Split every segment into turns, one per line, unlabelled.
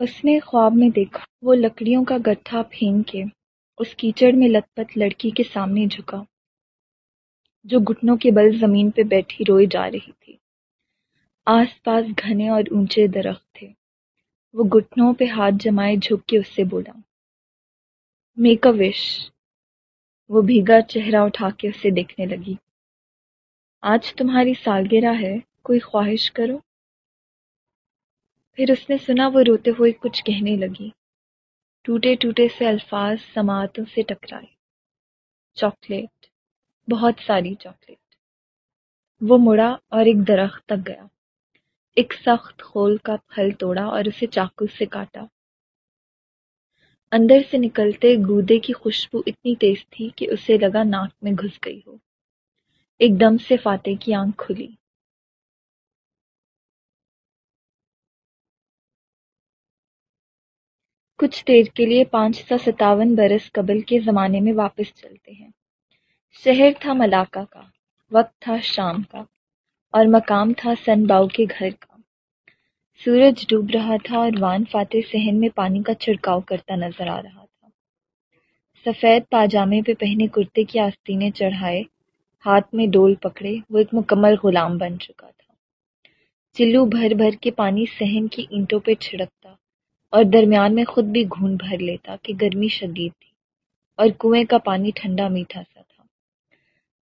اس نے خواب میں دیکھا، وہ لکڑیوں کا گٹھا پھینک کے اس کیچڑ میں لت پت لڑکی کے سامنے جھکا، جو گھٹنوں کے بل زمین پہ بیٹھی روئی جا رہی تھی۔ آس پاس گھنے اور اونچے درخت تھے۔ وہ گھٹنوں پہ ہاتھ جمائے جھک کے اس سے بولا میک اے وش وہ بھیگا چہرہ اٹھا کے اسے دیکھنے لگی، آج تمہاری سالگرہ ہے، کوئی خواہش کرو؟ پھر اس نے سنا وہ روتے ہوئے کچھ کہنے لگی۔ ٹوٹے ٹوٹے سے الفاظ سماعتوں سے ٹکرائے۔ چاکلیٹ، بہت ساری چاکلیٹ۔ وہ مڑا اور ایک درخت تک گیا۔ ایک سخت خول کا پھل توڑا اور اسے چاقو سے کاٹا۔ اندر سے نکلتے گودے کی خوشبو اتنی تیز تھی کہ اسے لگا ناک میں گھس گئی ہو۔ ایک دم سے فاتح کی آنکھ کھلی۔ کچھ دیر کے لیے پانچ سو ستاون برس قبل کے زمانے میں واپس چلتے ہیں۔ شہر تھا ملاقہ کا، وقت تھا شام کا، اور مقام تھا سن باؤ کے گھر کا۔ سورج ڈوب رہا تھا اور وان فاتح صحن میں پانی کا چھڑکاؤ کرتا نظر آ رہا تھا۔ سفید پاجامے پہ پہنے کرتے کی آستینیں چڑھائے، ہاتھ میں ڈول پکڑے، وہ ایک مکمل غلام بن چکا تھا۔ چلو بھر بھر کے پانی صحن کی اینٹوں پہ چھڑکتا۔ اور درمیان میں خود بھی گھون بھر لیتا کہ گرمی شدید تھی اور کنویں کا پانی ٹھنڈا میٹھا سا تھا۔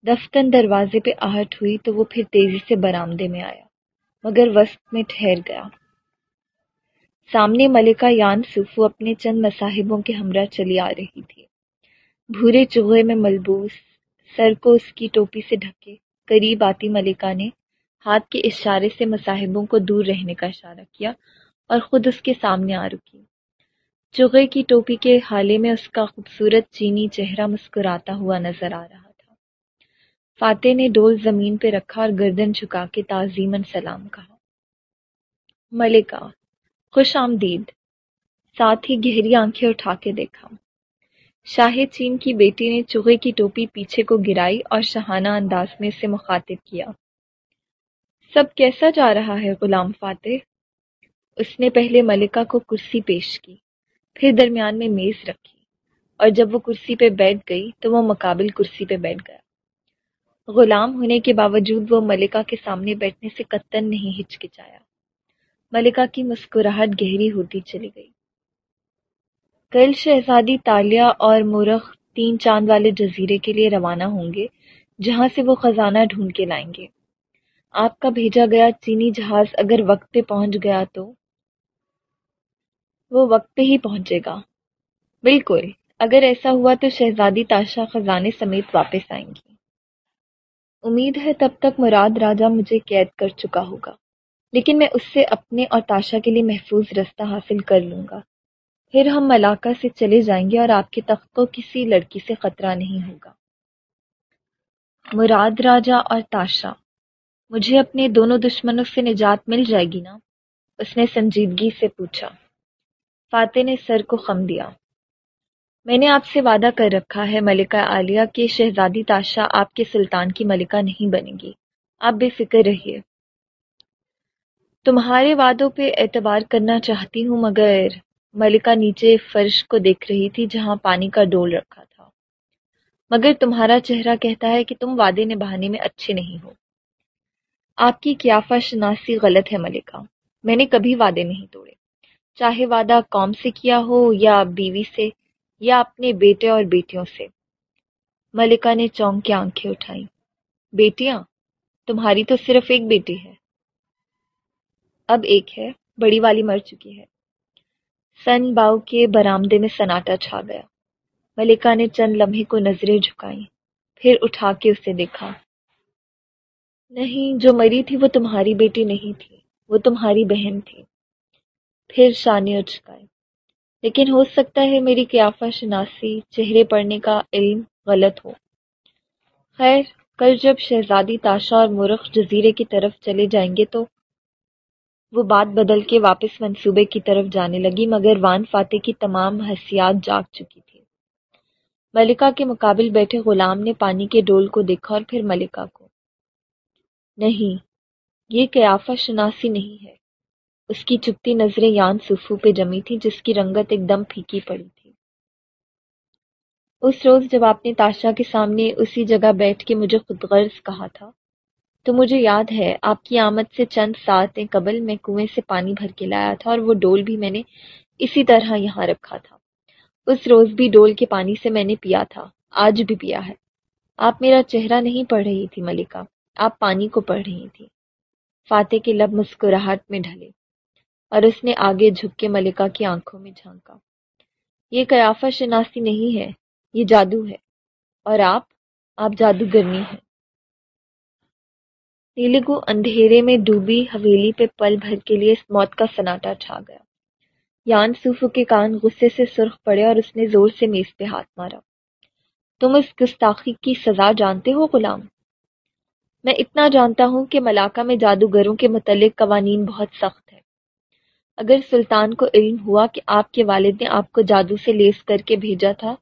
دفتن دروازے پہ آہٹ ہوئی تو وہ پھر تیزی سے برآمدے میں آیا، مگر وسط میں ٹھہر گیا۔ سامنے ملکہ یان سوفو اپنے چند مصاحبوں کے ہمراہ چلی آ رہی تھی۔ بھورے چوہے میں ملبوس، سر کو اس کی ٹوپی سے ڈھکے، قریب آتی ملکہ نے ہاتھ کے اشارے سے مصاحبوں کو دور رہنے کا اشارہ کیا۔ اور خود اس کے سامنے آ رکی۔ چغے کی ٹوپی کے حالے میں اس کا خوبصورت چینی چہرہ مسکراتا ہوا نظر آ رہا تھا۔ فاتح نے ڈول زمین پہ رکھا اور گردن چکا کے تعظیمن سلام کہا۔ ملکہ، خوش آمدید۔ ساتھ ہی گہری آنکھیں اٹھا کے دیکھا۔ شاہ چین کی بیٹی نے چوہے کی ٹوپی پیچھے کو گرائی اور شہانہ انداز میں اسے مخاطب کیا۔ سب کیسا جا رہا ہے غلام فاتح؟ اس نے پہلے ملکہ کو کرسی پیش کی، پھر درمیان میں میز رکھی اور جب وہ کرسی پہ بیٹھ گئی تو وہ مقابل کرسی پہ بیٹھ گیا۔ غلام ہونے کے باوجود وہ ملکہ کے سامنے بیٹھنے سے قطن نہیں ہچکچایا۔ ملکہ کی مسکراہٹ گہری ہوتی چلی گئی۔ کل شہزادی تالیہ اور مورخ تین چاند والے جزیرے کے لیے روانہ ہوں گے، جہاں سے وہ خزانہ ڈھونڈ کے لائیں گے۔ آپ کا بھیجا گیا چینی جہاز اگر وقت پہ پہنچ گیا تو؟ وہ وقت پہ ہی پہنچے گا۔ بالکل، اگر ایسا ہوا تو شہزادی تاشا خزانے سمیت واپس آئیں گی۔ امید ہے تب تک مراد راجہ مجھے قید کر چکا ہوگا، لیکن میں اس سے اپنے اور تاشا کے لیے محفوظ رستہ حاصل کر لوں گا۔ پھر ہم ملاقہ سے چلے جائیں گے اور آپ کے تخت کو کسی لڑکی سے خطرہ نہیں ہوگا۔ مراد راجہ اور تاشا، مجھے اپنے دونوں دشمنوں سے نجات مل جائے گی نا؟ اس نے سنجیدگی سے پوچھا۔ فاتح نے سر کو خم دیا۔ میں نے آپ سے وعدہ کر رکھا ہے ملکہ عالیہ کہ شہزادی تاشا آپ کے سلطان کی ملکہ نہیں بنے گی۔ آپ بے فکر رہیے۔ تمہارے وعدوں پہ اعتبار کرنا چاہتی ہوں مگر ملکہ نیچے فرش کو دیکھ رہی تھی جہاں پانی کا ڈول رکھا تھا۔ مگر تمہارا چہرہ کہتا ہے کہ تم وعدے نبھانے میں اچھے نہیں ہو۔ آپ کی قیافہ شناسی غلط ہے ملکہ۔ میں نے کبھی وعدے نہیں توڑے۔ چاہے وعدہ قوم سے کیا ہو یا بیوی سے یا اپنے بیٹے اور بیٹیوں سے۔ ملکہ نے چونک کے آنکھیں اٹھائیں۔ بیٹیاں، تمہاری تو صرف ایک بیٹی ہے۔ اب ایک ہے، بڑی والی مر چکی ہے۔ سن باؤ کے برامدے میں سناٹا چھا گیا۔ ملکہ نے چند لمحے کو نظریں جھکائیں، پھر اٹھا کے اسے دیکھا۔ نہیں، جو مری تھی وہ تمہاری بیٹی نہیں تھی، وہ تمہاری بہن تھی۔ پھر شانے اچکائے لیکن ہو سکتا ہے میری قیافہ شناسی چہرے پڑنے کا علم غلط ہو۔ خیر، کل جب شہزادی تاشا اور مرخ جزیرے کی طرف چلے جائیں گے تو وہ بات بدل کے واپس منصوبے کی طرف جانے لگی، مگر وان فاتح کی تمام حسیات جاگ چکی تھی۔ ملکہ کے مقابل بیٹھے غلام نے پانی کے ڈول کو دیکھا اور پھر ملکہ کو۔ نہیں، یہ قیافہ شناسی نہیں ہے۔ اس کی چپتی نظریں یان سفو پہ جمی تھی جس کی رنگت ایک دم پھیکی پڑی تھی۔ اس روز جب آپ نے تاشا کے سامنے اسی جگہ بیٹھ کے مجھے خود غرض کہا تھا، تو مجھے یاد ہے، آپ کی آمد سے چند ساتیں قبل میں کنویں سے پانی بھر کے لایا تھا اور وہ ڈول بھی میں نے اسی طرح یہاں رکھا تھا۔ اس روز بھی ڈول کے پانی سے میں نے پیا تھا، آج بھی پیا ہے۔ آپ میرا چہرہ نہیں پڑھ رہی تھی ملکہ، آپ پانی کو پڑھ رہی تھی۔ فاتح کے لب مسکراہٹ میں ڈھلے۔ اور اس نے آگے جھک کے ملکہ کی آنکھوں میں جھانکا۔ یہ قیافہ شناسی نہیں ہے، یہ جادو ہے۔ اور آپ آپ جادوگرنی ہیں۔ تیلگو اندھیرے میں ڈوبی حویلی پہ پل بھر کے لیے اس موت کا سناٹا چھا گیا۔ یان سوفو کے کان غصے سے سرخ پڑے اور اس نے زور سے میز پہ ہاتھ مارا۔ تم اس گستاخی کی سزا جانتے ہو، غلام؟ میں اتنا جانتا ہوں کہ ملاقہ میں جادوگروں کے متعلق قوانین بہت سخت ہے اگر سلطان کو علم ہوا کہ آپ کے والد نے آپ کو جادو سے لیس کر کے بھیجا تھا،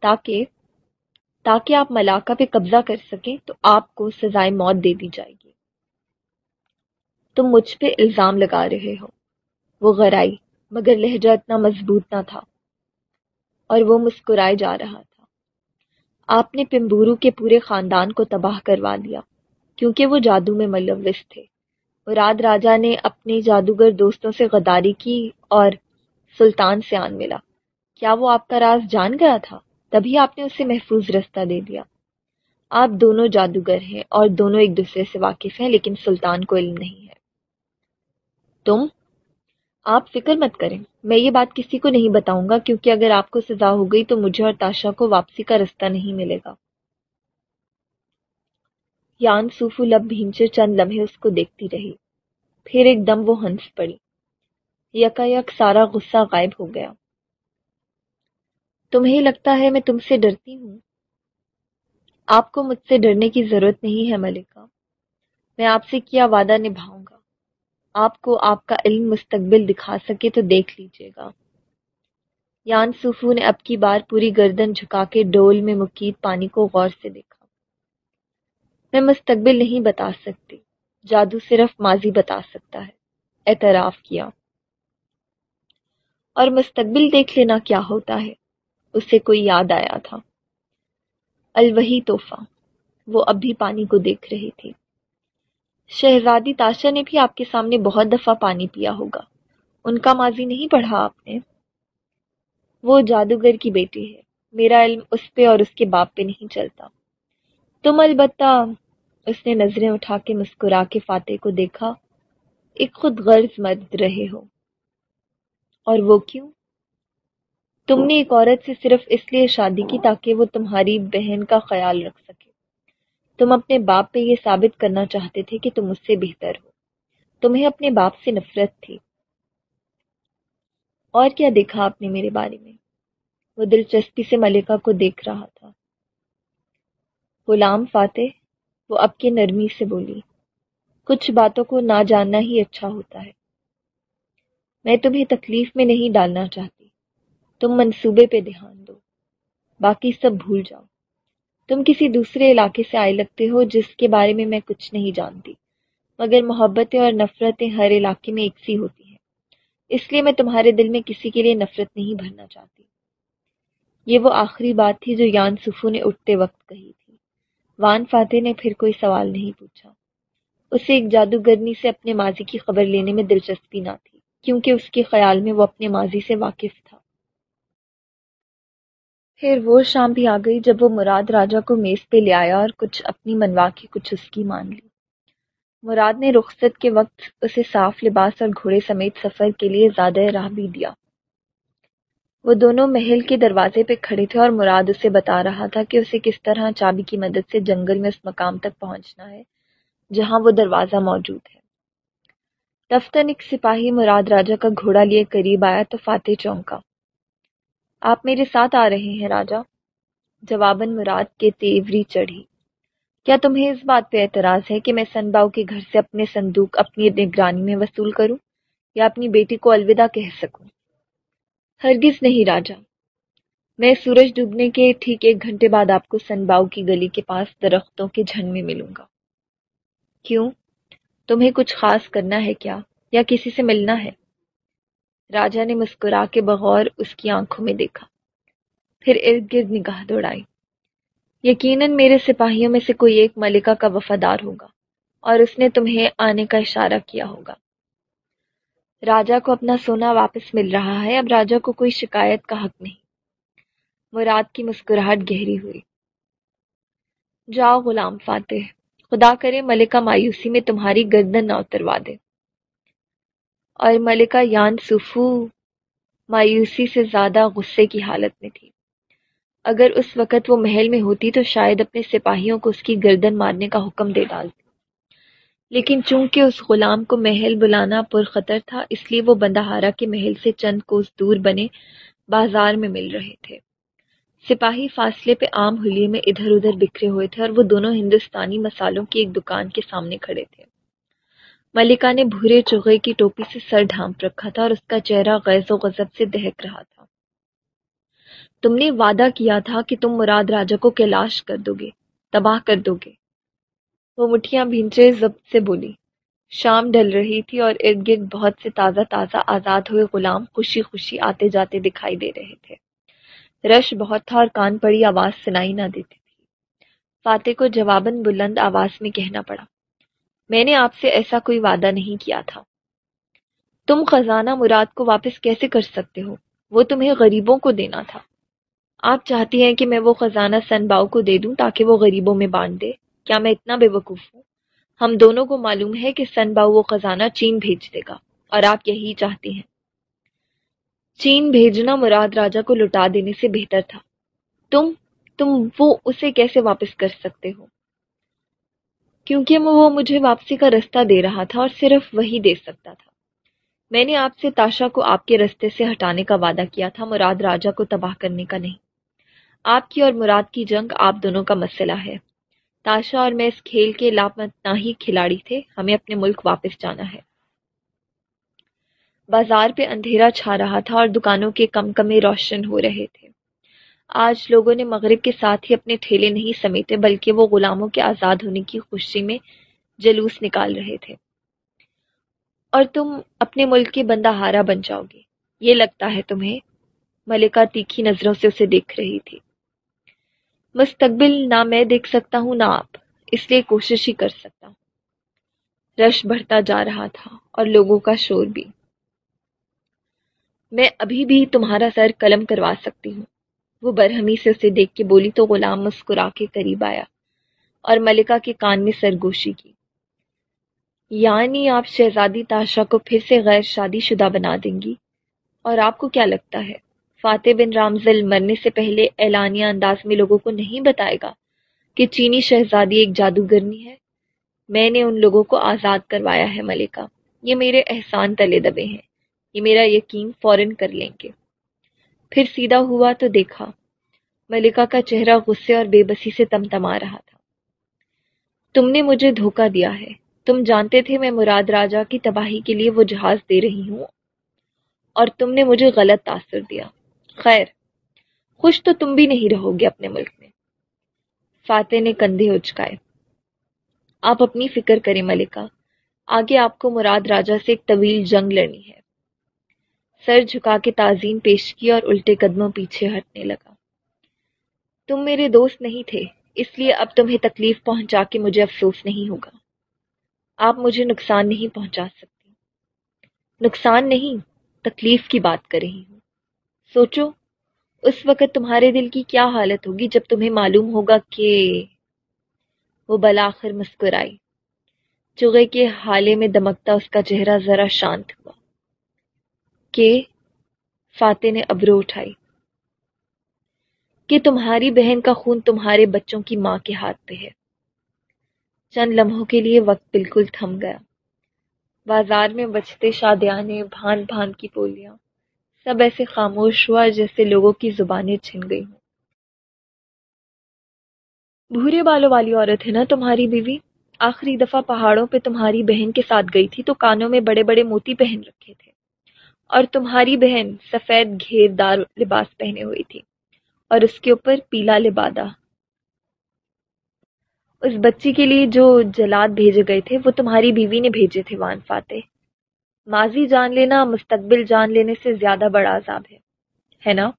تاکہ تاکہ آپ ملاقہ پہ قبضہ کر سکیں، تو آپ کو سزائے موت دے دی جائے گی۔ تم مجھ پہ الزام لگا رہے ہو۔ وہ غرائی، مگر لہجہ اتنا مضبوط نہ تھا۔ اور وہ مسکرائے جا رہا تھا۔ آپ نے پمبورو کے پورے خاندان کو تباہ کروا دیا کیونکہ وہ جادو میں ملوث تھے۔ مراد راجا نے اپنے جادوگر دوستوں سے غداری کی اور سلطان سے آن ملا۔ کیا وہ آپ کا راز جان گیا تھا؟ تبھی آپ نے اسے محفوظ رستہ دے دیا۔ آپ دونوں جادوگر ہیں اور دونوں ایک دوسرے سے واقف ہیں، لیکن سلطان کو علم نہیں ہے۔ تم؟ آپ فکر مت کریں۔ میں یہ بات کسی کو نہیں بتاؤں گا، کیونکہ اگر آپ کو سزا ہو گئی تو مجھے اور تاشا کو واپسی کا رستہ نہیں ملے گا۔ یان سوفو لب بھینچے چند لمحے اس کو دیکھتی رہی۔ پھر ایک دم وہ ہنس پڑی۔ یکا یک سارا غصہ غائب ہو گیا۔ تمہیں لگتا ہے میں تم سے ڈرتی ہوں؟ آپ کو مجھ سے ڈرنے کی ضرورت نہیں ہے ملکہ۔ میں آپ سے کیا وعدہ نبھاؤں گا؟ آپ کو آپ کا علم مستقبل دکھا سکے تو دیکھ لیجیے گا۔ یان سوفو نے اب کی بار پوری گردن جھکا کے ڈول میں مقید پانی کو غور سے دیکھا۔ میں مستقبل نہیں بتا سکتی۔ جادو صرف ماضی بتا سکتا ہے۔ اعتراف کیا۔ اور مستقبل دیکھ لینا کیا ہوتا ہے۔ اسے کوئی یاد آیا تھا۔ الوہی تحفہ۔ وہ اب بھی پانی کو دیکھ رہی تھی۔ شہزادی تاشا نے بھی آپ کے سامنے بہت دفعہ پانی پیا ہوگا۔ ان کا ماضی نہیں پڑھا آپ نے۔ وہ جادوگر کی بیٹی ہے۔ میرا علم اس پہ اور اس کے باپ پہ نہیں چلتا۔ تم البتہ اس نے نظریں اٹھا کے مسکرا کے فاتح کو دیکھا، ایک خود غرض مرد رہے ہو۔ اور وہ کیوں؟ تم نے ایک عورت سے صرف اس لیے شادی کی تاکہ وہ تمہاری بہن کا خیال رکھ سکے۔ تم اپنے باپ پہ یہ ثابت کرنا چاہتے تھے کہ تم اس سے بہتر ہو۔ تمہیں اپنے باپ سے نفرت تھی۔ اور کیا دیکھا آپ نے میرے بارے میں؟ وہ دلچسپی سے ملکہ کو دیکھ رہا تھا۔ غلام فاتح وہ اب کی نرمی سے بولی، کچھ باتوں کو نہ جاننا ہی اچھا ہوتا ہے۔ میں تمہیں تکلیف میں نہیں ڈالنا چاہتی۔ تم منصوبے پہ دھیان دو۔ باقی سب بھول جاؤ۔ تم کسی دوسرے علاقے سے آئے لگتے ہو جس کے بارے میں میں کچھ نہیں جانتی۔ مگر محبتیں اور نفرتیں ہر علاقے میں ایک سی ہوتی ہیں۔ اس لیے میں تمہارے دل میں کسی کے لیے نفرت نہیں بھرنا چاہتی۔ یہ وہ آخری بات تھی جو یان سفو نے اٹھتے وقت کہی تھی۔ وان فاتح نے پھر کوئی سوال نہیں پوچھا۔ اسے ایک جادوگرنی سے اپنے ماضی کی خبر لینے میں دلچسپی نہ تھی، کیونکہ اس کے خیال میں وہ اپنے ماضی سے واقف تھا۔ پھر وہ شام بھی آ گئی جب وہ مراد راجا کو میز پہ لے آیا اور کچھ اپنی منوا کی کچھ اس کی مان لی۔ مراد نے رخصت کے وقت اسے صاف لباس اور گھوڑے سمیت سفر کے لیے زیادہ راہ بھی دیا۔ وہ دونوں محل کے دروازے پہ کھڑے تھے اور مراد اسے بتا رہا تھا کہ اسے کس طرح چابی کی مدد سے جنگل میں اس مقام تک پہنچنا ہے، جہاں وہ دروازہ موجود ہے۔ دفتن ایک سپاہی مراد راجا کا گھوڑا لیے قریب آیا تو فاتح چونکا۔ آپ میرے ساتھ آ رہے ہیں راجا جواباً مراد کے تیوری چڑھی۔ کیا تمہیں اس بات پہ اعتراض ہے کہ میں سن باؤ کے گھر سے اپنے صندوق اپنی نگرانی میں وصول کروں یا اپنی بیٹی کو الوداع کہہ سکوں؟ ہرگز نہیں راجا۔ میں سورج ڈوبنے کے ٹھیک ایک گھنٹے بعد آپ کو سن باؤ کی گلی کے پاس درختوں کے جھنڈ میں ملوں گا۔ کیوں؟ تمہیں کچھ خاص کرنا ہے کیا؟ یا کسی سے ملنا ہے؟ راجا نے مسکرا کے بغور اس کی آنکھوں میں دیکھا۔ پھر ارد گرد نگاہ دوڑائی۔ یقیناً میرے سپاہیوں میں سے کوئی ایک ملکہ کا وفادار ہوگا اور اس نے تمہیں آنے کا اشارہ کیا ہوگا۔ راجا کو اپنا سونا واپس مل رہا ہے۔ اب راجا کو کوئی شکایت کا حق نہیں۔ مراد کی مسکراہٹ گہری ہوئی۔ جاؤ غلام فاتح۔ خدا کرے ملکہ مایوسی میں تمہاری گردن نہ اتروا دے۔ اور ملکہ یان سفو مایوسی سے زیادہ غصے کی حالت میں تھی۔ اگر اس وقت وہ محل میں ہوتی تو شاید اپنے سپاہیوں کو اس کی گردن مارنے کا حکم دے ڈالتی۔ لیکن چونکہ اس غلام کو محل بلانا پر خطر تھا، اس لیے وہ بندہارا کے محل سے چند کوس دور بنے بازار میں مل رہے تھے۔ سپاہی فاصلے پہ عام حلیے میں ادھر ادھر بکھرے ہوئے تھے اور وہ دونوں ہندوستانی مسالوں کی ایک دکان کے سامنے کھڑے تھے۔ ملکہ نے بھورے چوغے کی ٹوپی سے سر ڈھانپ رکھا تھا اور اس کا چہرہ غیظ و غضب سے دہک رہا تھا۔ تم نے وعدہ کیا تھا کہ تم مراد راجا کو کیلاش کر دو گے، تباہ کر دو گے۔ وہ مٹھیاں بھینچے ضبط سے بولی شام ڈل رہی تھی اور ارد گرد بہت سے تازہ تازہ آزاد ہوئے غلام خوشی خوشی آتے جاتے دکھائی دے رہے تھے۔ رش بہت تھا اور کان پڑی آواز سنائی نہ دیتی تھی۔ فاتح کو جواباً بلند آواز میں کہنا پڑا، میں نے آپ سے ایسا کوئی وعدہ نہیں کیا تھا۔ تم خزانہ مراد کو واپس کیسے کر سکتے ہو؟ وہ تمہیں غریبوں کو دینا تھا۔ آپ چاہتی ہیں کہ میں وہ خزانہ سن باؤ کو دے دوں تاکہ وہ غریبوں میں بانٹ دے۔ کیا میں اتنا بے وقوف ہوں؟ ہم دونوں کو معلوم ہے کہ سن باؤ وہ خزانہ چین بھیج دے گا، اور آپ یہی چاہتی ہیں۔ چین بھیجنا مراد راجا کو لٹا دینے سے بہتر تھا۔ تم تم وہ اسے کیسے واپس کر سکتے ہو؟ کیونکہ وہ مجھے واپسی کا رستہ دے رہا تھا اور صرف وہی دے سکتا تھا۔ میں نے آپ سے تاشا کو آپ کے رستے سے ہٹانے کا وعدہ کیا تھا، مراد راجا کو تباہ کرنے کا نہیں۔ آپ کی اور مراد کی جنگ آپ دونوں کا مسئلہ ہے۔ تاشا اور میں اس کھیل کے ہی کھلاڑی تھے۔ ہمیں اپنے ملک واپس جانا ہے۔ بازار پہ اندھیرا چھا رہا تھا اور دکانوں کے کم کمے روشن ہو رہے تھے۔ آج لوگوں نے مغرب کے ساتھ ہی اپنے ٹھیلے نہیں سمیٹے بلکہ وہ غلاموں کے آزاد ہونے کی خوشی میں جلوس نکال رہے تھے۔ اور تم اپنے ملک کے بندہ ہارا بن جاؤ گے۔ یہ لگتا ہے تمہیں ملکہ تیکھی نظروں سے اسے دیکھ رہی تھی۔ مستقبل نہ میں دیکھ سکتا ہوں، نہ آپ۔ اس لیے کوشش ہی کر سکتا ہوں۔ رش بڑھتا جا رہا تھا اور لوگوں کا شور بھی۔ میں ابھی بھی تمہارا سر قلم کروا سکتی ہوں۔ وہ برہمی سے اسے دیکھ کے بولی، تو غلام مسکرا کے قریب آیا اور ملکہ کے کان میں سرگوشی کی۔ یعنی آپ شہزادی تاشا کو پھر سے غیر شادی شدہ بنا دیں گی؟ اور آپ کو کیا لگتا ہے؟ فاتح بن رامزل مرنے سے پہلے اعلانیہ انداز میں لوگوں کو نہیں بتائے گا کہ چینی شہزادی ایک جادوگرنی ہے۔ میں نے ان لوگوں کو آزاد کروایا ہے، ملکہ۔ یہ میرے احسان تلے دبے ہیں۔ یہ میرا یقین فوراً کر لیں گے۔ پھر سیدھا ہوا تو دیکھا۔ ملکہ کا چہرہ غصے اور بے بسی سے تمتما رہا تھا۔ تم نے مجھے دھوکہ دیا ہے۔ تم جانتے تھے میں مراد راجا کی تباہی کے لیے وہ جہاز دے رہی ہوں۔ اور تم نے مجھے غلط تاثر دیا۔ خیر، خوش تو تم بھی نہیں رہو گے اپنے ملک میں۔ فاتح نے کندھے اچکائے۔ آپ اپنی فکر کریں ملکہ، آگے آپ کو مراد راجا سے ایک طویل جنگ لڑنی ہے۔ سر جھکا کے تعظیم پیش کی اور الٹے قدموں پیچھے ہٹنے لگا۔ تم میرے دوست نہیں تھے، اس لیے اب تمہیں تکلیف پہنچا کے مجھے افسوس نہیں ہوگا۔ آپ مجھے نقصان نہیں پہنچا سکتی۔ نقصان نہیں، تکلیف کی بات کر رہی ہوں۔ سوچو، اس وقت تمہارے دل کی کیا حالت ہوگی جب تمہیں معلوم ہوگا کہ وہ بلاخر مسکرائی چگے کے حالے میں دمکتا اس کا چہرہ ذرا شانت ہوا، کہ فاتح نے ابرو اٹھائی، کہ تمہاری بہن کا خون تمہارے بچوں کی ماں کے ہاتھ پہ ہے۔ چند لمحوں کے لیے وقت بالکل تھم گیا۔ بازار میں بچتے شادیانے، بھان بھان کی پولیاں سب ایسے خاموش ہوا جیسے لوگوں کی زبانیں چھن گئی۔ ہوں بھورے بالوں والی عورت ہے نا تمہاری بیوی؟ آخری دفعہ پہاڑوں پہ تمہاری بہن کے ساتھ گئی تھی تو کانوں میں بڑے بڑے موتی پہن رکھے تھے۔ اور تمہاری بہن سفید گھیر دار لباس پہنے ہوئی تھی اور اس کے اوپر پیلا لبادہ۔ اس بچی کے لیے جو جلاد بھیجے گئے تھے وہ تمہاری بیوی نے بھیجے تھے وان فاتح۔ ماضی جان لینا، مستقبل جان لینے سے زیادہ بڑا عذاب ہے۔ ہے نا؟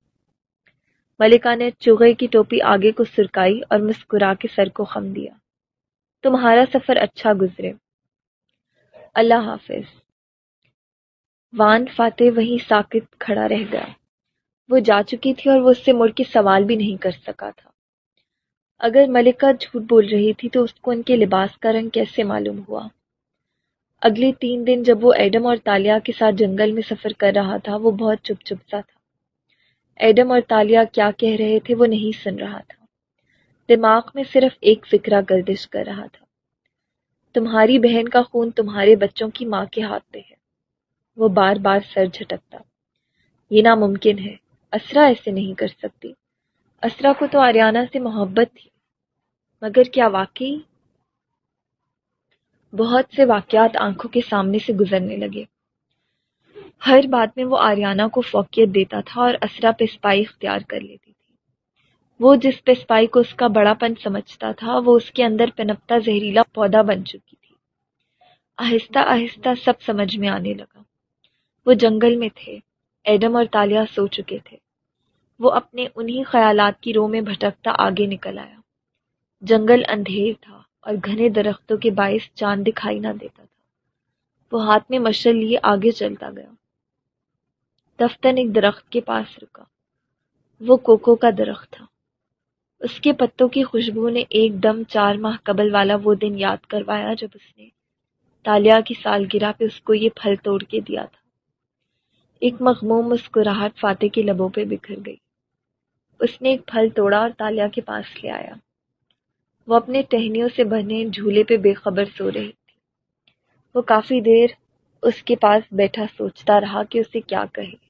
ملکہ نے چوغے کی ٹوپی آگے کو سرکائی اور مسکرا کے سر کو خم دیا۔ تمہارا سفر اچھا گزرے۔ اللہ حافظ۔ وان فاتح وہیں ساکت کھڑا رہ گیا۔ وہ جا چکی تھی اور وہ اس سے مڑ کے سوال بھی نہیں کر سکا تھا۔ اگر ملکہ جھوٹ بول رہی تھی تو اس کو ان کے لباس کا رنگ کیسے معلوم ہوا؟ اگلے تین دن جب وہ ایڈم اور تالیا کے ساتھ جنگل میں سفر کر رہا تھا، وہ بہت چپ چپ سا تھا۔ ایڈم اور تالیا کیا کہہ رہے تھے وہ نہیں سن رہا تھا۔ دماغ میں صرف ایک فکرہ گردش کر رہا تھا۔ تمہاری بہن کا خون تمہارے بچوں کی ماں کے ہاتھ پہ ہے۔ وہ بار بار سر جھٹکتا۔ یہ ناممکن ہے۔ اسرا ایسے نہیں کر سکتی۔ اسرا کو تو آریانہ سے محبت تھی۔ مگر کیا واقعی بہت سے واقعات آنکھوں کے سامنے سے گزرنے لگے۔ ہر بات میں وہ آریانہ کو فوقیت دیتا تھا اور اسرا پہ اسپائی اختیار کر لیتی تھی۔ وہ جس پہ اسپائی کو اس کا بڑا پن سمجھتا تھا، وہ اس کے اندر پنپتا زہریلا پودا بن چکی تھی۔ آہستہ آہستہ سب سمجھ میں آنے لگا۔ وہ جنگل میں تھے، ایڈم اور تالیا سو چکے تھے۔ وہ اپنے انہی خیالات کی رو میں بھٹکتا آگے نکل آیا۔ جنگل اندھیر تھا۔ اور گھنے درختوں کے باعث چاند دکھائی نہ دیتا تھا۔ وہ ہاتھ میں مشل لیے آگے چلتا گیا۔ دفتن ایک درخت کے پاس رکا۔ وہ کوکو کا درخت تھا۔ اس کے پتوں کی خوشبو نے ایک دم چار ماہ قبل والا وہ دن یاد کروایا جب اس نے تالیا کی سالگرہ پہ اس کو یہ پھل توڑ کے دیا تھا۔ ایک مغموم مسکراہٹ فاتح کے لبوں پہ بکھر گئی۔ اس نے ایک پھل توڑا اور تالیا کے پاس لے آیا۔ وہ اپنے ٹہنیوں سے بنے جھولے پہ بے خبر سو رہی تھی۔ وہ کافی دیر اس کے پاس بیٹھا سوچتا رہا کہ اسے کیا کہے۔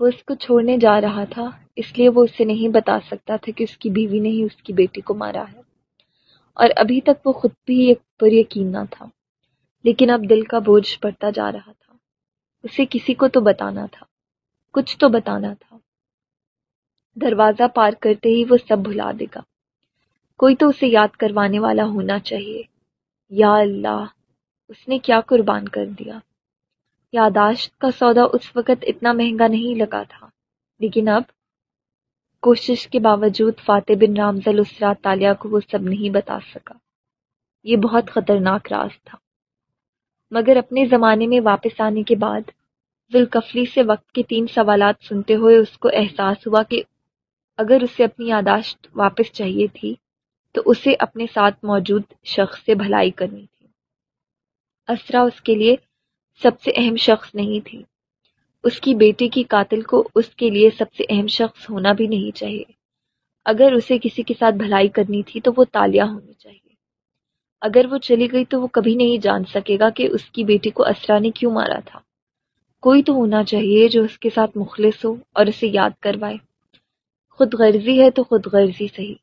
وہ اس کو چھوڑنے جا رہا تھا، اس لیے وہ اسے نہیں بتا سکتا تھا کہ اس کی بیوی نے ہی اس کی بیٹی کو مارا ہے۔ اور ابھی تک وہ خود بھی پر یقین نہ تھا، لیکن اب دل کا بوجھ پڑتا جا رہا تھا۔ اسے کسی کو تو بتانا تھا، کچھ تو بتانا تھا۔ دروازہ پار کرتے ہی وہ سب بھلا دے گا۔ کوئی تو اسے یاد کروانے والا ہونا چاہیے۔ یا اللہ، اس نے کیا قربان کر دیا۔ یاداشت کا سودا اس وقت اتنا مہنگا نہیں لگا تھا۔ لیکن اب کوشش کے باوجود فاتح بن رامزل اسرات تالیہ کو وہ سب نہیں بتا سکا۔ یہ بہت خطرناک راز تھا۔ مگر اپنے زمانے میں واپس آنے کے بعد ذوالکفلی سے وقت کے تین سوالات سنتے ہوئے اس کو احساس ہوا کہ اگر اسے اپنی یاداشت واپس چاہیے تھی تو اسے اپنے ساتھ موجود شخص سے بھلائی کرنی تھی۔ اسرا اس کے لیے سب سے اہم شخص نہیں تھی۔ اس کی بیٹی کی قاتل کو اس کے لیے سب سے اہم شخص ہونا بھی نہیں چاہیے۔ اگر اسے کسی کے ساتھ بھلائی کرنی تھی تو وہ تالیاں ہونی چاہیے۔ اگر وہ چلی گئی تو وہ کبھی نہیں جان سکے گا کہ اس کی بیٹی کو اسرا نے کیوں مارا تھا۔ کوئی تو ہونا چاہیے جو اس کے ساتھ مخلص ہو اور اسے یاد کروائے۔ خود غرضی ہے تو خود غرضی صحیح۔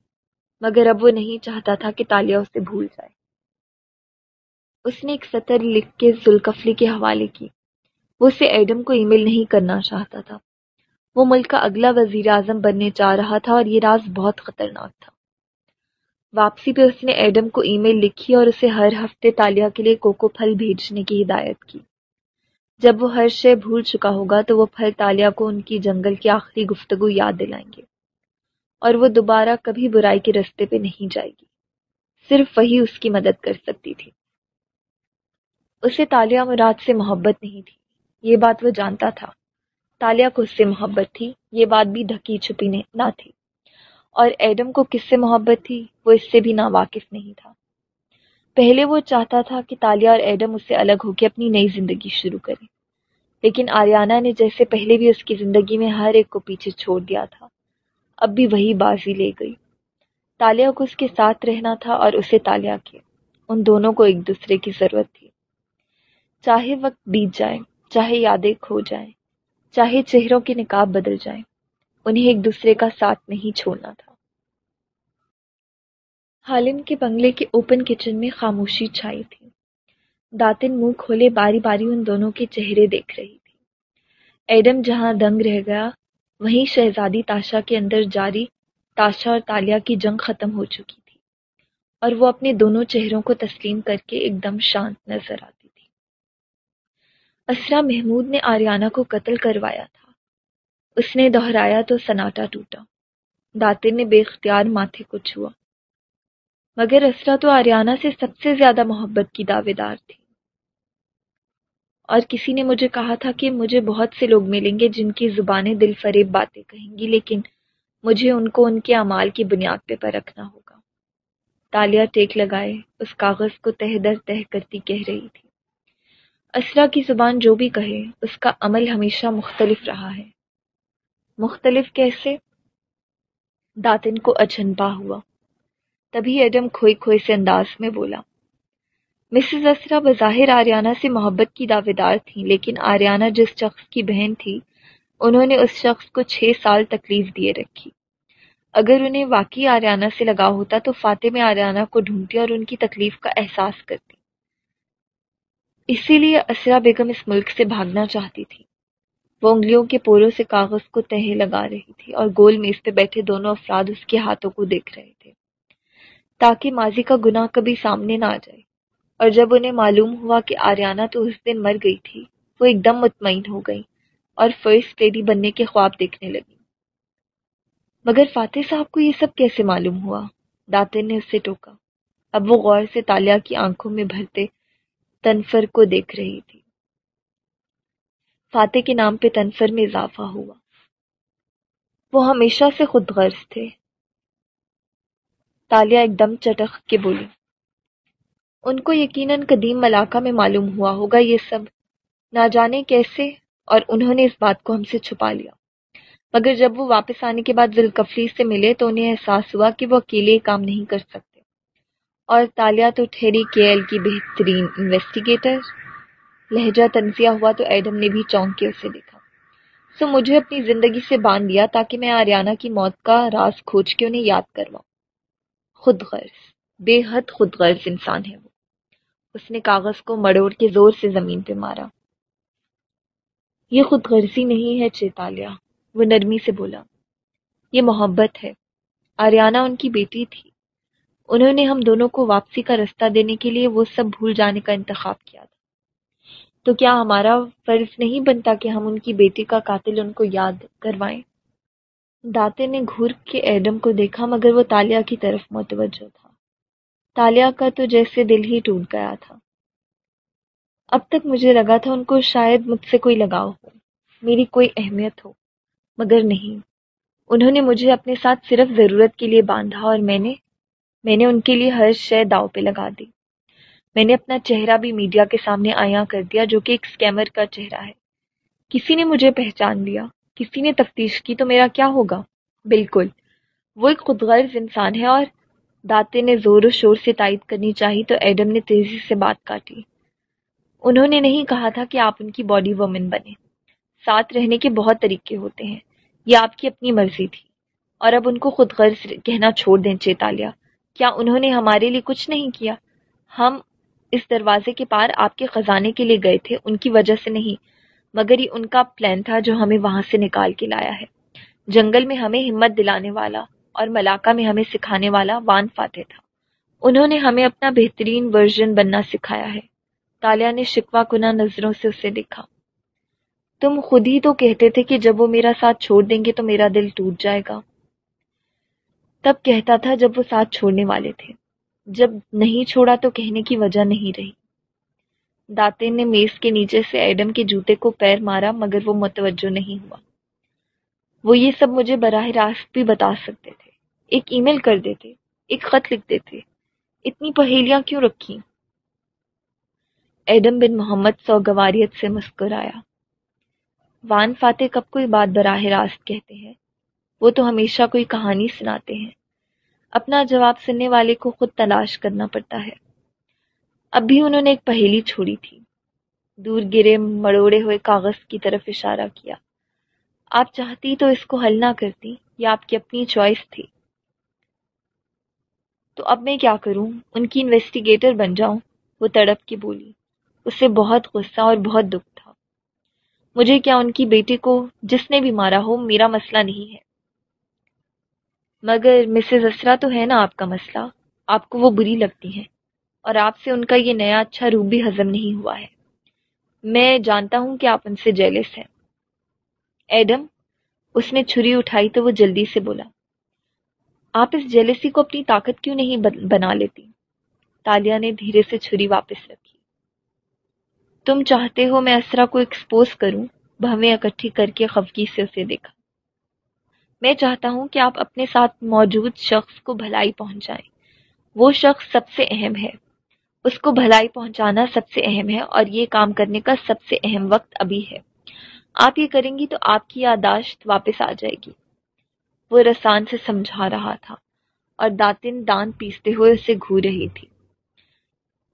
مگر اب وہ نہیں چاہتا تھا کہ تالیہ اسے بھول جائے اس نے ایک سطر لکھ کے ذوالکفلی کے حوالے کی۔ وہ اسے ایڈم کو ای میل نہیں کرنا چاہتا تھا۔ وہ ملک کا اگلا وزیر اعظم بننے جا رہا تھا اور یہ راز بہت خطرناک تھا۔ واپسی پہ اس نے ایڈم کو ای میل لکھی اور اسے ہر ہفتے تالیہ کے لیے کوکو پھل بھیجنے کی ہدایت کی۔ جب وہ ہر شے بھول چکا ہوگا تو وہ پھل تالیہ کو ان کی جنگل کی آخری گفتگو یاد دلائیں گے۔ اور وہ دوبارہ کبھی برائی کے رستے پہ نہیں جائے گی۔ صرف وہی اس کی مدد کر سکتی تھی۔ اسے تالیہ مراد سے محبت نہیں تھی۔ یہ بات وہ جانتا تھا۔ تالیہ کو اس سے محبت تھی۔ یہ بات بھی ڈھکی چھپی نہ تھی۔ اور ایڈم کو کس سے محبت تھی؟ وہ اس سے بھی نا واقف نہیں تھا۔ پہلے وہ چاہتا تھا کہ تالیہ اور ایڈم اس سے الگ ہو کے اپنی نئی زندگی شروع کرے لیکن آریانہ نے جیسے پہلے بھی اس کی زندگی میں ہر ایک کو پیچھے چھوڑ دیا تھا۔ اب بھی وہی بازی لے گئی۔ تالیہ کو اس کے ساتھ رہنا تھا اور اسے تالیہ کے ان دونوں کو ایک دوسرے کی ضرورت تھی۔ چاہے وقت بیت جائے، چاہے یادیں کھو جائیں، چاہے چہروں کے نکاب بدل جائیں، انہیں ایک دوسرے کا ساتھ نہیں چھوڑنا تھا۔ حالم کے بنگلے کے اوپن کچن میں خاموشی چھائی تھی۔ داتن منہ کھولے باری باری ان دونوں کے چہرے دیکھ رہی تھی۔ ایڈم جہاں دنگ رہ گیا وہیں شہزادی تاشا کے اندر جاری تاشا اور تالیا کی جنگ ختم ہو چکی تھی اور وہ اپنے دونوں چہروں کو تسلیم کر کے ایک دم شانت نظر آتی تھی۔ اسرا محمود نے آریانہ کو قتل کروایا تھا۔ اس نے دہرایا تو سناٹا ٹوٹا۔ داتر نے بے اختیار ماتھے کو چھوا۔ مگر اسرا تو آریانہ سے سب سے زیادہ محبت کی دعوے دار تھی۔ اور کسی نے مجھے کہا تھا کہ مجھے بہت سے لوگ ملیں گے جن کی زبانیں دل فریب باتیں کہیں گی، لیکن مجھے ان کو ان کے اعمال کی بنیاد پہ پرکھنا ہوگا۔ تالیہ ٹیک لگائے، اس کاغذ کو تہ در تہ کرتی کہہ رہی تھی۔ اسرا کی زبان جو بھی کہے، اس کا عمل ہمیشہ مختلف رہا ہے۔ مختلف کیسے؟ داتن کو اچھنپا ہوا۔ تبھی ایڈم کھوئی کھوئی سے انداز میں بولا مسز اسرا بظاہر آریانہ سے محبت کی دعوے دار تھیں، لیکن آریانہ جس شخص کی بہن تھی، انہوں نے اس شخص کو چھ سال تکلیف دیے رکھی۔ اگر انہیں واقعی آریانہ سے لگا ہوتا تو فاتح میں آریانہ کو ڈھونڈتی اور ان کی تکلیف کا احساس کرتی۔ اسی لیے اسرا بیگم اس ملک سے بھاگنا چاہتی تھی۔ وہ انگلیوں کے پوروں سے کاغذ کو تہے لگا رہی تھی اور گول میز پہ بیٹھے دونوں افراد اس کے ہاتھوں کو دیکھ رہے تھے، تاکہ ماضی کا گناہ کبھی سامنے نہ آ جائے۔ اور جب انہیں معلوم ہوا کہ آریانہ تو اس دن مر گئی تھی، وہ ایک دم مطمئن ہو گئی اور فرسٹ لیڈی بننے کے خواب دیکھنے لگی۔ مگر فاتح صاحب کو یہ سب کیسے معلوم ہوا؟ داتر نے اسے ٹوکا۔ اب وہ غور سے تالیا کی آنکھوں میں بھرتے تنفر کو دیکھ رہی تھی۔ فاتح کے نام پہ تنفر میں اضافہ ہوا۔ وہ ہمیشہ سے خود غرض تھے۔ تالیا ایک دم چٹخ کے بولی۔ ان کو یقیناً قدیم ملاقہ میں معلوم ہوا ہوگا یہ سب نہ جانے کیسے اور انہوں نے اس بات کو ہم سے چھپا لیا۔ مگر جب وہ واپس آنے کے بعد ذوالکفلی سے ملے تو انہیں احساس ہوا کہ وہ اکیلے کام نہیں کر سکتے۔ اور تالیا تو ٹھہری کے ایل کی بہترین انویسٹیگیٹر، لہجہ تنزیہ ہوا تو ایڈم نے بھی چونک کے اسے دیکھا۔ سو مجھے اپنی زندگی سے باندھ دیا تاکہ میں آریانہ کی موت کا راز کھوج کے انہیں یاد کرواؤں۔ خود غرض، بے حد خود غرض انسان ہے وہ۔ اس نے کاغذ کو مڑوڑ کے زور سے زمین پہ مارا۔ یہ خود غرضی نہیں ہے، چیتالیہ، وہ نرمی سے بولا۔ یہ محبت ہے۔ آریانہ ان کی بیٹی تھی۔ انہوں نے ہم دونوں کو واپسی کا رستہ دینے کے لیے وہ سب بھول جانے کا انتخاب کیا تھا۔ تو کیا ہمارا فرض نہیں بنتا کہ ہم ان کی بیٹی کا قاتل ان کو یاد کروائیں؟ داتے نے گھور کے ایڈم کو دیکھا، مگر وہ تالیا کی طرف متوجہ تھا۔ تالیا کا تو جیسے دل ہی ٹوٹ گیا تھا۔ اب تک مجھے لگا تھا ان کو شاید مجھ سے کوئی لگاؤ ہو، میری کوئی اہمیت ہو، مگر نہیں۔ انہوں نے مجھے اپنے ساتھ صرف ضرورت کے لیے باندھا اور میں نے میں نے ان کے لیے ہر شے داؤ پہ لگا دی۔ میں نے اپنا چہرہ بھی میڈیا کے سامنے آیا کر دیا جو کہ ایک اسکیمر کا چہرہ ہے۔ کسی نے مجھے پہچان لیا، کسی نے تفتیش کی تو میرا کیا ہوگا؟ بالکل۔ وہ ایک خود غرض انسان ہے اور داتے نے زور و شور سے تائید کرنی چاہی تو ایڈم نے تیزی سے بات کاٹی۔ انہوں نے نہیں کہا تھا کہ آپ ان کی باڈی وومن بنے ساتھ رہنے کے بہت طریقے ہوتے ہیں۔ یہ آپ کی اپنی مرضی تھی۔ اور اب ان کو خود غرض کہنا چھوڑ دیں چیتالیہ کیا انہوں نے ہمارے لیے کچھ نہیں کیا؟ ہم اس دروازے کے پار آپ کے خزانے کے لیے گئے تھے، ان کی وجہ سے نہیں، مگر یہ ان کا پلان تھا جو ہمیں وہاں سے نکال کے لایا ہے۔ جنگل میں ہمیں ہمت دلانے والا اور ملاقہ میں ہمیں سکھانے والا وان فاتح تھا۔ انہوں نے ہمیں اپنا بہترین ورژن بننا سکھایا ہے۔ تالیا نے شکوا کنا نظروں سے اسے دیکھا۔ تم خود ہی تو کہتے تھے کہ جب وہ میرا ساتھ چھوڑ دیں گے تو میرا دل ٹوٹ جائے گا۔ تب کہتا تھا جب وہ ساتھ چھوڑنے والے تھے۔ جب نہیں چھوڑا تو کہنے کی وجہ نہیں رہی۔ داتے نے میز کے نیچے سے ایڈم کے جوتے کو پیر مارا، مگر وہ متوجہ نہیں ہوا۔ وہ یہ سب مجھے براہ راست بھی بتا سکتے تھے۔ ایک ای میل کر دیتے، ایک خط لکھ دیتے، اتنی پہیلیاں کیوں رکھی ایڈم بن محمد سوگواریت سے مسکرایا۔ وان فاتح کب کوئی بات براہ راست کہتے ہیں؟ وہ تو ہمیشہ کوئی کہانی سناتے ہیں۔ اپنا جواب سننے والے کو خود تلاش کرنا پڑتا ہے۔ اب بھی انہوں نے ایک پہیلی چھوڑی تھی۔ دور گرے مڑوڑے ہوئے کاغذ کی طرف اشارہ کیا۔ آپ چاہتی تو اس کو حل نہ کرتی یا آپ کی اپنی چوائس تھی۔ تو اب میں کیا کروں؟ ان کی انویسٹیگیٹر بن جاؤں، وہ تڑپ کی بولی اسے بہت غصہ اور بہت دکھ تھا۔ مجھے کیا ان کی بیٹی کو جس نے بھی مارا ہو، میرا مسئلہ نہیں ہے؟ مگر مسز اسرا تو ہے نا آپ کا مسئلہ، آپ کو وہ بری لگتی ہیں۔ اور آپ سے ان کا یہ نیا اچھا روپ بھی ہضم نہیں ہوا ہے۔ میں جانتا ہوں کہ آپ ان سے جیلس ہیں۔ ایڈم، اس نے چھری اٹھائی تو وہ جلدی سے بولا۔ آپ اس جیلسی کو اپنی طاقت کیوں نہیں بنا لیتی؟ تالیا نے دھیرے سے چھری واپس رکھی۔ تم چاہتے ہو میں اسرا کو ایکسپوز کروں؟ بھویں اکٹھی کر کے خفگی سے اسے دیکھا۔ میں چاہتا ہوں کہ آپ اپنے ساتھ موجود شخص کو بھلائی پہنچائیں۔ وہ شخص سب سے اہم ہے۔ اس کو بھلائی پہنچانا سب سے اہم ہے اور یہ کام کرنے کا سب سے اہم وقت ابھی ہے۔ آپ یہ کریں گی تو آپ کی یاداشت واپس آ جائے گی۔ وہ رسان سے سمجھا رہا تھا اور داتن دان پیستے ہوئے اسے گھو رہی تھی۔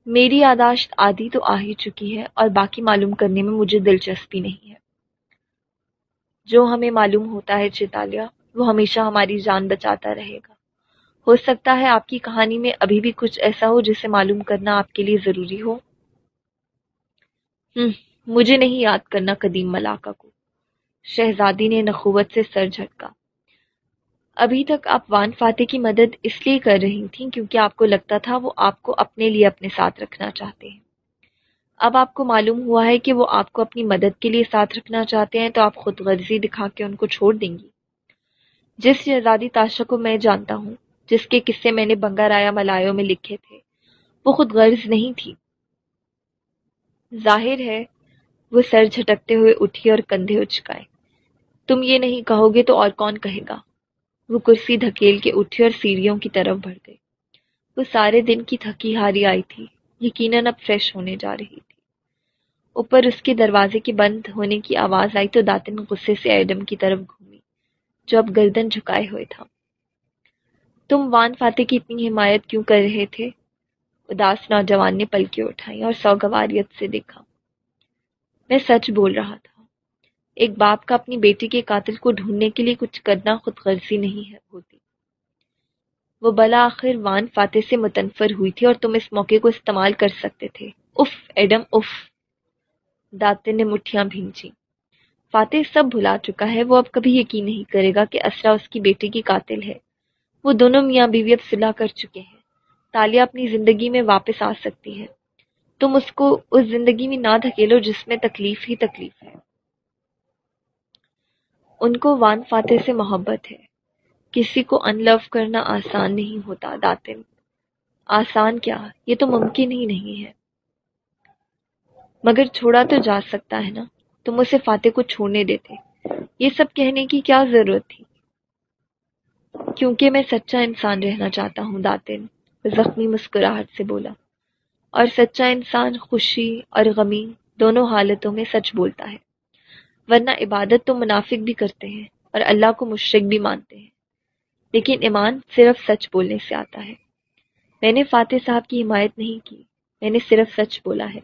میری یاداشت آدھی تو آ ہی چکی ہے اور باقی معلوم کرنے میں مجھے دلچسپی نہیں ہے۔ جو ہمیں معلوم ہوتا ہے چیتالیہ، وہ ہمیشہ ہماری جان بچاتا رہے گا۔ ہو سکتا ہے آپ کی کہانی میں ابھی بھی کچھ ایسا ہو جسے معلوم کرنا آپ کے لیے ضروری ہو۔ ہم مجھے نہیں یاد کرنا قدیم ملاقہ کو۔ شہزادی نے نخوت سے سر جھٹکا۔ ابھی تک آپ وان فاتح کی مدد اس لیے کر رہی تھیں کیونکہ آپ کو لگتا تھا وہ آپ کو اپنے لیے اپنے ساتھ رکھنا چاہتے ہیں۔ اب آپ کو معلوم ہوا ہے کہ وہ آپ کو اپنی مدد کے لیے ساتھ رکھنا چاہتے ہیں تو آپ خود غرضی دکھا کے ان کو چھوڑ دیں گی۔ جس شہزادی تاشا کو میں جانتا ہوں، جس کے قصے میں نے بنگا رایا ملایوں میں لکھے تھے، وہ خود غرض نہیں تھی۔ ظاہر ہے، وہ سر جھٹکتے ہوئے اٹھی اور کندھے اچکائے۔ تم یہ نہیں کہو گے تو اور کون کہے گا؟ وہ کرسی دھکیل کے اٹھی اور سیڑھیوں کی طرف بڑھ گئی۔ وہ سارے دن کی تھکی ہاری آئی تھی، یقیناً اب فریش ہونے جا رہی تھی۔ اوپر اس کے دروازے کے بند ہونے کی آواز آئی تو داتن غصے سے ایڈم کی طرف گھومی، جو اب گردن جھکائے ہوئے تھا۔ تم وان فاتح کی اتنی حمایت کیوں کر رہے تھے؟ اداس نوجوان نے پلکیں اٹھائی اور سوگواریت سے دیکھا۔ میں سچ بول رہا تھا۔ ایک باپ کا اپنی بیٹی کے قاتل کو ڈھونڈنے کے لیے کچھ کرنا خود غرضی نہیں ہوتی وہ بلا وان فاتح سے متنفر ہوئی تھی اور تم اس موقع کو استعمال کر سکتے تھے۔ اف ایڈم اف داتے نے مٹھیاں بھینچی فاتح سب بھلا چکا ہے، وہ اب کبھی یقین نہیں کرے گا کہ اسرا اس کی بیٹی کی قاتل ہے۔ وہ دونوں میاں بیوی اب صلاح کر چکے ہیں۔ تالیا اپنی زندگی میں واپس آ سکتی ہے تم اس کو اس زندگی میں نہ دھکیلو جس میں تکلیف ہی تکلیف ہے۔ ان کو وان فاتح سے محبت ہے۔ کسی کو ان لو کرنا آسان نہیں ہوتا، داتن۔ آسان کیا؟ یہ تو ممکن ہی نہیں ہے۔ مگر چھوڑا تو جا سکتا ہے نا؟ تم اسے فاتح کو چھوڑنے دیتے۔ یہ سب کہنے کی کیا ضرورت تھی؟ کیونکہ میں سچا انسان رہنا چاہتا ہوں، داتن۔ زخمی مسکراہٹ سے بولا۔ اور سچا انسان خوشی اور غمی دونوں حالتوں میں سچ بولتا ہے۔ ورنہ عبادت تو منافق بھی کرتے ہیں اور اللہ کو مشرق بھی مانتے ہیں۔ لیکن ایمان صرف سچ بولنے سے آتا ہے۔ میں نے فاتح صاحب کی حمایت نہیں کی، میں نے صرف سچ بولا ہے۔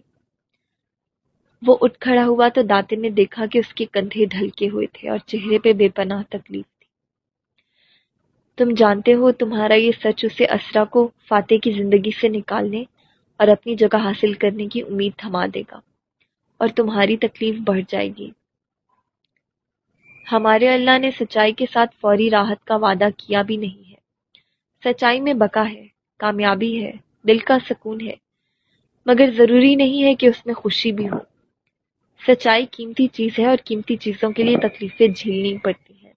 وہ اٹھ کھڑا ہوا تو داتن نے دیکھا کہ اس کے کندھے ڈھلکے ہوئے تھے اور چہرے پہ بے پناہ تکلیف تھی۔ تم جانتے ہو تمہارا یہ سچ اسے اسرا کو فاتح کی زندگی سے نکالنے اور اپنی جگہ حاصل کرنے کی امید تھما دے گا اور تمہاری تکلیف بڑھ جائے گی۔ ہمارے اللہ نے سچائی کے ساتھ فوری راحت کا وعدہ کیا بھی نہیں ہے۔ سچائی میں بقا ہے، کامیابی ہے، دل کا سکون ہے۔ مگر ضروری نہیں ہے کہ اس میں خوشی بھی ہو۔ سچائی قیمتی چیز ہے اور قیمتی چیزوں کے لیے تکلیفیں جھیلنی پڑتی ہیں۔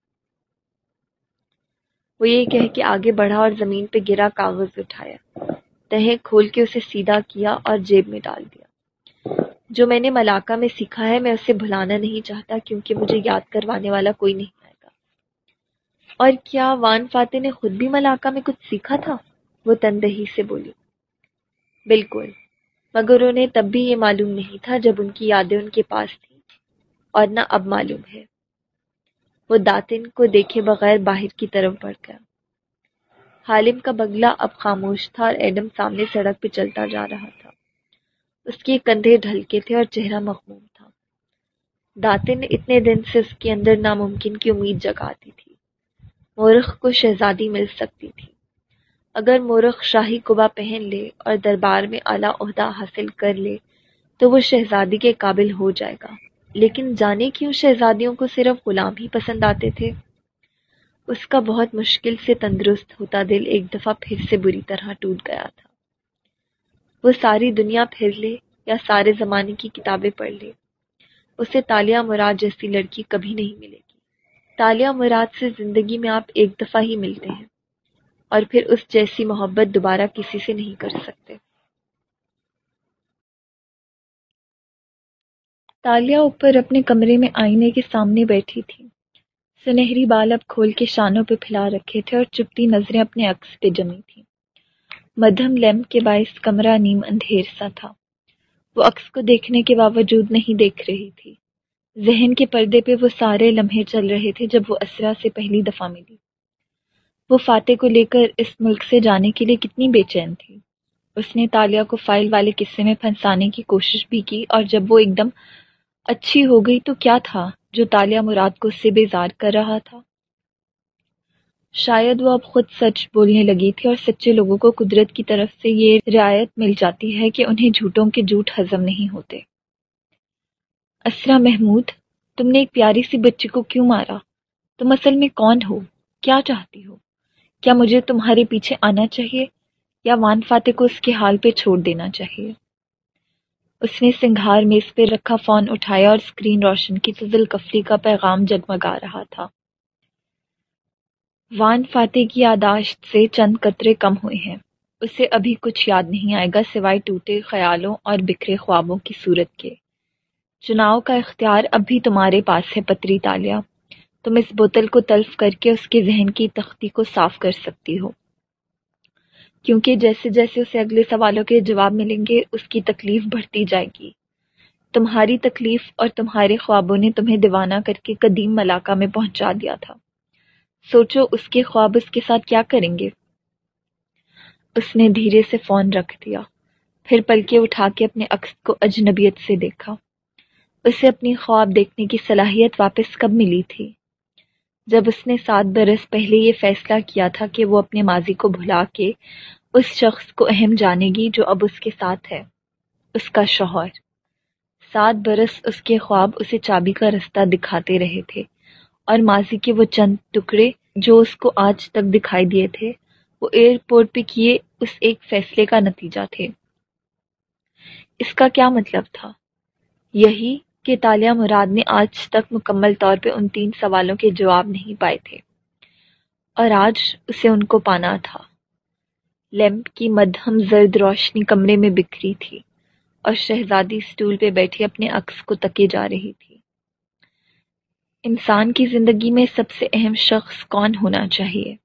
وہ یہ کہہ کے آگے بڑھا اور زمین پہ گرا کاغذ اٹھایا۔ تہیں کھول کے اسے سیدھا کیا اور جیب میں ڈال دیا۔ جو میں نے ملاقہ میں سیکھا ہے، میں اسے بھلانا نہیں چاہتا کیونکہ مجھے یاد کروانے والا کوئی نہیں آئے گا۔ اور کیا وان فاتح نے خود بھی ملاقہ میں کچھ سیکھا تھا؟ وہ تندہی سے بولی۔ بالکل، مگر انہیں تب بھی یہ معلوم نہیں تھا جب ان کی یادیں ان کے پاس تھیں، اور نہ اب معلوم ہے۔ وہ داتن کو دیکھے بغیر باہر کی طرف بڑھ گیا۔ حالم کا بگلا اب خاموش تھا اور ایڈم سامنے سڑک پہ چلتا جا رہا تھا۔ اس کے کندھے ڈھلکے تھے اور چہرہ مخموم تھا۔ داتن نے اتنے دن سے اس کے اندر ناممکن کی امید جگاتی تھی۔ مورخ کو شہزادی مل سکتی تھی۔ اگر مورخ شاہی کبا پہن لے اور دربار میں اعلیٰ عہدہ حاصل کر لے، تو وہ شہزادی کے قابل ہو جائے گا۔ لیکن جانے کیوں شہزادیوں کو صرف غلام ہی پسند آتے تھے؟ اس کا بہت مشکل سے تندرست ہوتا دل ایک دفعہ پھر سے بری طرح ٹوٹ گیا تھا۔ وہ ساری دنیا پھر لے یا سارے زمانے کی کتابیں پڑھ لے۔ اسے تالیہ مراد جیسی لڑکی کبھی نہیں ملے گی۔ تالیہ مراد سے زندگی میں آپ ایک دفعہ ہی ملتے ہیں اور پھر اس جیسی محبت دوبارہ کسی سے نہیں کر سکتے۔ تالیہ اوپر اپنے کمرے میں آئینے کے سامنے بیٹھی تھی۔ سنہری بال اب کھول کے شانوں پہ پھیلا رکھے تھے اور چپتی نظریں اپنے عکس پہ جمی تھیں۔ مدھم لیمپ کے باعث کمرہ نیم اندھیر سا تھا۔ وہ عکس کو دیکھنے کے باوجود نہیں دیکھ رہی تھی۔ ذہن کے پردے پہ وہ سارے لمحے چل رہے تھے جب وہ اسرا سے پہلی دفعہ ملی۔ وہ فاتح کو لے کر اس ملک سے جانے کے لیے کتنی بے چین تھی۔ اس نے تالیہ کو فائل والے قصے میں پھنسانے کی کوشش بھی کی اور جب وہ ایک دم اچھی ہو گئی تو کیا تھا جو تالیہ مراد کو اس سے بیزار کر رہا تھا؟ شاید وہ اب خود سچ بولنے لگی تھی اور سچے لوگوں کو قدرت کی طرف سے یہ رعایت مل جاتی ہے کہ انہیں جھوٹوں کے جھوٹ ہضم نہیں ہوتے۔ اسرا محمود، تم نے ایک پیاری سی بچی کو کیوں مارا؟ تم اصل میں کون ہو؟ کیا چاہتی ہو؟ کیا مجھے تمہارے پیچھے آنا چاہیے؟ یا وان فاتح کو اس کے حال پہ چھوڑ دینا چاہیے؟ اس نے سنگھار میز پہ رکھا فون اٹھایا اور اسکرین روشن کی فضل کفری کا پیغام جگمگا رہا تھا۔ وان فاتح کی یاداشت سے چند قطرے کم ہوئے ہیں۔ اسے ابھی کچھ یاد نہیں آئے گا سوائے ٹوٹے خیالوں اور بکھرے خوابوں کی صورت کے۔ چناؤ کا اختیار اب بھی تمہارے پاس ہے، پتری تالیا۔ تم اس بوتل کو تلف کر کے اس کے ذہن کی تختی کو صاف کر سکتی ہو۔ کیونکہ جیسے جیسے اسے اگلے سوالوں کے جواب ملیں گے، اس کی تکلیف بڑھتی جائے گی۔ تمہاری تکلیف اور تمہارے خوابوں نے تمہیں دیوانہ کر کے قدیم ملاقہ میں پہنچا دیا تھا۔ سوچو اس کے خواب اس کے ساتھ کیا کریں گے۔ اس نے دھیرے سے فون رکھ دیا، پھر پلکے اٹھا کے اپنے عکس کو اجنبیت سے دیکھا۔ اسے اپنی خواب دیکھنے کی صلاحیت واپس کب ملی تھی؟ جب اس نے سات برس پہلے یہ فیصلہ کیا تھا کہ وہ اپنے ماضی کو بھلا کے اس شخص کو اہم جانے گی جو اب اس کے ساتھ ہے، اس کا شوہر۔ سات برس اس کے خواب اسے چابی کا رستہ دکھاتے رہے تھے۔ اور ماضی کے وہ چند ٹکڑے جو اس کو آج تک دکھائی دیے تھے، وہ ایئرپورٹ پہ کیے اس ایک فیصلے کا نتیجہ تھے۔ اس کا کیا مطلب تھا؟ یہی کہ تالیہ مراد نے آج تک مکمل طور پہ ان تین سوالوں کے جواب نہیں پائے تھے۔ اور آج اسے ان کو پانا تھا۔ لیمپ کی مدھم زرد روشنی کمرے میں بکھری تھی اور شہزادی اسٹول پہ بیٹھی اپنے عکس کو تکے جا رہی تھی۔ انسان کی زندگی میں سب سے اہم شخص کون ہونا چاہیے؟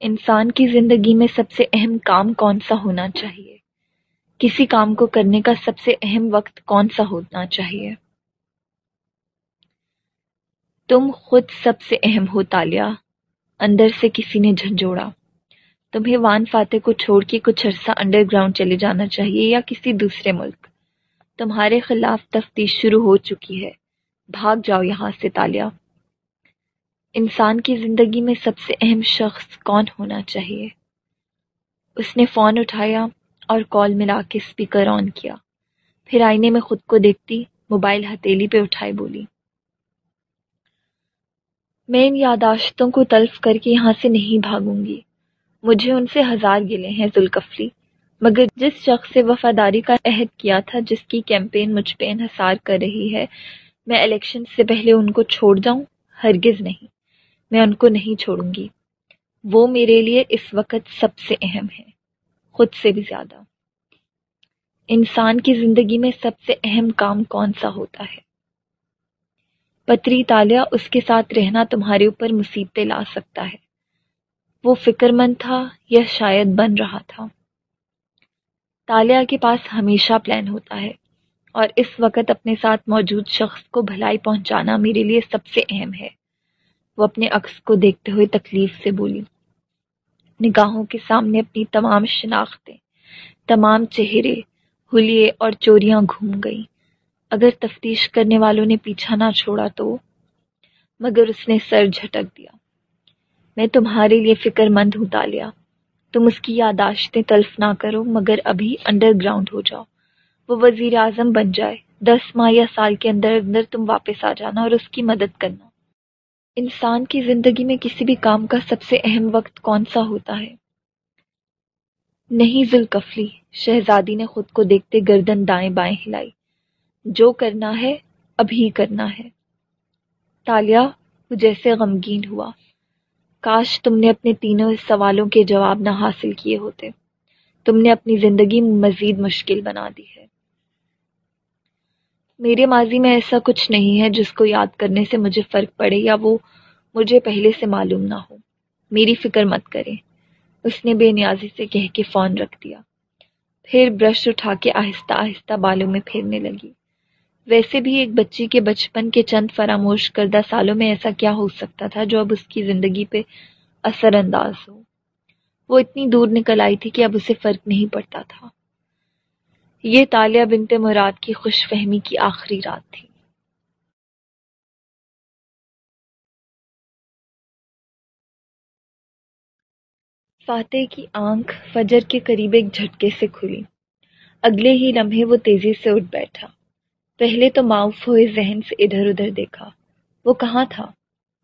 انسان کی زندگی میں سب سے اہم کام کون سا ہونا چاہیے؟ کسی کام کو کرنے کا سب سے اہم وقت کون سا ہونا چاہیے؟ تم خود سب سے اہم ہو تالیا، اندر سے کسی نے جھنجھوڑا۔ تمہیں وان فاتح کو چھوڑ کے کچھ عرصہ انڈر گراؤنڈ چلے جانا چاہیے یا کسی دوسرے ملک؟ تمہارے خلاف تفتیش شروع ہو چکی ہے۔ بھاگ جاؤ یہاں سے تالیہ انسان کی زندگی میں سب سے اہم شخص کون ہونا چاہیے؟ اس نے فون اٹھایا اور کال ملا کے اسپیکر آن کیا۔ پھر آئینے میں خود کو دیکھتی موبائل ہتیلی پہ اٹھائے بولی۔ میں ان یاداشتوں کو تلف کر کے یہاں سے نہیں بھاگوں گی۔ مجھے ان سے ہزار گلے ہیں ذوالکفری مگر جس شخص سے وفاداری کا عہد کیا تھا، جس کی کیمپین مجھ پہ انحصار کر رہی ہے میں الیکشن سے پہلے ان کو چھوڑ جاؤں، ہرگز نہیں۔ میں ان کو نہیں چھوڑوں گی۔ وہ میرے لیے اس وقت سب سے اہم ہے، خود سے بھی زیادہ۔ انسان کی زندگی میں سب سے اہم کام کون سا ہوتا ہے؟ پتری تالیہ اس کے ساتھ رہنا تمہارے اوپر مصیبتیں لا سکتا ہے۔ وہ فکر مند تھا یا شاید بن رہا تھا؟ تالیہ کے پاس ہمیشہ پلان ہوتا ہے۔ اور اس وقت اپنے ساتھ موجود شخص کو بھلائی پہنچانا میرے لیے سب سے اہم ہے۔ وہ اپنے عکس کو دیکھتے ہوئے تکلیف سے بولی، نگاہوں کے سامنے اپنی تمام شناختیں، تمام چہرے ہولیے اور چوریاں گھوم گئیں۔ اگر تفتیش کرنے والوں نے پیچھا نہ چھوڑا تو، مگر اس نے سر جھٹک دیا۔ میں تمہارے لیے فکر مند ہوں، تالیا۔ تم اس کی یاداشتیں تلف نہ کرو، مگر ابھی انڈر گراؤنڈ ہو جاؤ۔ وہ وزیر اعظم بن جائے۔ دس ماہ یا سال کے اندر اندر تم واپس آ جانا اور اس کی مدد کرنا۔ انسان کی زندگی میں کسی بھی کام کا سب سے اہم وقت کون سا ہوتا ہے؟ نہیں ذوالکفلی، شہزادی نے خود کو دیکھتے گردن دائیں بائیں ہلائی۔ جو کرنا ہے، ابھی کرنا ہے۔ تالیا وہ جیسے غمگین ہوا۔ کاش تم نے اپنے تینوں سوالوں کے جواب نہ حاصل کیے ہوتے۔ تم نے اپنی زندگی مزید مشکل بنا دی ہے۔ میرے ماضی میں ایسا کچھ نہیں ہے جس کو یاد کرنے سے مجھے فرق پڑے یا وہ مجھے پہلے سے معلوم نہ ہو۔ میری فکر مت کرے اس نے بے نیازی سے کہہ کے فون رکھ دیا۔ پھر برش اٹھا کے آہستہ آہستہ بالوں میں پھیرنے لگی۔ ویسے بھی ایک بچی کے بچپن کے چند فراموش کردہ سالوں میں ایسا کیا ہو سکتا تھا جو اب اس کی زندگی پہ اثر انداز ہو۔ وہ اتنی دور نکل آئی تھی کہ اب اسے فرق نہیں پڑتا تھا۔ یہ تالیہ بنت مراد کی خوش فہمی کی آخری رات تھی۔ فاتح کی آنکھ فجر کے قریب ایک جھٹکے سے کھلی۔ اگلے ہی لمحے وہ تیزی سے اٹھ بیٹھا۔ پہلے تو معاف ہوئے ذہن سے ادھر ادھر دیکھا۔ وہ کہاں تھا؟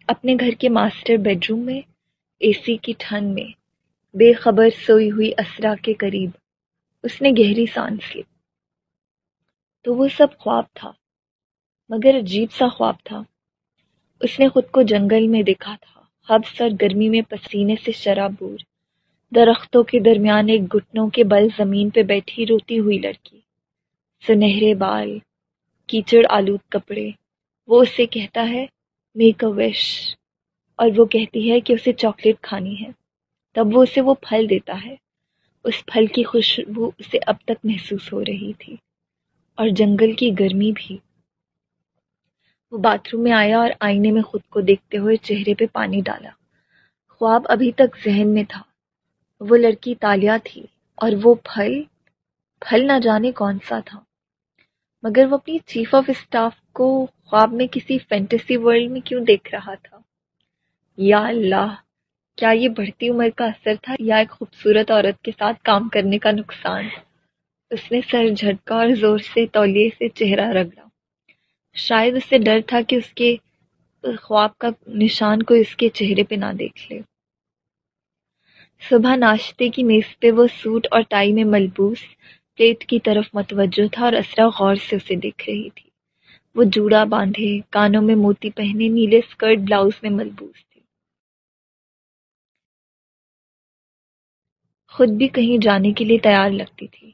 اپنے گھر کے ماسٹر بیڈ روم میں، اے سی کی ٹھنڈ میں۔ بے خبر سوئی ہوئی اسرا کے قریب۔ اس نے گہری سانس لی۔ تو وہ سب خواب تھا، مگر عجیب سا خواب تھا۔ اس نے خود کو جنگل میں دیکھا تھا ہب سر گرمی میں پسینے سے شرابور درختوں کے درمیان ایک گھٹنوں کے بل زمین پہ بیٹھی روتی ہوئی لڑکی۔ سنہرے بال، کیچڑ آلود کپڑے۔ وہ اسے کہتا ہے، میک اے وش اور وہ کہتی ہے کہ اسے چاکلیٹ کھانی ہے۔ تب وہ اسے وہ پھل دیتا ہے۔ اس پھل کی خوشبو اسے اب تک محسوس ہو رہی تھی اور جنگل کی گرمی بھی۔ وہ باتھ روم میں آیا اور آئینے میں خود کو دیکھتے ہوئے چہرے پہ پانی ڈالا۔ خواب ابھی تک ذہن میں تھا۔ وہ لڑکی تالیا تھی اور وہ پھل پھل نہ جانے کون سا تھا۔ مگر وہ اپنی چیف آف اسٹاف کو خواب میں کسی فینٹیسی ورلڈ میں کیوں دیکھ رہا تھا؟ یا اللہ! کیا یہ بڑھتی عمر کا اثر تھا یا ایک خوبصورت عورت کے ساتھ کام کرنے کا نقصان؟ اس نے سر جھٹکا اور زور سے تولیے سے چہرہ رگڑا۔ شاید اسے ڈر تھا کہ اس کے خواب کا نشان کو اس کے چہرے پہ نہ دیکھ لے۔ صبح ناشتے کی میز پہ وہ سوٹ اور ٹائی میں ملبوس، پلیٹ کی طرف متوجہ تھا اور اسرا غور سے اسے دیکھ رہی تھی۔ وہ جوڑا باندھے، کانوں میں موتی پہنے، نیلے اسکرٹ بلاؤز میں ملبوس۔ خود بھی کہیں جانے کے لیے تیار لگتی تھی۔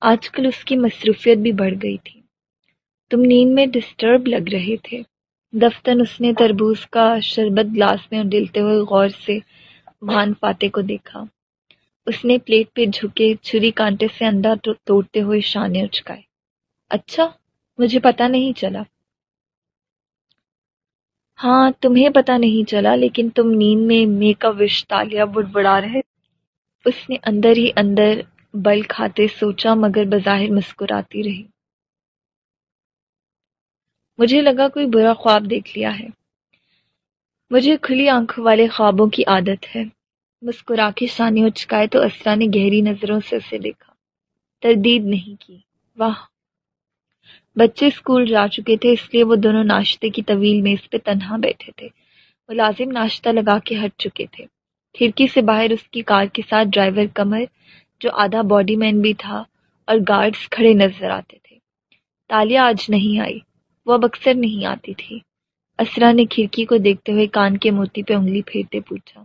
آج کل اس کی مصروفیت بھی بڑھ گئی تھی۔ تم نیند میں ڈسٹرب لگ رہے تھے۔ دفتن اس نے تربوز کا شربت گلاس میں ڈلتے ہوئے غور سے وان فاتح کو دیکھا۔ اس نے پلیٹ پہ جھکے چھری کانٹے سے انڈا توڑتے ہوئے شانے اچکائے۔ اچھا مجھے پتا نہیں چلا۔ ہاں تمہیں پتا نہیں چلا، لیکن تم نیند میں میک اپ وش تالیا بڑ بڑا رہے اس نے اندر ہی اندر بل کھاتے سوچا مگر بظاہر مسکراتی رہی۔ مجھے لگا کوئی برا خواب دیکھ لیا ہے۔ مجھے کھلی آنکھوں والے خوابوں کی عادت ہے۔ مسکرا کے شانی اچکائے تو اسرا نے گہری نظروں سے اسے دیکھا۔ تردید نہیں کی۔ واہ۔ بچے اسکول جا چکے تھے، اس لیے وہ دونوں ناشتے کی طویل میز پہ تنہا بیٹھے تھے۔ وہ لازم ناشتہ لگا کے ہٹ چکے تھے۔ کھڑکی سے باہر اس کی کار کے ساتھ ڈرائیور کمر، جو آدھا باڈی مین بھی تھا، اور گارڈز کھڑے نظر آتے تھے۔ تالیا آج نہیں آئی، وہ اب اکثر نہیں آتی تھی۔ اسرا نے کھڑکی کو دیکھتے ہوئے کان کے موتی پہ انگلی پھیرتے پوچھا۔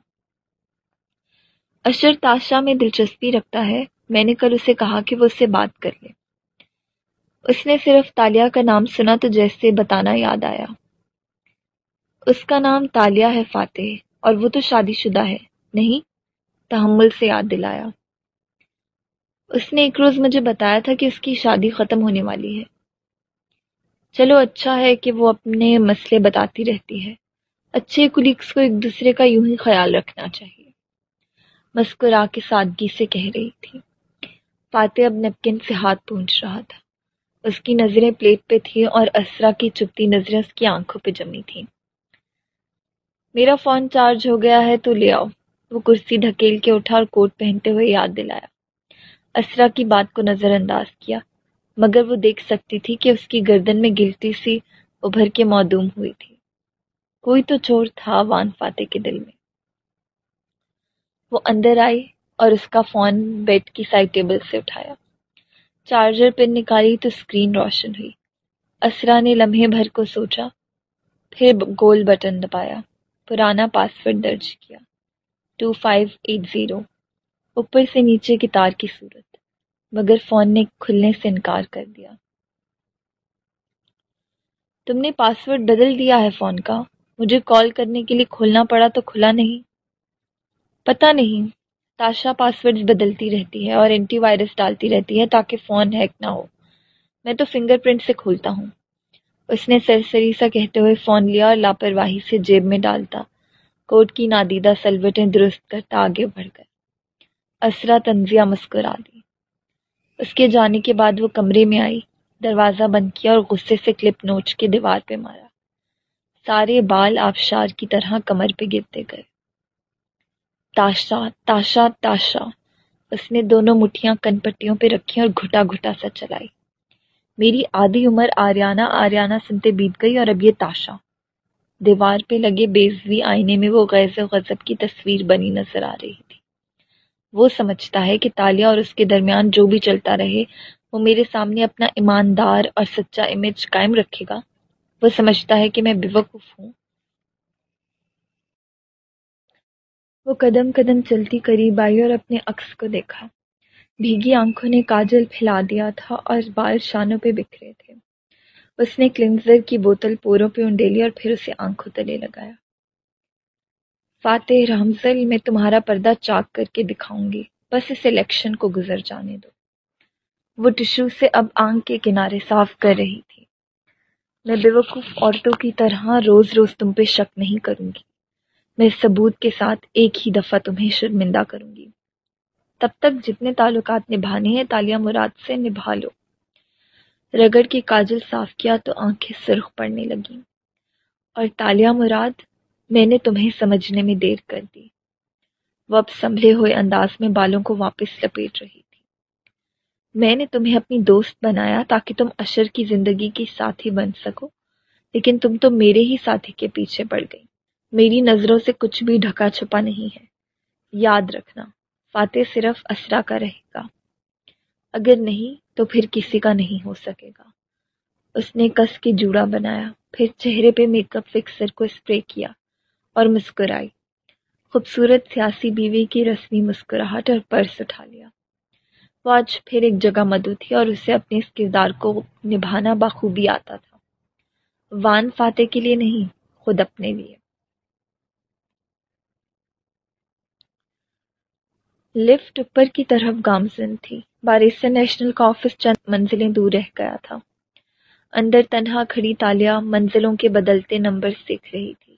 اشر تاشا میں دلچسپی رکھتا ہے؟ میں نے کل اسے کہا کہ وہ اسے بات کر لے۔ اس نے صرف تالیا کا نام سنا تو جیسے بتانا یاد آیا۔ اس کا نام تالیا ہے فاتح، اور وہ تو شادی شدہ ہے۔ نہیں، تحمل سے یاد دلایا۔ اس نے ایک روز مجھے بتایا تھا کہ اس کی شادی ختم ہونے والی ہے۔ چلو اچھا ہے کہ وہ اپنے مسئلے بتاتی رہتی ہے۔ اچھے کلیگس کو ایک دوسرے کا یوں ہی خیال رکھنا چاہیے۔ مسکرا کے سادگی سے کہہ رہی تھی۔ فاتح اب نپکن سے ہاتھ پونچھ رہا تھا۔ اس کی نظریں پلیٹ پہ تھیں اور اسرا کی چپتی نظریں اس کی آنکھوں پہ جمی تھیں۔ میرا فون چارج ہو گیا ہے تو لے آؤ۔ وہ کرسی دھکیل کے اٹھا اور کوٹ پہنتے ہوئے یاد دلایا۔ اسرا کی بات کو نظر انداز کیا، مگر وہ دیکھ سکتی تھی کہ اس کی گردن میں گرتی سی ابھر کے معدوم ہوئی تھی۔ کوئی تو چور تھا وان فاتح کے دل میں۔ وہ اندر آئی اور اس کا فون بیڈ کی سائڈ ٹیبل سے اٹھایا۔ چارجر پن نکالی تو اسکرین روشن ہوئی۔ اسرا نے لمحے بھر کو سوچا، پھر گول بٹن دبایا، پرانا پاسورڈ درج کیا۔ ٹو فائیو ایٹ زیرو اوپر سے نیچے کی تار کی صورت، مگر فون نے کھلنے سے انکار کر دیا۔ تم نے پاسورڈ بدل دیا ہے فون کا، مجھے کال کرنے کے لیے کھولنا پڑا تو کھلا نہیں۔ پتہ نہیں، تاشا پاسورڈ بدلتی رہتی ہے اور اینٹی وائرس ڈالتی رہتی ہے تاکہ فون ہیک نہ ہو۔ میں تو فنگر پرنٹ سے کھولتا ہوں۔ اس نے سرسری سا کہتے ہوئے فون لیا اور لاپرواہی سے جیب میں ڈالتا۔ کوٹ کی نادیدہ سلوٹیں درست کرتا آگے بڑھ گئے۔ اسرا تنزیہ مسکرا دی۔ اس کے جانے کے بعد وہ کمرے میں آئی، دروازہ بند کیا اور غصے سے کلپ نوچ کے دیوار پہ مارا۔ سارے بال آبشار کی طرح کمر پہ گرتے گئے۔ تاشا تاشا تاشا۔ اس نے دونوں مٹھیاں کن پٹیوں پہ رکھی اور گھٹا گھٹا سا چلائی۔ میری آدھی عمر آریانہ آریانہ سنتے بیت گئی اور اب یہ تاشا۔ دیوار پہ لگے بیزوی آئینے میں وہ غیظ و غضب کی تصویر بنی نظر آ رہی تھی۔ وہ سمجھتا ہے کہ تالیا اور اس کے درمیان جو بھی چلتا رہے، وہ میرے سامنے اپنا ایماندار اور سچا امیج قائم رکھے گا۔ وہ سمجھتا ہے کہ میں بیوقوف ہوں۔ وہ قدم قدم چلتی قریب آئی اور اپنے عکس کو دیکھا۔ بھیگی آنکھوں نے کاجل پھیلا دیا تھا اور بال شانوں پہ بکھرے تھے۔ اس نے کلنزر کی بوتل پوروں پہ انڈیلی اور پھر اسے آنکھوں تلے لگایا۔ فاتح رامزل، میں تمہارا پردہ چاک کر کے دکھاؤں گی۔ بس اس الیکشن کو گزر جانے دو۔ وہ ٹشو سے اب آنکھ کے کنارے صاف کر رہی تھی۔ میں بے وقوف عورتوں کی طرح روز روز تم پہ شک نہیں کروں گی۔ میں ثبوت کے ساتھ ایک ہی دفعہ تمہیں شرمندہ کروں گی۔ تب تک جتنے تعلقات نبھانے ہیں تالیہ مراد سے نبھا لو۔ رگڑ کے کاجل صاف کیا تو آنکھیں سرخ پڑنے لگیں۔ اور تالیہ مراد، میں نے تمہیں سمجھنے میں دیر کر دی۔ وہ اب سنبھلے ہوئے انداز میں بالوں کو واپس لپیٹ رہی تھی۔ میں نے تمہیں اپنی دوست بنایا تاکہ تم اشر کی زندگی کی ساتھی بن سکو، لیکن تم تو میرے ہی ساتھی کے پیچھے پڑ گئی۔ میری نظروں سے کچھ بھی ڈھکا چھپا نہیں ہے۔ یاد رکھنا، فاتح صرف اسرا کا رہے گا۔ اگر نہیں تو پھر کسی کا نہیں ہو سکے گا۔ اس نے کس کے جوڑا بنایا، پھر چہرے پہ میک اپ فکسر کو اسپرے کیا اور مسکرائی۔ خوبصورت سیاسی بیوی کی رسمی مسکراہٹ اور پرس اٹھا لیا۔ وہ آج پھر ایک جگہ مدو تھی اور اسے اپنے اس کردار کو نبھانا بخوبی آتا تھا۔ وان فاتح کے لیے نہیں، خود اپنے لیے۔ لفٹ اوپر کی طرف گامزن تھی۔ بارسا نیشنل کا آفس چند منزلیں دور رہ گیا تھا۔ اندر تنہا کھڑی تالیا منزلوں کے بدلتے نمبر دیکھ رہی تھی۔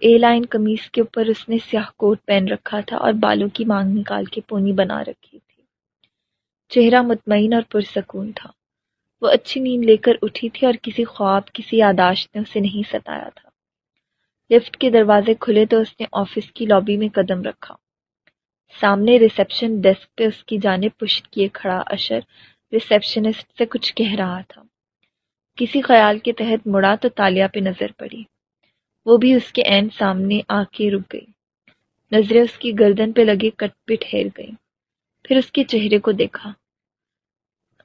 اے لائن قمیص کے اوپر اس نے سیاہ کوٹ پہن رکھا تھا اور بالوں کی مانگ نکال کے پونی بنا رکھی تھی۔ چہرہ مطمئن اور پرسکون تھا۔ وہ اچھی نیند لے کر اٹھی تھی اور کسی خواب، کسی یاداشت نے اسے نہیں ستایا تھا۔ لفٹ کے دروازے کھلے تو اس نے آفس کی لابی میں قدم رکھا۔ سامنے ریسیپشن ڈیسک پہ اس کی جانب پشت کیے کھڑا اشر ریسیپشنسٹ سے کچھ کہہ رہا تھا۔ کسی خیال کے تحت مڑا تو تالیا پہ نظر پڑی۔ وہ بھی اس کے عین سامنے آ کے رک گئی۔ نظریں اس کی گردن پہ لگے کٹ پہ ٹھہر گئی پھر اس کے چہرے کو دیکھا۔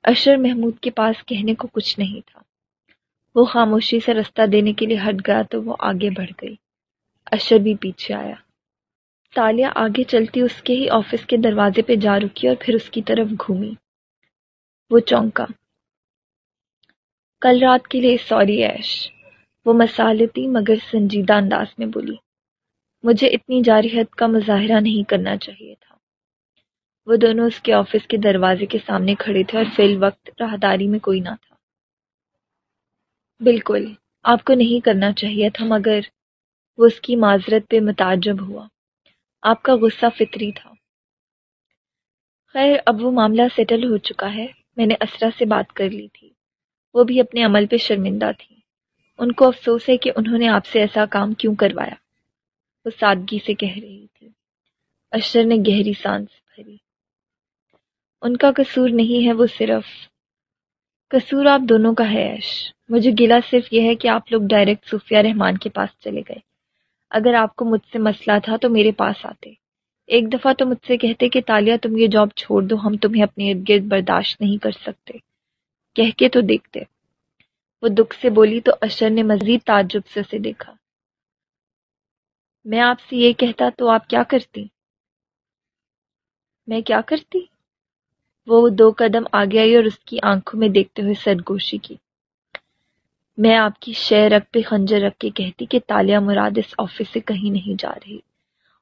اشر محمود کے پاس کہنے کو کچھ نہیں تھا۔ وہ خاموشی سے رستہ دینے کے لیے ہٹ گیا تو وہ آگے بڑھ گئی۔ اشر بھی پیچھے آیا۔ تالیا آگے چلتی اس کے ہی آفس کے دروازے پہ جا رکی اور پھر اس کی طرف گھومی۔ وہ چونکا۔ کل رات کے لیے سوری ایش۔ وہ مسالتی مگر سنجیدہ انداز میں بولی۔ مجھے اتنی جارحت کا مظاہرہ نہیں کرنا چاہیے تھا۔ وہ دونوں اس کے آفس کے دروازے کے سامنے کھڑے تھے اور فی الوقت راہداری میں کوئی نہ تھا۔ بالکل، آپ کو نہیں کرنا چاہیے تھا مگر وہ اس کی معذرت پہ متعجب ہوا۔ آپ کا غصہ فطری تھا۔ خیر، اب وہ معاملہ سیٹل ہو چکا ہے۔ میں نے اسرا سے بات کر لی تھی۔ وہ بھی اپنے عمل پہ شرمندہ تھی۔ ان کو افسوس ہے کہ انہوں نے آپ سے ایسا کام کیوں کروایا۔ وہ سادگی سے کہہ رہی تھی۔ اشر نے گہری سانس بھری۔ ان کا قصور نہیں ہے وہ صرف۔ قصور آپ دونوں کا ہے ایش مجھے گلا صرف یہ ہے کہ آپ لوگ ڈائریکٹ صوفیہ رحمان کے پاس چلے گئے۔ اگر آپ کو مجھ سے مسئلہ تھا تو میرے پاس آتے۔ ایک دفعہ تو مجھ سے کہتے کہ تالیہ تم یہ جاب چھوڑ دو، ہم تمہیں اپنے ارد گرد برداشت نہیں کر سکتے۔ کہہ کے تو دیکھتے۔ وہ دکھ سے بولی، تو اشر نے مزید تعجب سے اسے دیکھا۔ میں آپ سے یہ کہتا، تو آپ کیا کرتی؟ میں کیا کرتی؟ وہ دو قدم آگے آئی اور اس کی آنکھوں میں دیکھتے ہوئے سرگوشی کی۔ میں آپ کی شہ رکھ پہ خنجر رکھ کے کہتی کہ تالیہ مراد اس آفس سے کہیں نہیں جا رہی۔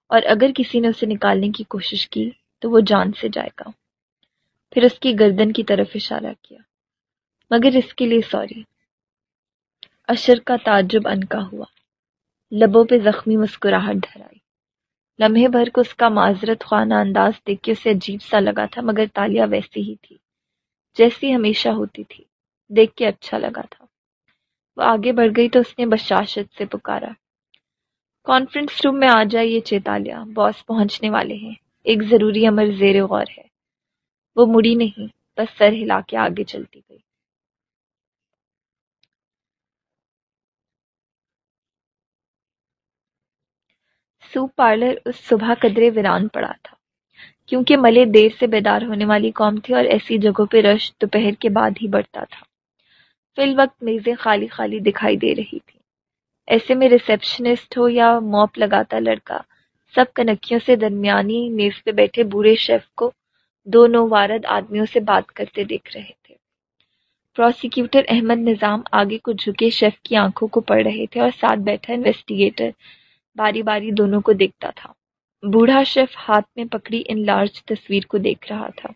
اور اگر کسی نے اسے نکالنے کی کوشش کی تو وہ جان سے جائے گا۔ پھر اس کی گردن کی طرف اشارہ کیا۔ مگر اس کے لیے سوری۔ اشر کا تعجب انکا ہوا۔ لبوں پہ زخمی مسکراہٹ دھر آئی لمحے بھر کو اس کا معذرت خوانہ انداز دیکھ کے اسے عجیب سا لگا تھا، مگر تالیہ ویسی ہی تھی، جیسی ہمیشہ ہوتی تھی۔ دیکھ کے اچھا لگا تھا۔ وہ آگے بڑھ گئی تو اس نے بشاشت سے پکارا۔ کانفرنس روم میں آ جائیے چیتالیہ باس پہنچنے والے ہیں۔ ایک ضروری امر زیر غور ہے۔ وہ مڑی نہیں، بس سر ہلا کے آگے چلتی گئی۔ سوپ پارلر اس صبح قدرے ویران پڑا تھا۔ کیونکہ ملے دیر سے بیدار ہونے والی قوم تھی اور ایسی جگہوں پہ رش دوپہر کے بعد ہی بڑھتا تھا۔ فی الوقت میزیں خالی خالی دکھائی دے رہی تھی۔ ایسے میں ریسیپشنسٹ ہو یا موپ لگاتا لڑکا، سب کنکیوں سے درمیانی میز پہ بیٹھے بوڑھے شیف کو دو وارد آدمیوں سے بات کرتے دیکھ رہے تھے۔ پروسیکیوٹر احمد نظام آگے کو جھکے شیف کی آنکھوں کو پڑھ رہے تھے اور ساتھ بیٹھا انویسٹیگیٹر باری باری دونوں کو دیکھتا تھا۔ بوڑھا شیف ہاتھ میں پکڑی ان لارج تصویر کو دیکھ رہا تھا۔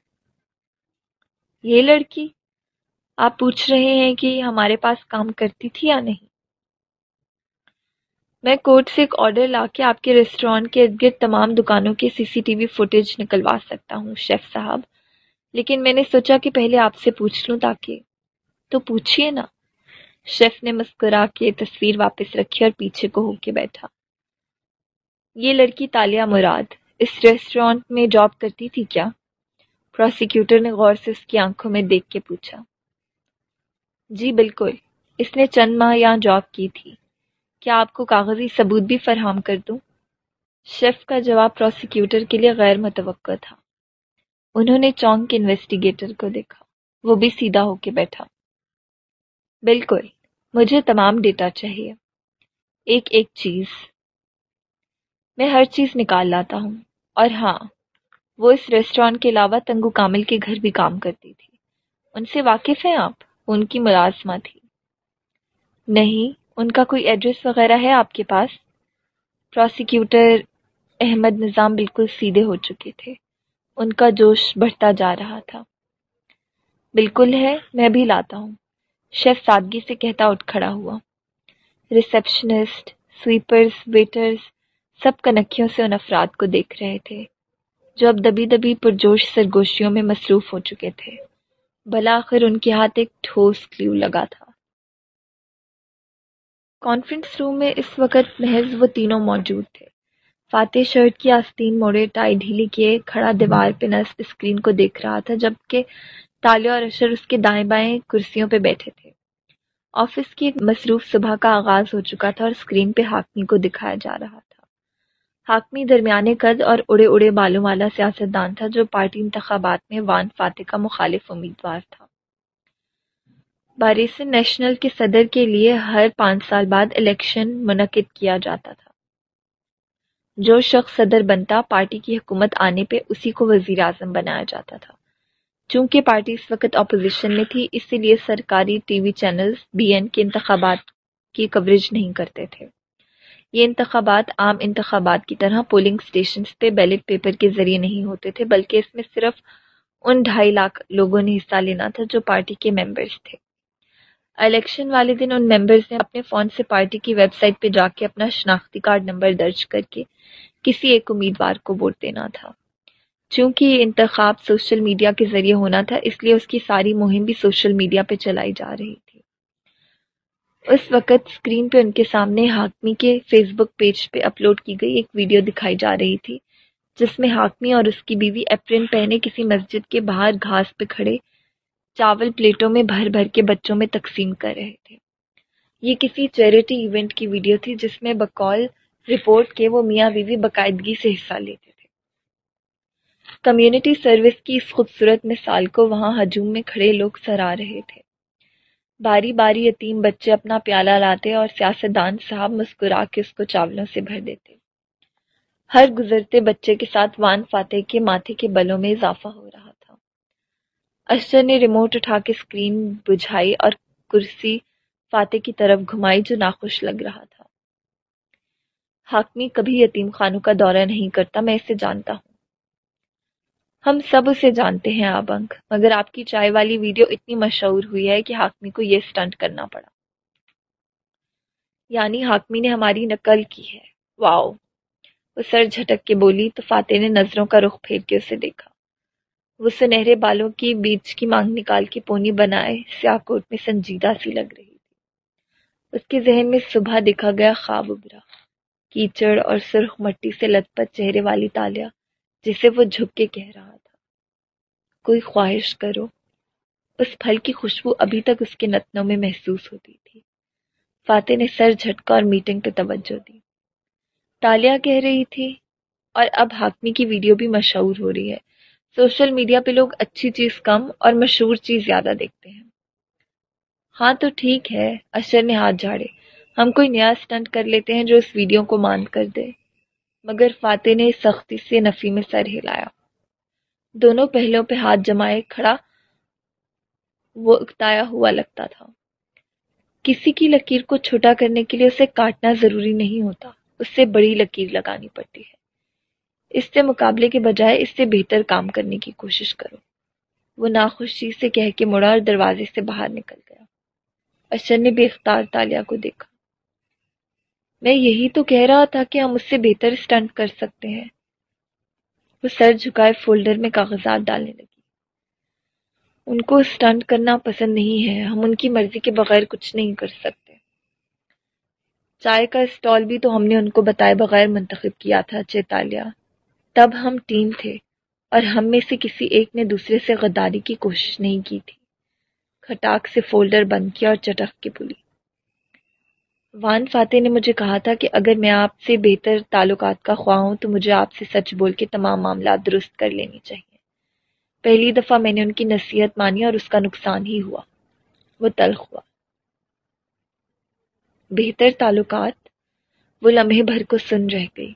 یہ لڑکی آپ پوچھ رہے ہیں کہ ہمارے پاس کام کرتی تھی یا نہیں؟ میں کورٹ سے ایک آرڈر لا کے آپ کے ریسٹورانٹ کے ارد گرد تمام دکانوں کے سی سی ٹی وی فوٹیج نکلوا سکتا ہوں، شیف صاحب۔ لیکن میں نے سوچا کہ پہلے آپ سے پوچھ لوں تاکہ۔ تو پوچھئے نا۔ شیف نے مسکرا کے تصویر واپس رکھی اور پیچھے کو ہو کے بیٹھا۔ یہ لڑکی تالیہ مراد، اس ریسٹورانٹ میں جاب کرتی تھی کیا؟ پروسیکیوٹر نے غور سے اس کی آنکھوں میں دیکھ کے پوچھا۔ جی بالکل۔ اس نے چند ماہ یہاں جاب کی تھی۔ کیا آپ کو کاغذی ثبوت بھی فراہم کر دوں؟ شیف کا جواب پروسیکیوٹر کے لیے غیر متوقع تھا۔ انہوں نے چونک کے انویسٹیگیٹر کو دیکھا۔ وہ بھی سیدھا ہو کے بیٹھا۔ بالکل، مجھے تمام ڈیٹا چاہیے۔ ایک ایک چیز۔ میں ہر چیز نکال لاتا ہوں۔ اور ہاں وہ اس ریسٹورانٹ کے علاوہ تنگو کامل کے گھر بھی کام کرتی تھی۔ ان سے واقف ہیں آپ؟ ان کی ملازمہ تھی۔ نہیں، ان کا کوئی ایڈریس وغیرہ ہے آپ کے پاس؟ پروسیکیوٹر احمد نظام بالکل سیدھے ہو چکے تھے۔ ان کا جوش بڑھتا جا رہا تھا۔ بالکل ہے، میں بھی لاتا ہوں۔ شیف سادگی سے کہتا اٹھ کھڑا ہوا۔ ریسیپشنسٹ سویپرز ویٹرز سب کنکھیوں سے ان افراد کو دیکھ رہے تھے، جو اب دبی دبی پرجوش سرگوشیوں میں مصروف ہو چکے تھے۔ بلاخر ان کے ہاتھ ایک ٹھوس کلیو لگا تھا۔ کانفرنس روم میں اس وقت محض وہ تینوں موجود تھے۔ فاتح شرٹ کی آستین موڑے ٹائی ڈھیلی کیے کھڑا دیوار پہ نصب اسکرین کو دیکھ رہا تھا، جبکہ تالیہ اور اشر اس کے دائیں بائیں کرسیوں پہ بیٹھے تھے۔ آفس کی مصروف صبح کا آغاز ہو چکا تھا اور اسکرین پہ حاکمی کو دکھایا جا رہا تھا۔ حاکمی درمیانے قد اور اڑے اڑے بالوں والا سیاستدان تھا جو پارٹی انتخابات میں وان فاتح کا مخالف امیدوار تھا۔ بارسن نیشنل کے صدر کے لیے ہر پانچ سال بعد الیکشن منعقد کیا جاتا تھا۔ جو شخص صدر بنتا پارٹی کی حکومت آنے پہ اسی کو وزیر اعظم بنایا جاتا تھا۔ چونکہ پارٹی اس وقت اپوزیشن میں تھی، اسی لیے سرکاری T V channels B N کے انتخابات کی کوریج نہیں کرتے تھے۔ یہ انتخابات عام انتخابات کی طرح پولنگ اسٹیشنز پہ بیلٹ پیپر کے ذریعے نہیں ہوتے تھے، بلکہ اس میں صرف ان ڈھائی لاکھ لوگوں نے حصہ لینا تھا جو پارٹی کے ممبرز تھے۔ الیکشن والے دن ان ممبرز نے اپنے فون سے پارٹی کی ویب سائٹ پہ جا کے اپنا شناختی کارڈ نمبر درج کر کے کسی ایک امیدوار کو ووٹ دینا تھا۔ چونکہ یہ انتخاب سوشل میڈیا کے ذریعے ہونا تھا، اس لیے اس کی ساری مہم بھی سوشل میڈیا پہ چلائی جا رہی۔ اس وقت اسکرین پہ ان کے سامنے ہاکمی کے فیس بک پیج پہ اپلوڈ کی گئی ایک ویڈیو دکھائی جا رہی تھی، جس میں ہاکمی اور اس کی بیوی اپرین پہنے کسی مسجد کے باہر گھاس پہ کھڑے چاول پلیٹوں میں بھر بھر کے بچوں میں تقسیم کر رہے تھے۔ یہ کسی چیریٹی ایونٹ کی ویڈیو تھی، جس میں بقول رپورٹ کے وہ میاں بیوی باقاعدگی سے حصہ لیتے تھے۔ کمیونٹی سروس کی اس خوبصورت مثال کو وہاں ہجوم میں کھڑے لوگ سرا رہے تھے۔ باری باری یتیم بچے اپنا پیالہ لاتے اور سیاستدان صاحب مسکرا کے اس کو چاولوں سے بھر دیتے۔ ہر گزرتے بچے کے ساتھ وان فاتح کے ماتھے کے بلوں میں اضافہ ہو رہا تھا۔ اشر نے ریموٹ اٹھا کے اسکرین بجھائی اور کرسی فاتح کی طرف گھمائی جو ناخوش لگ رہا تھا۔ حاکمی کبھی یتیم خانوں کا دورہ نہیں کرتا، میں اسے جانتا ہوں۔ ہم سب اسے جانتے ہیں آبنک مگر آپ کی چائے والی ویڈیو اتنی مشہور ہوئی ہے کہ حاکمی کو یہ سٹنٹ کرنا پڑا۔ یعنی حاکمی نے ہماری نقل کی ہے۔ واؤ۔ وہ سر جھٹک کے بولی، تو فاتح نے نظروں کا رخ پھیر کے اسے دیکھا۔ وہ سنہرے بالوں کی بیچ کی مانگ نکال کے پونی بنائے، سیاہ کوٹ میں سنجیدہ سی لگ رہی تھی۔ اس کے ذہن میں صبح دیکھا گیا خواب ابرا کیچڑ اور سرخ مٹی سے لت پت چہرے والی تالیا۔ جسے وہ جھک کے کہہ رہا تھا۔ کوئی خواہش کرو، اس پھل کی خوشبو ابھی تک اس کے نتنوں میں محسوس ہوتی تھی۔ فاتح نے سر جھٹکا اور میٹنگ پہ توجہ دی۔ تالیا کہہ رہی تھی، اور اب حاکمی کی ویڈیو بھی مشہور ہو رہی ہے۔ سوشل میڈیا پہ لوگ اچھی چیز کم اور مشہور چیز زیادہ دیکھتے ہیں۔ ہاں تو ٹھیک ہے، اشر نے ہاتھ جھاڑے ہم کوئی نیا اسٹنٹ کر لیتے ہیں جو اس ویڈیو کو مان کر دے۔ مگر فاتح نے سختی سے نفی میں سر ہلایا۔ دونوں پہلوں پہ ہاتھ جمائے کھڑا وہ اکتایا ہوا لگتا تھا۔ کسی کی لکیر کو چھوٹا کرنے کے لیے اسے کاٹنا ضروری نہیں ہوتا، اس سے بڑی لکیر لگانی پڑتی ہے۔ اس سے مقابلے کے بجائے اس سے بہتر کام کرنے کی کوشش کرو۔ وہ ناخوشی سے کہہ کے مڑا اور دروازے سے باہر نکل گیا۔ اشر نے بے اختار تالیا کو دیکھا۔ میں یہی تو کہہ رہا تھا کہ ہم اس سے بہتر اسٹنٹ کر سکتے ہیں۔ وہ سر جھکائے فولڈر میں کاغذات ڈالنے لگی۔ ان کو اسٹنٹ کرنا پسند نہیں ہے۔ ہم ان کی مرضی کے بغیر کچھ نہیں کر سکتے۔ چائے کا اسٹال بھی تو ہم نے ان کو بتائے بغیر منتخب کیا تھا، چیتالیہ۔ تب ہم ٹیم تھے اور ہم میں سے کسی ایک نے دوسرے سے غداری کی کوشش نہیں کی تھی۔ کھٹاک سے فولڈر بند کیا اور چٹک کے پلی وان فاتح نے مجھے کہا تھا کہ اگر میں آپ سے بہتر تعلقات کا خواہ ہوں تو مجھے آپ سے سچ بول کے تمام معاملات درست کر لینی چاہیے۔ پہلی دفعہ میں نے ان کی نصیحت مانی اور اس کا نقصان ہی ہوا۔ وہ تلخ ہوا۔ بہتر تعلقات؟ وہ لمحے بھر کو سن رہ گئی۔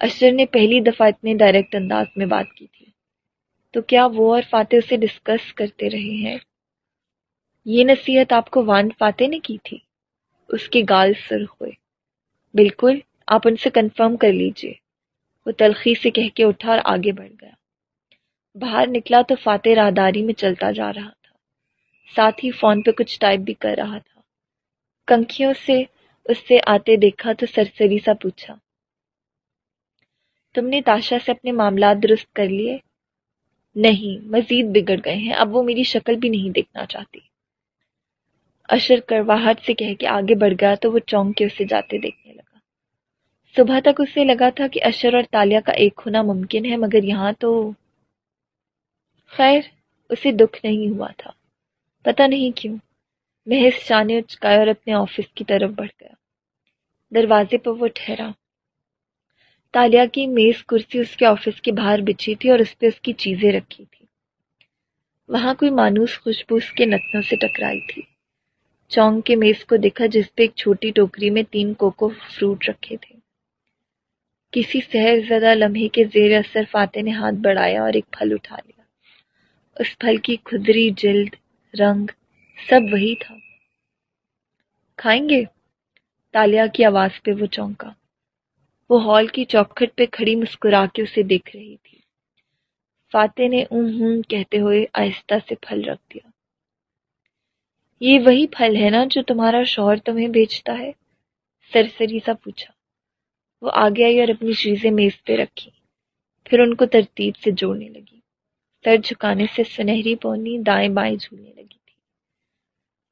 اشر نے پہلی دفعہ اتنے ڈائریکٹ انداز میں بات کی تھی۔ تو کیا وہ اور فاتح اسے ڈسکس کرتے رہے ہیں؟ یہ نصیحت آپ کو وان فاتح نے کی تھی؟ اس کے گال سرخ ہوئے۔ بالکل، آپ ان سے کنفرم کر لیجیے۔ وہ تلخی سے کہہ کے اٹھا اور آگے بڑھ گیا۔ باہر نکلا تو فاتح راہداری میں چلتا جا رہا تھا۔ ساتھ ہی فون پہ کچھ ٹائپ بھی کر رہا تھا۔ کنکھیوں سے اس سے آتے دیکھا تو سرسری سا پوچھا، تم نے تاشا سے اپنے معاملات درست کر لیے؟ نہیں، مزید بگڑ گئے ہیں۔ اب وہ میری شکل بھی نہیں دیکھنا چاہتی۔ اشر کرواہٹ سے کہہ کے آگے بڑھ گیا تو وہ چونک کے اسے جاتے دیکھنے لگا۔ صبح تک اسے لگا تھا کہ اشر اور تالیا کا ایک ہونا ممکن ہے، مگر یہاں تو خیر، اسے دکھ نہیں ہوا تھا۔ پتہ نہیں کیوں، محض شانے چکائے اور اپنے آفس کی طرف بڑھ گیا۔ دروازے پر وہ ٹھہرا۔ تالیا کی میز کرسی اس کے آفس کے باہر بچھی تھی اور اس پہ اس کی چیزیں رکھی تھی۔ وہاں کوئی مانوس خوشبو اس کے نتنوں سے ٹکرائی تھی۔ چونک کے میز کو دیکھا جس پہ ایک چھوٹی ٹوکری میں تین کوکو فروٹ رکھے تھے۔ کسی سہر زدہ لمحے کے زیر اثر فاتح نے ہاتھ بڑھایا اور ایک پھل اٹھا لیا۔ اس پھل کی کھدری، جلد، رنگ، سب وہی تھا۔ کھائیں گے؟ تالیا کی آواز پہ وہ چونکا۔ وہ ہال کی چوکھٹ پہ کھڑی مسکرا کے اسے دیکھ رہی تھی۔ فاتح نے اون ہوں کہتے ہوئے آہستہ سے پھل رکھ دیا۔ یہ وہی پھل ہے نا جو تمہارا شوہر تمہیں بیچتا ہے؟ سرسری سا پوچھا۔ وہ آگے آئی اور اپنی چیزیں میز پہ رکھی۔ پھر ان کو ترتیب سے جوڑنے لگی۔ سر جھکانے سے سنہری پونی دائیں بائیں جھولنے لگی تھی۔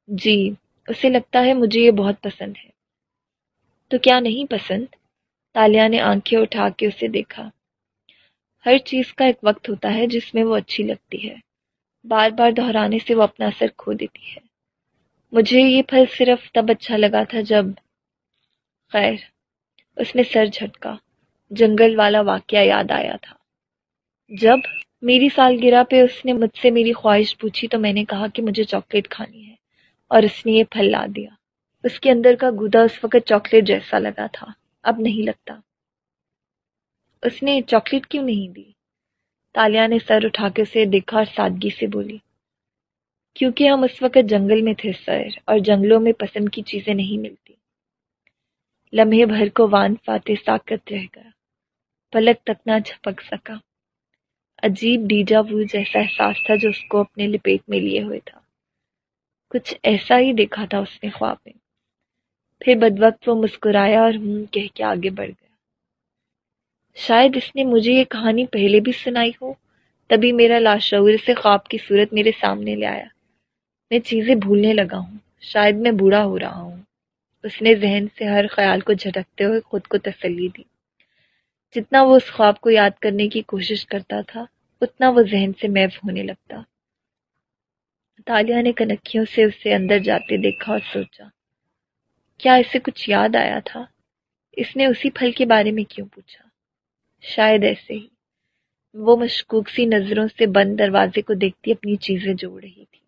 جی اسے لگتا ہے مجھے یہ بہت پسند ہے۔ تو کیا نہیں پسند؟ تالیا نے آنکھیں اٹھا کے اسے دیکھا۔ ہر چیز کا ایک وقت ہوتا ہے جس میں وہ اچھی لگتی ہے۔ بار بار دہرانے سے وہ اپنا اثر کھو دیتی ہے۔ مجھے یہ پھل صرف تب اچھا لگا تھا جب، خیر، اس نے سر جھٹکا، جنگل والا واقعہ یاد آیا تھا۔ جب میری سالگرہ پہ اس نے مجھ سے میری خواہش پوچھی تو میں نے کہا کہ مجھے چاکلیٹ کھانی ہے اور اس نے یہ پھل لا دیا۔ اس کے اندر کا گودا اس وقت چاکلیٹ جیسا لگا تھا، اب نہیں لگتا۔ اس نے چاکلیٹ کیوں نہیں دی؟ تالیا نے سر اٹھا کے اسے دیکھا اور سادگی سے بولی کیونکہ ہم اس وقت جنگل میں تھے سر، اور جنگلوں میں پسند کی چیزیں نہیں ملتی۔ لمحے بھر کو وان فاتح ساکت رہ گیا۔ پلک تک نہ جھپک سکا۔ عجیب ڈیجا وو جیسا احساس تھا جو اس کو اپنے لپیٹ میں لیے ہوئے تھا۔ کچھ ایسا ہی دیکھا تھا اس نے خواب میں۔ پھر بد وقت وہ مسکرایا اور ہوں کہہ کے آگے بڑھ گیا۔ شاید اس نے مجھے یہ کہانی پہلے بھی سنائی ہو، تبھی میرا لاشعور سے خواب کی صورت میرے سامنے لے آیا۔ میں چیزیں بھولنے لگا ہوں۔ شاید میں بوڑھا ہو رہا ہوں۔ اس نے ذہن سے ہر خیال کو جھٹکتے ہوئے خود کو تسلی دی۔ جتنا وہ اس خواب کو یاد کرنے کی کوشش کرتا تھا، اتنا وہ ذہن سے میو ہونے لگتا۔ تالیہ نے کنکھیوں سے اسے اندر جاتے دیکھا اور سوچا، کیا اسے کچھ یاد آیا تھا؟ اس نے اسی پھل کے بارے میں کیوں پوچھا؟ شاید ایسے ہی۔ وہ مشکوک سی نظروں سے بند دروازے کو دیکھتی اپنی چیزیں جوڑ رہی تھی۔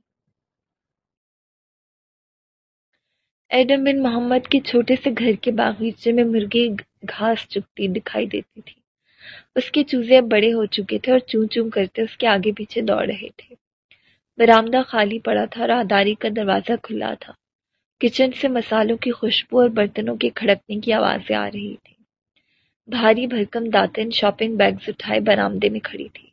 ایڈم بن محمد کے چھوٹے سے گھر کے باغیچے میں مرغی گھاس چکتی دکھائی دیتی تھی۔ اس کے چوزے اب بڑے ہو چکے تھے اور چون چون کرتے اس کے آگے پیچھے دوڑ رہے تھے۔ برآمدہ خالی پڑا تھا راہداری کا دروازہ کھلا تھا۔ کچن سے مسالوں کی خوشبو اور برتنوں کے کھڑکنے کی آوازیں آ رہی تھی بھاری بھرکم داتن شاپنگ بیگز اٹھائے برآمدے میں کھڑی تھی۔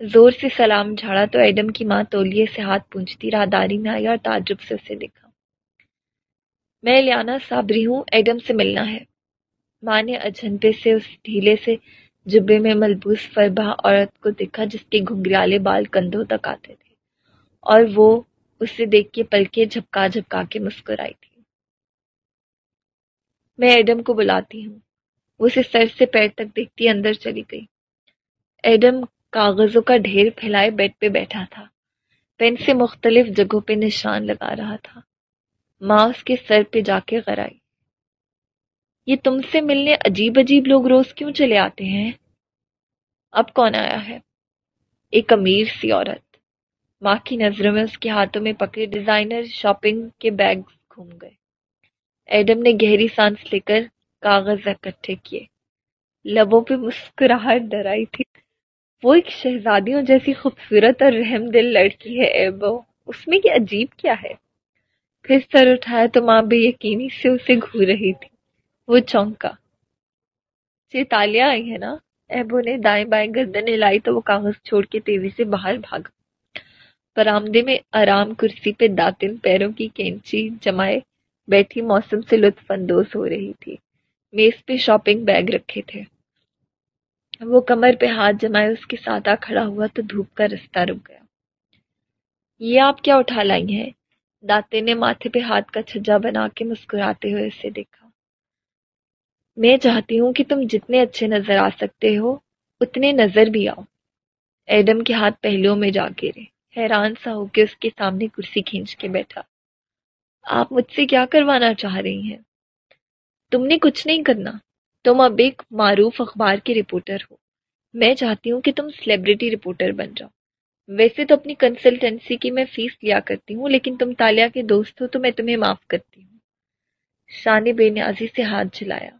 زور سے سلام جھاڑا تو ایڈم کی ماں تولیے سے ہاتھ پونچھتی راہداری میں آئی اور تعجب سے اسے دیکھا۔ میں لیانا صابری ہوں، ایڈم سے ملنا ہے۔ ماں نے اجنپے سے، اس ڈھیلے سے جبے میں ملبوس فربا عورت کو دیکھا جس کے گھنگریالے بال کندھوں تک آتے تھے۔ اور وہ اسے دیکھ کے پلکے جھپکا جھپکا کے مسکرائی تھی۔ میں ایڈم کو بلاتی ہوں۔ وہ اسے سر سے پیر تک دیکھتی اندر چلی گئی۔ ایڈم کاغذوں کا ڈھیر پھیلائے بیڈ پہ بیٹھا تھا۔ پین سے مختلف جگہوں پہ نشان لگا رہا تھا۔ ماں اس کے سر پہ جا کے غرائی یہ تم سے ملنے عجیب عجیب لوگ روز کیوں چلے آتے ہیں؟ اب کون آیا ہے؟ ایک امیر سی عورت۔ ماں کی نظروں میں اس کے ہاتھوں میں پکڑے ڈیزائنر شاپنگ کے بیگ گھوم گئے۔ ایڈم نے گہری سانس لے کر کاغذ اکٹھے کیے۔ لبوں پہ مسکراہٹ ڈرائی تھی۔ وہ ایک شہزادیوں جیسی خوبصورت اور رحم دل لڑکی ہے، ایبو۔ اس میں یہ عجیب کیا ہے؟ پھر سر اٹھایا تو ماں بے یقینی سے اسے گھور رہی تھی۔ وہ چونکا۔ جی چیتالیاں آئی ہے نا؟ ایبو نے دائیں بائیں گردن لائی تو وہ کاغذ چھوڑ کے تیزی سے باہر بھاگا۔ برآمدے میں آرام کرسی پہ داتن پیروں کی کینچی جمائے بیٹھی موسم سے لطف اندوز ہو رہی تھی۔ میز پہ شاپنگ بیگ رکھے تھے۔ وہ کمر پہ ہاتھ جمائے اس کے ساتھ آ کھڑا ہوا تو دھوپ کا رستہ رک گیا۔ یہ آپ کیا اٹھا لائی ہیں؟ داتے نے ماتھے پہ ہاتھ کا چھجا بنا کے مسکراتے ہوئے اسے دیکھا۔ میں چاہتی ہوں کہ تم جتنے اچھے نظر آ سکتے ہو، اتنے نظر بھی آؤ۔ ایڈم کے ہاتھ پہلوؤں میں جا گرے۔ حیران سا ہو کے اس کے سامنے کرسی کھینچ کے بیٹھا۔ آپ مجھ سے کیا کروانا چاہ رہی ہیں؟ تم نے کچھ نہیں کرنا۔ تم اب ایک معروف اخبار کے رپورٹر ہو۔ میں چاہتی ہوں کہ تم سلیبریٹی رپورٹر بن جاؤ۔ ویسے تو اپنی کنسلٹنسی کی میں فیس لیا کرتی ہوں، لیکن تم تالیا کے دوست ہو تو میں تمہیں معاف کرتی ہوں۔ شان بے نیازی سے ہاتھ جلایا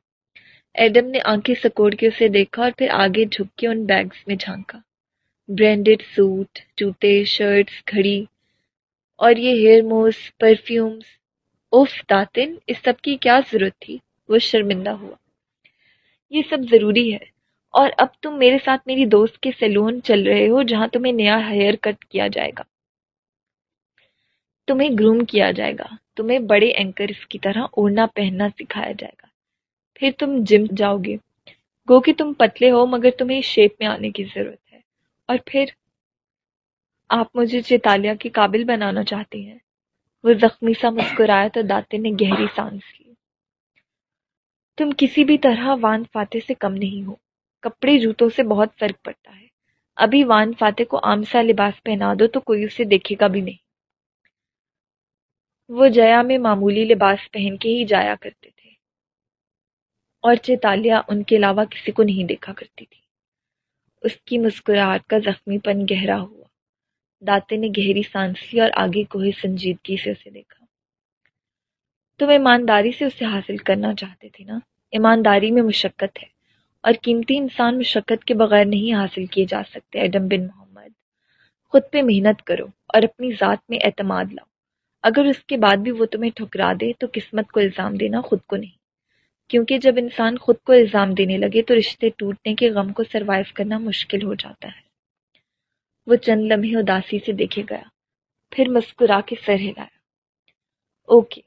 ایڈم نے آنکھیں سکوڑ کے اسے دیکھا اور پھر آگے جھک کے ان بیگز میں جھانکا۔ برینڈڈ سوٹ، جوتے، شرٹس، گھڑی اور یہ ہیئر موز پرفیومز اوف، داتن، اس سب کی کیا ضرورت تھی؟ وہ شرمندہ ہوا۔ یہ سب ضروری ہے۔ اور اب تم میرے ساتھ میری دوست کے سیلون چل رہے ہو جہاں تمہیں نیا ہیئر کٹ کیا جائے گا۔ تمہیں گروم کیا جائے گا۔ تمہیں بڑے اینکرز کی طرح اوڑھنا پہننا سکھایا جائے گا۔ پھر تم جم جاؤ گے۔ گو کہ تم پتلے ہو، مگر تمہیں شیپ میں آنے کی ضرورت ہے۔ اور پھر آپ مجھے چیتالیہ کے قابل بنانا چاہتی ہیں۔ وہ زخمی سا مسکرایا تو داتے نے گہری سانس لی۔ تم کسی بھی طرح وان فاتح سے کم نہیں ہو۔ کپڑے جوتوں سے بہت فرق پڑتا ہے۔ ابھی وان فاتح کو عام سا لباس پہنا دو تو کوئی اسے دیکھے گا بھی نہیں۔ وہ جیا میں معمولی لباس پہن کے ہی جایا کرتے تھے۔ اور چیتالیہ ان کے علاوہ کسی کو نہیں دیکھا کرتی تھی۔ اس کی مسکراہٹ کا زخمی پن گہرا ہوا۔ داتے نے گہری سانس لی اور آگے کو سنجیدگی سے اسے دیکھا۔ تم ایمانداری سے اسے حاصل کرنا چاہتے تھے نا؟ ایمانداری میں مشقت ہے۔ اور قیمتی انسان مشقت کے بغیر نہیں حاصل کیے جا سکتے ایڈم بن محمد۔ خود پہ محنت کرو اور اپنی ذات میں اعتماد لاؤ۔ اگر اس کے بعد بھی وہ تمہیں ٹھکرا دے تو قسمت کو الزام دینا خود کو نہیں۔ کیونکہ جب انسان خود کو الزام دینے لگے تو رشتے ٹوٹنے کے غم کو سروائیو کرنا مشکل ہو جاتا ہے۔ وہ چند لمحے اداسی سے دیکھے گیا، پھر مسکرا کے سر ہلایا۔ اوکے،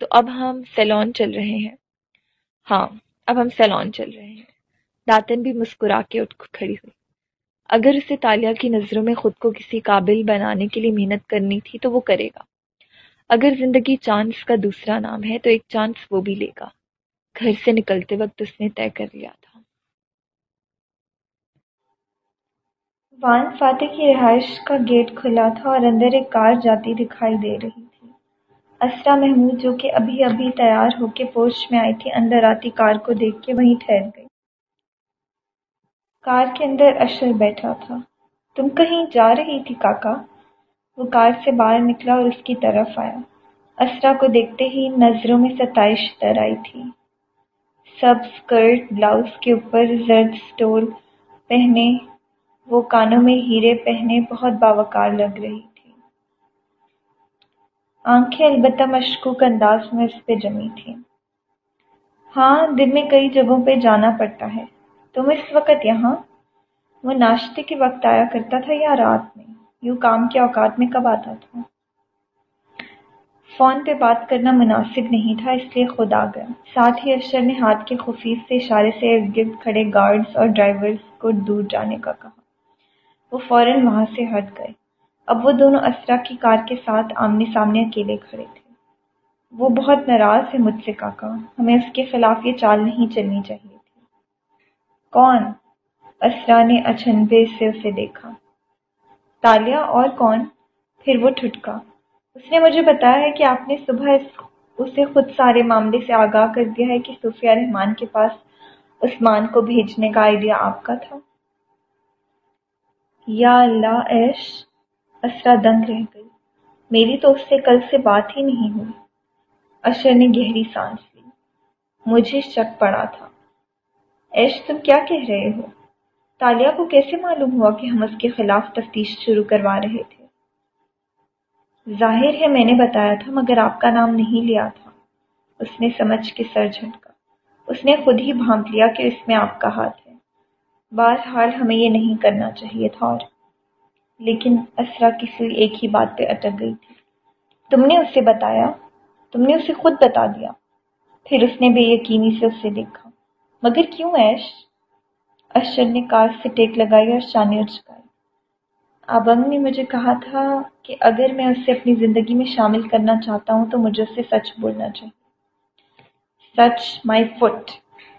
تو اب ہم سیلون چل رہے ہیں۔ ہاں اب ہم سیلون چل رہے ہیں۔ داتن بھی مسکرا کے اٹھ کھڑی ہوئی۔ اگر اسے تالیہ کی نظروں میں خود کو کسی قابل بنانے کے لیے محنت کرنی تھی تو وہ کرے گا۔ اگر زندگی چانس کا دوسرا نام ہے تو ایک چانس وہ بھی لے گا۔ گھر سے نکلتے وقت اس نے طے کر لیا تھا۔
وان فاتح کی رہائش کا گیٹ کھلا تھا اور اندر ایک کار جاتی دکھائی دے رہی تھی۔ اسرا محمود جو کہ ابھی ابھی تیار ہو کے پوچھ میں آئی تھی، اندر آتی کار کو دیکھ کے وہیں ٹھہر گئی۔ کار کے اندر اشر بیٹھا تھا۔ تم کہیں جا رہی تھی کاکا؟ وہ کار سے باہر نکلا اور اس کی طرف آیا۔ اسرا کو دیکھتے ہی نظروں میں ستائش تر آئی تھی۔ سب اسکرٹ بلاؤز کے اوپر زرد سٹول پہنے، وہ کانوں میں ہیرے پہنے بہت باوقار لگ رہی تھی۔ آنکھیں البتہ مشکوک انداز میں اس پہ جمی تھیں۔ ہاں دن میں کئی جگہوں پہ جانا پڑتا ہے۔ تم اس وقت یہاں، وہ ناشتے کے وقت آیا کرتا تھا یا رات میں؟ یوں کام کے اوقات میں کب آتا تھا؟ فون پہ بات کرنا مناسب نہیں تھا، اس لیے خود آ گیا۔ ساتھ ہی اشر نے ہاتھ کے خفیف سے اشارے سے ارد گرد کھڑے گارڈز اور ڈرائیورز کو دور جانے کا کہا۔ وہ فوراً وہاں سے ہٹ گئے۔ اب وہ دونوں اسرا کی کار کے ساتھ آمنے سامنے اکیلے کھڑے تھے۔ وہ بہت ناراض ہے مجھ سے، کاکا۔ ہمیں اس کے خلاف یہ چال نہیں چلنی چاہیے۔ کون؟ اسرا نے اچھنبے سے اسے دیکھا۔ تالیا، اور کون؟ پھر وہ ٹھٹکا۔ اس نے مجھے بتایا ہے کہ آپ نے صبح اسے خود سارے معاملے سے آگاہ کر دیا ہے کہ صوفیہ رحمان کے پاس عثمان کو بھیجنے کا آئیڈیا آپ کا تھا۔ یا اللہ ایش اسرا دنگ رہ گئی۔ میری تو اس سے کل سے بات ہی نہیں ہوئی۔ اشر نے گہری سانس لی۔ مجھے شک پڑا تھا۔ ایش، تم کیا کہہ رہے ہو؟ تالیہ کو کیسے معلوم ہوا کہ ہم اس کے خلاف تفتیش شروع کروا رہے تھے؟ ظاہر ہے میں نے بتایا تھا، مگر آپ کا نام نہیں لیا تھا۔ اس نے سمجھ کے سر جھٹکا۔ اس نے خود ہی بھانپ لیا کہ اس میں آپ کا ہاتھ ہے۔ بہرحال ہمیں یہ نہیں کرنا چاہیے تھا، اور لیکن اسرا کسی ایک ہی بات پہ اٹک گئی تھی۔ تم نے اسے بتایا؟ تم نے اسے خود بتا دیا۔ پھر اس نے بے یقینی سے اسے دیکھا۔ مگر کیوں ایش؟ اشر نے کار سے ٹیک لگائی اور شانے چکائی۔ آبنگ نے مجھے کہا تھا کہ اگر میں اسے اپنی زندگی میں شامل کرنا چاہتا ہوں تو مجھے اسے سچ بولنا چاہیے۔ سچ مائی فٹ۔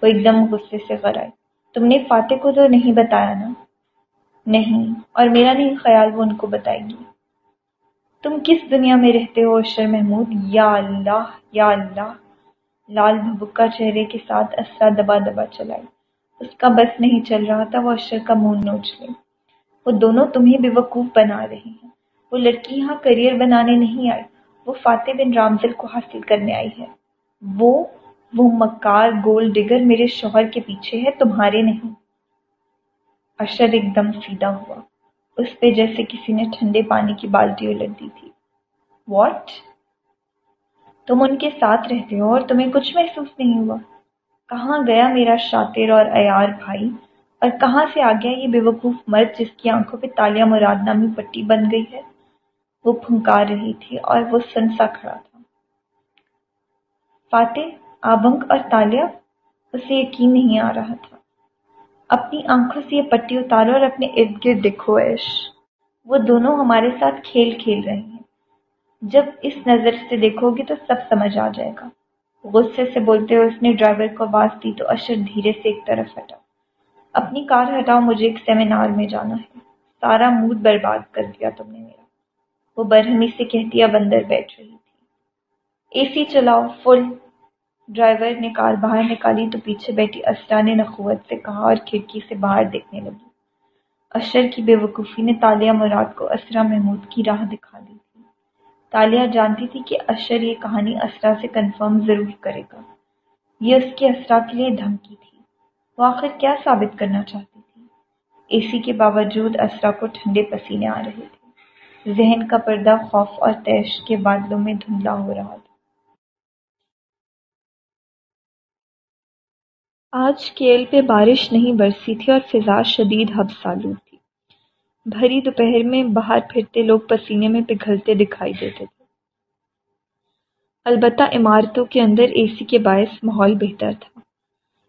وہ ایک دم غصے سے آئی۔ تم نے فاتح کو تو نہیں بتایا نا؟ نہیں، اور میرا نہیں، خیال وہ ان کو بتائے گی۔ تم کس دنیا میں رہتے ہو اشر محمود؟ یا اللہ یا اللہ۔ لال بھبکا چہرے کے ساتھ اسرا دبا دبا چلائی اس کا بس نہیں چل رہا تھا، وہ اشر کا منہ نوچ لے۔ وہ دونوں تمہیں بے وقوف بنا رہے ہیں۔ وہ لڑکی یہاں کریئر بنانے نہیں آئی، وہ فاتح بن رامزل کو حاصل کرنے آئی ہے۔ وہ وہ مکار گول ڈگر میرے شوہر کے پیچھے ہے، تمہارے نہیں۔ اشد ایک دم سیدھا ہوا۔ اس پہ جیسے کسی نے ٹھنڈے پانی کی بالٹی الٹ دی تھی۔ واٹ؟ تم ان کے ساتھ رہتے ہو اور تمہیں کچھ محسوس نہیں ہوا۔ کہاں گیا میرا شاطر اور ایار بھائی؟ اور کہاں سے آ گیا یہ بے وقوف مرد جس کی آنکھوں پہ تالیہ مراد نامی پٹی بن گئی ہے؟ وہ پھنکار رہی تھی اور وہ سنسا کھڑا تھا۔ فاتح آبنک اور تالیہ اسے یقین نہیں آ رہا تھا۔ اپنی آنکھوں سے یہ پٹی اتارو اور اپنے ارد گرد دیکھو ایش وہ دونوں ہمارے ساتھ کھیل کھیل رہے ہیں۔ جب اس نظر سے دیکھو گے تو سب سمجھ آ جائے گا۔ غصے سے بولتے ہوئے اس نے ڈرائیور کو آواز دی تو اشر دھیرے سے ایک طرف ہٹا۔ اپنی کار ہٹاؤ، مجھے ایک سیمینار میں جانا ہے۔ سارا موڈ برباد کر دیا تم نے میرا۔ وہ برہمی سے کہتی اب اندر بیٹھ رہی تھی۔ اے سی چلاؤ، فل۔ ڈرائیور نے کار باہر نکالی تو پیچھے بیٹھی اسرا نے نخوت سے کہا اور کھڑکی سے باہر دیکھنے لگی۔ اشر کی بے وقوفی نے تالیہ مراد کو اسرا محمود کی راہ دکھا دی۔ تالیہ جانتی تھی کہ اشر یہ کہانی اسرا سے کنفرم ضرور کرے گا۔ یہ اس کے اسرا کے لیے دھمکی تھی۔ وہ آخر کیا ثابت کرنا چاہتی تھی؟ اے سی کے باوجود اسرا کو ٹھنڈے پسینے آ رہے تھے۔ ذہن کا پردہ خوف اور تیش کے بادلوں میں دھندلا ہو رہا تھا۔
آج کیل پہ بارش نہیں برسی تھی اور فضا شدید حبس آلود تھی بھری دوپہر میں باہر پھرتے لوگ پسینے میں پگھلتے دکھائی دیتے تھے۔ البتہ عمارتوں کے اندر اے سی کے باعث ماحول بہتر تھا۔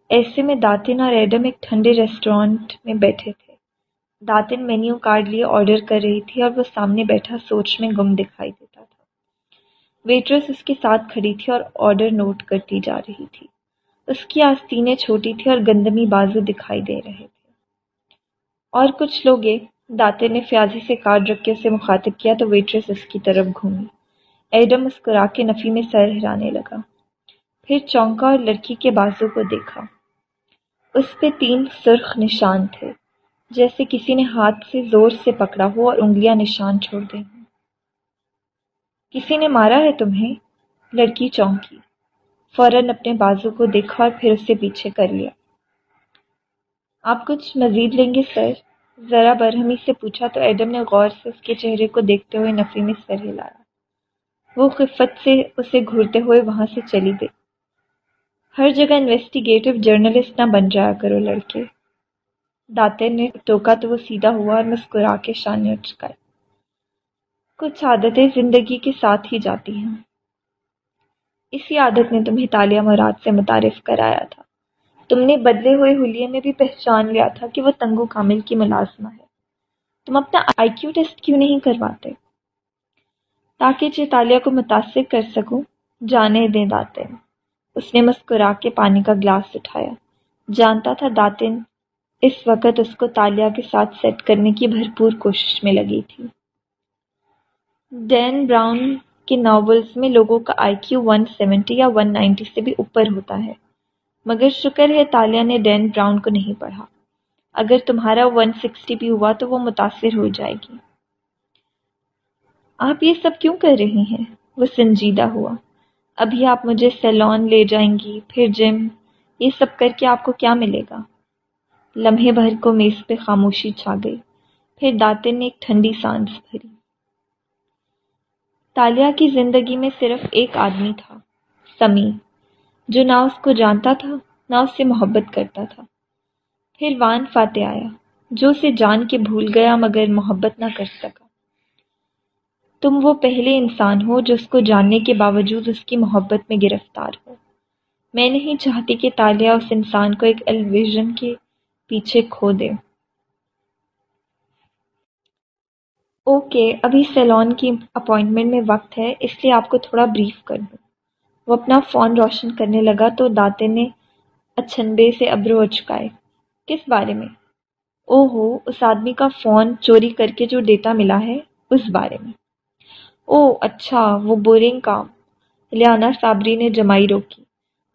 ایسے میں داتن اور ایڈم ایک ٹھنڈے ریسٹورانٹ میں بیٹھے تھے۔ داتن مینیو کارڈ لیے آرڈر کر رہی تھی اور وہ سامنے بیٹھا سوچ میں گم دکھائی دیتا تھا۔ ویٹرس اس کے ساتھ کھڑی تھی اور آرڈر نوٹ کرتی جا رہی تھی۔ اس کی آستینیں چھوٹی تھی اور گندمی بازو دکھائی دے رہے تھے۔ اور کچھ لوگ داتے نے فیاضی سے کارڈ رکھ کے اسے مخاطب کیا تو ویٹریس اس کی طرف گھومی ایڈم مسکرا کے نفی میں سر ہرانے لگا۔ پھر چونکا اور لڑکی کے بازو کو دیکھا۔ اس پہ تین سرخ نشان تھے۔ جیسے کسی نے ہاتھ سے زور سے پکڑا ہو اور انگلیاں نشان چھوڑ دیں۔ کسی نے مارا ہے تمہیں؟ لڑکی چونکی۔ فوراً اپنے بازو کو دیکھا اور پھر اسے پیچھے کر لیا۔ آپ کچھ مزید لیں گے، سر؟ ذرا برہمی سے پوچھا تو ایڈم نے غور سے اس کے چہرے کو دیکھتے ہوئے نفی میں سر ہلایا۔ وہ خفت سے اسے گھورتے ہوئے وہاں سے چلی گئی۔ ہر جگہ انویسٹیگیٹو جرنلسٹ نہ بن جایا کرو لڑکے۔ داتے نے ٹوکا تو وہ سیدھا ہوا اور مسکرا کے شانے اچکائے کچھ عادتیں زندگی کے ساتھ ہی جاتی ہیں۔ اسی عادت نے تمہیں تالیہ مراد سے متعارف کرایا تھا۔ تم نے بدلے ہوئے حلیے میں بھی پہچان لیا تھا کہ وہ تنگو کامل کی ملازمہ ہے۔ تم اپنا آئی کیو ٹیسٹ کیوں نہیں کرواتے؟ تاکہ چیتالیہ کو متاثر کر سکوں، جانے دیں داتن اس نے مسکرا کے پانی کا گلاس اٹھایا۔ جانتا تھا داتن اس وقت اس کو تالیہ کے ساتھ سیٹ کرنے کی بھرپور کوشش میں لگی تھی۔ ڈین براؤن کے ناولز میں لوگوں کا آئی کیو ون سیونٹی یا ون نائنٹی سے بھی اوپر ہوتا ہے۔ مگر شکر ہے تالیہ نے ڈین براؤن کو نہیں پڑھا۔ اگر تمہارا ون سکسٹی بھی ہوا تو وہ متاثر ہو جائے گی۔ آپ یہ سب کیوں کر رہی ہیں؟ وہ سنجیدہ ہوا۔ ابھی آپ مجھے سیلون لے جائیں گی، پھر جم۔ یہ سب کر کے آپ کو کیا ملے گا؟ لمحے بھر کو میز پہ خاموشی چھا گئی۔ پھر داتن نے ایک ٹھنڈی سانس بھری۔ تالیہ کی زندگی میں صرف ایک آدمی تھا، سمی۔ جو نہ اس کو جانتا تھا، نہ اس سے محبت کرتا تھا۔ پھر وان فاتح آیا، جو اسے جان کے بھول گیا مگر محبت نہ کر سکا۔ تم وہ پہلے انسان ہو جو اس کو جاننے کے باوجود اس کی محبت میں گرفتار ہو۔ میں نہیں چاہتی کہ تالیہ اس انسان کو ایک الویژن کے پیچھے کھو دے۔ اوکے، ابھی سیلون کی اپوائنٹمنٹ میں وقت ہے، اس لیے آپ کو تھوڑا بریف کر دوں۔ وہ اپنا فون روشن کرنے لگا تو داتے نے اچھنبے سے ابرو اچکائے کس بارے میں؟ او ہو اس آدمی کا فون چوری کر کے جو ڈیٹا ملا ہے، اس بارے میں۔ او اچھا وہ بورنگ کام۔ لیانا صابری نے جمائی روکی۔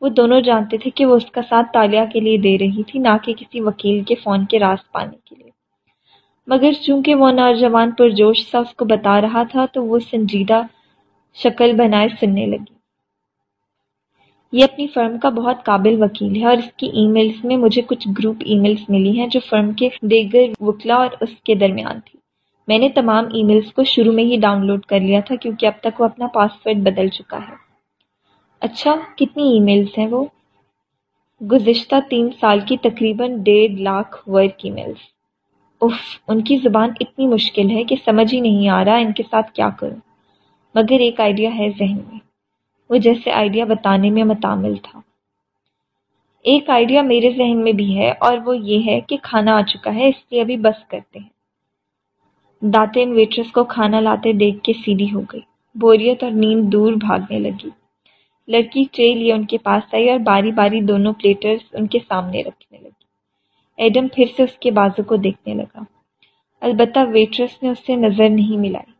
وہ دونوں جانتے تھے کہ وہ اس کا ساتھ تالیہ کے لیے دے رہی تھی، نہ کہ کسی وکیل کے فون کے راز پانے کے لیے۔ مگر چونکہ وہ نوجوان پرجوش سا اس کو بتا رہا تھا، تو وہ سنجیدہ شکل بنائے سننے لگی۔ یہ اپنی فرم کا بہت قابل وکیل ہے اور اس کی ای میلز میں مجھے کچھ گروپ ای میلز ملی ہیں جو فرم کے دیگر وکلا اور اس کے درمیان تھی۔ میں نے تمام ای میلز کو شروع میں ہی ڈاؤن لوڈ کر لیا تھا کیونکہ اب تک وہ اپنا پاسورڈ بدل چکا ہے۔ اچھا کتنی ای میلز ہیں وہ؟ گزشتہ تین سال کی تقریباً ڈیڑھ لاکھ ورک ای میلز اف ان کی زبان اتنی مشکل ہے کہ سمجھ ہی نہیں آ رہا ان کے ساتھ کیا کروں۔ مگر ایک آئیڈیا ہے ذہن میں۔ وہ جیسے آئیڈیا بتانے میں متعمل تھا۔ ایک آئیڈیا میرے ذہن میں بھی ہے اور وہ یہ ہے کہ کھانا آ چکا ہے، اس لیے ابھی بس کرتے ہیں۔ داتین ویٹرس کو کھانا لاتے دیکھ کے سیدھی ہو گئی۔ بوریت اور نیند دور بھاگنے لگی۔ لڑکی ٹرے لیے ان کے پاس آئی اور باری باری دونوں پلیٹرز ان کے سامنے رکھنے لگی۔ ایڈم پھر سے اس کے بازو کو دیکھنے لگا۔ البتہ ویٹرس نے اس سے نظر نہیں ملائی۔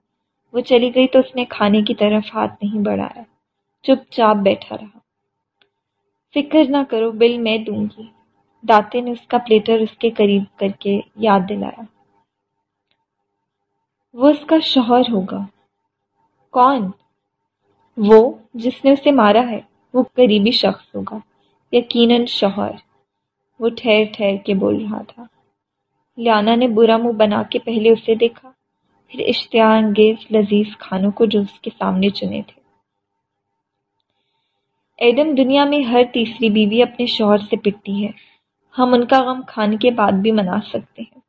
وہ چلی گئی تو اس نے کھانے کی طرف ہاتھ نہیں بڑھایا۔ چپ چاپ بیٹھا رہا۔ فکر نہ کرو، بل میں دوں گی۔ داتے نے اس کا پلیٹر اس کے قریب کر کے یاد دلایا۔ وہ اس کا شوہر ہوگا۔ کون؟ وہ جس نے اسے مارا ہے، وہ قریبی شخص ہوگا۔ یقیناً شوہر۔ وہ ٹھہر ٹھہر کے بول رہا تھا۔ لیانا نے برا منہ بنا کے پہلے اسے دیکھا، پھر اشتہار انگیز لذیذ کھانوں کو جو اس کے سامنے چنے تھے۔ ایڈم دنیا میں ہر تیسری بیوی اپنے شوہر سے پٹتی ہے۔ ہم ان کا غم کھانے کے بعد بھی منا سکتے ہیں۔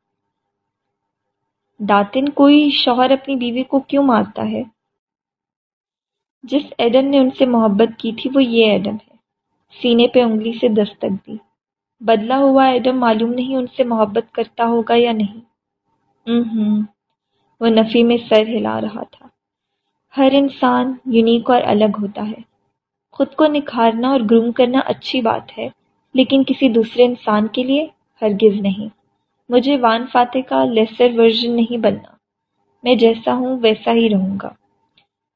داتن، کوئی شوہر اپنی بیوی کو کیوں مارتا ہے؟ جس ایڈم نے ان سے محبت کی تھی وہ یہ ایڈم ہے۔ سینے پہ انگلی سے دستک دی۔ بدلا ہوا ایڈم معلوم نہیں ان سے محبت کرتا ہوگا یا نہیں۔ ہوں وہ نفی میں سر ہلا رہا تھا۔ ہر انسان یونیک اور الگ ہوتا ہے۔ خود کو نکھارنا اور گروم کرنا اچھی بات ہے، لیکن کسی دوسرے انسان کے لیے ہرگز نہیں۔ مجھے وان فاتح کا لیسر ورژن نہیں بننا۔ میں جیسا ہوں ویسا ہی رہوں گا۔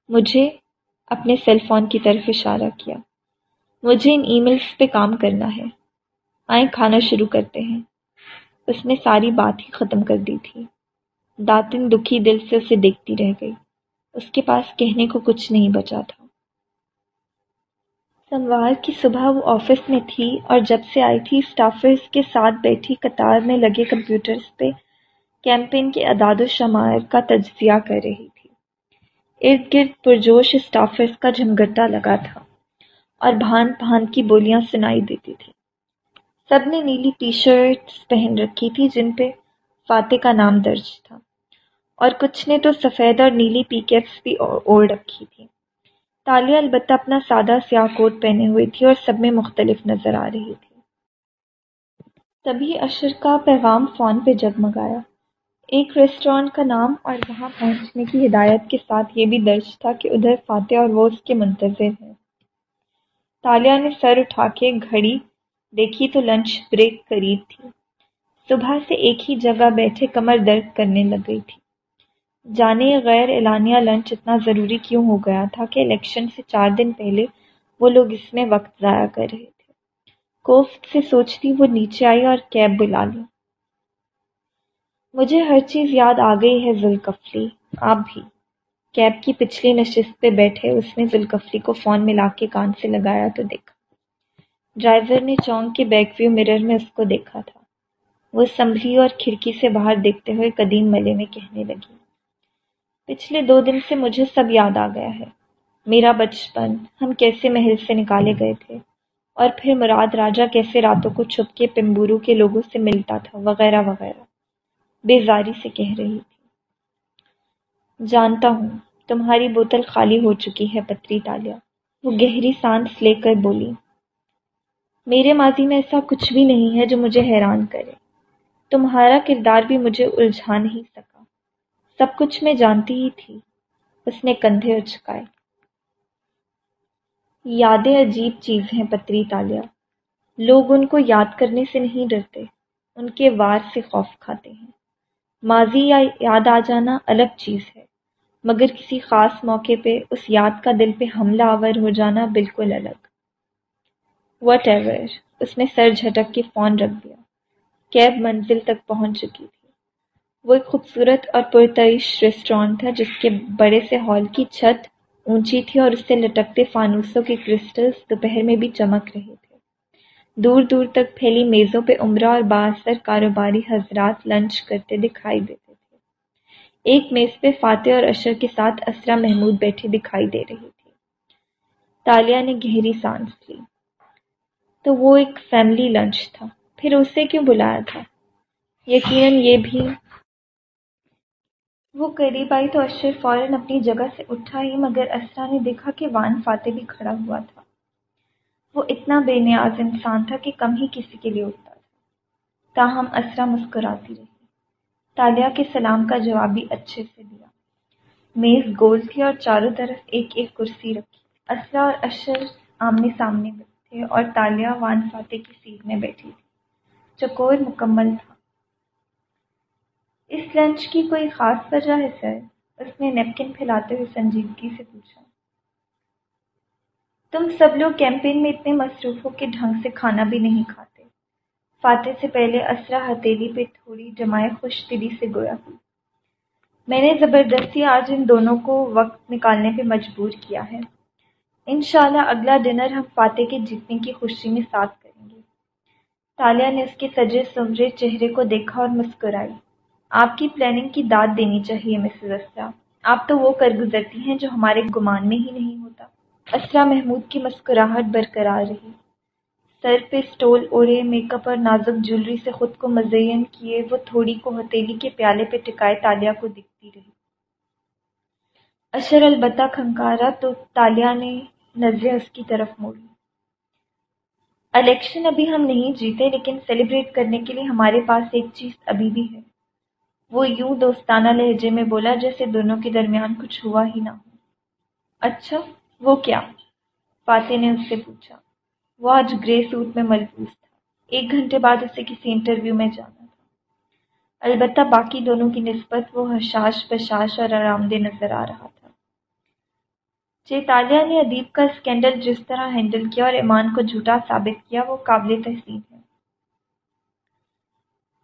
مجھے اپنے سیل فون کی طرف اشارہ کیا۔ مجھے ان ای میلس پہ کام کرنا ہے۔ آئیں کھانا شروع کرتے ہیں۔ اس نے ساری بات ہی ختم کر دی تھی۔ داتن دکھی دل سے اسے دیکھتی رہ گئی۔ اس کے پاس کہنے کو کچھ نہیں بچا تھا۔ سموار کی صبح وہ آفس میں تھی اور جب سے آئی تھی اسٹافرز کے ساتھ بیٹھی قطار میں لگے کمپیوٹرز پہ کیمپین کے اعداد و شمار کا تجزیہ کر رہی تھی۔ ارد گرد پرجوش اسٹافرز کا جھمگٹا لگا تھا اور بھان بھان کی بولیاں سنائی دیتی تھی سب نے نیلی ٹی شرٹس پہن رکھی تھی جن پہ فاتح کا نام درج تھا اور کچھ نے تو سفید اور نیلی پی کیپس بھی اوڑھ رکھی تھی۔ تالیہ البتہ اپنا سادہ سیاہ کوٹ پہنے ہوئی تھی اور سب میں مختلف نظر آ رہی تھی۔ تبھی اشر کا پیغام فون پہ جگمگایا ایک ریسٹورانٹ کا نام اور وہاں پہنچنے کی ہدایت کے ساتھ یہ بھی درج تھا کہ ادھر فاتح اور وہ اس کے منتظر ہیں۔ تالیہ نے سر اٹھا کے گھڑی دیکھی تو لنچ بریک قریب تھی۔ صبح سے ایک ہی جگہ بیٹھے کمر درد کرنے لگ گئی تھی۔ جانے غیر اعلانیہ لنچ اتنا ضروری کیوں ہو گیا تھا کہ الیکشن سے چار دن پہلے وہ لوگ اس میں وقت ضائع کر رہے تھے۔ کوفت سے سوچتی وہ نیچے آئی اور کیب بلا لی۔ مجھے ہر چیز یاد آ گئی ہے ذوالکفلی۔ آپ بھی۔ کیب کی پچھلی نشست پہ بیٹھے اس نے ذوالکفلی کو فون ملا کے کان سے لگایا تو دیکھا۔ ڈرائیور نے چونک کے بیک ویو مرر میں اس کو دیکھا تھا۔ وہ سنبھلی اور کھڑکی سے باہر دیکھتے ہوئے قدیم ملے میں کہنے لگی۔ پچھلے دو دن سے مجھے سب یاد آ گیا ہے۔ میرا بچپن ہم کیسے محل سے نکالے گئے تھے اور پھر مراد راجا کیسے راتوں کو چھپ کے پمبورو کے لوگوں سے ملتا تھا، وغیرہ وغیرہ۔ بیزاری سے کہہ رہی تھی۔ جانتا ہوں، تمہاری بوتل خالی ہو چکی ہے، پتری تالیا وہ گہری سانس لے کر بولی، میرے ماضی میں ایسا کچھ بھی نہیں ہے جو مجھے حیران کرے۔ تمہارا کردار بھی مجھے الجھا نہیں سکا سب کچھ میں جانتی ہی تھی۔ اس نے کندھے اچکائے یادیں عجیب چیز ہیں پتری تالیا۔ لوگ ان کو یاد کرنے سے نہیں ڈرتے۔ ان کے وار سے خوف کھاتے ہیں۔ ماضی یا یاد آ جانا الگ چیز ہے۔ مگر کسی خاص موقع پہ اس یاد کا دل پہ حملہ آور ہو جانا بالکل الگ۔ وٹ ایور اس نے سر جھٹک کے فون رکھ دیا۔ کیب منزل تک پہنچ چکی تھی۔ وہ ایک خوبصورت اور پرتعیش ریسٹورانٹ تھا، جس کے بڑے سے ہال کی چھت اونچی تھی اور اس سے لٹکتے فانوسوں کے کرسٹلز دوپہر میں بھی چمک رہے تھے۔ دور دور تک پھیلی میزوں پہ عمرہ اور باثر کاروباری حضرات لنچ کرتے دکھائی دیتے تھے۔ ایک میز پہ فاتح اور اشر کے ساتھ اسرا محمود بیٹھے دکھائی دے رہی تھی تالیہ نے گہری سانس لی۔ تو وہ ایک فیملی لنچ تھا۔ پھر اسے کیوں بلایا تھا؟ یقیناً یہ بھی وہ قریب آئی تو اشر فوراً اپنی جگہ سے اٹھا ہی، مگر اسرا نے دیکھا کہ وان فاتح بھی کھڑا ہوا تھا۔ وہ اتنا بے نیاز انسان تھا کہ کم ہی کسی کے لیے اٹھتا تھا۔ تاہم اسرا مسکراتی رہی۔ تالیہ کے سلام کا جواب بھی اچھے سے دیا۔ میز گول تھی اور چاروں طرف ایک ایک کرسی رکھی۔ اسرا اور اشر آمنے سامنے تھے اور تالیہ وان فاتح کی سیٹ میں بیٹھی۔ تھی چکور مکمل تھا۔ اس لنچ کی کوئی خاص وجہ ہے سر؟ اس نے نیپکن پھیلاتے ہوئے سنجیدگی سے پوچھا۔ تم سب لوگ کیمپین میں اتنے مصروف ہو کہ ڈھنگ سے کھانا بھی نہیں کھاتے۔ فاتح سے پہلے اسرا ہتیلی پہ تھوڑی جمائے خوش دلی سے گویا۔ ہوئی
میں نے زبردستی آج ان دونوں کو وقت نکالنے پہ مجبور کیا ہے۔ انشاءاللہ اگلا ڈنر ہم فاتح کے جیتنے کی خوشی میں ساتھ کریں گے۔ تالیہ نے اس کے سجے سمرے چہرے کو دیکھا اور مسکرائی۔ آپ کی پلاننگ کی داد دینی چاہیے مسز اسرا آپ تو وہ کر گزرتی ہیں جو ہمارے گمان میں ہی نہیں ہوتا۔ اسرا محمود کی مسکراہٹ برقرار رہی۔ سر پہ سٹول اوڑے میک اپ اور نازک جولری سے خود کو مزین کیے، وہ تھوڑی کو ہتیلی کے پیالے پہ ٹکائے تالیہ کو دکھتی رہی۔ اشر البتہ کھنکارا تو تالیہ نے نظریں اس کی طرف موڑی۔ الیکشن ابھی ہم نہیں جیتے، لیکن سیلیبریٹ کرنے کے لیے ہمارے پاس ایک چیز ابھی بھی ہے۔ وہ یوں دوستانہ لہجے میں بولا جیسے دونوں کے درمیان کچھ ہوا ہی نہ ہو۔ اچھا وہ کیا؟ فاتح نے اس سے پوچھا۔ وہ آج گرے سوٹ میں ملبوس تھا۔ ایک گھنٹے بعد اسے کسی انٹرویو میں جانا تھا۔ البتہ باقی دونوں کی نسبت وہ حشاش بشاش اور آرام دہ نظر آ رہا تھا۔ چیتالیہ نے ادیب کا اسکینڈل جس طرح ہینڈل کیا اور ایمان کو جھوٹا ثابت کیا، وہ قابل تحسین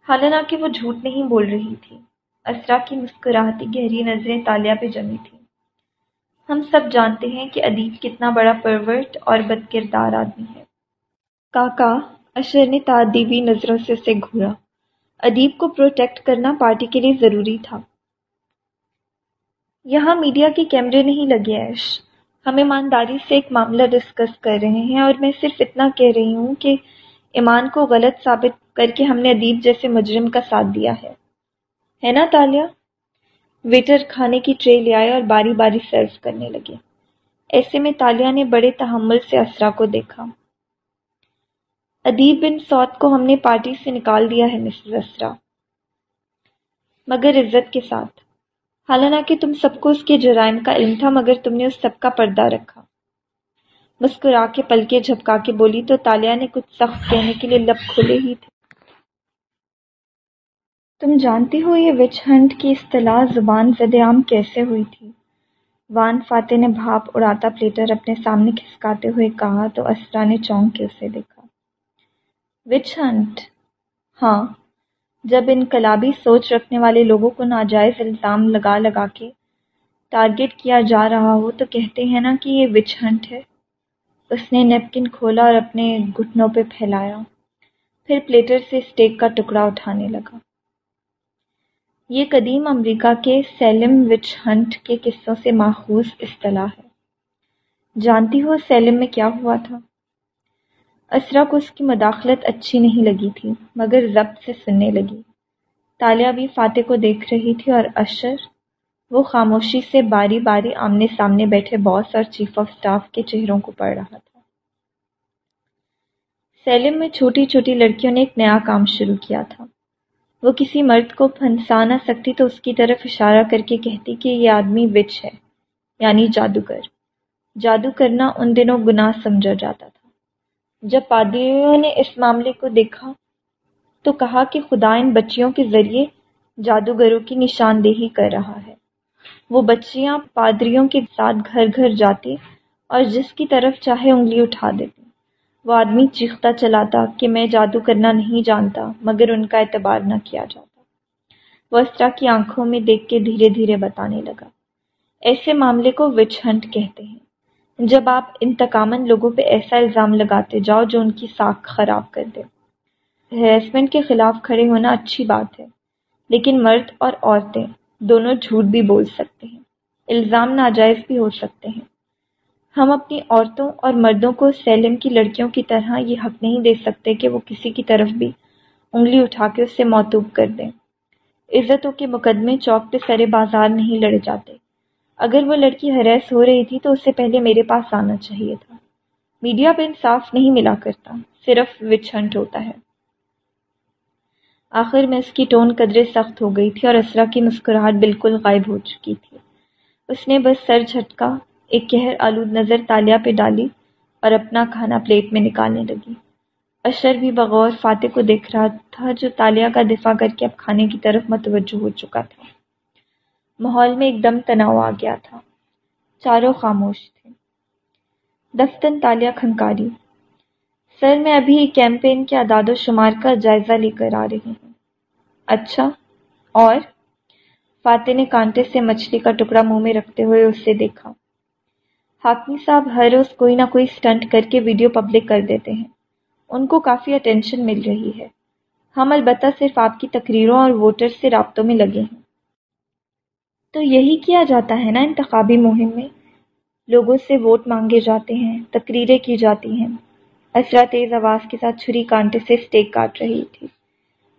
ہے حالانکہ وہ جھوٹ نہیں بول رہی تھی۔ اسرا کی مسکراہتی گہری نظریں تالیہ پہ جمی تھیں۔ ہم سب جانتے ہیں کہ ادیب کتنا بڑا پرورٹ اور بد کردار آدمی ہے۔ کاکا، اشر نے تعدیبی نظروں سے اسے گھورا۔ ادیب کو پروٹیکٹ کرنا پارٹی کے لیے ضروری تھا۔ یہاں میڈیا کے کیمرے نہیں لگے ایش۔ ہم ایمانداری سے ایک معاملہ ڈسکس کر رہے ہیں اور میں صرف اتنا کہہ رہی ہوں کہ ایمان کو غلط ثابت کر کے ہم نے ادیب جیسے مجرم کا ساتھ دیا ہے۔ ہے نا تالیہ ویٹر کھانے کی ٹرے لے آئے اور باری باری سرو کرنے لگے۔ ایسے میں تالیہ نے بڑے تحمل سے اسرا کو دیکھا۔ ادیب بن سعود کو ہم نے پارٹی سے نکال دیا ہے، مسز اسرا۔ مگر عزت کے ساتھ۔ حالانکہ تم سب کو اس کے جرائم کا علم تھا، مگر تم نے اس سب کا پردہ رکھا۔ مسکرا کے پل کے جھپکا کے بولی تو تالیہ نے کچھ سخت کہنے کے لیے لب کھلے ہی تھے۔ تم جانتی ہو یہ وچ ہنٹ کی اصطلاح زبان زد عام کیسے ہوئی تھی؟ وان فاتح نے بھاپ اڑاتا پلیٹر اپنے سامنے کھسکاتے ہوئے کہا تو اسرا نے چونک کے اسے دیکھا۔ وچ ہنٹ ہاں۔ جب انقلابی سوچ رکھنے والے لوگوں کو ناجائز الزام لگا لگا کے ٹارگٹ کیا جا رہا ہو تو کہتے ہیں نا کہ یہ وچ ہنٹ ہے۔ اس نے نیپکن کھولا اور اپنے گھٹنوں پہ پھیلایا۔ پھر پلیٹر سے اسٹیک کا ٹکڑا اٹھانے لگا۔ یہ قدیم امریکہ کے سیلم وچ ہنٹ کے قصوں سے ماخوذ اصطلاح ہے۔ جانتی ہو سیلم میں کیا ہوا تھا؟ اسرا کو اس کی مداخلت اچھی نہیں لگی تھی، مگر ضبط سے سننے لگی۔ تالیہ بھی فاتح کو دیکھ رہی تھی اور اشر وہ خاموشی سے باری باری آمنے سامنے بیٹھے باس اور چیف آف سٹاف کے چہروں کو پڑھ رہا تھا۔ سیلم میں چھوٹی چھوٹی لڑکیوں نے ایک نیا کام شروع کیا تھا۔ وہ کسی مرد کو پھنسا نہ سکتی تو اس کی طرف اشارہ کر کے کہتی کہ یہ آدمی وچ ہے یعنی جادوگر۔ جادو کرنا ان دنوں گناہ سمجھا جاتا تھا۔ جب پادریوں نے اس معاملے کو دیکھا تو کہا کہ خدا ان بچیوں کے ذریعے جادوگروں کی نشاندہی کر رہا ہے۔ وہ بچیاں پادریوں کے ساتھ گھر گھر جاتی اور جس کی طرف چاہے انگلی اٹھا دیتی۔ وہ آدمی چیختا چلاتا کہ میں جادو کرنا نہیں جانتا، مگر ان کا اعتبار نہ کیا جاتا۔ وہ اسرا کی آنکھوں میں دیکھ کے دھیرے دھیرے بتانے لگا۔ ایسے معاملے کو وچ ہنٹ کہتے ہیں۔ جب آپ انتقامن لوگوں پہ ایسا الزام لگاتے جاؤ جو ان کی ساکھ خراب کر دے۔ ہیرسمنٹ کے خلاف کھڑے ہونا اچھی بات ہے، لیکن مرد اور عورتیں دونوں جھوٹ بھی بول سکتے ہیں۔ الزام ناجائز بھی ہو سکتے ہیں۔ ہم اپنی عورتوں اور مردوں کو سیلم کی لڑکیوں کی طرح یہ حق نہیں دے سکتے کہ وہ کسی کی طرف بھی انگلی اٹھا کے اس سے موتوب کر دیں۔ عزتوں کے مقدمے چوک پہ سرے بازار نہیں لڑے جاتے۔ اگر وہ لڑکی ہریس ہو رہی تھی تو اس سے پہلے میرے پاس آنا چاہیے تھا۔ میڈیا پہ انصاف نہیں ملا کرتا، صرف وچ ہنٹ ہوتا ہے۔ آخر میں اس کی ٹون قدرے سخت ہو گئی تھی اور اسرا کی مسکراہٹ بالکل غائب ہو چکی تھی۔ اس نے بس سر جھٹکا، ایک کہر آلود نظر تالیا پہ ڈالی اور اپنا کھانا پلیٹ میں نکالنے لگی۔ اشر بھی بغور فاتح کو دیکھ رہا تھا جو تالیا کا دفاع کر کے اب کھانے کی طرف متوجہ ہو چکا تھا۔ ماحول میں ایک دم تناؤ آ گیا تھا۔ چاروں خاموش تھے۔ دفتن تالیہ کھنکاری۔ سر، میں ابھی کیمپین کے اعداد و شمار کا جائزہ لے کر آ رہی ہوں۔ اچھا اور؟ فاتح نے کانٹے سے مچھلی کا ٹکڑا منہ میں رکھتے ہوئے اس سے دیکھا۔ حاکمی صاحب ہر روز کوئی نہ کوئی سٹنٹ کر کے ویڈیو پبلک کر دیتے ہیں۔ ان کو کافی اٹینشن مل رہی ہے۔ ہم البتہ صرف آپ کی تقریروں اور ووٹر سے رابطوں میں لگے ہیں۔ تو یہی کیا جاتا ہے نا انتخابی مہم میں؟ لوگوں سے ووٹ مانگے جاتے ہیں، تقریریں کی جاتی ہیں۔ اسرا تیز آواز کے ساتھ چھری کانٹے سے اسٹیک کاٹ رہی تھی۔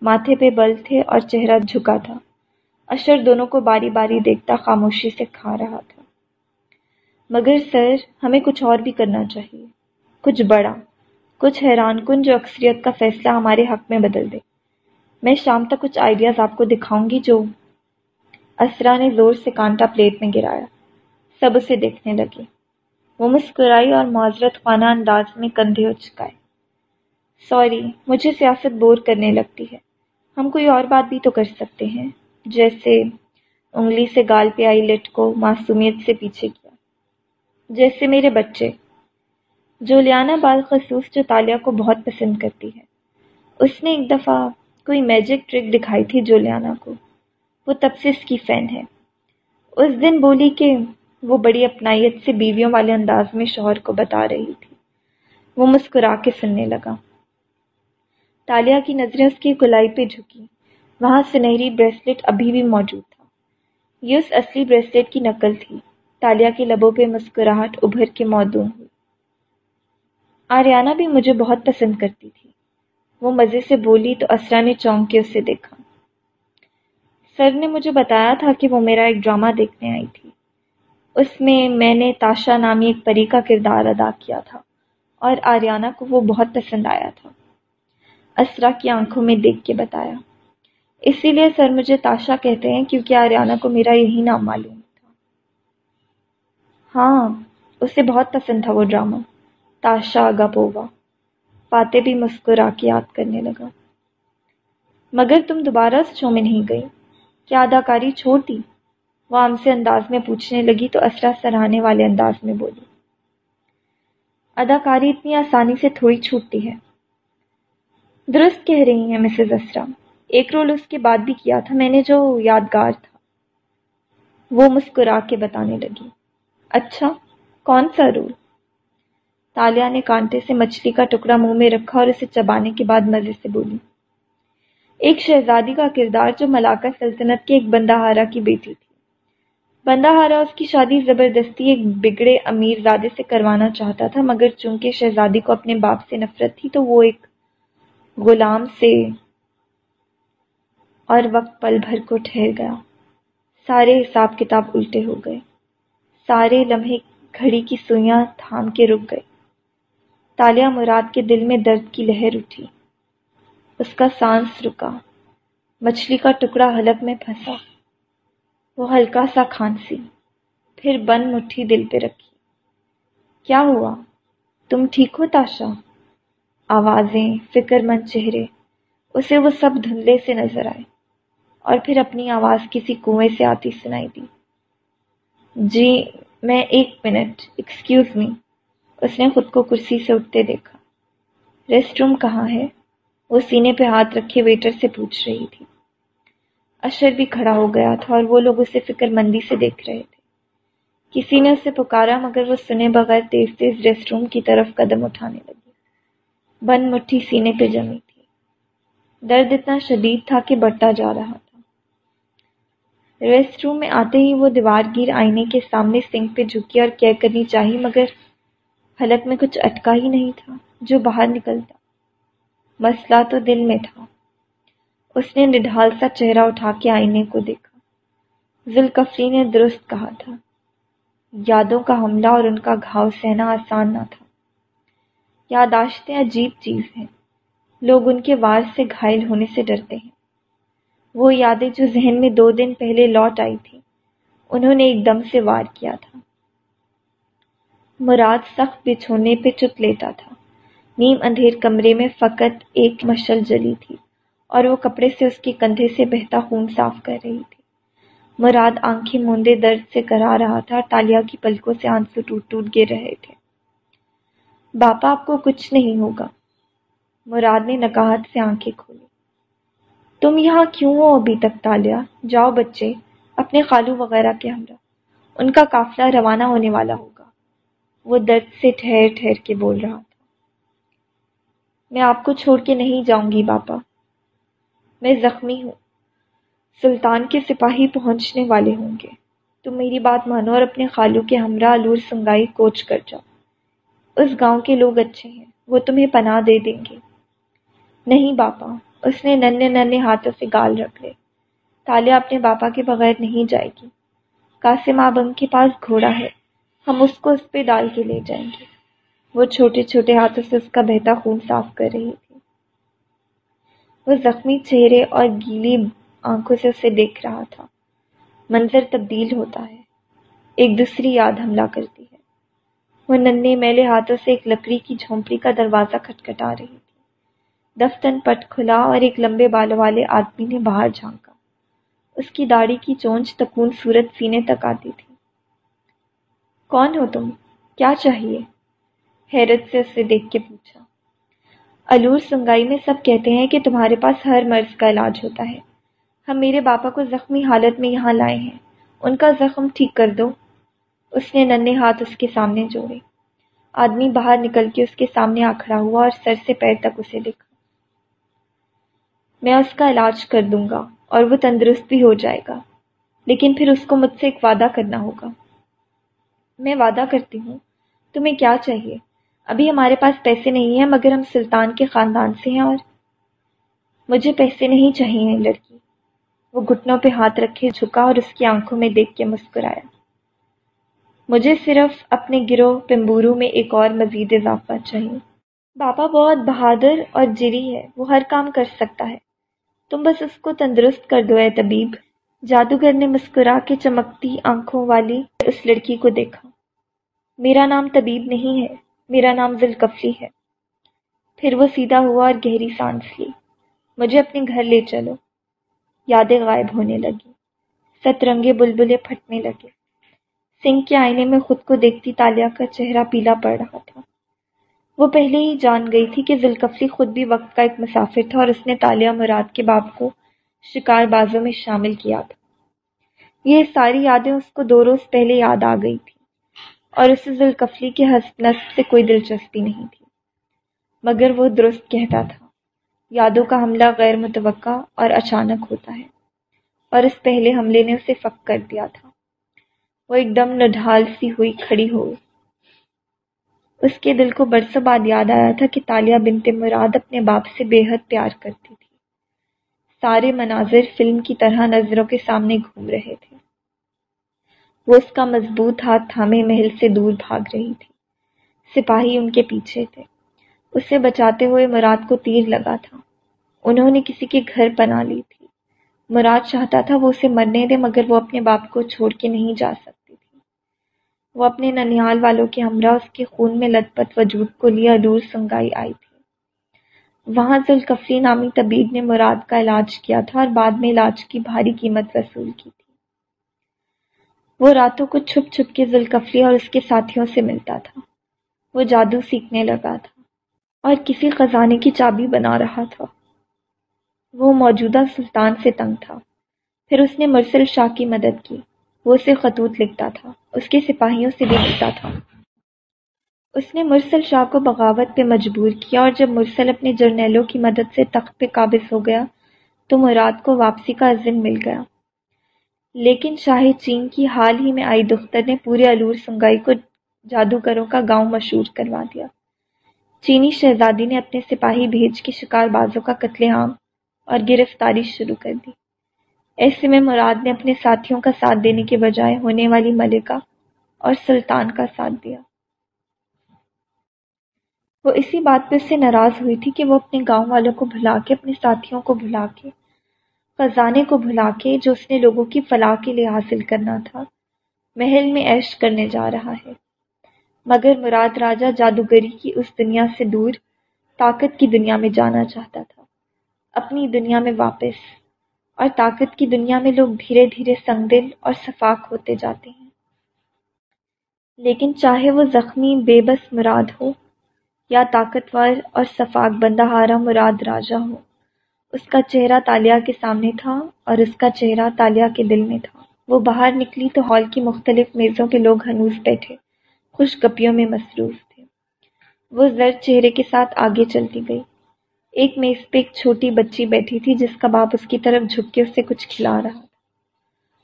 ماتھے پہ بل تھے اور چہرہ جھکا تھا۔ اشر دونوں کو باری باری دیکھتا خاموشی سے کھا رہا تھا۔ مگر سر، ہمیں کچھ اور بھی کرنا چاہیے۔ کچھ بڑا، کچھ حیران کن جو اکثریت کا فیصلہ ہمارے حق میں بدل دے۔ میں شام تک کچھ آئیڈیاز آپ کو دکھاؤں گی جو اسرا نے زور سے کانٹا پلیٹ میں گرایا۔ سب اسے دیکھنے لگے۔ وہ مسکرائی اور معذرت خانہ انداز میں کندھے اچکائے سوری، مجھے سیاست بور کرنے لگتی ہے۔ ہم کوئی اور بات بھی تو کر سکتے ہیں۔ جیسے انگلی سے گال پہ آئی لٹ کو معصومیت سے پیچھے کیا۔ جیسے میرے بچے۔ جولیانا بالخصوص جو تالیہ کو بہت پسند کرتی ہے۔ اس نے ایک دفعہ کوئی میجک ٹرک دکھائی تھی جولیانا کو۔ وہ تب سے اس کی فین ہے۔ اس دن بولی کہ وہ بڑی اپنائیت سے بیویوں والے انداز میں شوہر کو بتا رہی تھی۔ وہ مسکرا کے سننے لگا۔ تالیہ کی نظریں اس کی گلائی پہ جھکی۔ وہاں سنہری بریسلٹ ابھی بھی موجود تھا۔ یہ اس اصلی بریسلٹ کی نقل تھی۔ تالیہ کے لبوں پہ مسکراہٹ ابھر کے مودون ہوئی۔ آریانہ بھی مجھے بہت پسند کرتی تھی۔ وہ مزے سے بولی تو اسرا نے چونک کے اسے دیکھا۔ سر نے مجھے بتایا تھا کہ وہ میرا ایک ڈرامہ دیکھنے آئی تھی۔ اس میں میں نے تاشا نامی ایک پری کا کردار ادا کیا تھا اور آریانہ کو وہ بہت پسند آیا تھا۔ اسرا کی آنکھوں میں دیکھ کے بتایا۔ اسی لیے سر مجھے تاشا کہتے ہیں کیونکہ آریانہ کو میرا یہی نام معلوم تھا۔ ہاں اسے بہت پسند تھا وہ ڈرامہ۔ تاشا گپووا پاتے بھی مسکرا کے یاد کرنے لگا۔ مگر تم دوبارہ اس شو میں نہیں گئی۔ کیا اداکاری چھوڑ دی؟ وہ عام سے انداز میں پوچھنے لگی تو اسرا سراہنے والے انداز میں بولی، اداکاری اتنی آسانی سے تھوڑی چھوٹتی ہے۔ درست کہہ رہی ہیں مسز اسرا ایک رول اس کے بعد بھی کیا تھا، میں نے جو یادگار تھا۔ وہ مسکرا کے بتانے لگی اچھا کون سا رول؟ تالیہ نے کانٹے سے مچھلی کا ٹکڑا منہ میں رکھا اور اسے چبانے کے بعد مزے سے بولی، ایک شہزادی کا کردار جو ملاقہ سلطنت کے ایک بندہ ہارا کی بیٹی تھی۔ بندہ ہارا، اس کی شادی زبردستی ایک بگڑے امیر زادے سے کروانا چاہتا تھا، مگر چونکہ شہزادی کو اپنے باپ سے نفرت تھی، تو وہ ایک غلام سے اور وقت پل بھر کو ٹھہر گیا۔ سارے حساب کتاب الٹے ہو گئے۔ سارے لمحے گھڑی کی سوئیاں تھام کے رک گئے۔ تالیہ مراد کے دل میں درد کی لہر اٹھی۔ اس کا سانس رکا۔ مچھلی کا ٹکڑا حلق میں پھنسا۔ وہ ہلکا سا کھانسی پھر بند مٹھی دل پہ رکھی۔ کیا ہوا؟ تم ٹھیک ہو تاشا؟ آوازیں، فکر مند چہرے۔ اسے وہ سب دھندلے سے نظر آئے۔ اور پھر اپنی آواز کسی کنویں سے آتی سنائی دی۔ جی میں ایک منٹ ایکسکیوز می اس نے خود کو کرسی سے اٹھتے دیکھا۔ ریسٹ روم کہاں ہے؟ وہ سینے پہ ہاتھ رکھے ویٹر سے پوچھ رہی تھی۔ اشر بھی کھڑا ہو گیا تھا اور وہ لوگ اسے فکر مندی سے دیکھ رہے تھے۔ کسی نے اسے پکارا مگر وہ سنے بغیر تیز تیز ریسٹ روم کی طرف قدم اٹھانے لگی بند مٹھی سینے پہ جمی تھی۔ درد اتنا شدید تھا کہ بٹا جا رہا تھا۔ ریسٹ روم میں آتے ہی وہ دیوار گیر آئینے کے سامنے سنک پہ جھکی اور کیا کرنی چاہی، مگر حلق میں کچھ اٹکا ہی نہیں تھا جو باہر نکلتا۔ مسئلہ تو دل میں تھا۔ اس نے نڈھال سا چہرہ اٹھا کے آئینے کو دیکھا۔ ذوالکفری نے درست کہا تھا۔ یادوں کا حملہ اور ان کا گھاؤ سہنا آسان نہ تھا۔ یاداشتیں عجیب چیز ہیں۔ لوگ ان کے وار سے گھائل ہونے سے ڈرتے ہیں۔ وہ یادیں جو ذہن میں دو دن پہلے لوٹ آئی تھی، انہوں نے ایک دم سے وار کیا تھا۔ مراد سخت بچھونے پہ چت لیتا تھا۔ نیم اندھیر کمرے میں فقط ایک مشل جلی تھی۔ اور وہ کپڑے سے اس کے کندھے سے بہتا خون صاف کر رہی تھی۔ مراد آنکھیں موندے درد سے کرا رہا تھا، تالیا کی پلکوں سے آنسو ٹوٹ ٹوٹ گر رہے تھے۔ باپا، آپ کو کچھ نہیں ہوگا۔ مراد نے نکاہت سے آنکھیں کھولی۔ تم یہاں کیوں ہو ابھی تک تالیا؟ جاؤ بچے، اپنے خالو وغیرہ کے ہمراہ۔ ان کا قافلہ روانہ ہونے والا ہوگا۔ وہ درد سے ٹھہر ٹھہر کے بول رہا تھا۔ میں آپ کو چھوڑ کے نہیں جاؤں گی، باپا۔ میں زخمی ہوں۔ سلطان کے سپاہی پہنچنے والے ہوں گے۔ تم میری بات مانو اور اپنے خالو کے ہمراہ الور سنگائی کوچ کر جاؤ۔ اس گاؤں کے لوگ اچھے ہیں، وہ تمہیں پناہ دے دیں گے۔ نہیں باپا، اس نے ننے ننے ہاتھوں سے گال رکھ لے۔ تالیا اپنے باپا کے بغیر نہیں جائے گی۔ قاسم آبنگ کے پاس گھوڑا ہے، ہم اس کو اس پہ ڈال کے لے جائیں گے۔ وہ چھوٹے چھوٹے ہاتھوں سے اس کا بہتا خون صاف کر رہی تھی۔ وہ زخمی چہرے اور گیلی آنکھوں سے اسے دیکھ رہا تھا۔ منظر تبدیل ہوتا ہے۔ ایک دوسری یاد حملہ کرتی ہے۔ وہ ننے میلے ہاتھوں سے ایک لکڑی کی جھونپڑی کا دروازہ کھٹکھٹا رہی تھی۔ دفتن پٹ کھلا اور ایک لمبے بالوں والے آدمی نے باہر جھانکا۔ اس کی داڑھی کی چونچ تکون صورت سینے تک آتی تھی۔ کون ہو تم؟ کیا چاہیے؟ حیرت سے اسے دیکھ کے پوچھا۔ الور سنگائی میں سب کہتے ہیں کہ تمہارے پاس ہر مرض کا علاج ہوتا ہے۔ ہم میرے باپا کو زخمی حالت میں یہاں لائے ہیں۔ ان کا زخم ٹھیک کر دو۔ اس نے ننے ہاتھ اس کے سامنے جوڑے۔ آدمی باہر نکل کے اس کے سامنے آ کھڑا ہوا اور سر سے پیر تک اسے دیکھا میں اس کا علاج کر دوں گا اور وہ تندرست بھی ہو جائے گا۔ لیکن پھر اس کو مجھ سے ایک وعدہ کرنا ہوگا۔ میں وعدہ کرتی ہوں، تمہیں کیا چاہیے؟ ابھی ہمارے پاس پیسے نہیں ہیں، مگر ہم سلطان کے خاندان سے ہیں اور مجھے پیسے نہیں چاہیے لڑکی۔ وہ گھٹنوں پہ ہاتھ رکھے جھکا اور اس کی آنکھوں میں دیکھ کے مسکرایا۔ مجھے صرف اپنے گروہ پمبورو میں ایک اور مزید اضافہ چاہیے۔ بابا بہت بہادر اور جری ہے، وہ ہر کام کر سکتا ہے۔ تم بس اس کو تندرست کر دو اے طبیب۔ جادوگر نے مسکرا کے چمکتی آنکھوں والی اس لڑکی کو دیکھا۔ میرا نام طبیب نہیں ہے۔ میرا نام ذلکفلی ہے۔ پھر وہ سیدھا ہوا اور گہری سانس لی۔ مجھے اپنے گھر لے چلو۔ یادیں غائب ہونے لگی سترنگے بلبلے پھٹنے لگے۔ سنگھ کے آئینے میں خود کو دیکھتی تالیا کا چہرہ پیلا پڑ رہا تھا۔ وہ پہلے ہی جان گئی تھی کہ ذوالکفلی خود بھی وقت کا ایک مسافر تھا اور اس نے تالیا مراد کے باپ کو شکار بازوں میں شامل کیا تھا۔ یہ ساری یادیں اس کو دو روز پہلے یاد آ گئی تھی اور اسے ذوالکفلی کے حسب نصب سے کوئی دلچسپی نہیں تھی۔ مگر وہ درست کہتا تھا۔ یادوں کا حملہ غیر متوقع اور اچانک ہوتا ہے، اور اس پہلے حملے نے اسے فک کر دیا تھا۔ وہ ایک دم نڈھال سی ہوئی کھڑی ہو اس کے دل کو برسوں بعد یاد آیا تھا کہ تالیہ بنت مراد اپنے باپ سے بے حد پیار کرتی تھی۔ سارے مناظر فلم کی طرح نظروں کے سامنے گھوم رہے تھے۔ وہ اس کا مضبوط ہاتھ تھامے محل سے دور بھاگ رہی تھی۔ سپاہی ان کے پیچھے تھے۔ اسے بچاتے ہوئے مراد کو تیر لگا تھا۔ انہوں نے کسی کے گھر بنا لی تھی۔ مراد چاہتا تھا وہ اسے مرنے دے، مگر وہ اپنے باپ کو چھوڑ کے نہیں جا سکتی تھی۔ وہ اپنے ننیال والوں کے ہمراہ اس کے خون میں لت پت وجود کو لیا دور سنگائی آئی تھی۔ وہاں ذوالکفری نامی طبیب نے مراد کا علاج کیا تھا اور بعد میں علاج کی بھاری قیمت وصول کی۔ وہ راتوں کو چھپ چھپ کے ذوالکفری اور اس کے ساتھیوں سے ملتا تھا۔ وہ جادو سیکھنے لگا تھا اور کسی خزانے کی چابی بنا رہا تھا۔ وہ موجودہ سلطان سے تنگ تھا۔ پھر اس نے مرسل شاہ کی مدد کی۔ وہ اسے خطوط لکھتا تھا۔ اس کے سپاہیوں سے بھی ملتا تھا۔ اس نے مرسل شاہ کو بغاوت پہ مجبور کیا اور جب مرسل اپنے جرنیلوں کی مدد سے تخت پہ قابض ہو گیا تو مراد کو واپسی کا عزم مل گیا۔ لیکن شاہ چین کی حال ہی میں آئی دختر نے پورے الور سنگائی کو جادوگروں کا گاؤں مشہور کروا دیا۔ چینی شہزادی نے اپنے سپاہی بھیج کے شکار بازوں کا قتل عام اور گرفتاری شروع کر دی۔ ایسے میں مراد نے اپنے ساتھیوں کا ساتھ دینے کے بجائے ہونے والی ملکہ اور سلطان کا ساتھ دیا۔ وہ اسی بات پہ اس سے ناراض ہوئی تھی کہ وہ اپنے گاؤں والوں کو بھلا کے اپنے ساتھیوں کو بھلا کے خزانے کو بھلا کے جو اس نے لوگوں کی فلاح کے لیے حاصل کرنا تھا، محل میں عیش کرنے جا رہا ہے۔ مگر مراد راجہ جادوگری کی اس دنیا سے دور، طاقت کی دنیا میں جانا چاہتا تھا۔ اپنی دنیا میں واپس۔ اور طاقت کی دنیا میں لوگ دھیرے دھیرے سنگ دل اور شفاق ہوتے جاتے ہیں۔ لیکن چاہے وہ زخمی، بے بس مراد ہو، یا طاقتور اور شفاق بندہ ہارا مراد راجہ ہو۔ اس کا چہرہ تالیہ کے سامنے تھا اور اس کا چہرہ تالیہ کے دل میں تھا۔ وہ باہر نکلی تو ہال کی مختلف میزوں پہ لوگ ہنوز بیٹھے، خوش گپیوں میں مصروف تھے۔ وہ زرد چہرے کے ساتھ آگے چلتی گئی۔ ایک میز پہ ایک چھوٹی بچی بیٹھی تھی جس کا باپ اس کی طرف جھک کے اسے کچھ کھلا رہا تھا۔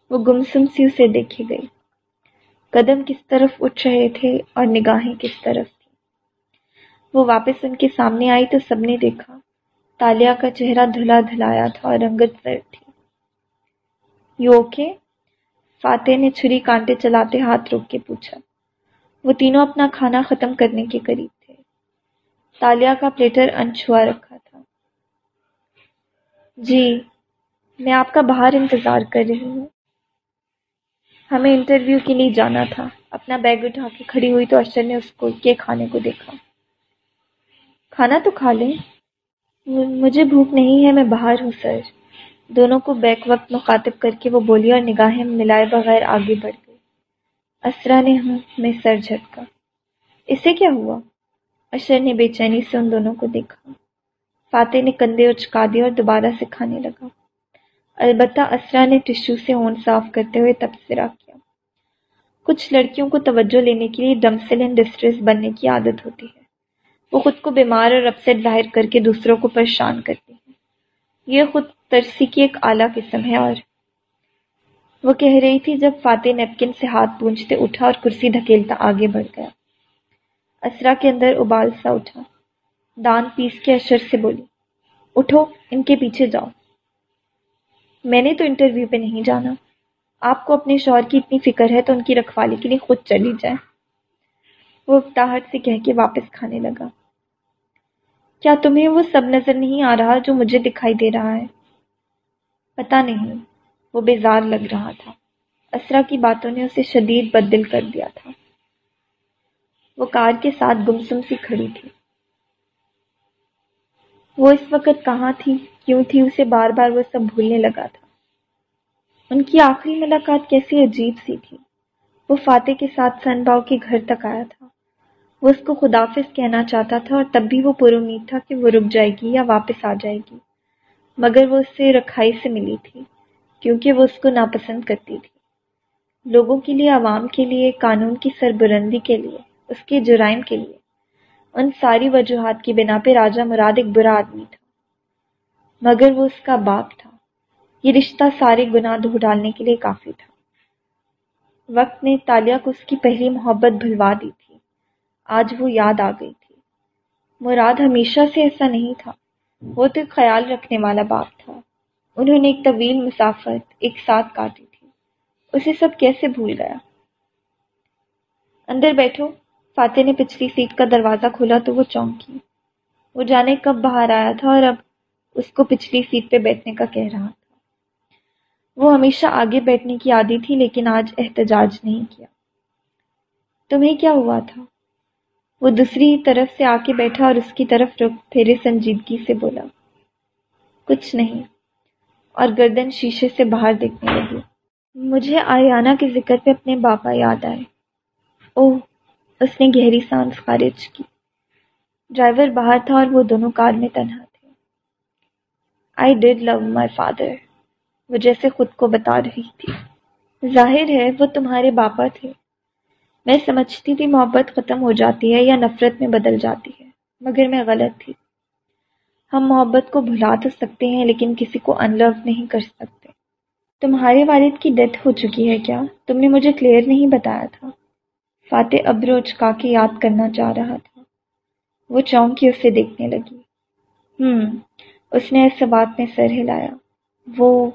وہ گمسم سی اسے دیکھے گئی۔ قدم کس طرف اٹھ رہے تھے اور نگاہیں کس طرف تھی وہ واپس ان کے سامنے آئی تو سب نے دیکھا۔ تالیا کا چہرہ دھلا دھلایا تھا اور رنگت زرد تھی۔ یو اوکے فاتح نے چھری کانٹے چلاتے ہاتھ روک کے پوچھا۔ وہ تینوں اپنا کھانا ختم کرنے کے قریب تھے۔ تالیا کا پلیٹر انچھوا رکھا تھا۔ جی میں آپ کا باہر انتظار کر رہی ہوں۔ ہمیں انٹرویو کے لیے جانا تھا۔ اپنا بیگ اٹھا کے کھڑی ہوئی تو اشر نے اس کو کے کھانے کو دیکھا۔ کھانا تو کھا لیں۔ مجھے بھوک نہیں ہے، میں باہر ہوں سر۔ دونوں کو بیک وقت مخاطب کر کے وہ بولی اور نگاہیں ملائے بغیر آگے بڑھ گئی۔ اسرا نے ہمیں سر جھٹکا۔ اسے کیا ہوا؟ اشر نے بے چینی سے ان دونوں کو دیکھا۔ فاتح نے کندھے اچکا دیا اور دوبارہ سے کھانے لگا۔ البتہ اسرا نے ٹشو سے اون صاف کرتے ہوئے تبصرہ کیا۔ کچھ لڑکیوں کو توجہ لینے کے لیے ڈمسل اینڈ ڈسٹریس بننے کی عادت ہوتی ہے۔ وہ خود کو بیمار اور اپسٹ ظاہر کر کے دوسروں کو پریشان کرتی ہیں۔ یہ خود ترسی کی ایک اعلیٰ قسم ہے اور وہ کہہ رہی تھی جب فاتح نیپکن سے ہاتھ پونچھتے اٹھا اور کرسی دھکیلتا آگے بڑھ گیا۔ اسرا کے اندر ابال سا اٹھا۔ دان پیس کے اشر سے بولی، اٹھو، ان کے پیچھے جاؤ۔ میں نے تو انٹرویو پہ نہیں جانا۔ آپ کو اپنے شوہر کی اتنی فکر ہے تو ان کی رکھوالی کے لیے خود چلی جائے وہ اکتاہٹ سے کہہ کے واپس کھانے لگا۔ کیا تمہیں وہ سب نظر نہیں آ رہا جو مجھے دکھائی دے رہا ہے؟ پتا نہیں، وہ بیزار لگ رہا تھا۔ اسرا کی باتوں نے اسے شدید بدل کر دیا تھا۔ وہ کار کے ساتھ گمسم سی کھڑی تھی۔ وہ اس وقت کہاں تھی؟ کیوں تھی؟ اسے بار بار وہ سب بھولنے لگا تھا۔ ان کی آخری ملاقات کیسی عجیب سی تھی۔ وہ فاتح کے ساتھ سن باؤ کے گھر تک آیا تھا۔ وہ اس کو خدافظ کہنا چاہتا تھا اور تب بھی وہ پر امید تھا کہ وہ رک جائے گی یا واپس آ جائے گی۔ مگر وہ اس سے رکھائی سے ملی تھی، کیونکہ وہ اس کو ناپسند کرتی تھی۔ لوگوں کے لیے، عوام کے لیے، قانون کی سربرندی کے لیے، اس کے جرائم کے لیے۔ ان ساری وجوہات کی بنا پہ راجہ مراد ایک برا آدمی تھا۔ مگر وہ اس کا باپ تھا۔ یہ رشتہ سارے گناہ دھو ڈالنے کے لیے کافی تھا۔ وقت نے تالیہ کو اس کی پہلی محبت بھلوا دی تھی۔ آج وہ یاد آ گئی تھی۔ مراد ہمیشہ سے ایسا نہیں تھا۔ وہ تو ایک خیال رکھنے والا باپ تھا۔ انہوں نے ایک طویل مسافت ایک ساتھ کاٹی تھی۔ اسے سب کیسے بھول گیا؟ اندر بیٹھو۔ فاتح نے پچھلی سیٹ کا دروازہ کھولا تو وہ چونکی۔ وہ جانے کب باہر آیا تھا اور اب اس کو پچھلی سیٹ پہ بیٹھنے کا کہہ رہا تھا۔ وہ ہمیشہ آگے بیٹھنے کی عادی تھی لیکن آج احتجاج نہیں کیا۔ تمہیں کیا ہوا تھا؟ وہ دوسری طرف سے آ کے بیٹھا اور اس کی طرف رخ پھیرے سنجیدگی سے بولا، کچھ نہیں۔ اور گردن شیشے سے باہر دیکھنے لگی۔ مجھے آریانہ کے ذکر پہ اپنے باپا یاد آئے۔ اوہ، اس نے گہری سانس خارج کی۔ ڈرائیور باہر تھا اور وہ دونوں کار میں تنہا تھے۔ I did love my father وہ جیسے خود کو بتا رہی تھی۔ ظاہر ہے، وہ تمہارے باپا تھے۔ میں سمجھتی تھی محبت ختم ہو جاتی ہے یا نفرت میں بدل جاتی ہے، مگر میں غلط تھی۔ ہم محبت کو بھلا تو سکتے ہیں، لیکن کسی کو ان لو نہیں کر سکتے۔ تمہارے والد کی ڈیتھ ہو چکی ہے کیا؟ تم نے مجھے کلیئر نہیں بتایا تھا۔ فاتح ابرو اچکا کے یاد کرنا چاہ رہا تھا۔ وہ چونکی اسے دیکھنے لگی۔ ہوں اس نے اس بات میں سر ہلایا۔ وہ،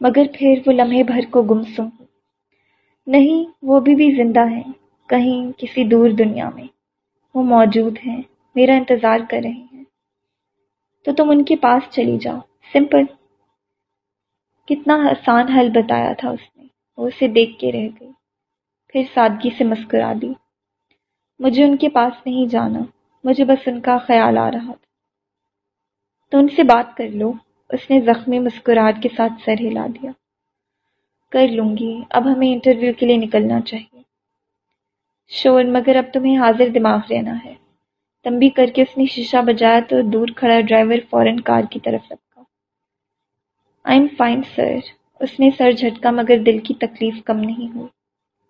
مگر پھر وہ لمحے بھر کو گمسم۔ نہیں، وہ بھی بھی زندہ ہیں۔ کہیں کسی دور دنیا میں۔ وہ موجود ہیں۔ میرا انتظار کر رہے ہیں۔ تو تم ان کے پاس چلی جاؤ۔ سمپل۔ کتنا آسان حل بتایا تھا اس نے۔ وہ اسے دیکھ کے رہ گئی۔ پھر سادگی سے مسکرا دی۔ مجھے ان کے پاس نہیں جانا۔ مجھے بس ان کا خیال آ رہا تھا۔ تو ان سے بات کر لو۔ اس نے زخمی مسکراہٹ کے ساتھ سر ہلا دیا۔ کر لوں گی۔ اب ہمیں انٹرویو کے لیے نکلنا چاہیے۔ شور، مگر اب تمہیں حاضر دماغ رہنا ہے۔ تمبی کر کے اس نے شیشہ بجایا تو دور کھڑا ڈرائیور فوراً کار کی طرف رکھا آئی ایم فائن سر اس نے سر جھٹکا، مگر دل کی تکلیف کم نہیں ہوئی۔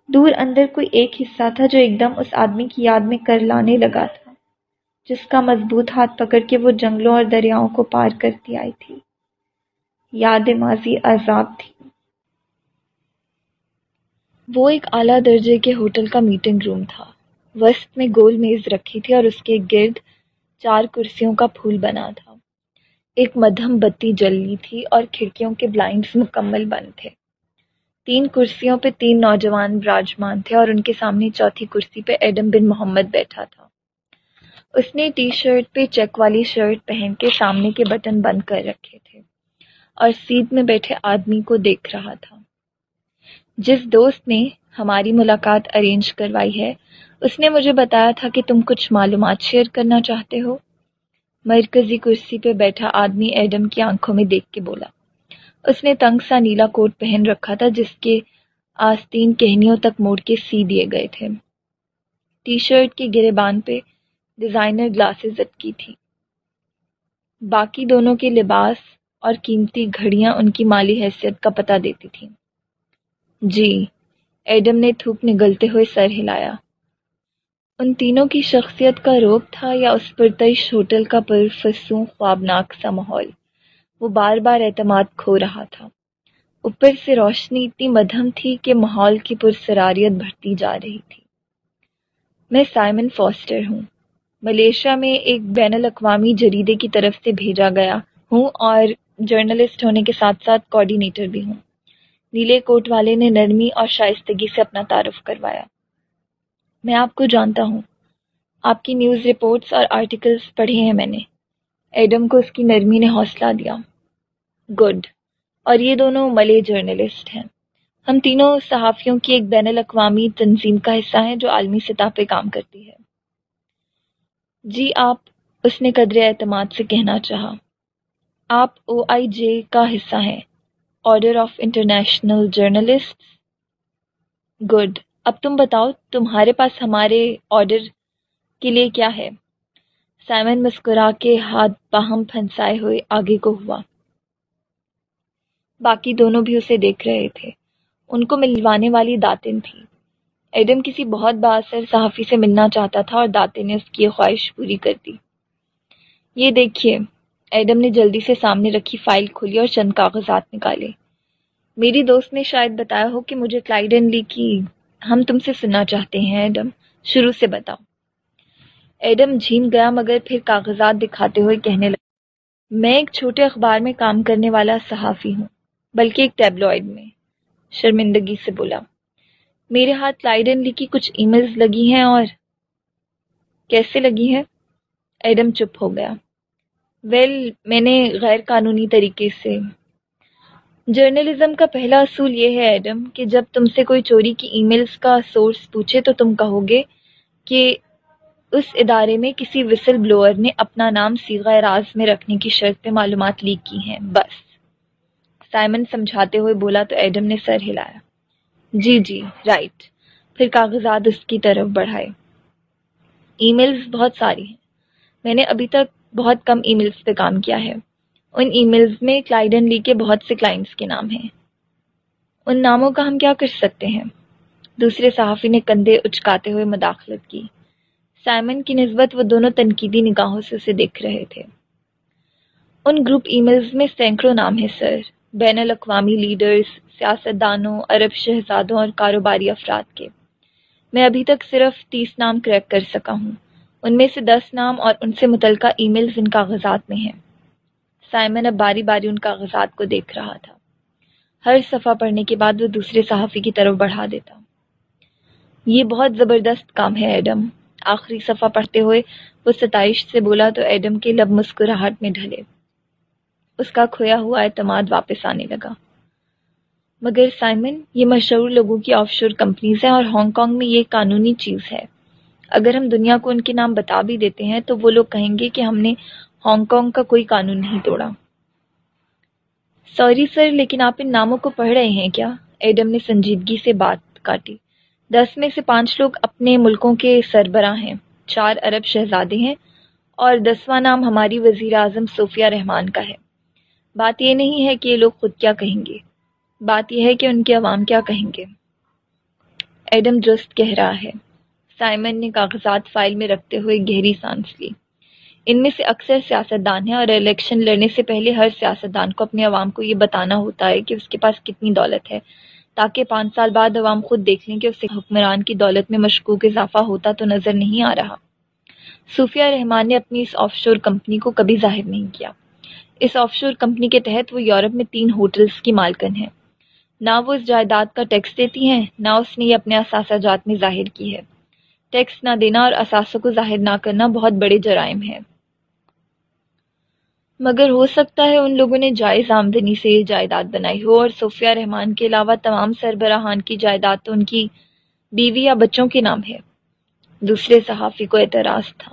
دور اندر کوئی ایک حصہ تھا جو ایک دم اس آدمی کی یاد میں کر لانے لگا تھا، جس کا مضبوط ہاتھ پکڑ کے وہ جنگلوں اور دریاؤں کو پار کرتی آئی تھی۔ یاد ماضی عذاب تھی۔
وہ ایک اعلیٰ درجے کے ہوٹل کا میٹنگ روم تھا۔ وسط میں گول میز رکھی تھی اور اس کے گرد چار کرسیوں کا پھول بنا تھا۔ ایک مدھم بتی جلی تھی اور کھڑکیوں کے بلائنڈز مکمل بند تھے۔ تین کرسیوں پہ تین نوجوان براجمان تھے اور ان کے سامنے چوتھی کرسی پہ ایڈم بن محمد بیٹھا تھا۔ اس نے ٹی شرٹ پہ چیک والی شرٹ پہن کے سامنے کے بٹن بند کر رکھے تھے اور سیٹ میں بیٹھے آدمی کو دیکھ رہا تھا۔ جس دوست نے ہماری ملاقات ارینج کروائی ہے، اس نے مجھے بتایا تھا کہ تم کچھ معلومات شیئر کرنا چاہتے ہو۔ مرکزی کرسی پہ بیٹھا آدمی ایڈم کی آنکھوں میں دیکھ کے بولا۔ اس نے تنگ سا نیلا کوٹ پہن رکھا تھا، جس کے آستین کہنیوں تک موڑ کے سی دیے گئے تھے۔ ٹی شرٹ کے گرے بان پہ ڈیزائنر گلاسز اٹکی تھی۔ باقی دونوں کے لباس اور قیمتی گھڑیاں ان کی مالی حیثیت کا پتہ دیتی تھیں۔ جی ایڈم نے تھوک نگلتے ہوئے سر ہلایا۔ ان تینوں کی شخصیت کا روپ تھا یا اس پرتعش ہوٹل کا پرفسوں خوابناک سا ماحول۔ وہ بار بار اعتماد کھو رہا تھا۔ اوپر سے روشنی اتنی مدھم تھی کہ ماحول کی پرسراریت بڑھتی جا رہی تھی۔ میں سائمن فاسٹر ہوں۔ ملیشیا میں ایک بین الاقوامی جریدے کی طرف سے بھیجا گیا ہوں اور جرنلسٹ ہونے کے ساتھ ساتھ کوآڈینیٹر بھی ہوں۔ نیلے کوٹ والے نے نرمی اور شائستگی سے اپنا تعارف کروایا۔ میں آپ کو جانتا ہوں۔ آپ کی نیوز رپورٹس اور آرٹیکلس پڑھے ہیں میں نے۔ ایڈم کو اس کی نرمی نے حوصلہ دیا۔ گڈ۔ اور یہ دونوں ملے جرنلسٹ ہیں۔ ہم تینوں صحافیوں کی ایک بین الاقوامی تنظیم کا حصہ ہیں جو عالمی سطح پہ کام کرتی ہے۔ جی آپ اس نے قدر اعتماد سے کہنا چاہا۔ آپ او آئی جے کا حصہ ہیں۔ Order of international journalist good اب تم بتاؤ تمہارے پاس ہمارے آرڈر کے لیے کیا ہے؟ سائمن مسکرا کے ہاتھ باہم پھنسائے ہوئے آگے کو ہوا۔ باقی دونوں بھی اسے دیکھ رہے تھے۔ ان کو ملوانے والی داتن تھی ایڈم کسی بہت باثر صحافی سے ملنا چاہتا تھا اور داتن نے اس کی خواہش پوری کر دی۔ یہ دیکھیے ایڈم نے جلدی سے سامنے رکھی فائل کھولی اور چند کاغذات نکالے۔ میری دوست نے شاید بتایا ہو کہ مجھے کلائڈن لی کی۔ ہم تم سے سننا چاہتے ہیں، ایڈم۔ شروع سے بتاؤ۔ ایڈم جھین گیا مگر پھر کاغذات دکھاتے ہوئے کہنے لگا، میں ایک چھوٹے اخبار میں کام کرنے والا صحافی ہوں، بلکہ ایک ٹیبلوئڈ میں۔ شرمندگی سے بولا، میرے ہاتھ لائڈن لی کی کچھ ای میلز لگی ہیں اور کیسے لگی ہے ایڈم چپ ہو گیا۔ ویل میں نے غیر قانونی طریقے سے جرنلزم کا پہلا اصول یہ ہے ایڈم کہ جب تم سے کوئی چوری کی ای میلز کا سورس پوچھے تو تم کہو گے کہ اس ادارے میں کسی وسل بلوئر نے اپنا نام سیغہ راز میں رکھنے کی شرط پہ معلومات لیک کی ہیں۔ بس۔ سائمن سمجھاتے ہوئے بولا تو ایڈم نے سر ہلایا۔ جی جی رائٹ پھر کاغذات اس کی طرف بڑھائے۔ ای میلز بہت ساری ہیں۔ میں نے ابھی تک بہت کم ای میلز پہ کام کیا ہے۔ ان ای میلز میں کلائڈن لی کے بہت سے کلائنٹس کے نام ہیں۔ ان ناموں کا ہم کیا کر سکتے ہیں؟ دوسرے صحافی نے کندھے اچکاتے ہوئے مداخلت کی۔ سائمن کی نسبت وہ دونوں تنقیدی نگاہوں سے اسے دیکھ رہے تھے۔ ان گروپ ای میلز میں سینکڑوں نام ہیں، سر۔ بین الاقوامی لیڈرز سیاستدانوں، عرب شہزادوں اور کاروباری افراد کے۔ میں ابھی تک صرف تیس نام کریک کر سکا ہوں۔ ان میں سے دس نام اور ان سے متعلقہ ای میلز ان کاغذات میں ہیں۔ سائمن اب باری باری ان کاغذات کو دیکھ رہا تھا۔ ہر صفحہ پڑھنے کے بعد وہ دوسرے صحافی کی طرف بڑھا دیتا۔ یہ بہت زبردست کام ہے، ایڈم۔ آخری صفحہ پڑھتے ہوئے وہ ستائش سے بولا تو ایڈم کے لب مسکراہٹ میں ڈھلے۔ اس کا کھویا ہوا اعتماد واپس آنے لگا۔ مگر سائمن، یہ مشہور لوگوں کی آف شور کمپنیز ہیں اور ہانگ کانگ میں یہ قانونی چیز ہے۔ اگر ہم دنیا کو ان کے نام بتا بھی دیتے ہیں تو وہ لوگ کہیں گے کہ ہم نے ہانگ کانگ کا کوئی قانون نہیں توڑا۔ سوری سر، لیکن آپ ان ناموں کو پڑھ رہے ہیں کیا؟ ایڈم نے سنجیدگی سے بات کاٹی۔ دس میں سے پانچ لوگ اپنے ملکوں کے سربراہ ہیں۔ چار ارب شہزادے ہیں اور دسواں نام ہماری وزیر اعظم صوفیہ رحمان کا ہے۔ بات یہ نہیں ہے کہ یہ لوگ خود کیا کہیں گے۔ بات یہ ہے کہ ان کے عوام کیا کہیں گے۔ ایڈم درست کہہ رہا ہے۔ سائمن نے کاغذات فائل میں رکھتے ہوئے گہری سانس لی۔ ان میں سے اکثر سیاست دان ہیں اور الیکشن لڑنے سے پہلے ہر سیاست دان کو اپنے عوام کو یہ بتانا ہوتا ہے کہ اس کے پاس کتنی دولت ہے۔ تاکہ پانچ سال بعد عوام خود دیکھ لیں کہ اس حکمران کی دولت میں مشکوک اضافہ ہوتا تو نظر نہیں آ رہا۔ صوفیہ رحمان نے اپنی اس آف شور کمپنی کو کبھی ظاہر نہیں کیا۔ اس آف شور کمپنی کے تحت وہ یورپ میں تین ہوٹلز کی مالکن ہیں۔ نہ وہ اس جائیداد کا ٹیکس دیتی ہیں، نہ اس نے یہ اپنے اثاثہ جات میں ظاہر کی ہے۔ ٹیکس نہ دینا اور اثاثوں کو ظاہر نہ کرنا بہت بڑے جرائم ہیں۔ مگر ہو سکتا ہے ان لوگوں نے جائز آمدنی سے یہ جائیداد بنائی ہو اور صوفیہ رحمان کے علاوہ تمام سربراہان کی جائیداد تو ان کی بیوی یا بچوں کے نام ہے۔ دوسرے صحافی کو اعتراض تھا۔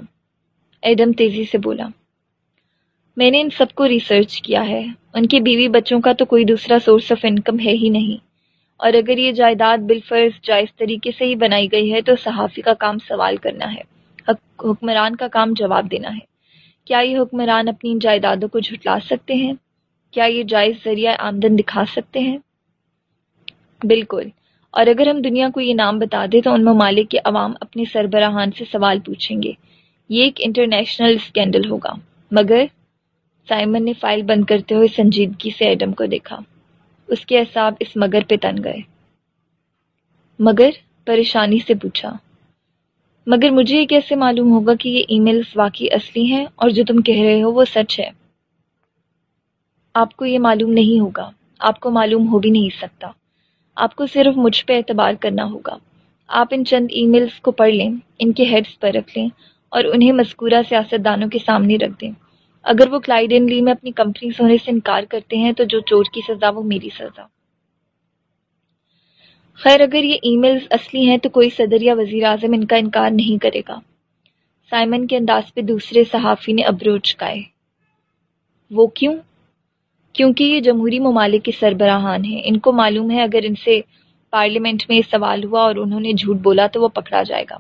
ایڈم تیزی سے بولا، میں نے ان سب کو ریسرچ کیا ہے۔ ان کے بیوی بچوں کا تو کوئی دوسرا سورس آف انکم ہے ہی نہیں۔ اور اگر یہ جائیداد بالفرض جائز طریقے سے ہی بنائی گئی ہے تو صحافی کا کام سوال کرنا ہے حکمران کا کام جواب دینا ہے۔ کیا یہ حکمران اپنی جائیدادوں کو جھٹلا سکتے ہیں؟ کیا یہ جائز ذریعہ آمدن دکھا سکتے ہیں؟ بالکل۔ اور اگر ہم دنیا کو یہ نام بتا دیں تو ان ممالک کے عوام اپنے سربراہان سے سوال پوچھیں گے۔ یہ ایک انٹرنیشنل اسکینڈل ہوگا۔ مگر سائمن نے فائل بند کرتے ہوئے سنجیدگی سے ایڈم کو دیکھا۔ اس کے احساب اس مگر پہ تن گئے۔ مگر پریشانی سے پوچھا، مگر مجھے یہ کیسے معلوم ہوگا کہ یہ ای میلز واقعی اصلی ہیں اور جو تم کہہ رہے ہو وہ سچ ہے؟ آپ کو یہ معلوم نہیں ہوگا، آپ کو معلوم ہو بھی نہیں سکتا۔ آپ کو صرف مجھ پہ اعتبار کرنا ہوگا۔ آپ ان چند ای میلز کو پڑھ لیں، ان کے ہیڈز پر رکھ لیں اور انہیں مذکورہ سیاست دانوں کے سامنے رکھ دیں۔ اگر وہ کلائڈین لی میں اپنی کمپنی سے ہونے سے انکار کرتے ہیں تو جو چور کی سزا وہ میری سزا۔ خیر، اگر یہ ای میلز اصلی ہیں تو کوئی صدر یا وزیر اعظم ان کا انکار نہیں کرے گا۔ سائمن کے انداز پہ دوسرے صحافی نے ابروچ کائے وہ کیوں؟ کیونکہ یہ جمہوری ممالک کے سربراہان ہیں۔ ان کو معلوم ہے اگر ان سے پارلیمنٹ میں سوال ہوا اور انہوں نے جھوٹ بولا تو وہ پکڑا جائے گا۔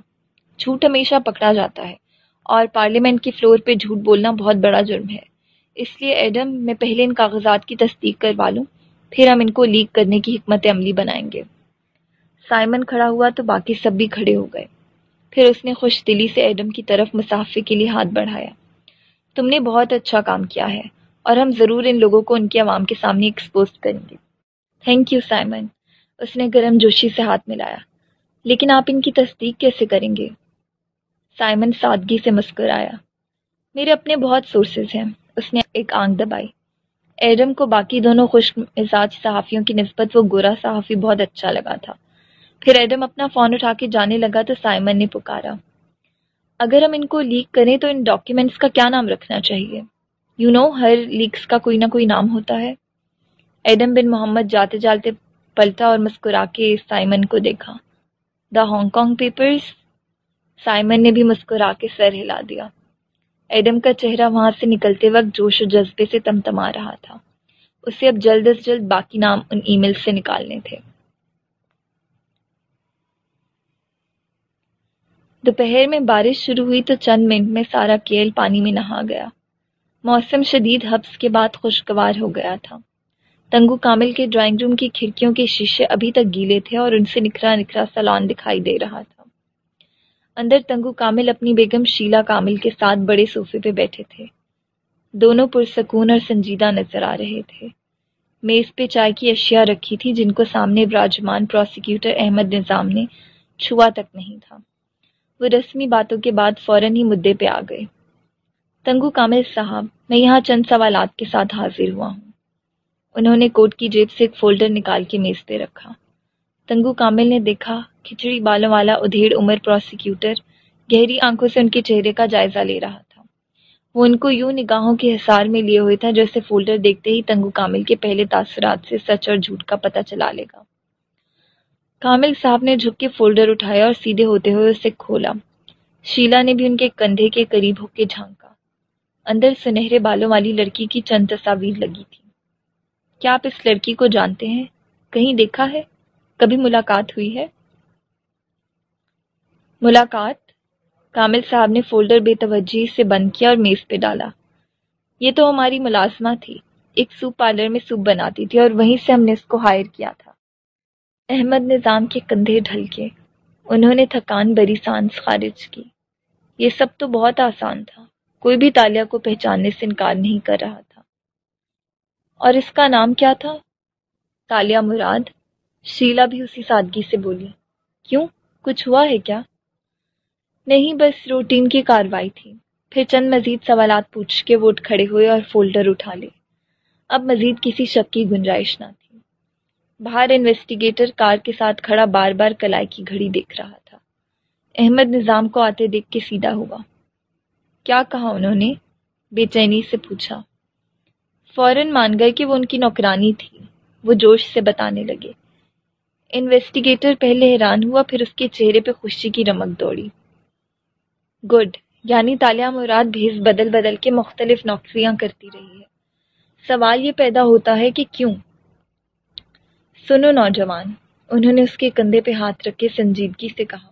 جھوٹ ہمیشہ پکڑا جاتا ہے۔ اور پارلیمنٹ کے فلور پہ جھوٹ بولنا بہت بڑا جرم ہے۔ اس لیے ایڈم، میں پہلے ان کاغذات کی تصدیق کروا لوں، پھر ہم ان کو لیک کرنے کی حکمت عملی بنائیں گے۔ سائمن کھڑا ہوا تو باقی سب بھی کھڑے ہو گئے۔ پھر اس نے خوش دلی سے ایڈم کی طرف مسافے کے لیے ہاتھ بڑھایا۔ تم نے بہت اچھا کام کیا ہے اور ہم ضرور ان لوگوں کو ان کے عوام کے سامنے ایکسپوز کریں گے۔ تھینک یو سائمن اس نے گرم جوشی سے ہاتھ ملایا۔ لیکن آپ ان کی تصدیق کیسے کریں گے؟ سائمن سادگی سے مسکرایا۔ میرے اپنے بہت سورسز ہیں۔ اس نے ایک آنکھ دبائی۔ ایڈم کو باقی دونوں خوش مزاج صحافیوں کی نسبت وہ گورا صحافی بہت اچھا لگا تھا۔ پھر ایڈم اپنا فون اٹھا کے جانے لگا تو سائمن نے پکارا۔ اگر ہم ان کو لیک کریں تو ان ڈاکیومنٹس کا کیا نام رکھنا چاہیے؟ یو نو ہر لیکس کا کوئی نہ کوئی نام ہوتا ہے۔ ایڈم بن محمد جاتے جاتے پلٹا اور مسکرا کے سائمن کو دیکھا۔ The Hong Kong papers Simon نے بھی مسکرا کے سر ہلا دیا۔ ایڈم کا چہرہ وہاں سے نکلتے وقت جوش و جذبے سے تمتما رہا تھا۔ اسے اب جلد از جلد باقی نام ان ای میل سے نکالنے تھے۔ دوپہر میں بارش شروع ہوئی تو چند منٹ میں سارا کیل پانی میں نہا گیا۔ موسم شدید حبس کے بعد خوشگوار ہو گیا تھا۔ تنگو کامل کے ڈرائنگ روم کی کھڑکیوں کے شیشے ابھی تک گیلے تھے اور ان سے نکھرا نکھرا سلان دکھائی دے رہا تھا۔ اندر تنگو کامل اپنی بیگم شیلا کامل کے ساتھ بڑے صوفے پہ بیٹھے تھے۔ دونوں پرسکون اور سنجیدہ نظر آ رہے تھے۔ میز پہ چائے کی اشیاء رکھی تھی جن کو سامنے براجمان پروسیکیوٹر احمد نظام نے چھوا تک نہیں تھا۔ وہ رسمی باتوں کے بعد فوراً ہی مدعے پہ آ گئے۔ تنگو کامل صاحب، میں یہاں چند سوالات کے ساتھ حاضر ہوا ہوں۔ انہوں نے کوٹ کی جیب سے ایک فولڈر نکال کے میز پہ رکھا۔ تنگو کامل نے دیکھا، کھچڑی بالوں والا ادھیڑ عمر پروسیکیوٹر گہری آنکھوں سے ان کے چہرے کا جائزہ لے رہا تھا۔ وہ ان کو یوں نگاہوں کے حصار میں لیے ہوئے تھا جیسے فولڈر دیکھتے ہی تنگو کامل کے پہلے تاثرات سے سچ اور جھوٹ کا پتہ چلا لے گا۔ کامل صاحب نے جھک کے فولڈر اٹھایا اور سیدھے ہوتے ہوئے اسے کھولا۔ شیلا نے بھی ان کے کندھے کے قریب ہو کے جھانکا۔ اندر سنہرے بالوں والی لڑکی کی چند تصاویر لگی تھی کیا آپ اس لڑکی کو جانتے ہیں؟ کہیں دیکھا ہے؟ کبھی ملاقات ہوئی ہے؟ ملاقات؟ کامل صاحب نے فولڈر بے توجہی سے بند کیا اور میز پہ ڈالا۔ یہ تو ہماری ملازمہ تھی۔ ایک سوپ پارلر میں سوپ بناتی تھی اور وہیں سے ہم نے اس کو ہائر کیا تھا۔ احمد نظام کے کندھے ڈھل کے۔ انہوں نے تھکان بری سانس خارج کی۔ یہ سب تو بہت آسان تھا۔ کوئی بھی تالیہ کو پہچاننے سے انکار نہیں کر رہا تھا۔ اور اس کا نام کیا تھا؟ تالیہ مراد۔ شیلا بھی اسی سادگی سے بولی، کیوں؟ کچھ ہوا ہے کیا؟ نہیں، بس روٹین کی کاروائی تھی۔ پھر چند مزید سوالات پوچھ کے ووٹ کھڑے ہوئے اور فولڈر اٹھا لے۔ اب مزید کسی شک کی گنجائش نہ تھی۔ باہر انویسٹیگیٹر کار کے ساتھ کھڑا بار بار کلائی کی گھڑی دیکھ رہا تھا۔ احمد نظام کو آتے دیکھ کے سیدھا ہوا۔ کیا کہا انہوں نے؟ بے چینی سے پوچھا۔ فوراً مان گئے کہ وہ ان کی نوکرانی تھی۔ وہ جوش سے بتانے لگے۔ انویسٹیگیٹر پہلے حیران ہوا، پھر اس کے چہرے پہ خوشی کی رمک دوڑی۔ گڈ یعنی تالیہ مراد بھیز بدل بدل کے مختلف نوکریاں کرتی رہی ہے۔ سوال یہ پیدا ہوتا ہے کہ کیوں؟ سنو نوجوان، انہوں نے اس کے کندھے پہ ہاتھ رکھ کے سنجیدگی سے کہا۔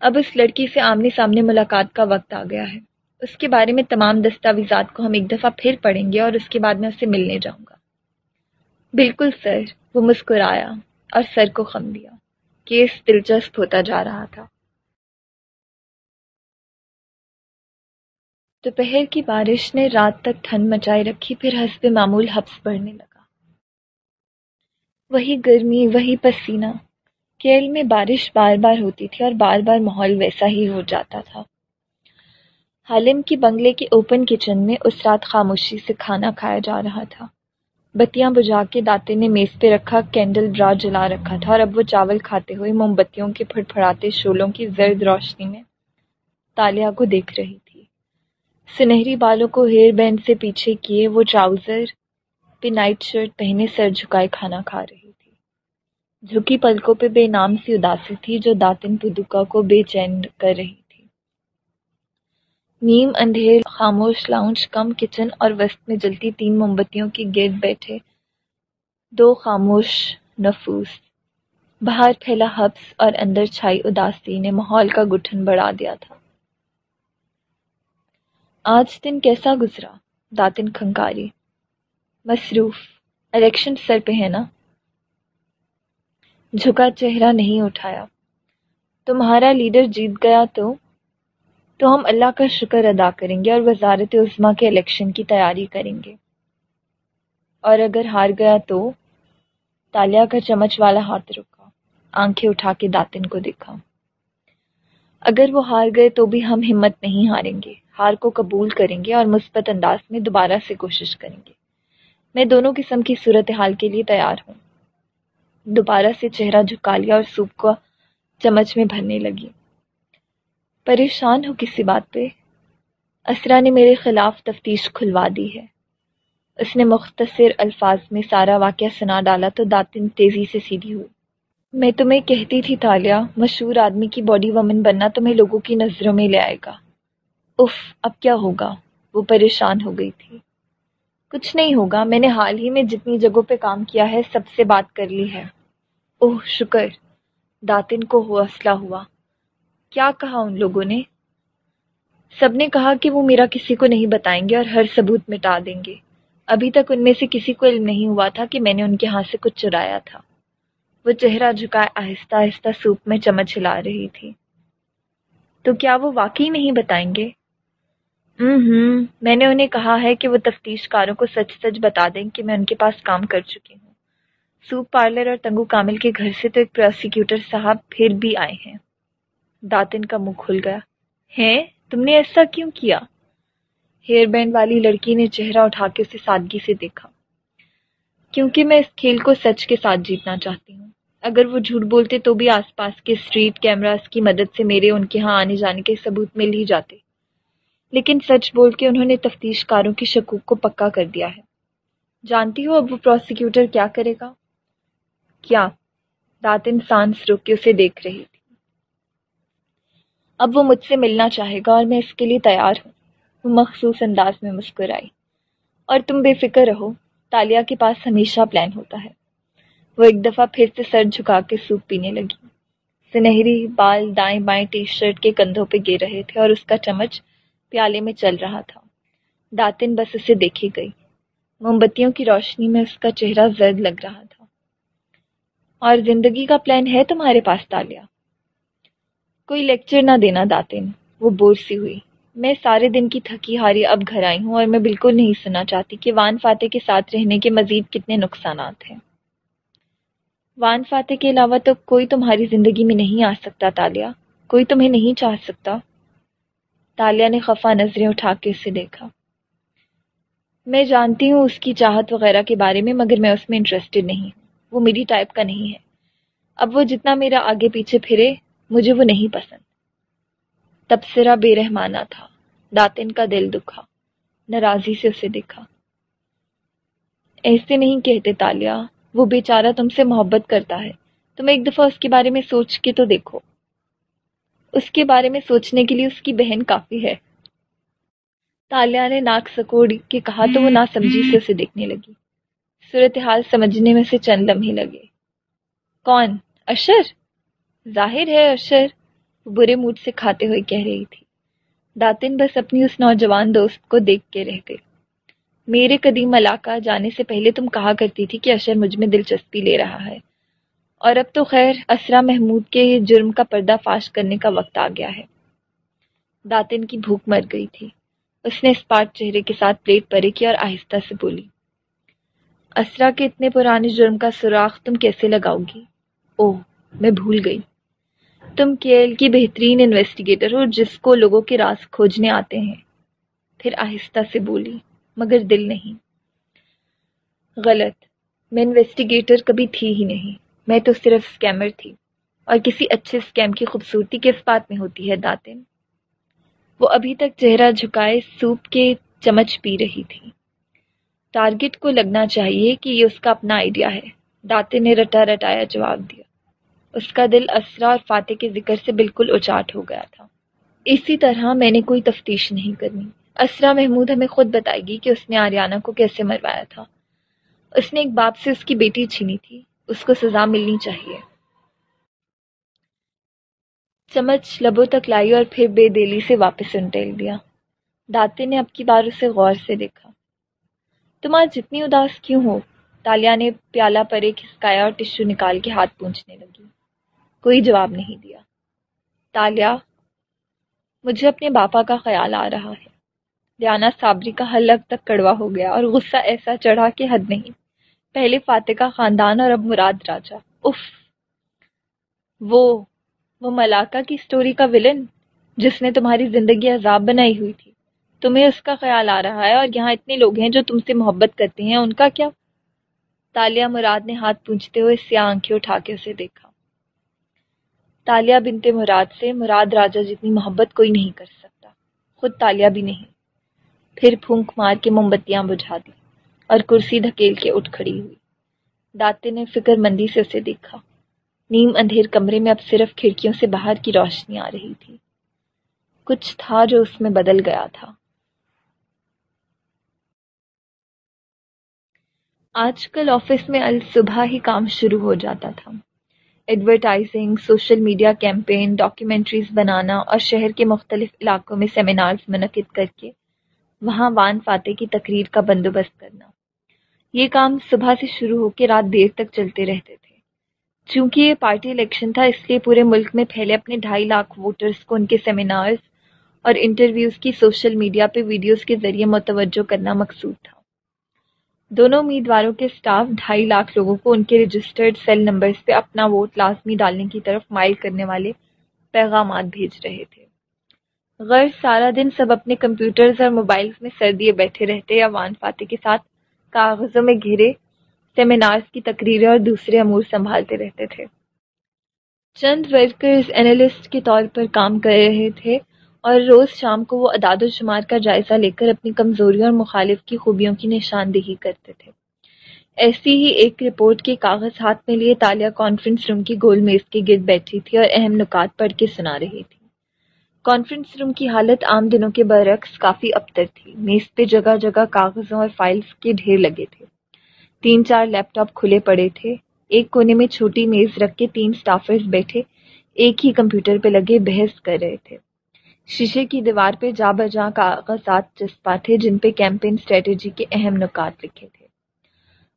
اب اس لڑکی سے آمنے سامنے ملاقات کا وقت آ گیا ہے۔ اس کے بارے میں تمام دستاویزات کو ہم ایک دفعہ پھر پڑھیں گے اور اس کے بعد میں اسے ملنے جاؤں گا۔ بالکل، سر، وہ مسکرایا۔ اور سر کو خم دیا کیس دلچسپ ہوتا جا رہا تھا۔ دوپہر کی بارش نے رات تک ٹھنڈ مچائی رکھی، پھر حسب معمول حبس بڑھنے لگا۔ وہی گرمی، وہی پسینہ۔ کیل میں بارش بار بار ہوتی تھی اور بار بار ماحول ویسا ہی ہو جاتا تھا۔ حالم کی بنگلے کے اوپن کچن میں اس رات خاموشی سے کھانا کھایا جا رہا تھا۔ بتیاں بجھا کے داتے نے میز پہ رکھا، کینڈل برا جلا رکھا تھا اور اب وہ چاول کھاتے ہوئے موم بتیوں کے پھڑ پھڑاتے شولوں کی زرد روشنی میں تالیا کو دیکھ رہی تھی۔ سنہری بالوں کو ہیئر بینڈ سے پیچھے کیے وہ ٹراؤزر، پہ نائٹ شرٹ پہنے سر جھکائے کھانا کھا رہی تھی۔ جھکی پلکوں پہ بے نام سی اداسی تھی جو داتن پدوکا کو بے چین کر رہی نیم اندھیر، خاموش لاؤنج کم کچن اور وسط میں جلتی تین موم بتیوں کی گرد بیٹھے۔ دو خاموش، نفوس۔ باہر پھیلا حبس اور اندر چھائی اداسی نے ماحول کا گٹھن بڑھا دیا تھا۔ آج دن کیسا گزرا؟ داتن کھنکاری۔ مصروف۔ الیکشن سر پہ ہے نا؟ جھکا چہرہ نہیں اٹھایا۔ تمہارا لیڈر جیت گیا تو تو ہم اللہ کا شکر ادا کریں گے اور وزارت عظما کے الیکشن کی تیاری کریں گے۔ اور اگر ہار گیا تو تالیا کا چمچ والا ہاتھ رکا آنکھیں اٹھا کے داتن کو دیکھا۔ اگر وہ ہار گئے تو بھی ہم ہمت نہیں ہاریں گے، ہار کو قبول کریں گے اور مثبت انداز میں دوبارہ سے کوشش کریں گے۔ میں دونوں قسم کی صورتحال کے لیے تیار ہوں۔ دوبارہ سے چہرہ جھکا لیا اور سوپ کو چمچ میں بھرنے لگی۔ پریشان ہو کسی بات پہ۔ اسرا نے میرے خلاف تفتیش کھلوا دی ہے۔ اس نے مختصر الفاظ میں سارا واقعہ سنا ڈالا تو داتن تیزی سے سیدھی ہوئی میں تمہیں کہتی تھی تالیہ، مشہور آدمی کی باڈی وومن بننا تمہیں لوگوں کی نظروں میں لے آئے گا۔ اف اب کیا ہوگا؟ وہ پریشان ہو گئی تھی۔ کچھ نہیں ہوگا، میں نے حال ہی میں جتنی جگہوں پہ کام کیا ہے، سب سے بات کر لی ہے۔ اوہ، شکر۔ داتن کو حوصلہ ہوا۔ کیا کہا ان لوگوں نے؟ سب نے کہا کہ وہ میرا کسی کو نہیں بتائیں گے اور ہر ثبوت مٹا دیں گے۔ ابھی تک ان میں سے کسی کو علم نہیں ہوا تھا کہ میں نے ان کے ہاتھ سے کچھ چرایا تھا۔ وہ چہرہ جھکائے آہستہ آہستہ سوپ میں چمچ ہلا رہی تھی۔ تو کیا وہ واقعی نہیں بتائیں گے؟ ہوں میں نے انہیں کہا ہے کہ وہ تفتیش کاروں کو سچ سچ بتا دیں کہ میں ان کے پاس کام کر چکی ہوں۔ سوپ پارلر اور تنگو کامل کے گھر سے تو ایک پروسیکیوٹر صاحب پھر بھی آئے ہیں۔ داتن کا منہ کھل گیا۔ ہے تم نے ایسا کیوں کیا؟ ہیئر بینڈ والی لڑکی نے چہرہ اٹھا کے اسے سادگی سے دیکھا۔ کیونکہ میں اس کھیل کو سچ کے ساتھ جیتنا چاہتی ہوں۔ اگر وہ جھوٹ بولتے تو بھی آس پاس کے اسٹریٹ کیمراز کی مدد سے میرے ان کے ہاں آنے جانے کے ثبوت مل ہی جاتے۔ لیکن سچ بول کے انہوں نے تفتیش کاروں کی شکوک کو پکا کر دیا ہے۔ جانتی ہو اب وہ پروسیکیوٹر کیا کرے گا؟ کیا؟ داتن سانس روک کے اسے دیکھ رہی تھی۔ اب وہ مجھ سے ملنا چاہے گا اور میں اس کے لیے تیار ہوں۔ وہ مخصوص انداز میں مسکرائی۔ اور تم بے فکر رہو، تالیا کے پاس ہمیشہ پلان ہوتا ہے۔ وہ ایک دفعہ پھر سے سر جھکا کے سوپ پینے لگی۔ سنہری بال دائیں بائیں ٹی شرٹ کے کندھوں پہ گر رہے تھے اور اس کا چمچ پیالے میں چل رہا تھا۔ داتن بس اسے دیکھی گئی۔ موم بتیوں کی روشنی میں اس کا چہرہ زرد لگ رہا تھا۔ اور زندگی کا پلان ہے تمہارے پاس، تالیا؟ کوئی لیکچر نہ دینا داتن۔ وہ بور سی ہوئی۔ میں سارے دن کی تھکی ہاری اب گھر آئی ہوں اور میں بالکل نہیں سننا چاہتی کہ وان فاتح کے ساتھ رہنے کے مزید کتنے نقصانات ہیں۔ وان فاتح کے علاوہ تو کوئی تمہاری زندگی میں نہیں آ سکتا تالیا۔ کوئی تمہیں نہیں چاہ سکتا۔ تالیا نے خفا نظریں اٹھا کے اسے دیکھا۔ میں جانتی ہوں اس کی چاہت وغیرہ کے بارے میں، مگر میں اس میں انٹرسٹڈ نہیں۔ وہ میری ٹائپ کا نہیں ہے۔ اب وہ جتنا میرا آگے پیچھے پھرے مجھے وہ نہیں پسند۔ تبصرہ بے رحمانہ تھا، داتن کا دل دکھا، ناراضی سے اسے دیکھا۔ ایسے نہیں کہتے تالیا وہ بیچارہ تم سے محبت کرتا ہے۔ تم ایک دفعہ اس کے بارے میں سوچ کے تو دیکھو۔ اس کے بارے میں سوچنے کے لیے اس کی بہن کافی ہے۔ تالیا نے ناک سکوڑ کے کہا تو وہ نہ سمجھی سے اسے دیکھنے لگی۔ صورتحال سمجھنے میں سے چند لمحے لگے۔ کون؟ اشر؟ ظاہر ہے اشر وہ برے موڈ سے کھاتے ہوئے کہہ رہی تھی۔ داتن بس اپنی اس نوجوان دوست کو دیکھ کے رہ گئے میرے قدیم علاقہ جانے سے پہلے تم کہا کرتی تھی کہ اشر مجھ میں دلچسپی لے رہا ہے۔ اور اب تو خیر، اسرا محمود کے جرم کا پردہ فاش کرنے کا وقت آ گیا ہے۔ داتن کی بھوک مر گئی تھی۔ اس نے اسپاٹ چہرے کے ساتھ پلیٹ پرے کی اور آہستہ سے بولی، اسرا کے اتنے پرانے جرم کا سوراخ تم کیسے لگاؤ گی؟ اوہ، میں بھول گئی۔ تم کیل کی بہترین انویسٹیگیٹر ہو، جس کو لوگوں کے راز کھوجنے آتے ہیں۔ پھر آہستہ سے بولی، مگر دل نہیں۔ غلط۔ میں انویسٹیگیٹر کبھی تھی ہی نہیں۔ میں تو صرف اسکیمر تھی۔ اور کسی اچھے اسکیم کی خوبصورتی کس بات میں ہوتی ہے، داتن؟ وہ ابھی تک چہرہ جھکائے سوپ کے چمچ پی رہی تھی۔ ٹارگٹ کو لگنا چاہیے کہ یہ اس کا اپنا آئیڈیا ہے۔ داتن نے رٹا رٹایا جواب دیا۔ اس کا دل اسرا اور فاتح کے ذکر سے بالکل اچاٹ ہو گیا تھا۔ اسی طرح میں نے کوئی تفتیش نہیں کرنی۔ اسرا محمود ہمیں خود بتائے گی کہ اس نے آریانہ کو کیسے مروایا تھا۔ اس نے ایک باپ سے اس کی بیٹی چھینی تھی۔ اس کو سزا ملنی چاہیے۔ چمچ لبوں تک لائی اور پھر بے دلی سے واپس انٹیل دیا۔ داتے نے اب کی بار اسے غور سے دیکھا۔ تم آج جتنی اداس کیوں ہو؟ تالیا نے پیالہ پرے کھسکایا اور ٹشو نکال کے ہاتھ پونچھنے لگی۔ کوئی جواب نہیں دیا۔ تالیا مجھے اپنے باپا کا خیال آ رہا ہے۔ ریانا صابری کا حلق تک کڑوا ہو گیا اور غصہ ایسا چڑھا کہ حد نہیں۔ پہلے فاتح کا خاندان اور اب مراد راجا اف وہ وہ ملاقہ کی سٹوری کا ولن جس نے تمہاری زندگی عذاب بنائی ہوئی تھی۔ تمہیں اس کا خیال آ رہا ہے اور یہاں اتنے لوگ ہیں جو تم سے محبت کرتے ہیں۔ ان کا کیا؟ تالیہ مراد نے ہاتھ پونچھتے ہوئے سیاہ آنکھیں اٹھا کے اسے دیکھا۔ تالیہ بنتے مراد سے مراد راجا جتنی محبت کوئی نہیں کر سکتا، خود تالیہ بھی نہیں۔ پھر پھونک مار کے موم بتیاں بجھا دی اور کرسی دھکیل کے اٹھ کھڑی ہوئی۔ داتے نے فکر مندی سے اسے دیکھا۔ نیم اندھیر کمرے میں اب صرف کھڑکیوں سے باہر کی روشنی آ رہی تھی۔ کچھ تھا جو اس میں بدل گیا تھا۔ آج کل آفس میں الصبح ہی کام شروع ہو جاتا تھا۔ Advertising social media campaign documentaries بنانا اور شہر کے مختلف علاقوں میں سیمینارز منعقد کر کے وہاں وان فاتح کی تقریر کا بندوبست کرنا۔ یہ کام صبح سے شروع ہو کے رات دیر تک چلتے رہتے تھے۔ چونکہ یہ پارٹی الیکشن تھا، اس لیے پورے ملک میں پھیلے اپنے ڈھائی لاکھ ووٹرز کو ان کے سیمینارز اور انٹرویوز کی سوشل میڈیا پہ ویڈیوز کے ذریعے متوجہ کرنا مقصود تھا۔ دونوں امیدواروں کے سٹاف ڈھائی لاکھ لوگوں کو ان کے رجسٹرڈ سیل نمبرز پہ اپنا ووٹ لازمی ڈالنے کی طرف مائل کرنے والے پیغامات بھیج رہے تھے۔ غرض سارا دن سب اپنے کمپیوٹرز اور موبائلز میں سردیے بیٹھے رہتے یا وان فاتح کے ساتھ کاغذوں میں گھرے سیمینارز کی تقریریں اور دوسرے امور سنبھالتے رہتے تھے۔ چند ورکرز انالسٹ کے طور پر کام کر رہے تھے۔ اور روز شام کو وہ اداد و شمار کا جائزہ لے کر اپنی کمزوریوں اور مخالف کی خوبیوں کی نشاندہی کرتے تھے۔ ایسی ہی ایک رپورٹ کے کاغذ ہاتھ میں لیے تالیہ کانفرنس روم کی گول میز کے گرد بیٹھی تھی اور اہم نکات پڑھ کے سنا رہی تھی۔ کانفرنس روم کی حالت عام دنوں کے برعکس کافی ابتر تھی۔ میز پہ جگہ جگہ کاغذوں اور فائلز کے ڈھیر لگے تھے۔ تین چار لیپ ٹاپ کھلے پڑے تھے۔ ایک کونے میں چھوٹی میز رکھ کے تین سٹافرز بیٹھے۔ ایک ہی کمپیوٹر پہ لگے بحث کر رہے تھے۔ شیشے کی دیوار پہ جا بجا کاغذات چسپا تھے جن پہ کیمپین اسٹریٹجی کے اہم نکات لکھے تھے۔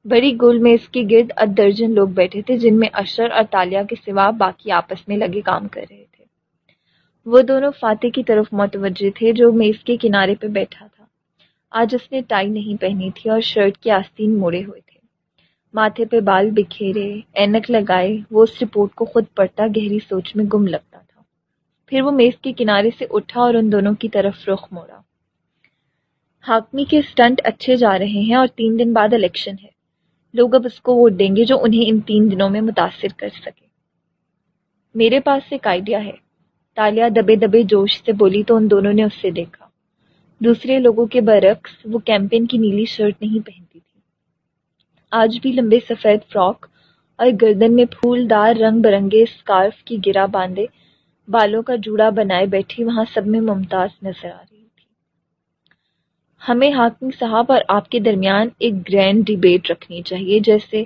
بڑی گول میز کے گرد اد درجن لوگ بیٹھے تھے جن میں اشر اور تالیہ کے سوا باقی آپس میں لگے کام کر رہے تھے۔ وہ دونوں فاتح کی طرف متوجہ تھے جو میز کے کنارے پہ بیٹھا تھا۔ آج اس نے ٹائی نہیں پہنی تھی اور شرٹ کے آستین موڑے ہوئے تھے۔ ماتھے پہ بال بکھیرے، اینک لگائے، وہ اس رپورٹ کو خود پڑھتا گہری سوچ میں گم لگتا پھر وہ میز کے کنارے سے اٹھا اور ان دونوں کی طرف رخ موڑا۔ حاکمی کے سٹنٹ اچھے جا رہے ہیں اور تین دن بعد الیکشن ہے۔ لوگ اب اس کو ووٹ دیں گے جو انہیں ان تین دنوں میں متاثر کر سکے۔ میرے پاس ایک آئیڈیا ہے۔ تالیہ دبے دبے جوش سے بولی تو ان دونوں نے اس سے دیکھا۔ دوسرے لوگوں کے برعکس وہ کیمپین کی نیلی شرٹ نہیں پہنتی تھی۔ آج بھی لمبے سفید فراک اور گردن میں پھول دار رنگ برنگے اسکارف کی گرا باندھے بالوں کا جوڑا بنائے بیٹھی، وہاں سب میں ممتاز نظر آ رہی تھی۔ ہمیں حاکم صاحب اور آپ کے درمیان ایک گرینڈ ڈیبیٹ رکھنی چاہیے، جیسے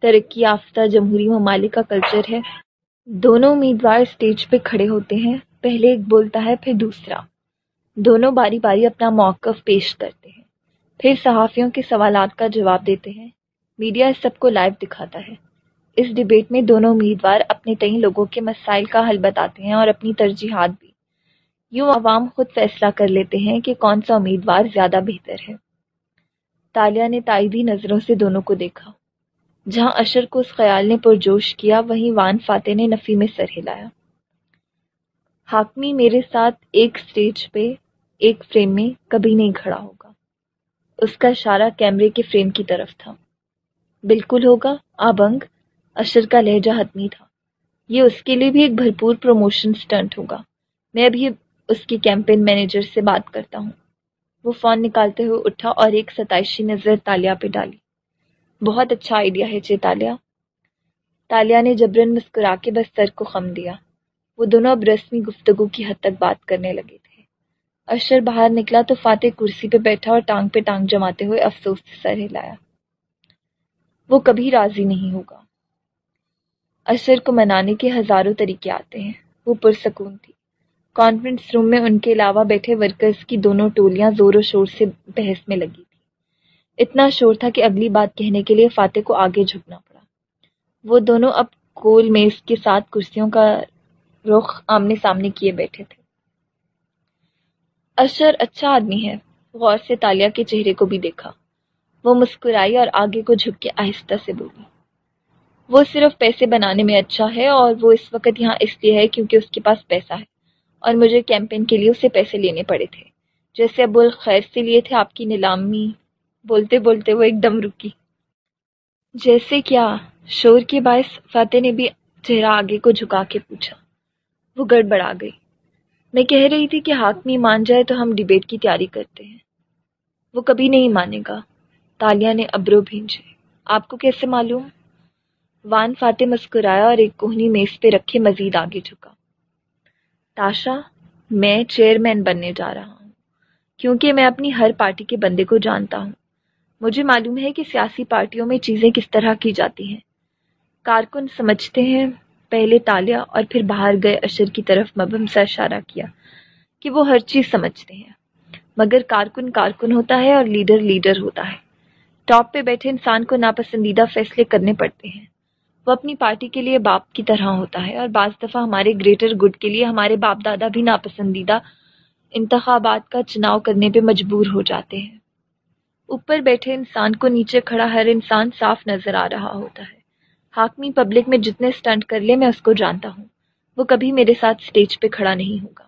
ترقی یافتہ جمہوری ممالک کا کلچر ہے۔ دونوں امیدوار اسٹیج پہ کھڑے ہوتے ہیں۔ پہلے ایک بولتا ہے، پھر دوسرا۔ دونوں باری باری اپنا موقف پیش کرتے ہیں۔ پھر صحافیوں کے سوالات کا جواب دیتے ہیں۔ میڈیا اس سب کو لائیو دکھاتا ہے۔ اس ڈبیٹ میں دونوں امیدوار اپنے تئیں لوگوں کے مسائل کا حل بتاتے ہیں اور اپنی ترجیحات بھی۔ یوں عوام خود فیصلہ کر لیتے ہیں کہ کون سا امیدوار زیادہ بہتر ہے۔ تالیہ نے تائیدی نظروں سے دونوں کو دیکھا۔ جہاں اشر کو اس خیال نے پرجوش کیا، وہیں وان فاتح نے نفی میں سر ہلایا۔ حاکمی میرے ساتھ ایک سٹیج پہ، ایک فریم میں کبھی نہیں کھڑا ہوگا۔ اس کا اشارہ کیمرے کے فریم کی طرف تھا۔ بالکل ہوگا، آبنگ۔ اشر کا لہجہ حتمی تھا۔ یہ اس کے لیے بھی ایک بھرپور پروموشن سٹنٹ ہوگا۔ میں ابھی اس کی کیمپین مینیجر سے بات کرتا ہوں۔ وہ فون نکالتے ہوئے اٹھا اور ایک ستائشی نظر تالیہ پہ ڈالی۔ بہت اچھا آئیڈیا ہے چے تالیہ تالیہ نے جبرن مسکرا کے بس سر کو خم دیا۔ وہ دونوں اب رسمی گفتگو کی حد تک بات کرنے لگے تھے۔ اشر باہر نکلا تو فاتح کرسی پہ بیٹھا اور ٹانگ پہ ٹانگ جماتے ہوئے افسوس سے سر ہلایا۔ وہ کبھی راضی نہیں ہوگا۔ اشر کو منانے کے ہزاروں طریقے آتے ہیں۔ وہ پرسکون تھی۔ کانفرنس روم میں ان کے علاوہ بیٹھے ورکرز کی دونوں ٹولیاں زور و شور سے بحث میں لگی تھی اتنا شور تھا کہ اگلی بات کہنے کے لیے فاتح کو آگے جھکنا پڑا۔ وہ دونوں اب کول میز کے ساتھ کرسیوں کا رخ آمنے سامنے کیے بیٹھے تھے۔ اشر اچھا آدمی ہے۔ غور سے تالیہ کے چہرے کو بھی دیکھا۔ وہ مسکرائی اور آگے کو جھک کے آہستہ سے بولی۔ وہ صرف پیسے بنانے میں اچھا ہے اور وہ اس وقت یہاں اس لیے ہے کیونکہ اس کے پاس پیسہ ہے اور مجھے کیمپین کے لیے اسے پیسے لینے پڑے تھے۔ جیسے ابو الخیر سے لیے تھے آپ کی نیلامی۔ بولتے بولتے وہ ایک دم رکی۔ جیسے کیا؟ شور کے باعث فاتح نے بھی چہرہ آگے کو جھکا کے پوچھا۔ وہ گڑبڑا گئی۔ میں کہہ رہی تھی کہ حاکمی مان جائے تو ہم ڈبیٹ کی تیاری کرتے ہیں۔ وہ کبھی نہیں مانے گا۔ تالیہ نے ابرو بھیجے۔ آپ کو کیسے معلوم؟ وان فاتح مسکرایا اور ایک کوہنی میز پہ رکھے مزید آگے جھکا۔ تاشا، میں چیئرمین بننے جا رہا ہوں، کیونکہ میں اپنی ہر پارٹی کے بندے کو جانتا ہوں۔ مجھے معلوم ہے کہ سیاسی پارٹیوں میں چیزیں کس طرح کی جاتی ہیں۔ کارکن سمجھتے ہیں، پہلے تالیہ اور پھر باہر گئے اشر کی طرف مبہم سے اشارہ کیا کہ وہ ہر چیز سمجھتے ہیں۔ مگر کارکن کارکن ہوتا ہے اور لیڈر لیڈر ہوتا ہے۔ ٹاپ پہ بیٹھے انسان کو ناپسندیدہ فیصلے کرنے پڑتے ہیں۔ وہ اپنی پارٹی کے لیے باپ کی طرح ہوتا ہے اور بعض دفعہ ہمارے گریٹر گڈ کے لیے ہمارے باپ دادا بھی ناپسندیدہ انتخابات کا چناؤ کرنے پہ مجبور ہو جاتے ہیں۔ اوپر بیٹھے انسان کو نیچے کھڑا ہر انسان صاف نظر آ رہا ہوتا ہے۔ حاکمی پبلک میں جتنے سٹنٹ کر لے میں اس کو جانتا ہوں۔ وہ کبھی میرے ساتھ سٹیج پہ کھڑا نہیں ہوگا۔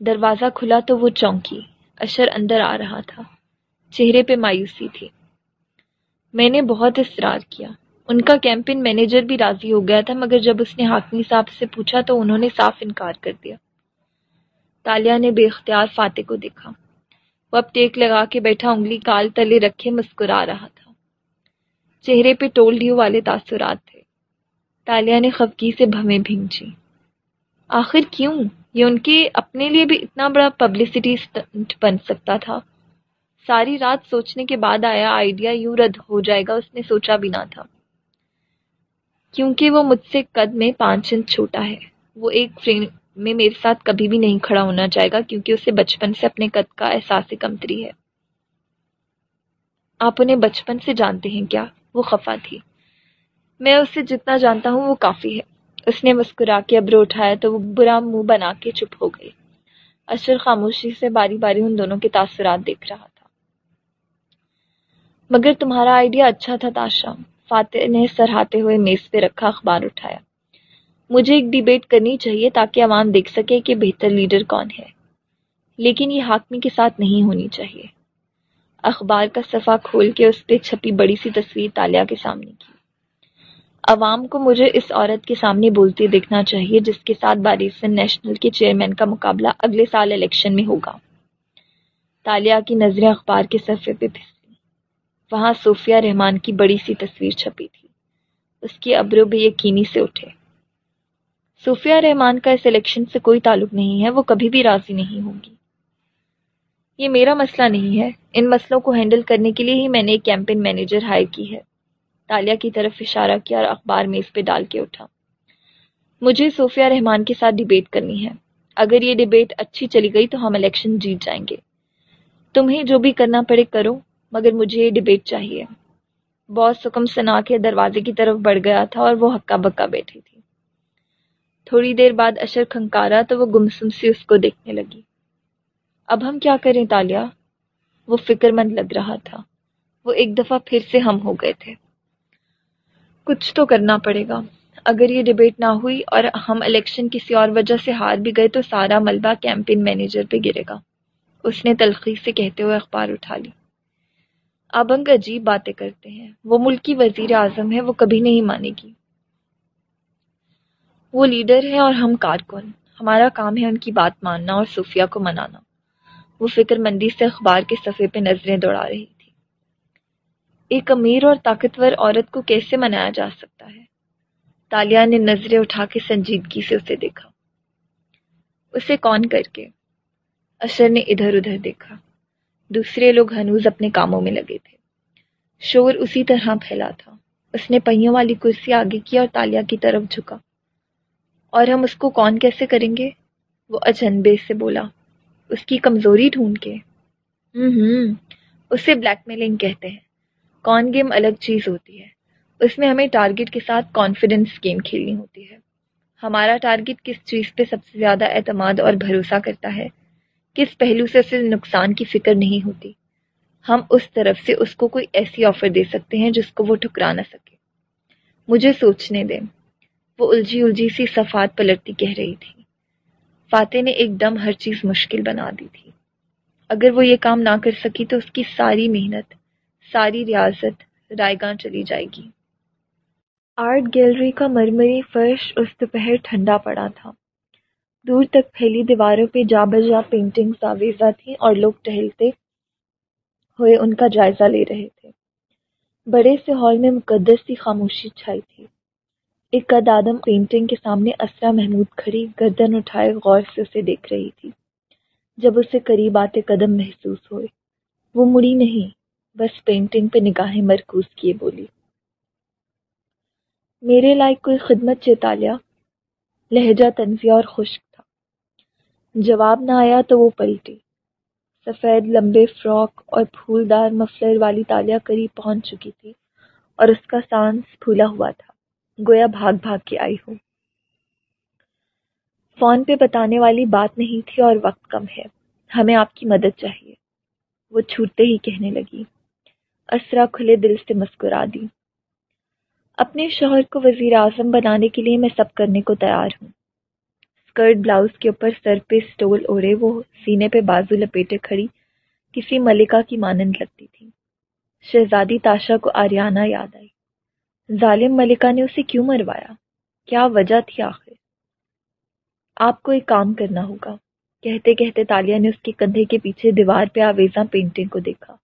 دروازہ کھلا تو وہ چونکی، اشر اندر آ رہا تھا۔ چہرے پہ مایوسی تھی۔ میں نے بہت اصرار کیا۔ ان کا کیمپین مینیجر بھی راضی ہو گیا تھا، مگر جب اس نے حاکمی صاحب سے پوچھا تو انہوں نے صاف انکار کر دیا۔ تالیہ نے بے اختیار فاتح کو دیکھا۔ وہ اب ٹیک لگا کے بیٹھا، انگلی کال تلے رکھے، مسکرا رہا تھا۔ چہرے پہ ٹول ڈیو والے تاثرات تھے۔ تالیہ نے خفکی سے بھویں بھینچی آخر کیوں؟ یہ ان کے اپنے لیے بھی اتنا بڑا پبلسٹی بن سکتا تھا۔ ساری رات سوچنے کے بعد آیا آئیڈیا یوں رد ہو جائے گا، اس نے سوچا بھی نہ تھا۔ کیونکہ وہ مجھ سے قد میں پانچ انچ چھوٹا ہے۔ وہ ایک فریم میں میرے ساتھ کبھی بھی نہیں کھڑا ہونا چاہے گا کیونکہ اسے بچپن سے اپنے قد کا احساس کمتری ہے۔ آپ انہیں بچپن سے جانتے ہیں کیا؟ وہ خفا تھی۔ میں اسے جتنا جانتا ہوں وہ کافی ہے۔ اس نے مسکرا کے ابرو اٹھایا تو وہ برا منہ بنا کے چپ ہو گئی۔ اشر خاموشی سے باری باری ان دونوں کے تاثرات دیکھ رہا تھا۔ مگر تمہارا آئیڈیا اچھا تھا تاشا۔ فاتح نے سرہاتے ہوئے میز پہ رکھا اخبار اٹھایا۔ مجھے ایک ڈیبیٹ کرنی چاہیے تاکہ عوام دیکھ سکے کہ بہتر لیڈر کون ہے۔ لیکن یہ حاکمی کے ساتھ نہیں ہونی چاہیے۔ اخبار کا صفحہ کھول کے اس پہ چھپی بڑی سی تصویر تالیہ کے سامنے کی۔ عوام کو مجھے اس عورت کے سامنے بولتے دیکھنا چاہیے جس کے ساتھ باریسن نیشنل کے چیئرمین کا مقابلہ اگلے سال الیکشن میں ہوگا۔ تالیہ کی نظریں اخبار کے صفحے پہ وہاں صوفیہ رحمان کی بڑی سی تصویر چھپی تھی۔ اس کے ابرو بھی یقینی سے اٹھے۔ صوفیہ رحمان کا اس الیکشن سے کوئی تعلق نہیں ہے، وہ کبھی بھی راضی نہیں ہوگی یہ میرا مسئلہ نہیں ہے۔ ان مسئلوں کو ہینڈل کرنے کے لیے ہی میں نے ایک کیمپین مینیجر ہائر کی ہے۔ تالیہ کی طرف اشارہ کیا اور اخبار میں اس پہ ڈال کے اٹھا۔ مجھے صوفیہ رحمان کے ساتھ ڈیبیٹ کرنی ہے۔ اگر یہ ڈیبیٹ اچھی چلی گئی تو ہم الیکشن جیت جائیں گے۔ تمہیں جو بھی کرنا پڑے کرو۔ مگر مجھے یہ چاہیے۔ بہت سکم سنا کے دروازے کی طرف بڑھ گیا تھا اور وہ ہکا بکا بیٹھی تھی۔ تھوڑی دیر بعد اشر کھنکارا تو وہ گمسم سے اس کو دیکھنے لگی۔ اب ہم کیا کریں تالیہ وہ فکر مند لگ رہا تھا۔ وہ ایک دفعہ پھر سے ہم ہو گئے تھے۔ کچھ تو کرنا پڑے گا۔ اگر یہ ڈبیٹ نہ ہوئی اور ہم الیکشن کسی اور وجہ سے ہار بھی گئے تو سارا ملبہ کیمپین مینیجر پہ گرے گا۔ اس نے تلخی سے کہتے ہوئے اخبار اٹھا لی۔ آبنگ عجیب باتیں کرتے ہیں۔ وہ ملک کی وزیر اعظم ہے وہ کبھی نہیں مانے گی۔ وہ لیڈر ہے اور ہم کارکن ہمارا کام ہے ان کی بات ماننا اور صوفیہ کو منانا۔ وہ فکر مندی سے اخبار کے صفحے پہ نظریں دوڑا رہی تھی ایک امیر اور طاقتور عورت کو کیسے منایا جا سکتا ہے؟ تالیہ نے نظریں اٹھا کے سنجیدگی سے اسے دیکھا۔ اسے کون کر کے؟ اشر نے ادھر ادھر دیکھا۔ دوسرے لوگ ہنوز اپنے کاموں میں لگے تھے۔ شور اسی طرح پھیلا تھا۔ اس نے پہیوں والی کرسی آگے کی اور تالیہ کی طرف جھکا۔ اور ہم اس کو کون کیسے کریں گے؟ وہ اجنبے سے بولا۔ اس کی کمزوری ڈھونڈ کے۔ ہوں ہوں اسے بلیک میلنگ کہتے ہیں۔ کون گیم الگ چیز ہوتی ہے۔ اس میں ہمیں ٹارگٹ کے ساتھ کانفیڈنس گیم کھیلنی ہوتی ہے۔ ہمارا ٹارگٹ کس چیز پہ سب سے زیادہ اعتماد اور بھروسہ کرتا ہے؟ کس پہلو سے اسے نقصان کی فکر نہیں ہوتی۔ ہم اس طرف سے اس کو کوئی ایسی آفر دے سکتے ہیں جس کو وہ ٹھکرا نہ سکے۔ مجھے سوچنے دیں۔ وہ الجھی الجھی سی صفات پلٹتی کہہ رہی تھی۔ فاتح نے ایک دم ہر چیز مشکل بنا دی تھی۔ اگر وہ یہ کام نہ کر سکی تو اس کی ساری محنت، ساری ریاضت رائے گاہ چلی جائے گی۔ آرٹ گیلری کا مرمری فرش اس دوپہر ٹھنڈا پڑا تھا۔ دور تک پھیلی دیواروں پہ جا بجا پینٹنگ آویزہ تھیں اور لوگ ٹہلتے ہوئے ان کا جائزہ لے رہے تھے۔ بڑے سے ہال میں مقدس سی خاموشی چھائی تھی۔ ایک قد آدم پینٹنگ کے سامنے اسرا محمود کھڑی گردن اٹھائے غور سے اسے دیکھ رہی تھی۔ جب اسے قریب آتے قدم محسوس ہوئے۔ وہ مڑی نہیں، بس پینٹنگ پہ نگاہیں مرکوز کیے بولی۔ میرے لائق کوئی خدمت چیتالیہ لہجہ تنزیہ اور خشک۔ جواب نہ آیا تو وہ پلٹی۔ سفید، لمبے فراک اور پھولدار مفلر والی تالیہ قریب پہنچ چکی تھی اور اس کا سانس پھولا ہوا تھا۔ گویا بھاگ بھاگ کے آئی ہوں۔ فون پہ بتانے والی بات نہیں تھی اور وقت کم ہے۔ ہمیں آپ کی مدد چاہیے۔ وہ چھوٹتے ہی کہنے لگی۔ اسرا کھلے دل سے مسکرا دی۔ اپنے شوہر کو وزیر اعظم بنانے کے لیے میں سب کرنے کو تیار ہوں۔ اسکرٹ بلاؤز کے اوپر سر پہ سٹول اوڑے وہ سینے پہ بازو لپیٹے کھڑی، کسی ملکہ کی مانند لگتی تھی۔ شہزادی تاشا کو آریانہ یاد آئی۔ ظالم ملکہ نے اسے کیوں مروایا؟ کیا وجہ تھی آخر؟ آپ کو ایک کام کرنا ہوگا۔ کہتے کہتے تالیہ نے اس کے کندھے کے پیچھے دیوار پہ آویزاں پینٹنگ کو دیکھا۔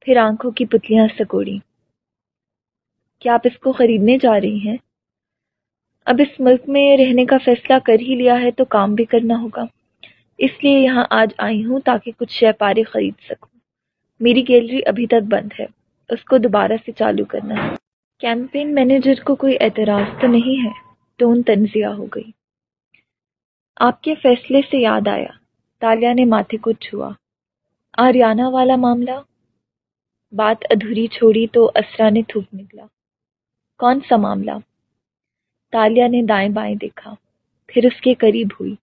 پھر آنکھوں کی پتلیاں سکوڑی کیا آپ اس کو خریدنے جا رہی ہیں؟ اب اس ملک میں رہنے کا فیصلہ کر ہی لیا ہے تو کام بھی کرنا ہوگا۔ اس لیے یہاں آج آئی ہوں تاکہ کچھ شہ پارے خرید سکوں۔ میری گیلری ابھی تک بند ہے۔ اس کو دوبارہ سے چالو کرنا ہے۔ کیمپین مینیجر کو کوئی اعتراض تو نہیں ہے؟ ٹون تنزیہ ہو گئی۔ آپ کے فیصلے سے یاد آیا۔ تالیہ نے ماتھے کو چھوا۔ آریانہ والا معاملہ؟ بات ادھوری چھوڑی تو اسرا نے تھوک نکلا۔ کون سا معاملہ؟ تالیہ نے دائیں بائیں دیکھا، پھر اس کے قریب ہوئی۔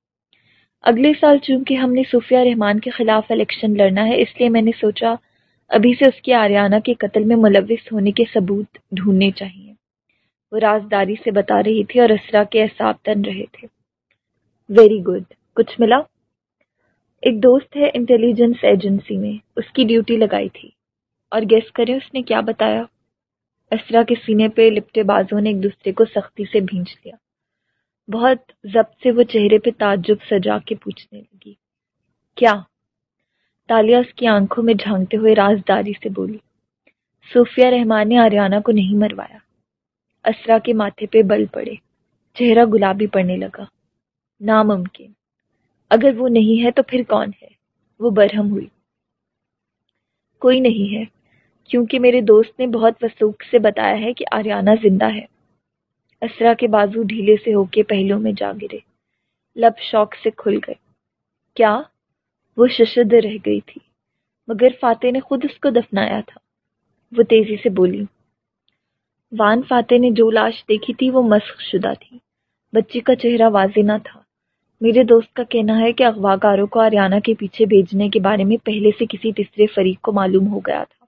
اگلے سال چونکہ ہم نے صوفیہ رحمان کے خلاف الیکشن لڑنا ہے، اس لیے میں نے سوچا ابھی سے اس کی آریانہ کے قتل میں ملوث ہونے کے ثبوت ڈھونڈنے چاہیے۔ وہ رازداری سے بتا رہی تھی اور اسرا کے احساب تن رہے تھے۔ ویری گڈ کچھ ملا؟ ایک دوست ہے انٹیلیجنس ایجنسی میں، اس کی ڈیوٹی لگائی تھی۔ اور گیس کریں اس نے کیا بتایا؟ اسرا کے سینے پہ لپٹے بازوں نے ایک دوسرے کو سختی سے بھینچ لیا بہت ضبط سے وہ چہرے پہ تعجب سجا کے پوچھنے لگی۔ کیا؟ تالیہ اس کی آنکھوں میں جھانکتے ہوئے رازداری سے بولی۔ صوفیہ رحمان نے آریانہ کو نہیں مروایا۔ اسرا کے ماتھے پہ بل پڑے۔ چہرہ گلابی پڑنے لگا۔ ناممکن۔ اگر وہ نہیں ہے تو پھر کون ہے؟ وہ برہم ہوئی۔ کوئی نہیں ہے۔ کیونکہ میرے دوست نے بہت وسوخ سے بتایا ہے کہ آریانہ زندہ ہے۔ اسرا کے بازو ڈھیلے سے ہو کے پہلوں میں جا گرے۔ لب شوق سے کھل گئے۔ کیا؟ وہ ششد رہ گئی تھی، مگر فاتح نے خود اس کو دفنایا تھا۔ وہ تیزی سے بولی، وان فاتح نے جو لاش دیکھی تھی وہ مسخ شدہ تھی۔ بچی کا چہرہ واضح نہ تھا۔ میرے دوست کا کہنا ہے کہ اغوا کاروں کو آریانہ کے پیچھے بھیجنے کے بارے میں پہلے سے کسی تیسرے فریق کو معلوم ہو گیا تھا۔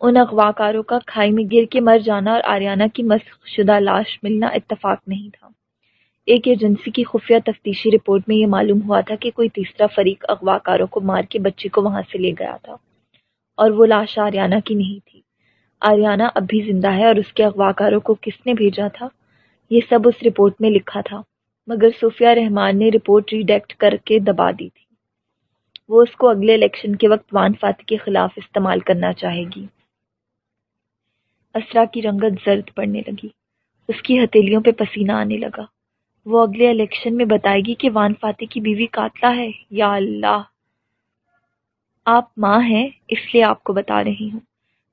ان اغوا کاروں کا کھائی میں گر کے مر جانا اور آریانہ کی مسخ شدہ لاش ملنا اتفاق نہیں تھا۔ ایک ایجنسی کی خفیہ تفتیشی رپورٹ میں یہ معلوم ہوا تھا کہ کوئی تیسرا فریق اغوا کاروں کو مار کے بچے کو وہاں سے لے گیا تھا اور وہ لاش آریانہ کی نہیں تھی۔ آریانہ اب بھی زندہ ہے اور اس کے اغوا کاروں کو کس نے بھیجا تھا؟ یہ سب اس رپورٹ میں لکھا تھا، مگر صوفیہ رحمان نے رپورٹ ریڈیکٹ کر کے دبا دی تھی۔ وہ اس کو اگلے الیکشن کے وقت وان فاتح کے خلاف استعمال کرنا چاہے گی۔ اسرا کی رنگت زرد پڑنے لگی۔ اس کی ہتھیلیوں پہ پسینہ آنے لگا۔ وہ اگلے الیکشن میں بتائے گی کہ وان فاتح کی بیوی قاتلہ ہے۔ یا اللہ۔ آپ ماں ہیں، اس لیے آپ کو بتا رہی ہوں۔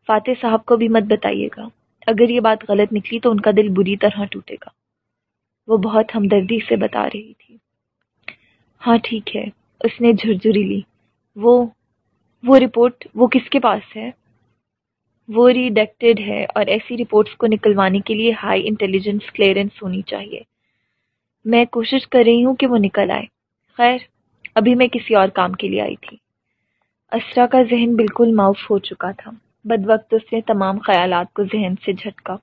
فاتح صاحب کو بھی مت بتائیے گا۔ اگر یہ بات غلط نکلی تو ان کا دل بری طرح ٹوٹے گا۔ وہ بہت ہمدردی سے بتا رہی تھی۔ ہاں ٹھیک ہے۔ اس نے جھرجری لی۔ وہ وہ رپورٹ وہ کس کے پاس ہے؟ وہ ریڈیکٹڈ ہے اور ایسی رپورٹس کو نکلوانے کے لیے ہائی انٹیلیجنس کلیئرنس ہونی چاہیے۔ میں کوشش کر رہی ہوں کہ وہ نکل آئے۔ خیر، ابھی میں کسی اور کام کے لیے آئی تھی۔ اسرا کا ذہن بالکل معاف ہو چکا تھا۔ بد وقت اس نے تمام خیالات کو ذہن سے جھٹکا۔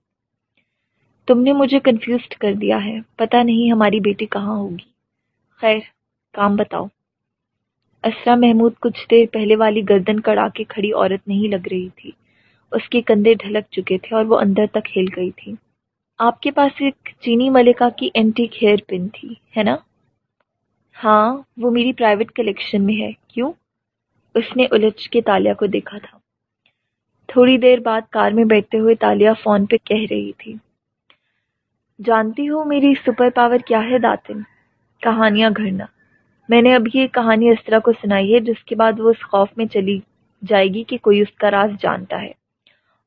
تم نے مجھے کنفیوزڈ کر دیا ہے۔ پتہ نہیں ہماری بیٹی کہاں ہوگی۔ خیر، کام بتاؤ۔ اسرا محمود کچھ دیر پہلے والی گردن کڑا کے کھڑی عورت نہیں لگ رہی تھی۔ اس کے کندھے ڈھلک چکے تھے اور وہ اندر تک ہل گئی تھی۔ آپ کے پاس ایک چینی ملکہ کی اینٹیک ہیئر پن تھی، ہے نا؟ ہاں وہ میری پرائیویٹ کلیکشن میں ہے۔ کیوں؟ اس نے الجھ کے تالیہ کو دیکھا تھا۔ تھوڑی دیر بعد کار میں بیٹھتے ہوئے تالیہ فون پہ کہہ رہی تھی۔ جانتی ہو میری سپر پاور کیا ہے داتن؟ کہانیاں گھڑنا۔ میں نے ابھی یہ کہانی اس طرح کو سنائی ہے جس کے بعد وہ اس خوف میں چلی جائے گی کہ کوئی اس کا راز جانتا ہے۔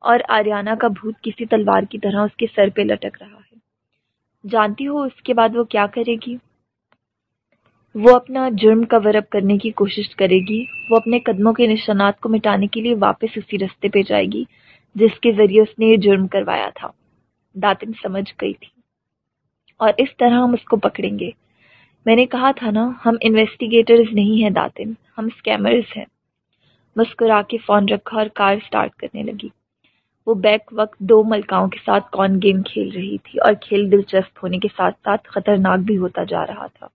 اور آریانہ کا بھوت کسی تلوار کی طرح اس کے سر پہ لٹک رہا ہے۔ جانتی ہو اس کے بعد وہ کیا کرے گی؟ وہ اپنا جرم کور اپ کرنے کی کوشش کرے گی۔ وہ اپنے قدموں کے نشانات کو مٹانے کے لیے واپس اسی رستے پہ جائے گی جس کے ذریعے اس نے یہ جرم کروایا تھا۔ داتن سمجھ گئی تھی۔ اور اس طرح ہم اس کو پکڑیں گے۔ میں نے کہا تھا نا، ہم انویسٹیگیٹرز نہیں ہیں داتن، ہم اسکیمرز ہیں۔ مسکرا کے فون رکھا اور کار سٹارٹ کرنے لگی۔ وہ بیک وقت دو ملکاؤں کے ساتھ کون گیم کھیل رہی تھی اور کھیل دلچسپ ہونے کے ساتھ ساتھ خطرناک بھی ہوتا جا رہا تھا۔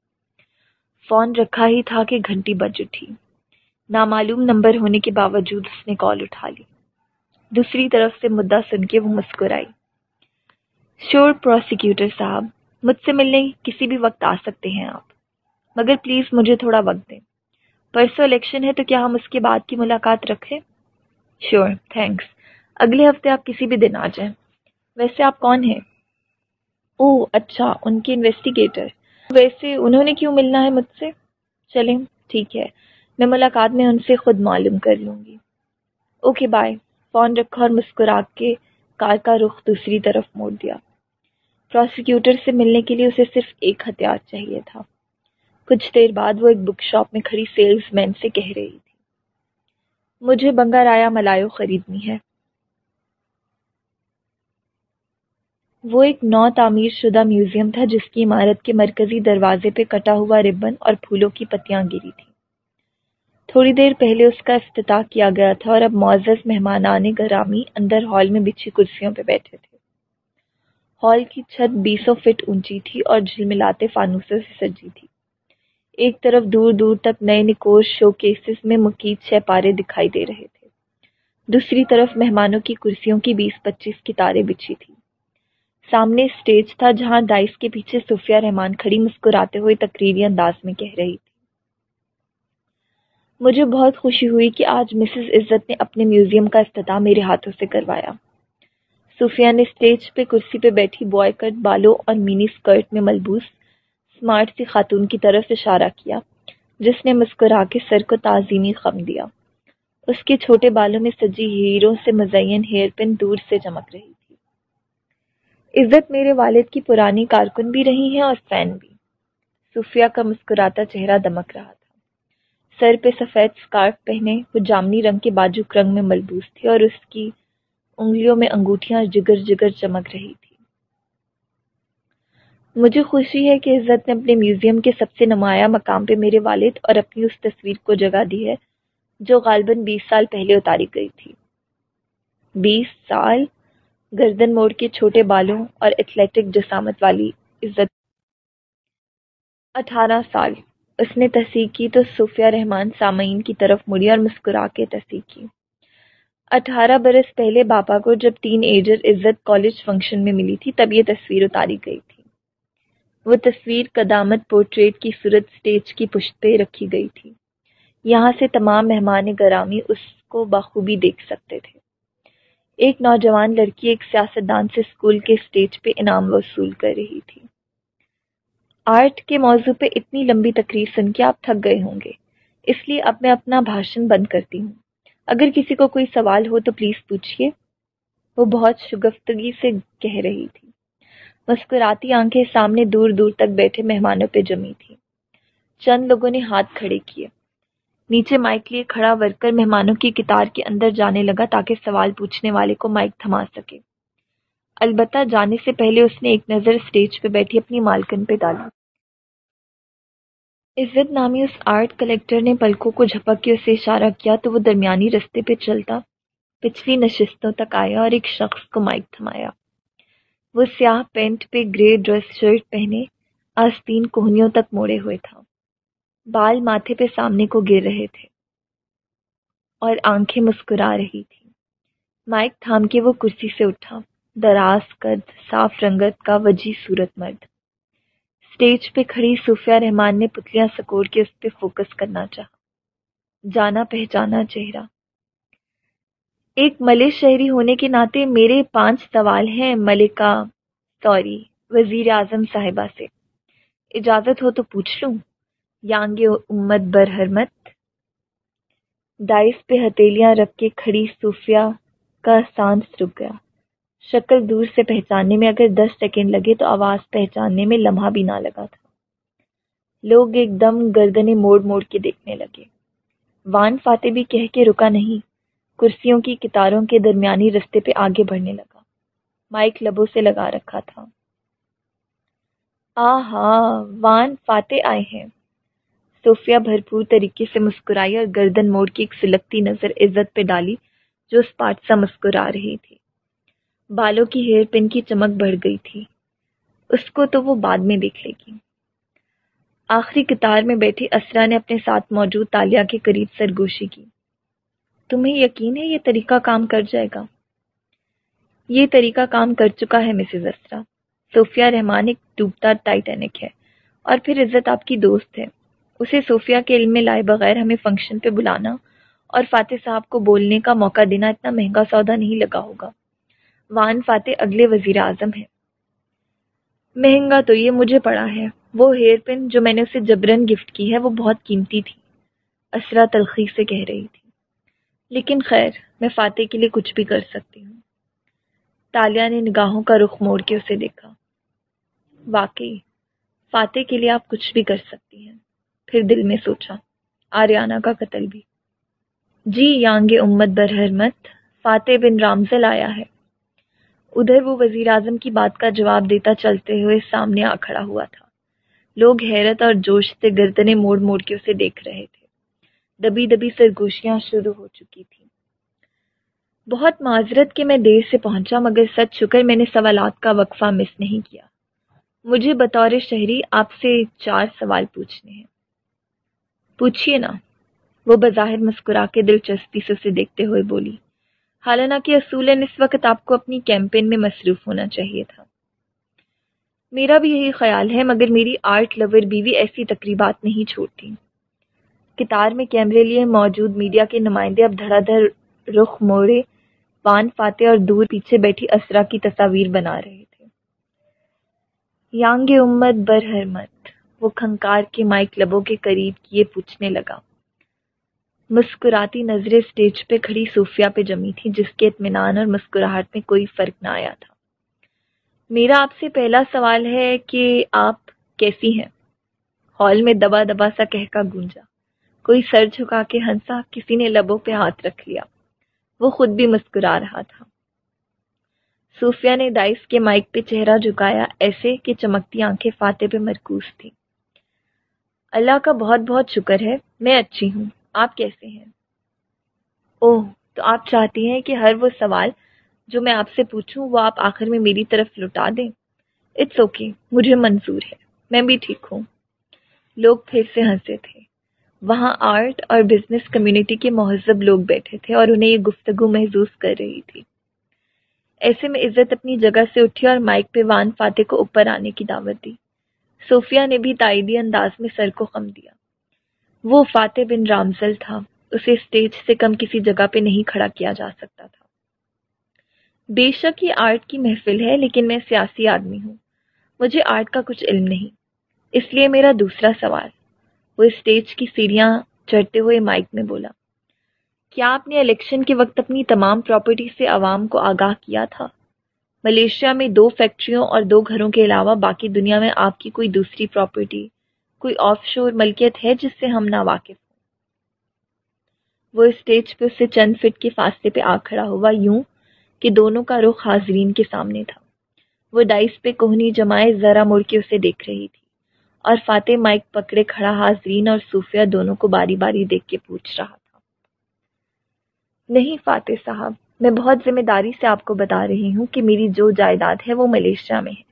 فون رکھا ہی تھا کہ گھنٹی بج اٹھی۔ نامعلوم نمبر ہونے کے باوجود اس نے کال اٹھا لی۔ دوسری طرف سے مدعا سن کے وہ مسکرائی۔ شور پروسیکیوٹر صاحب، مجھ سے ملنے کسی بھی وقت آ سکتے ہیں آپ، مگر پلیز مجھے تھوڑا وقت دیں۔ پرسوں الیکشن ہے تو کیا ہم اس کے بعد کی ملاقات رکھیں؟ Sure thanks. اگلے ہفتے آپ کسی بھی دن آ جائیں۔ ویسے آپ کون ہیں؟ او اچھا ان کے انویسٹیگیٹر۔ ویسے انہوں نے کیوں ملنا ہے مجھ سے؟ چلیں، ٹھیک ہے۔ میں ملاقات میں ان سے خود معلوم کر لوں گی۔ Okay, bye. فون رکھا اور مسکرا کے کار کا رخ دوسری طرف موڑ دیا۔ پروسیکیوٹر سے ملنے کے لیے اسے صرف ایک ہتھیار چاہیے تھا۔ کچھ دیر بعد وہ ایک بک شاپ میں کھڑی سیلز مین سے کہہ رہی تھی۔ مجھے بنگا رایا ملایو خریدنی ہے۔ وہ ایک نو تعمیر شدہ میوزیم تھا جس کی عمارت کے مرکزی دروازے پہ کٹا ہوا ربن اور پھولوں کی پتیاں گری تھیں۔ تھوڑی دیر پہلے اس کا افتتاح کیا گیا تھا اور اب معزز مہمانان گرامی اندر ہال میں بچھی کرسیوں پہ بیٹھے تھے۔ ہال کی چھت بیسوں فٹ اونچی تھی اور جھلملاتے فانوسوں سے سجی تھی۔ ایک طرف دور دور تک نئے نکوش شو کیسز میں مقید چھ پارے دکھائی دے رہے تھے۔ دوسری طرف مہمانوں کی کرسیوں کی بیس پچیس کتاریں بچھی تھی۔ سامنے اسٹیج تھا جہاں ڈائس کے پیچھے صوفیہ رحمان کھڑی مسکراتے ہوئے تقریری انداز میں کہہ رہی تھی۔ مجھے بہت خوشی ہوئی کہ آج مسز عزت نے اپنے میوزیم کا افتتاح میرے ہاتھوں سے کروایا۔ صوفیہ نے اسٹیج پہ کرسی پہ بیٹھی بوائے کٹ، بالوں اور مینی اسکرٹ میں ملبوس اسمارٹ سی خاتون کی طرف اشارہ کیا، جس نے مسکرا کے سر کو تعظیمی خم دیا۔ اس کے چھوٹے بالوں میں سجی ہیروں سے مزین ہیئر پن دور سے چمک رہی۔ عزت میرے والد کی پرانی کارکن بھی رہی ہیں اور فین بھی۔ صوفیہ کا مسکراتا چہرہ دمک رہا تھا۔ سر پہ سفید اسکارف پہنے، وہ جامنی رنگ کے باجوک رنگ میں ملبوس تھی اور اس کی انگلیوں میں انگوٹھیاں جگر جگر چمک رہی تھی۔ مجھے خوشی ہے کہ عزت نے اپنے میوزیم کے سب سے نمایاں مقام پہ میرے والد اور اپنی اس تصویر کو جگہ دی ہے، جو غالباً بیس سال پہلے اتاری گئی تھی۔ بیس سال؟ گردن موڑ کے چھوٹے بالوں اور ایتھلیٹک جسامت والی عزت۔ اٹھارہ سال۔ اس نے تصحیح کی تو صوفیہ رحمان سامعین کی طرف مڑی اور مسکرا کے تصحیح کی۔ اٹھارہ برس پہلے باپا کو جب تین ایجر عزت کالج فنکشن میں ملی تھی، تب یہ تصویر اتاری گئی تھی۔ وہ تصویر قدامت پورٹریٹ کی صورت سٹیج کی پشت پہ رکھی گئی تھی۔ یہاں سے تمام مہمان گرامی اس کو بخوبی دیکھ سکتے تھے۔ ایک نوجوان لڑکی ایک سیاستدان سے اسکول کے اسٹیج پہ انعام وصول کر رہی تھی۔ آرٹ کے موضوع پہ اتنی لمبی تقریر سن کے آپ تھک گئے ہوں گے۔ اس لیے اب میں اپنا بھاشن بند کرتی ہوں۔ اگر کسی کو کوئی سوال ہو تو پلیز پوچھیے وہ بہت شگفتگی سے کہہ رہی تھی۔ مسکراتی آنکھیں سامنے دور دور تک بیٹھے مہمانوں پہ جمی تھی چند لوگوں نے ہاتھ کھڑے کیے۔ نیچے مائک لیے کھڑا ورکر مہمانوں کی کتار کے اندر جانے لگا تاکہ سوال پوچھنے والے کو مائک تھما سکے۔ البتہ جانے سے پہلے اس نے ایک نظر اسٹیج پہ بیٹھی اپنی مالکن پہ ڈالی۔ عزت نامی اس آرٹ کلیکٹر نے پلکوں کو جھپک کے اسے اشارہ کیا تو وہ درمیانی رستے پہ چلتا، پچھلی نشستوں تک آیا اور ایک شخص کو مائک تھمایا۔ وہ سیاہ پینٹ پہ گرے ڈریس شرٹ پہنے آستین کوہنیوں تک موڑے ہوئے تھا۔ بال ماتھے پہ سامنے کو گر رہے تھے اور آنکھیں مسکرا رہی تھی مائک تھام کے وہ کرسی سے اٹھا۔ دراز قد، صاف رنگت کا وجی صورت مرد۔ اسٹیج پہ کھڑی صوفیہ رحمان نے پتلیاں سکوڑ کے اس پہ فوکس کرنا چاہا۔ جانا پہچانا چہرہ۔ ایک ملے شہری ہونے کے ناطے میرے پانچ سوال ہیں، ملکہ سوری وزیر اعظم صاحبہ سے۔ اجازت ہو تو پوچھ لوں۔ یانگ امت برہرمت ڈائس پہ ہتیلیاں رکھ کے کھڑی صوفیہ کا سانس رک گیا۔ شکل دور سے پہچاننے میں اگر دس سیکنڈ لگے تو آواز پہچاننے میں لمحہ بھی نہ لگا تھا۔ لوگ ایک دم گردنے موڑ موڑ کے دیکھنے لگے۔ وان فاتح بھی کہہ کے رکا نہیں، کرسیوں کی کتاروں کے درمیانی رستے پہ آگے بڑھنے لگا۔ مائک لبوں سے لگا رکھا تھا۔ آ ہاں وان فاتح آئے ہیں۔ صوفیہ بھرپور طریقے سے مسکرائی اور گردن موڑ کی ایک سلگتی نظر عزت پہ ڈالی جو اس پاٹ سا مسکرا رہی تھی۔ بالوں کی ہیئر پن کی چمک بڑھ گئی تھی۔ اس کو تو وہ بعد میں دیکھ لے گی۔ آخری کتار میں بیٹھی اسرا نے اپنے ساتھ موجود تالیا کے قریب سرگوشی کی۔ تمہیں یقین ہے یہ طریقہ کام کر جائے گا؟ یہ طریقہ کام کر چکا ہے مسز اسرا۔ صوفیہ رحمان ایک ڈوبتا ٹائٹینک ہے اور پھر عزت آپ کی دوست ہے۔ اسے صوفیہ کے علم میں لائے بغیر ہمیں فنکشن پہ بلانا اور فاتح صاحب کو بولنے کا موقع دینا اتنا مہنگا سودا نہیں لگا ہوگا۔ وان فاتح اگلے وزیر اعظم ہے مہنگا تو یہ مجھے پڑا ہے۔ وہ ہیئر پن جو میں نے اسے جبرن گفٹ کی ہے، وہ بہت قیمتی تھی۔ اسرا تلخی سے کہہ رہی تھی۔ لیکن خیر، میں فاتح کے لیے کچھ بھی کر سکتی ہوں۔ تالیہ نے نگاہوں کا رخ موڑ کے اسے دیکھا۔ واقعی، فاتح کے لیے آپ کچھ بھی کر سکتی ہیں۔ پھر دل میں سوچا، آریانہ کا قتل بھی۔ جی یانگ امت برحرمت، فاتح بن رامزل آیا ہے۔ ادھر وہ وزیر اعظم کی بات کا جواب دیتا چلتے ہوئے سامنے آ کھڑا ہوا تھا۔ لوگ حیرت اور جوش سے گردنے موڑ موڑ کے اسے دیکھ رہے تھے۔ دبی دبی سرگوشیاں شروع ہو چکی تھی بہت معذرت کہ میں دیر سے پہنچا، مگر سچ شکر میں نے سوالات کا وقفہ مس نہیں کیا۔ مجھے بطور شہری آپ سے چار سوال پوچھنے ہیں۔ پوچھیے نا۔ وہ بظاہر مسکرا کے دلچسپی سے اسے دیکھتے ہوئے بولی، حالانکہ اصولن اس وقت آپ کو اپنی کیمپین میں مصروف ہونا چاہیے تھا۔ میرا بھی یہی خیال ہے، مگر میری آرٹ لور بیوی ایسی تقریبات نہیں چھوڑتی۔ کتار میں کیمرے لیے موجود میڈیا کے نمائندے اب دھڑا دھڑ رخ موڑے پان فاتح اور دور پیچھے بیٹھی اسرا کی تصاویر بنا رہے تھے۔ یانگ امت برہرمت وہ کھنکار کے مائک لبوں کے قریب کیے پوچھنے لگا۔ مسکراتی نظریں اسٹیج پہ کھڑی صوفیہ پہ جمی تھی جس کے اطمینان اور مسکراہٹ میں کوئی فرق نہ آیا تھا۔ میرا آپ سے پہلا سوال ہے کہ آپ کیسی ہیں؟ ہال میں دبا دبا سا کہہ کا گونجا۔ کوئی سر جھکا کے ہنسا، کسی نے لبوں پہ ہاتھ رکھ لیا۔ وہ خود بھی مسکرا رہا تھا۔ صوفیہ نے دائس کے مائک پہ چہرہ جھکایا، ایسے کہ چمکتی آنکھیں فاتح پہ مرکوز تھی اللہ کا بہت بہت شکر ہے میں اچھی ہوں۔ آپ کیسے ہیں؟ اوہ تو آپ چاہتی ہیں کہ ہر وہ سوال جو میں آپ سے پوچھوں وہ آپ آخر میں میری طرف لٹا دیں۔ اٹس اوکے okay, مجھے منظور ہے۔ میں بھی ٹھیک ہوں۔ لوگ پھر سے ہنسے تھے۔ وہاں آرٹ اور بزنس کمیونٹی کے مہذب لوگ بیٹھے تھے اور انہیں یہ گفتگو محسوس کر رہی تھی۔ ایسے میں عزت اپنی جگہ سے اٹھی اور مائک پہ وان فاتح کو اوپر آنے کی دعوت دی۔ صوفیہ نے بھی تائیدی انداز میں سر کو خم دیا۔ وہ فاتح بن رامزل تھا۔ اسے اسٹیج سے کم کسی جگہ پہ نہیں کھڑا کیا جا سکتا تھا۔ بے شک یہ آرٹ کی محفل ہے، لیکن میں سیاسی آدمی ہوں۔ مجھے آرٹ کا کچھ علم نہیں۔ اس لیے میرا دوسرا سوال۔ وہ اسٹیج کی سیڑھیاں چڑھتے ہوئے مائک میں بولا، کیا آپ نے الیکشن کے وقت اپنی تمام پراپرٹی سے عوام کو آگاہ کیا تھا؟ ملیشیا میں دو فیکٹریوں اور دو گھروں کے علاوہ باقی دنیا میں آپ کی کوئی دوسری پراپرٹی کوئی آف شور ملکیت ہے جس سے ہم نا واقف ہوں؟ وہ اسٹیج پہ اسے چند فٹ کے فاصلے پہ آ کھڑا ہوا یوں کہ دونوں کا رخ حاضرین کے سامنے تھا۔ وہ ڈائس پہ کوہنی جمائے ذرا مڑ کے اسے دیکھ رہی تھی اور فاتح مائک پکڑے کھڑا حاضرین اور صوفیہ دونوں کو باری باری دیکھ کے پوچھ رہا تھا۔ نہیں فاتح صاحب میں بہت ذمہ داری سے آپ کو بتا رہی ہوں کہ میری جو جائیداد ہے وہ ملیشیا میں ہے۔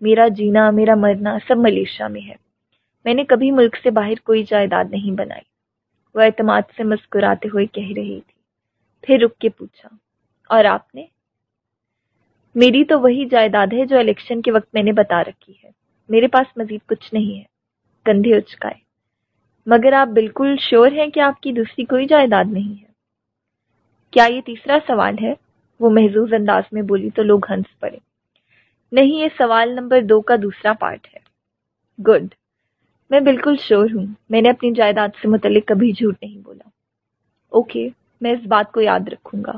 میرا جینا، میرا مرنا سب ملیشیا میں ہے۔ میں نے کبھی ملک سے باہر کوئی جائیداد نہیں بنائی۔ وہ اعتماد سے مسکراتے ہوئے کہہ رہی تھی۔ پھر رک کے پوچھا، اور آپ نے؟ میری تو وہی جائیداد ہے جو الیکشن کے وقت میں نے بتا رکھی ہے۔ میرے پاس مزید کچھ نہیں ہے۔ کندھے اچکائے۔ مگر آپ بالکل شور ہیں کہ آپ کی دوسری کوئی جائیداد نہیں ہے۔ کیا یہ تیسرا سوال ہے؟ وہ محظوظ انداز میں بولی تو لوگ ہنس پڑے۔ نہیں، یہ سوال نمبر دو کا دوسرا پارٹ ہے۔ گڈ۔ میں بالکل شور ہوں۔ میں نے اپنی جائیداد سے متعلق کبھی جھوٹ نہیں بولا۔ اوکے، میں اس بات کو یاد رکھوں گا۔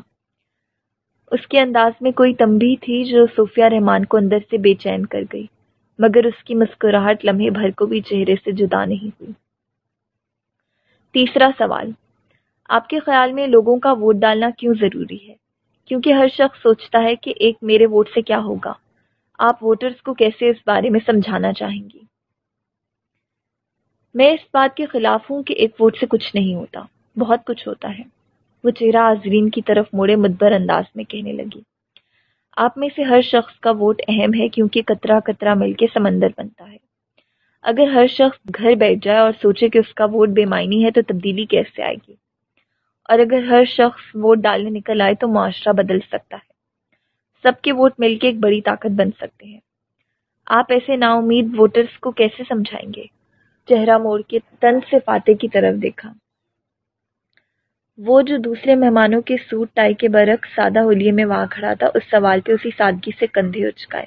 اس کے انداز میں کوئی تمبی تھی جو صوفیہ رحمان کو اندر سے بے چین کر گئی، مگر اس کی مسکراہٹ لمحے بھر کو بھی چہرے سے جدا نہیں ہوئی۔ تیسرا سوال۔ آپ کے خیال میں لوگوں کا ووٹ ڈالنا کیوں ضروری ہے؟ کیونکہ ہر شخص سوچتا ہے کہ ایک میرے ووٹ سے کیا ہوگا۔ آپ ووٹرز کو کیسے اس بارے میں سمجھانا چاہیں گی؟ میں اس بات کے خلاف ہوں کہ ایک ووٹ سے کچھ نہیں ہوتا۔ بہت کچھ ہوتا ہے۔ وہ چہرہ آزرین کی طرف موڑے مدبر انداز میں کہنے لگی۔ آپ میں سے ہر شخص کا ووٹ اہم ہے کیونکہ کترا کترا مل کے سمندر بنتا ہے۔ اگر ہر شخص گھر بیٹھ جائے اور سوچے کہ اس کا ووٹ بے معنی ہے تو تبدیلی کیسے آئے گی؟ اور اگر ہر شخص ووٹ ڈالنے نکل آئے تو معاشرہ بدل سکتا ہے۔ سب کے ووٹ مل کے ایک بڑی طاقت بن سکتے ہیں۔ آپ ایسے نا امید ووٹرز کو کیسے سمجھائیں گے؟ چہرہ موڑ کے تن سے فاتح کی طرف دیکھا۔ وہ جو دوسرے مہمانوں کے سوٹ ٹائی کے برق سادہ ہولیے میں وہاں کھڑا تھا، اس سوال پہ اسی سادگی سے کندھے اچکائے۔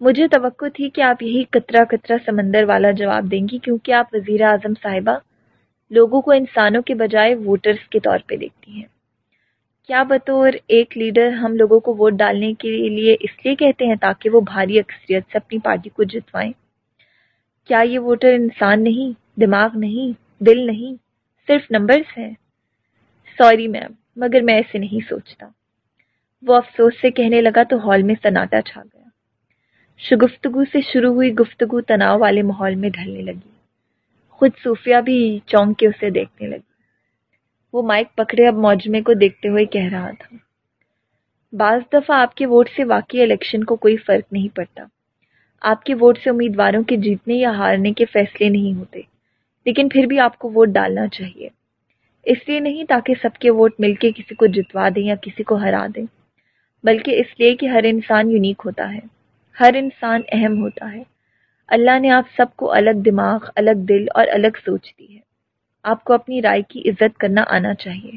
مجھے توقع تھی کہ آپ یہی کترا کترا سمندر والا جواب دیں گی، کیونکہ آپ وزیر اعظم صاحبہ لوگوں کو انسانوں کے بجائے ووٹرز کے طور پہ دیکھتی ہیں۔ کیا بطور ایک لیڈر ہم لوگوں کو ووٹ ڈالنے کے لیے اس لیے کہتے ہیں تاکہ وہ بھاری اکثریت سے اپنی پارٹی کو جتوائیں؟ کیا یہ ووٹر انسان نہیں، دماغ نہیں، دل نہیں، صرف نمبرز ہیں؟ سوری میم مگر میں ایسے نہیں سوچتا۔ وہ افسوس سے کہنے لگا تو ہال میں سناٹا چھا گیا۔ شگفتگو سے شروع ہوئی گفتگو تناؤ والے ماحول میں ڈھلنے لگی۔ خود صوفیہ بھی چونک کے اسے دیکھنے لگی۔ وہ مائک پکڑے اب موجمے کو دیکھتے ہوئے کہہ رہا تھا، بعض دفعہ آپ کے ووٹ سے واقعی الیکشن کو کوئی فرق نہیں پڑتا۔ آپ کے ووٹ سے امیدواروں کے جیتنے یا ہارنے کے فیصلے نہیں ہوتے، لیکن پھر بھی آپ کو ووٹ ڈالنا چاہیے۔ اس لیے نہیں تاکہ سب کے ووٹ مل کے کسی کو جتوا دیں یا کسی کو ہرا دیں، بلکہ اس لیے کہ ہر انسان یونیک ہوتا ہے۔ ہر انسان اہم ہوتا ہے۔ اللہ نے آپ سب کو الگ دماغ، الگ دل اور الگ سوچ دی ہے۔ آپ کو اپنی رائے کی عزت کرنا آنا چاہیے۔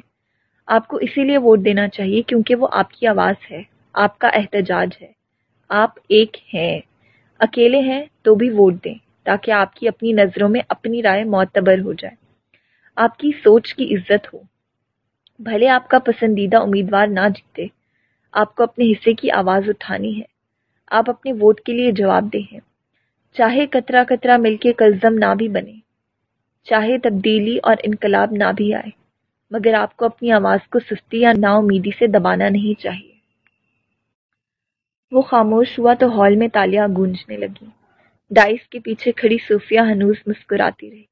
آپ کو اسی لیے ووٹ دینا چاہیے کیونکہ وہ آپ کی آواز ہے، آپ کا احتجاج ہے۔ آپ ایک ہیں، اکیلے ہیں تو بھی ووٹ دیں تاکہ آپ کی اپنی نظروں میں اپنی رائے معتبر ہو جائے۔ آپ کی سوچ کی عزت ہو۔ بھلے آپ کا پسندیدہ امیدوار نہ جیتے، آپ کو اپنے حصے کی آواز اٹھانی ہے۔ آپ اپنے ووٹ کے لیے جواب دیں ہیں۔ چاہے کترا کترا مل کے کلزم نہ بھی بنے، چاہے تبدیلی اور انقلاب نہ بھی آئے، مگر آپ کو اپنی آواز کو سستی یا نا امیدی سے دبانا نہیں چاہیے۔ وہ خاموش ہوا تو ہال میں تالیاں گونجنے لگی ڈائس کے پیچھے کھڑی صوفیہ ہنوز مسکراتی رہی۔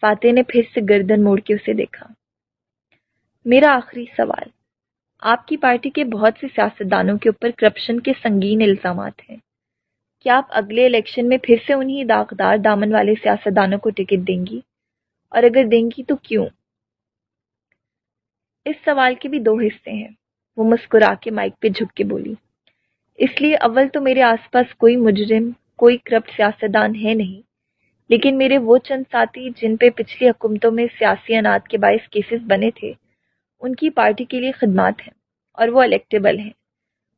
فاتح نے پھر سے گردن موڑ کے اسے دیکھا۔ میرا آخری سوال، آپ کی پارٹی کے بہت سے سیاستدانوں کے اوپر کرپشن کے سنگین الزامات ہیں۔ کیا آپ اگلے الیکشن میں پھر سے انہی داغدار دامن والے سیاستدانوں کو ٹکٹ دیں گی؟ اور اگر دیں گی تو کیوں؟ اس سوال کے بھی دو حصے ہیں۔ وہ مسکرا کے مائک پہ جھک کے بولی، اس لیے اول تو میرے آس پاس کوئی مجرم، کوئی کرپٹ سیاستدان ہے نہیں، لیکن میرے وہ چند ساتھی جن پہ پچھلی حکومتوں میں سیاسی انعد کے باعث کیسز بنے تھے، ان کی پارٹی کے لیے خدمات ہیں اور وہ الیکٹیبل ہیں۔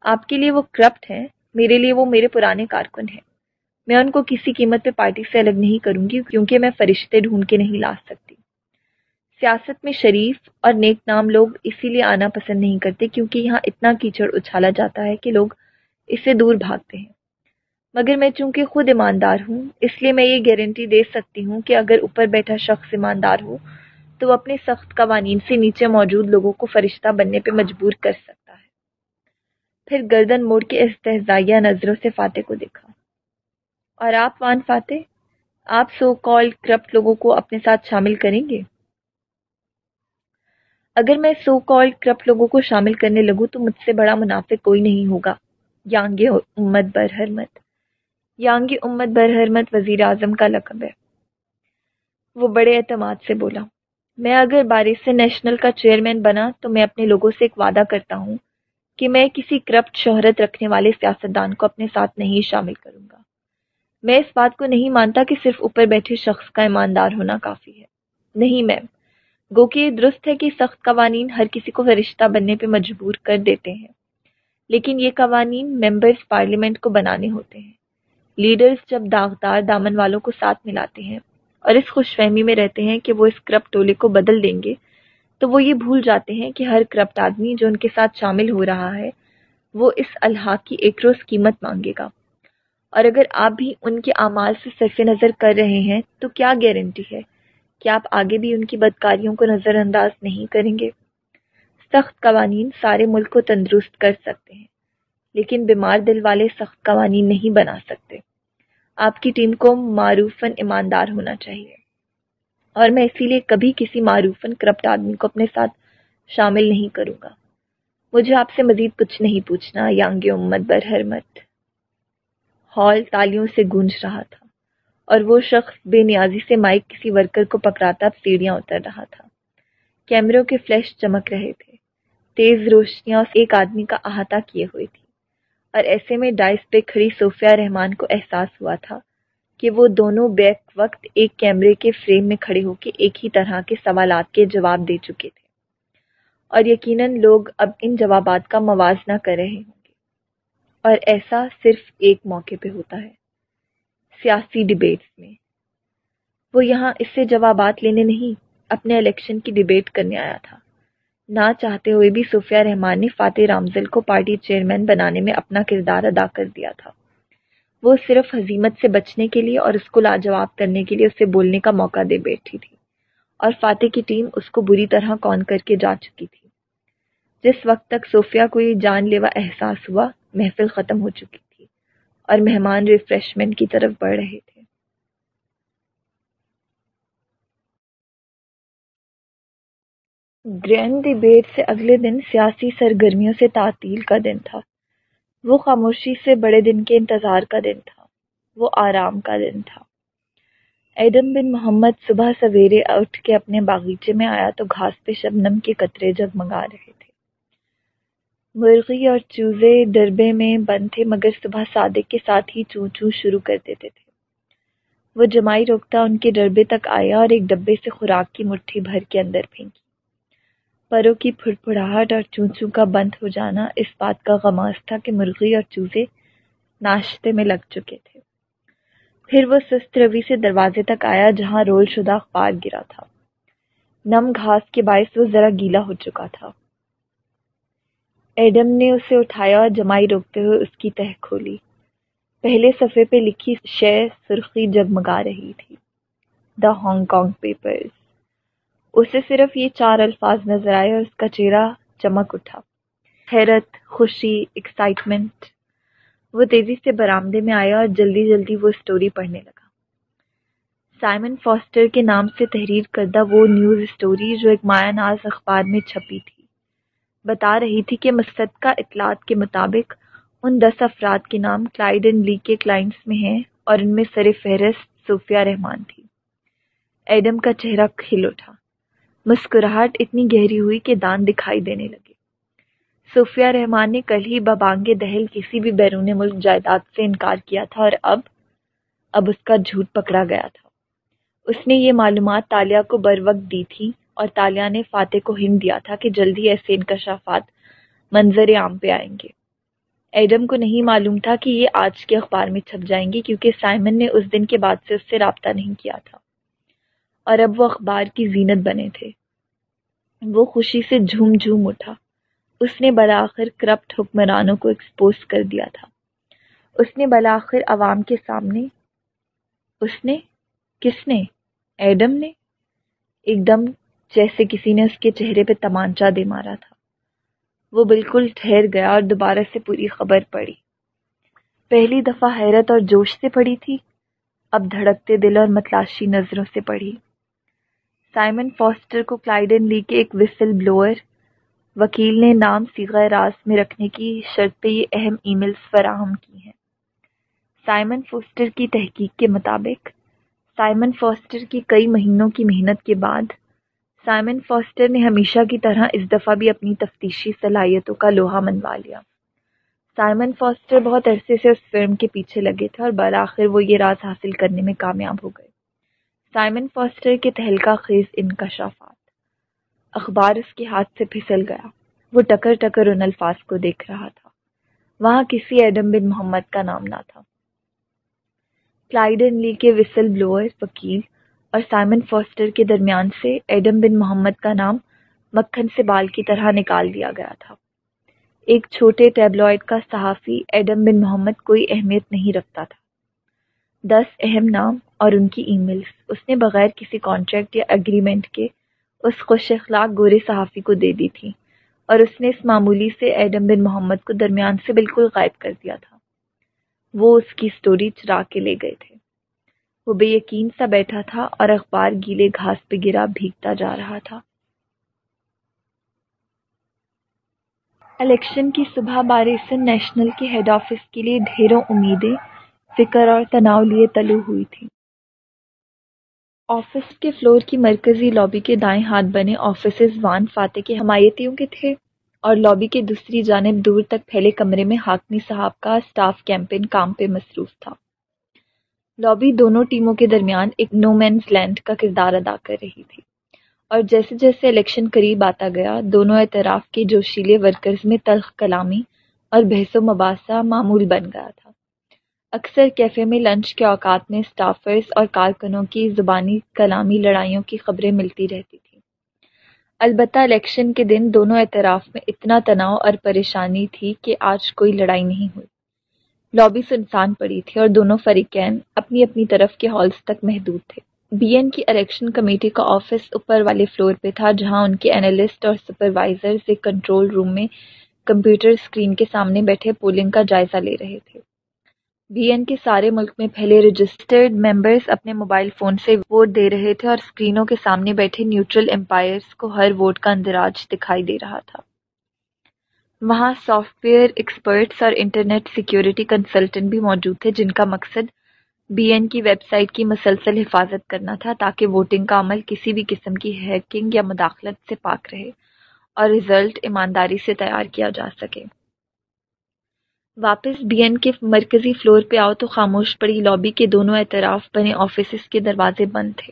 آپ کے لیے وہ کرپٹ ہیں میرے لیے وہ میرے پرانے کارکن ہیں۔ میں ان کو کسی قیمت پہ پارٹی سے الگ نہیں کروں گی کیونکہ میں فرشتے ڈھونڈ کے نہیں لا سکتی۔ سیاست میں شریف اور نیک نام لوگ اسی لیے آنا پسند نہیں کرتے کیونکہ یہاں اتنا کیچڑ اچھالا جاتا ہے کہ لوگ اس سے دور بھاگتے ہیں۔ مگر میں چونکہ خود ایماندار ہوں، اس لیے میں یہ گارنٹی دے سکتی ہوں کہ اگر اوپر بیٹھا شخص ایماندار ہو، تو وہ اپنے سخت قوانین سے نیچے موجود لوگوں کو فرشتہ بننے پہ مجبور کر سکتا پھر گردن موڑ کے استحزائیہ نظروں سے فاتح کو دیکھا۔ اور آپ وان فاتح، آپ سو کال کرپٹ لوگوں کو اپنے ساتھ شامل کریں گے؟ اگر میں سو کال کرپٹ لوگوں کو شامل کرنے لگوں تو مجھ سے بڑا منافع کوئی نہیں ہوگا۔ یانگ امت برہرمت یانگ امت برہرمت وزیر اعظم کا لقب ہے۔ وہ بڑے اعتماد سے بولا، میں اگر بارش سے نیشنل کا چیئرمین بنا تو میں اپنے لوگوں سے ایک وعدہ کرتا ہوں کہ میں کسی کرپٹ شہرت رکھنے والے سیاستدان کو اپنے ساتھ نہیں شامل کروں گا۔ میں اس بات کو نہیں مانتا کہ صرف اوپر بیٹھے شخص کا ایماندار ہونا کافی ہے۔ نہیں، میم۔ گو کہ یہ درست ہے کہ سخت قوانین ہر کسی کو فرشتہ بننے پہ مجبور کر دیتے ہیں۔ لیکن یہ قوانین ممبرز پارلیمنٹ کو بنانے ہوتے ہیں۔ لیڈرز جب داغدار دامن والوں کو ساتھ ملاتے ہیں اور اس خوش فہمی میں رہتے ہیں کہ وہ اس کرپٹ ٹولے کو بدل دیں گے تو وہ یہ بھول جاتے ہیں کہ ہر کرپٹ آدمی جو ان کے ساتھ شامل ہو رہا ہے، وہ اس الحاق کی ایک روز قیمت مانگے گا۔ اور اگر آپ بھی ان کے اعمال سے صرف نظر کر رہے ہیں، تو کیا گارنٹی ہے کہ آپ آگے بھی ان کی بدکاریوں کو نظر انداز نہیں کریں گے؟ سخت قوانین سارے ملک کو تندرست کر سکتے ہیں، لیکن بیمار دل والے سخت قوانین نہیں بنا سکتے۔ آپ کی ٹیم کو معروفاً ایماندار ہونا چاہیے۔ اور میں اسی لیے کبھی کسی معروفاً کرپٹ آدمی کو اپنے ساتھ شامل نہیں کروں گا۔ مجھے آپ سے مزید کچھ نہیں پوچھنا یانگ امت برہرمت ہال تالیوں سے گونج رہا تھا اور وہ شخص بے نیازی سے مائک کسی ورکر کو پکڑاتا سیڑھیاں اتر رہا تھا۔ کیمروں کے فلیش چمک رہے تھے۔ تیز روشنیاں ایک آدمی کا احاطہ کیے ہوئی تھی اور ایسے میں ڈائس پہ کھڑی صوفیہ رحمان کو احساس ہوا تھا کہ وہ دونوں بیک وقت ایک کیمرے کے فریم میں کھڑے ہو کے ایک ہی طرح کے سوالات کے جواب دے چکے تھے۔ اور یقیناً لوگ اب ان جوابات کا موازنہ کر رہے ہوں گے۔ اور ایسا صرف ایک موقع پہ ہوتا ہے، سیاسی ڈبیٹس میں۔ وہ یہاں اس سے جوابات لینے نہیں، اپنے الیکشن کی ڈبیٹ کرنے آیا تھا۔ نہ چاہتے ہوئے بھی صوفیہ رحمان نے فاتح رامزل کو پارٹی چیئرمین بنانے میں اپنا کردار ادا کر دیا تھا۔ وہ صرف حزیمت سے بچنے کے لیے اور اس کو لاجواب کرنے کے لیے اسے بولنے کا موقع دے بیٹھی تھی۔ اور فاتح کی ٹیم اس کو بری طرح کون کر کے جا چکی تھی۔ جس وقت تک صوفیہ کو یہ جان لیوا احساس ہوا، محفل ختم ہو چکی تھی اور مہمان ریفریشمنٹ کی طرف بڑھ رہے تھے۔ گرینڈ ڈبیٹ سے اگلے دن سیاسی سرگرمیوں سے تعطیل کا دن تھا۔ وہ خاموشی سے بڑے دن کے انتظار کا دن تھا، وہ آرام کا دن تھا۔ ایڈم بن محمد صبح سویرے اٹھ کے اپنے باغیچے میں آیا تو گھاس پہ شبنم کے قطرے جگمگا رہے تھے۔ مرغی اور چوزے ڈربے میں بند تھے، مگر صبح صادق کے ساتھ ہی چو چو شروع کر دیتے تھے۔ وہ جمائی روکتا ان کے ڈربے تک آیا اور ایک ڈبے سے خوراک کی مٹھی بھر کے اندر پھینکی۔ پروں کی پھڑ پھڑاہٹ اور چونچوں کا بند ہو جانا اس بات کا غماز تھا کہ مرغی اور چوزے ناشتے میں لگ چکے تھے۔ پھر وہ سست روی سے دروازے تک آیا جہاں رول شدہ اخبار گرا تھا۔ نم گھاس کے باعث وہ ذرا گیلا ہو چکا تھا۔ ایڈم نے اسے اٹھایا اور جمائی روکتے ہوئے اس کی تہ کھولی۔ پہلے صفحے پہ لکھی شے سرخی جگمگا رہی تھی۔ The Hong Kong papers. اسے صرف یہ چار الفاظ نظر آئے اور اس کا چہرہ چمک اٹھا۔ حیرت، خوشی ایکسائٹمنٹ وہ تیزی سے برآمدے میں آیا اور جلدی جلدی وہ اسٹوری پڑھنے لگا۔ سائمن فاسٹر کے نام سے تحریر کردہ وہ نیوز اسٹوری جو ایک مایا ناز اخبار میں چھپی تھی۔ بتا رہی تھی کہ مصدقہ اطلاعات کے مطابق ان دس افراد کے نام کلائڈ اینڈ لی کے کلائنٹس میں ہیں اور ان میں سر فہرست صوفیہ رحمان تھی۔ ایڈم کا چہرہ کھل اٹھا۔ مسکراہٹ اتنی گہری ہوئی کہ دان دکھائی دینے لگے۔ صوفیہ رحمان نے کل ہی ببانگ دہل کسی بھی بیرون ملک جائیداد سے انکار کیا تھا اور اب اب اس کا جھوٹ پکڑا گیا تھا۔ اس نے یہ معلومات تالیہ کو بر وقت دی تھی اور تالیہ نے فاتح کو ہند دیا تھا کہ جلدی ایسے انکشافات منظر عام پہ آئیں گے۔ ایڈم کو نہیں معلوم تھا کہ یہ آج کے اخبار میں چھپ جائیں گے کیونکہ سائمن نے اس دن کے بعد سے اس سے رابطہ نہیں کیا تھا۔ اور اب وہ اخبار کی زینت بنے تھے۔ وہ خوشی سے جھوم جھوم اٹھا۔ اس نے بلاخر کرپٹ حکمرانوں کو ایکسپوز کر دیا تھا۔ اس نے بلاخر عوام کے سامنے، اس نے، کس نے؟ ایڈم نے۔ ایک دم جیسے کسی نے اس کے چہرے پہ تمانچہ دے مارا تھا۔ وہ بالکل ٹھہر گیا اور دوبارہ سے پوری خبر پڑی پہلی دفعہ حیرت اور جوش سے پڑی تھی، اب دھڑکتے دل اور متلاشی نظروں سے پڑھی۔ سائمن فاسٹر کو کلائڈن لی کے ایک وسل بلوئر وکیل نے نام سیغہ راز میں رکھنے کی شرط پہ یہ اہم ای میلز فراہم کی ہیں۔ سائمن فاسٹر کی تحقیق کے مطابق، سائمن فاسٹر کی کئی مہینوں کی محنت کے بعد، سائمن فاسٹر نے ہمیشہ کی طرح اس دفعہ بھی اپنی تفتیشی صلاحیتوں کا لوہا منوا لیا۔ سائمن فاسٹر بہت عرصے سے اس فرم کے پیچھے لگے تھے اور بالآخر وہ یہ راز حاصل کرنے میں کامیاب ہو گئے۔ سائمن فاسٹر کے تہلکہ خیز انکشافات اخبار اس کے ہاتھ سے پھسل گیا۔ وہ ٹکر ٹکر ان الفاظ کو دیکھ رہا تھا۔ وہاں کسی ایڈم بن محمد کا نام نہ تھا۔ کلائڈن لی کے وسل بلوئر وکیل اور سائمن فاسٹر کے درمیان سے ایڈم بن محمد کا نام مکھن سے بال کی طرح نکال دیا گیا تھا۔ ایک چھوٹے ٹیبلوئڈ کا صحافی ایڈم بن محمد کوئی اہمیت نہیں رکھتا تھا۔ دس اہم نام اور ان کی ای میلز اس نے بغیر کسی کانٹریکٹ یا اگریمنٹ کے اس خوش اخلاق گورے صحافی کو دے دی تھی اور اس نے اس معمولی سے ایڈم بن محمد کو درمیان سے بالکل غائب کر دیا تھا۔ وہ اس کی سٹوری چرا کے لے گئے تھے۔ وہ بے یقین سا بیٹھا تھا اور اخبار گیلے گھاس پہ گرا بھیگتا جا رہا تھا۔ الیکشن کی صبح بارسن نیشنل کے ہیڈ آفس کے لیے ڈھیروں امیدیں، فکر اور تناؤ لیے تلو ہوئی تھی آفس کے فلور کی مرکزی لابی کے دائیں ہاتھ بنے آفیسز وان فاتح کے حمایتیوں کے تھے اور لابی کے دوسری جانب دور تک پھیلے کمرے میں حاکمی صاحب کا سٹاف کیمپین کام پہ مصروف تھا۔ لابی دونوں ٹیموں کے درمیان ایک نو مینز لینڈ کا کردار ادا کر رہی تھی۔ اور جیسے جیسے الیکشن قریب آتا گیا، دونوں اعتراف کے جوشیلے ورکرز میں تلخ کلامی اور بحث و مباحثہ معمول بن گیا تھا۔ اکثر کیفے میں لنچ کے اوقات میں اسٹافرز اور کارکنوں کی زبانی کلامی لڑائیوں کی خبریں ملتی رہتی تھیں۔ البتہ الیکشن کے دن دونوں اعتراف میں اتنا تناؤ اور پریشانی تھی کہ آج کوئی لڑائی نہیں ہوئی۔ لابی سنسان پڑی تھی اور دونوں فریقین اپنی اپنی طرف کے ہالز تک محدود تھے۔ بی این کی الیکشن کمیٹی کا آفس اوپر والے فلور پہ تھا، جہاں ان کے انالسٹ اور سپروائزرز ایک کنٹرول روم میں کمپیوٹر اسکرین کے سامنے بیٹھے پولنگ کا جائزہ لے رہے تھے۔ بی این کے سارے ملک میں پھیلے رجسٹرڈ ممبرز اپنے موبائل فون سے ووٹ دے رہے تھے اور اسکرینوں کے سامنے بیٹھے نیوٹرل امپائرز کو ہر ووٹ کا اندراج دکھائی دے رہا تھا۔ وہاں سافٹ ویئر ایکسپرٹس اور انٹرنیٹ سیکیورٹی کنسلٹنٹ بھی موجود تھے جن کا مقصد بی این کی ویب سائٹ کی مسلسل حفاظت کرنا تھا تاکہ ووٹنگ کا عمل کسی بھی قسم کی ہیکنگ یا مداخلت سے پاک رہے اور رزلٹ ایمانداری سے تیار کیا جا سکے۔ واپس بی این کے مرکزی فلور پہ آؤ تو خاموش پڑی۔ لابی کے دونوں اعتراف بنے، آفیسز کے دروازے بند تھے۔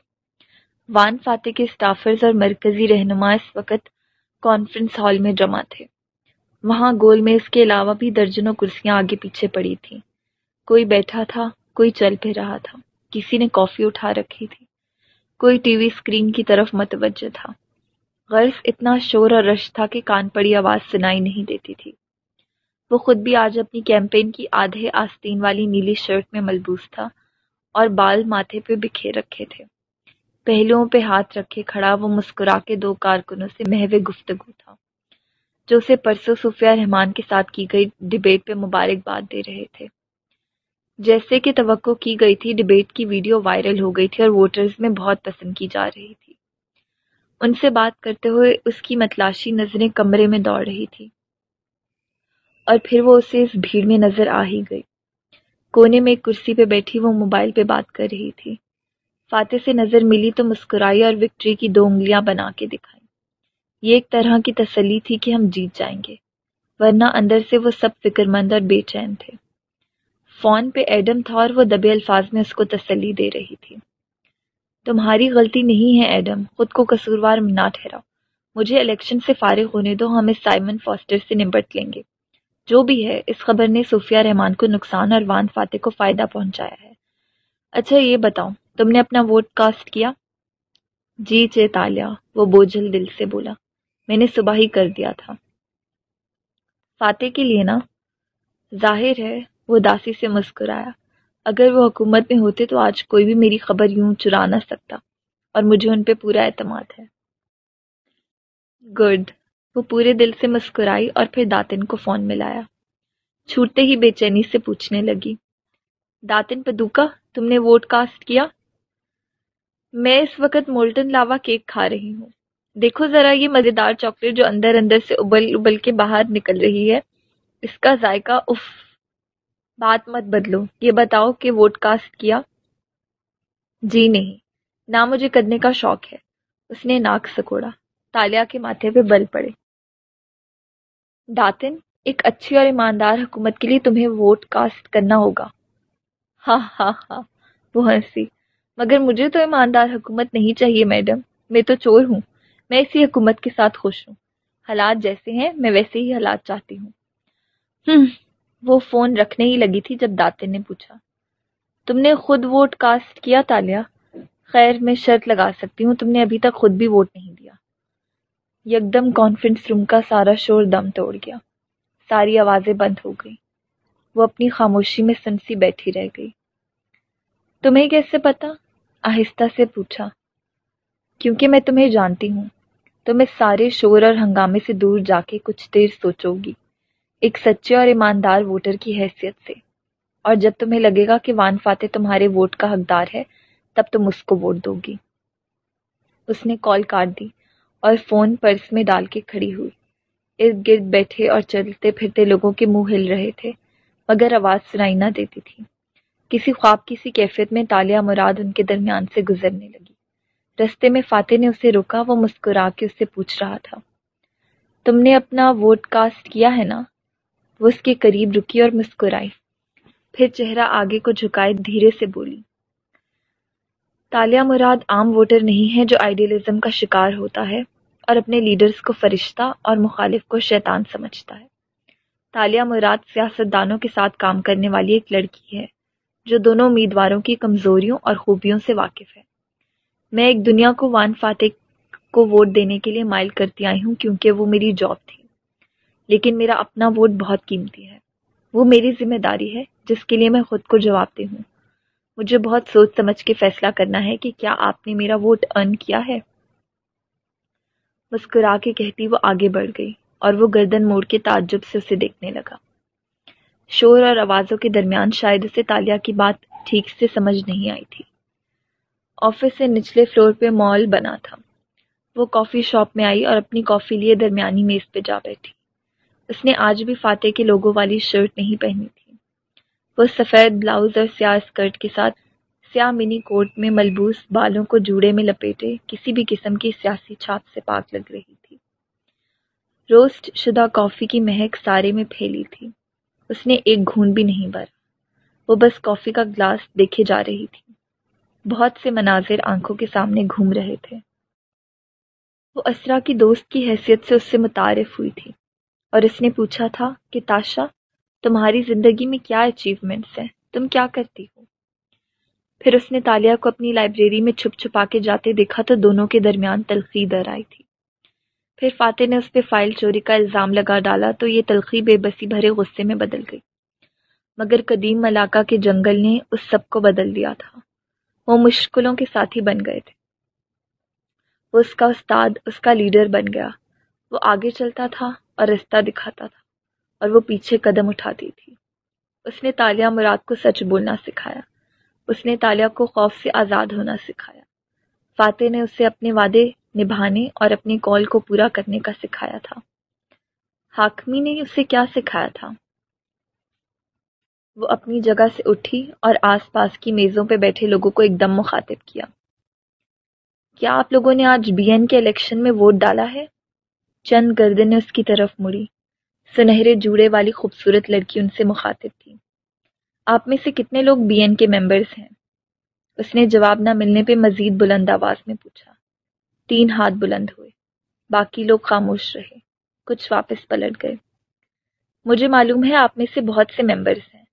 وان فاتح کے اسٹافرز اور مرکزی رہنما اس وقت کانفرنس ہال میں جمع تھے۔ وہاں گول میں اس کے علاوہ بھی درجنوں کرسیاں آگے پیچھے پڑی تھیں۔ کوئی بیٹھا تھا، کوئی چل پھر رہا تھا۔ کسی نے کافی اٹھا رکھی تھی۔ کوئی ٹی وی اسکرین کی طرف متوجہ تھا۔ غرض اتنا شور اور رش تھا کہ کان پڑی آواز سنائی نہیں دیتی تھی۔ وہ خود بھی آج اپنی کیمپین کی آدھے آستین والی نیلی شرٹ میں ملبوس تھا اور بال ماتھے پہ بکھیر رکھے تھے۔ پہلوؤں پہ ہاتھ رکھے کھڑا وہ مسکرا کے دو کارکنوں سے محو گفتگو تھا، جو اسے پرسوں صوفیہ رحمان کے ساتھ کی گئی ڈبیٹ پہ مبارکباد دے رہے تھے۔ جیسے کہ توقع کی گئی تھی، ڈبیٹ کی ویڈیو وائرل ہو گئی تھی اور ووٹرز میں بہت پسند کی جا رہی تھی۔ ان سے بات کرتے ہوئے اس کی متلاشی نظریں کمرے میں دوڑ رہی تھی۔ اور پھر وہ اسے اس بھیڑ میں نظر آ ہی گئی۔ کونے میں ایک کرسی پہ بیٹھی وہ موبائل پہ بات کر رہی تھی۔ فاتح سے نظر ملی تو مسکرائی اور وکٹری کی دو انگلیاں بنا کے دکھائی۔ یہ ایک طرح کی تسلی تھی کہ ہم جیت جائیں گے، ورنہ اندر سے وہ سب فکر مند اور بے چین تھے۔ فون پہ ایڈم تھا اور وہ دبے الفاظ میں اس کو تسلی دے رہی تھی۔ تمہاری غلطی نہیں ہے ایڈم، خود کو قصوروار نہ ٹھہراؤ۔ مجھے الیکشن سے فارغ ہونے دو، ہم اس سائمن فاسٹر سے نمٹ لیں گے۔ جو بھی ہے، اس خبر نے صوفیہ رحمان کو نقصان اور وان فاتح کو فائدہ پہنچایا ہے۔ اچھا یہ بتاؤ، تم نے اپنا ووٹ کاسٹ کیا؟ جی چے تالیا وہ بوجھل دل سے بولا۔ میں نے صبح ہی کر دیا تھا۔ فاتح کے لیے نا؟ ظاہر ہے، وہ داسی سے مسکرایا۔ اگر وہ حکومت میں ہوتے تو آج کوئی بھی میری خبر یوں چرا نہ سکتا۔ اور مجھے ان پہ پورا اعتماد ہے۔ گڈ۔ وہ پورے دل سے مسکرائی اور پھر داتن کو فون ملایا چھوٹتے ہی بے چینی سے پوچھنے لگی، داتن پدوکا، تم نے ووٹ کاسٹ کیا؟ میں اس وقت مولٹن لاوا کیک کھا رہی ہوں۔ دیکھو ذرا یہ مزیدار چاکلیٹ جو اندر اندر سے ابل ابل کے باہر نکل رہی ہے، اس کا ذائقہ اف بات مت بدلو، یہ بتاؤ کہ ووٹ کاسٹ کیا؟ جی نہیں، نہ مجھے کرنے کا شوق ہے۔ اس نے ناک سکوڑا، تالیا کے ماتھے پہ بل پڑے۔ داتن، ایک اچھی اور ایماندار حکومت کے لیے تمہیں ووٹ کاسٹ کرنا ہوگا۔ ہاں ہاں ہاں وہ ہنسی۔ مگر مجھے تو ایماندار حکومت نہیں چاہیے، میڈم۔ میں تو چور ہوں۔ میں اسی حکومت کے ساتھ خوش ہوں۔ حالات جیسے ہیں، میں ویسے ہی حالات چاہتی ہوں۔ ہم وہ فون رکھنے ہی لگی تھی جب داتن نے پوچھا۔ تم نے خود ووٹ کاسٹ کیا، تالیا؟ خیر، میں شرط لگا سکتی ہوں، تم نے ابھی تک خود بھی ووٹ نہیں دیا۔ یکدم کانفرنس روم کا سارا شور دم توڑ گیا۔ ساری آوازیں بند ہو گئی وہ اپنی خاموشی میں سنسی بیٹھی رہ گئی۔ تمہیں کیسے پتا آہستہ سے پوچھا۔ کیونکہ میں تمہیں جانتی ہوں۔ تم اس سارے شور اور ہنگامے سے دور جا کے کچھ دیر سوچو گی۔ ایک سچے اور ایماندار ووٹر کی حیثیت سے۔ اور جب تمہیں لگے گا کہ وان فاتح تمہارے ووٹ کا حقدار ہے، تب تم اس کو ووٹ دو گی۔ اس نے کال کاٹ دی۔ اور فون پرس میں ڈال کے کھڑی ہوئی۔ ارد گرد بیٹھے اور چلتے پھرتے لوگوں کے منہ ہل رہے تھے، مگر آواز سنائی نہ دیتی تھی۔ کسی خواب، کسی کیفیت میں تالیہ مراد ان کے درمیان سے گزرنے لگی۔ رستے میں فاتح نے اسے روکا، وہ مسکرا کے اس سے پوچھ رہا تھا۔ تم نے اپنا ووٹ کاسٹ کیا ہے نا؟ وہ اس کے قریب رکی اور مسکرائی۔ پھر چہرہ آگے کو جھکائے دھیرے سے بولی۔ تالیہ مراد عام ووٹر نہیں ہے جو آئیڈیلزم کا شکار ہوتا ہے۔ اور اپنے لیڈرز کو فرشتہ اور مخالف کو شیطان سمجھتا ہے۔ تالیہ مراد سیاست دانوں کے ساتھ کام کرنے والی ایک لڑکی ہے، جو دونوں امیدواروں کی کمزوریوں اور خوبیوں سے واقف ہے۔ میں ایک دنیا کو وان فاتح کو ووٹ دینے کے لیے مائل کرتی آئی ہوں کیونکہ وہ میری جاب تھی۔ لیکن میرا اپنا ووٹ بہت قیمتی ہے۔ وہ میری ذمہ داری ہے، جس کے لیے میں خود کو جواب دے ہوں مجھے بہت سوچ سمجھ کے فیصلہ کرنا ہے کہ کیا آپ نے میرا ووٹ ارن کیا ہے؟ مسکرا کے کہتی وہ آگے بڑھ گئی اور وہ گردن موڑ کے تعجب سے اسے دیکھنے لگا۔ شور اور آوازوں کے درمیان شاید اسے تالیا کی بات ٹھیک سے سمجھ نہیں آئی تھی۔ آفس سے نچلے فلور پہ مال بنا تھا۔ وہ کافی شاپ میں آئی اور اپنی کافی لیے درمیانی میز پہ جا بیٹھی۔ اس نے آج بھی فاتح کے لوگوں والی شرٹ نہیں پہنی تھی۔ وہ سفید بلاؤز اور سیاہ اسکرٹ کے ساتھ سیاہ منی کوٹ میں ملبوس بالوں کو جوڑے میں لپیٹے کسی بھی قسم کی سیاسی چھاپ سے پاک لگ رہی تھی۔ روسٹ شدہ کافی کی مہک سارے میں پھیلی تھی۔ اس نے ایک گھون بھی نہیں بھرا وہ بس کافی کا گلاس دیکھے جا رہی تھی۔ بہت سے مناظر آنکھوں کے سامنے گھوم رہے تھے۔ وہ اسرا کی دوست کی حیثیت سے اس سے متعارف ہوئی تھی۔ اور اس نے پوچھا تھا کہ، تاشا، تمہاری زندگی میں کیا اچیومنٹس ہیں؟ تم کیا کرتی ہو؟ پھر اس نے تالیہ کو اپنی لائبریری میں چھپ چھپا کے جاتے دیکھا تو دونوں کے درمیان تلخی در آئی تھی۔ پھر فاتح نے اس پہ فائل چوری کا الزام لگا ڈالا تو یہ تلخی بے بسی بھرے غصے میں بدل گئی۔ مگر قدیم ملاقہ کے جنگل نے اس سب کو بدل دیا تھا۔ وہ مشکلوں کے ساتھی بن گئے تھے۔ وہ اس کا استاد، اس کا لیڈر بن گیا۔ وہ آگے چلتا تھا اور رستہ دکھاتا تھا اور وہ پیچھے قدم اٹھاتی تھی۔ اس نے تالیہ مراد کو سچ بولنا سکھایا۔ اس نے تالیہ کو خوف سے آزاد ہونا سکھایا۔ فاتح نے اسے اپنے وعدے نبھانے اور اپنے کال کو پورا کرنے کا سکھایا تھا۔ حاکمی نے اسے کیا سکھایا تھا؟ وہ اپنی جگہ سے اٹھی اور آس پاس کی میزوں پہ بیٹھے لوگوں کو ایک دم مخاطب کیا۔ کیا آپ لوگوں نے آج بی این کے الیکشن میں ووٹ ڈالا ہے؟ چند گردن نے اس کی طرف مڑی۔ سنہرے جوڑے والی خوبصورت لڑکی ان سے مخاطب تھی۔ آپ میں سے کتنے لوگ بی این کے ممبرس ہیں؟ اس نے جواب نہ ملنے پہ مزید بلند آواز میں پوچھا۔ تین ہاتھ بلند ہوئے۔ باقی لوگ خاموش رہے۔ کچھ واپس پلٹ گئے۔ مجھے معلوم ہے آپ میں سے بہت سے ممبرس ہیں،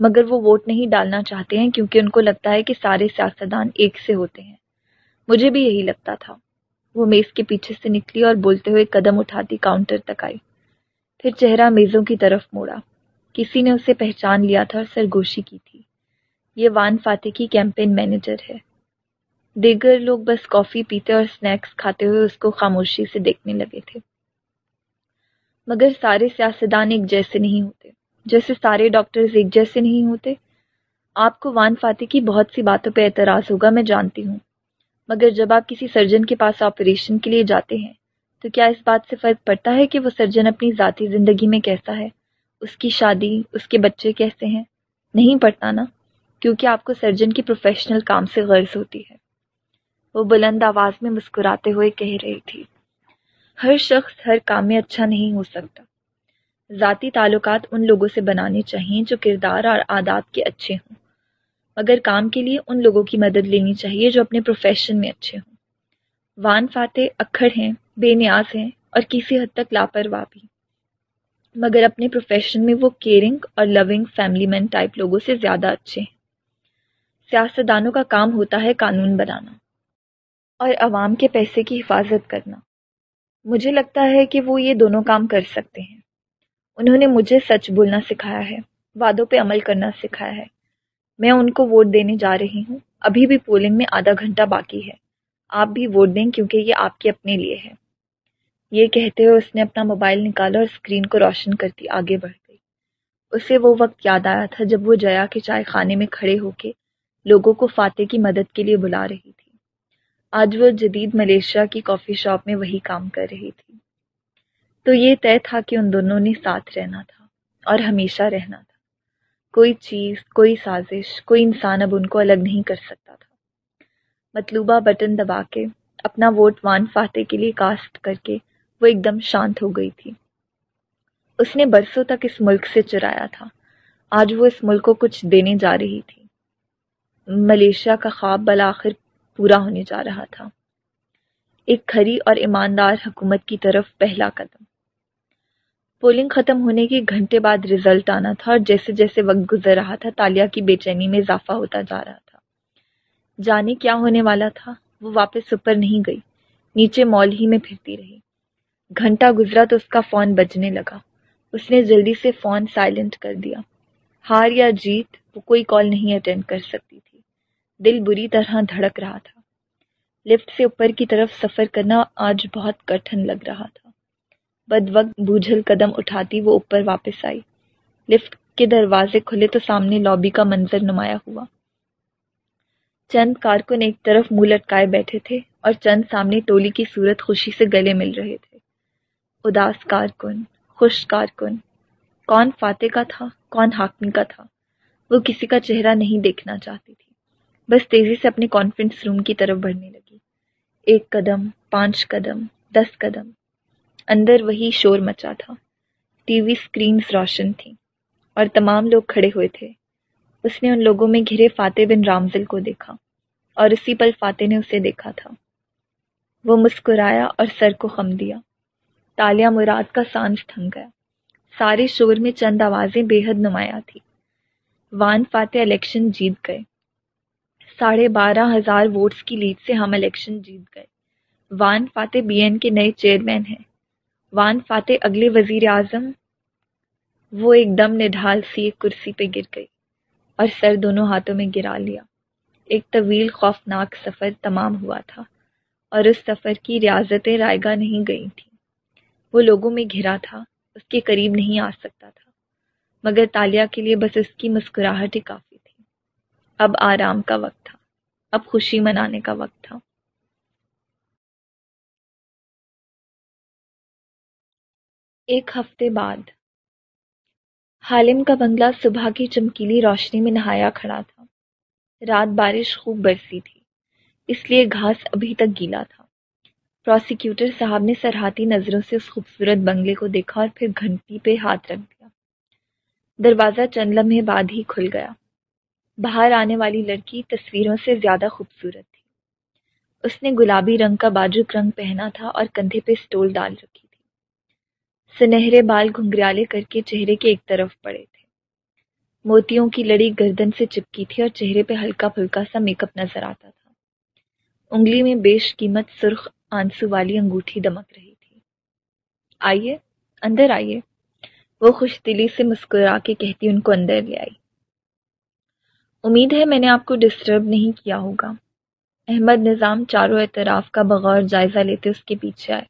مگر وہ ووٹ نہیں ڈالنا چاہتے ہیں کیونکہ ان کو لگتا ہے کہ سارے سیاستدان ایک سے ہوتے ہیں۔ مجھے بھی یہی لگتا تھا۔ وہ میز کے پیچھے سے نکلی اور بولتے ہوئے قدم اٹھاتی کاؤنٹر تک آئی۔ پھر چہرہ میزوں کی طرف موڑا۔ کسی نے اسے پہچان لیا تھا اور سرگوشی کی تھی۔ یہ وان فاتح کی کیمپین مینیجر ہے۔ دیگر لوگ بس کافی پیتے اور سنیکس کھاتے ہوئے اس کو خاموشی سے دیکھنے لگے تھے۔ مگر سارے سیاستدان ایک جیسے نہیں ہوتے۔ جیسے سارے ڈاکٹرز ایک جیسے نہیں ہوتے۔ آپ کو وان فاتح کی بہت سی باتوں پہ اعتراض ہوگا، میں جانتی ہوں۔ مگر جب آپ کسی سرجن کے پاس آپریشن کے لیے جاتے ہیں، تو کیا اس بات سے فرق پڑتا ہے کہ وہ سرجن اپنی ذاتی زندگی میں کیسا ہے؟ اس کی شادی، اس کے بچے کیسے ہیں؟ نہیں پڑتا نا، کیونکہ آپ کو سرجن کی پروفیشنل کام سے غرض ہوتی ہے۔ وہ بلند آواز میں مسکراتے ہوئے کہہ رہی تھی، ہر شخص ہر کام میں اچھا نہیں ہو سکتا۔ ذاتی تعلقات ان لوگوں سے بنانے چاہیے جو کردار اور عادات کے اچھے ہوں۔ مگر کام کے لیے ان لوگوں کی مدد لینی چاہیے جو اپنے پروفیشن میں اچھے ہوں۔ وان فاتح اکھڑ ہیں، بے نیاز ہیں اور کسی حد تک لاپرواہ بھی۔ مگر اپنے پروفیشن میں وہ کیئرنگ اور لونگ فیملی مین ٹائپ لوگوں سے زیادہ اچھے ہیں۔ سیاستدانوں کا کام ہوتا ہے قانون بنانا اور عوام کے پیسے کی حفاظت کرنا۔ مجھے لگتا ہے کہ وہ یہ دونوں کام کر سکتے ہیں۔ انہوں نے مجھے سچ بولنا سکھایا ہے، وعدوں پہ عمل کرنا سکھایا ہے۔ میں ان کو ووٹ دینے جا رہی ہوں۔ ابھی بھی پولنگ میں آدھا گھنٹہ باقی ہے۔ آپ بھی ووٹ دیں کیونکہ یہ آپ کے اپنے لیے ہے۔ یہ کہتے ہوئے اس نے اپنا موبائل نکالا اور اسکرین کو روشن کرتی آگے بڑھ گئی۔ اسے وہ وقت یاد آیا تھا جب وہ جیا کے چائے خانے میں کھڑے ہو کے لوگوں کو فاتح کی مدد کے لیے بلا رہی تھی۔ آج وہ جدید ملیشیا کی کافی شاپ میں وہی کام کر رہی تھی۔ تو یہ طے تھا کہ ان دونوں نے ساتھ رہنا تھا اور ہمیشہ رہنا تھا۔ کوئی چیز، کوئی سازش، کوئی انسان اب ان کو الگ نہیں کر سکتا تھا۔ مطلوبہ بٹن دبا کے اپنا ووٹ وان فاتح کے لیے کاسٹ کر کے وہ ایک دم شانت ہو گئی تھی۔ اس نے برسوں تک اس ملک سے چرایا تھا۔ آج وہ اس ملک کو کچھ دینے جا رہی تھی۔ ملیشیا کا خواب بلاخر پورا ہونے جا رہا تھا۔ ایک کھری اور ایماندار حکومت کی طرف پہلا قدم۔ پولنگ ختم ہونے کے گھنٹے بعد رزلٹ آنا تھا اور جیسے جیسے وقت گزر رہا تھا تالیا کی بے چینی میں اضافہ ہوتا جا رہا تھا۔ جانے کیا ہونے والا تھا، وہ واپس اوپر نہیں گئی، نیچے مال ہی میں پھرتی رہی۔ گھنٹہ گزرا تو اس کا فون بجنے لگا۔ اس نے جلدی سے فون سائلنٹ کر دیا۔ ہار یا جیت، وہ کوئی کال نہیں اٹینڈ کر سکتی تھی۔ دل بری طرح دھڑک رہا تھا۔ لفٹ سے اوپر کی طرف سفر کرنا آج بہت کٹھن لگ رہا تھا۔ بد وقت بوجھل قدم اٹھاتی وہ اوپر واپس آئی۔ لفٹ کے دروازے کھلے تو سامنے لابی کا منظر نمایاں ہوا۔ چند کارکن ایک طرف منہ لٹکائے بیٹھے تھے اور چند سامنے ٹولی کی صورت خوشی سے گلے مل رہے تھے۔ اداس کارکن خوش کارکن کون فاتح کا تھا، کون حاکمی کا تھا؟ وہ کسی کا چہرہ نہیں دیکھنا چاہتی تھی۔ بس تیزی سے اپنے کانفرنس روم کی طرف بڑھنے لگی۔ ایک قدم، پانچ قدم، دس قدم۔ اندر وہی شور مچا تھا۔ ٹی وی اسکرینس روشن تھیں اور تمام لوگ کھڑے ہوئے تھے۔ اس نے ان لوگوں میں گھرے فاتح بن رامزل کو دیکھا اور اسی پل فاتح نے اسے دیکھا تھا۔ وہ مسکرایا اور سر کو خم دیا۔ تالیہ مراد کا سانس تھم گیا سارے شور میں چند آوازیں بے حد نمایاں تھی وان فاتح الیکشن جیت گئے۔ ساڑھے بارہ ہزار ووٹس کی لیڈ سے ہم الیکشن جیت گئے۔ وان فاتح بی این کے نئے چیئرمین ہیں۔ وان فاتح اگلے وزیر اعظم، وہ ایک دم نڈھال سی ایک کرسی پہ گر گئی اور سر دونوں ہاتھوں میں گرا لیا۔ ایک طویل خوفناک سفر تمام ہوا تھا اور اس سفر کی ریاضتیں رائے نہیں گئی تھیں۔ وہ لوگوں میں گھرا تھا، اس کے قریب نہیں آ سکتا تھا، مگر تالیہ کے لیے بس اس کی مسکراہٹ ہی کافی اب آرام کا وقت تھا، اب خوشی منانے کا وقت تھا۔ ایک ہفتے بعد، حالم کا بنگلہ صبح کی چمکیلی روشنی میں نہایا کھڑا تھا۔ رات بارش خوب برسی تھی، اس لیے گھاس ابھی تک گیلا تھا۔ پروسیکیوٹر صاحب نے سرحاتی نظروں سے اس خوبصورت بنگلے کو دیکھا اور پھر گھنٹی پہ ہاتھ رکھ دیا۔ دروازہ چند لمحے بعد ہی کھل گیا۔ باہر آنے والی لڑکی تصویروں سے زیادہ خوبصورت تھی۔ اس نے گلابی رنگ کا باجوک رنگ پہنا تھا اور کندھے پہ سٹول ڈال رکھی تھی۔ سنہرے بال گھنگریالے کر کے چہرے کے ایک طرف پڑے تھے۔ موتیوں کی لڑی گردن سے چپکی تھی اور چہرے پہ ہلکا پھلکا سا میک اپ نظر آتا تھا۔ انگلی میں بیش قیمت سرخ آنسو والی انگوٹھی دمک رہی تھی۔ آئیے، اندر آئیے۔ وہ خوش دلی سے مسکرا کے کہتی ان کو اندر لے آئی۔ امید ہے میں نے آپ کو ڈسٹرب نہیں کیا ہوگا۔ احمد نظام چاروں اعتراف کا بغور جائزہ لیتے اس کے پیچھے آئے۔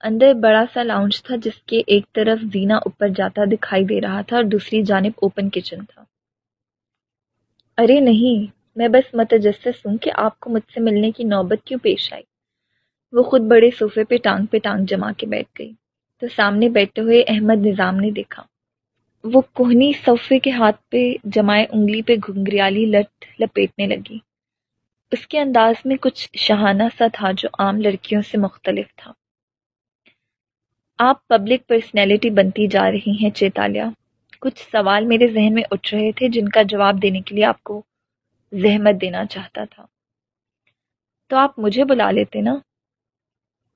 اندر بڑا سا لاؤنج تھا جس کے ایک طرف زینا اوپر جاتا دکھائی دے رہا تھا اور دوسری جانب اوپن کچن تھا۔ ارے نہیں، میں بس متجسس ہوں کہ آپ کو مجھ سے ملنے کی نوبت کیوں پیش آئی؟ وہ خود بڑے صوفے پہ ٹانگ پہ ٹانگ جما کے بیٹھ گئی۔ تو سامنے بیٹھے ہوئے احمد نظام نے دیکھا۔ وہ کوہنی صفے کے ہاتھ پہ جمائے انگلی پہ گھنگریالی لٹ لپیٹنے لگی۔ اس کے انداز میں کچھ شہانہ سا تھا جو عام لڑکیوں سے مختلف تھا۔ آپ پبلک پرسنالٹی بنتی جا رہی ہیں چیتالیہ۔ کچھ سوال میرے ذہن میں اٹھ رہے تھے جن کا جواب دینے کے لیے آپ کو زحمت دینا چاہتا تھا۔ تو آپ مجھے بلا لیتے نا؟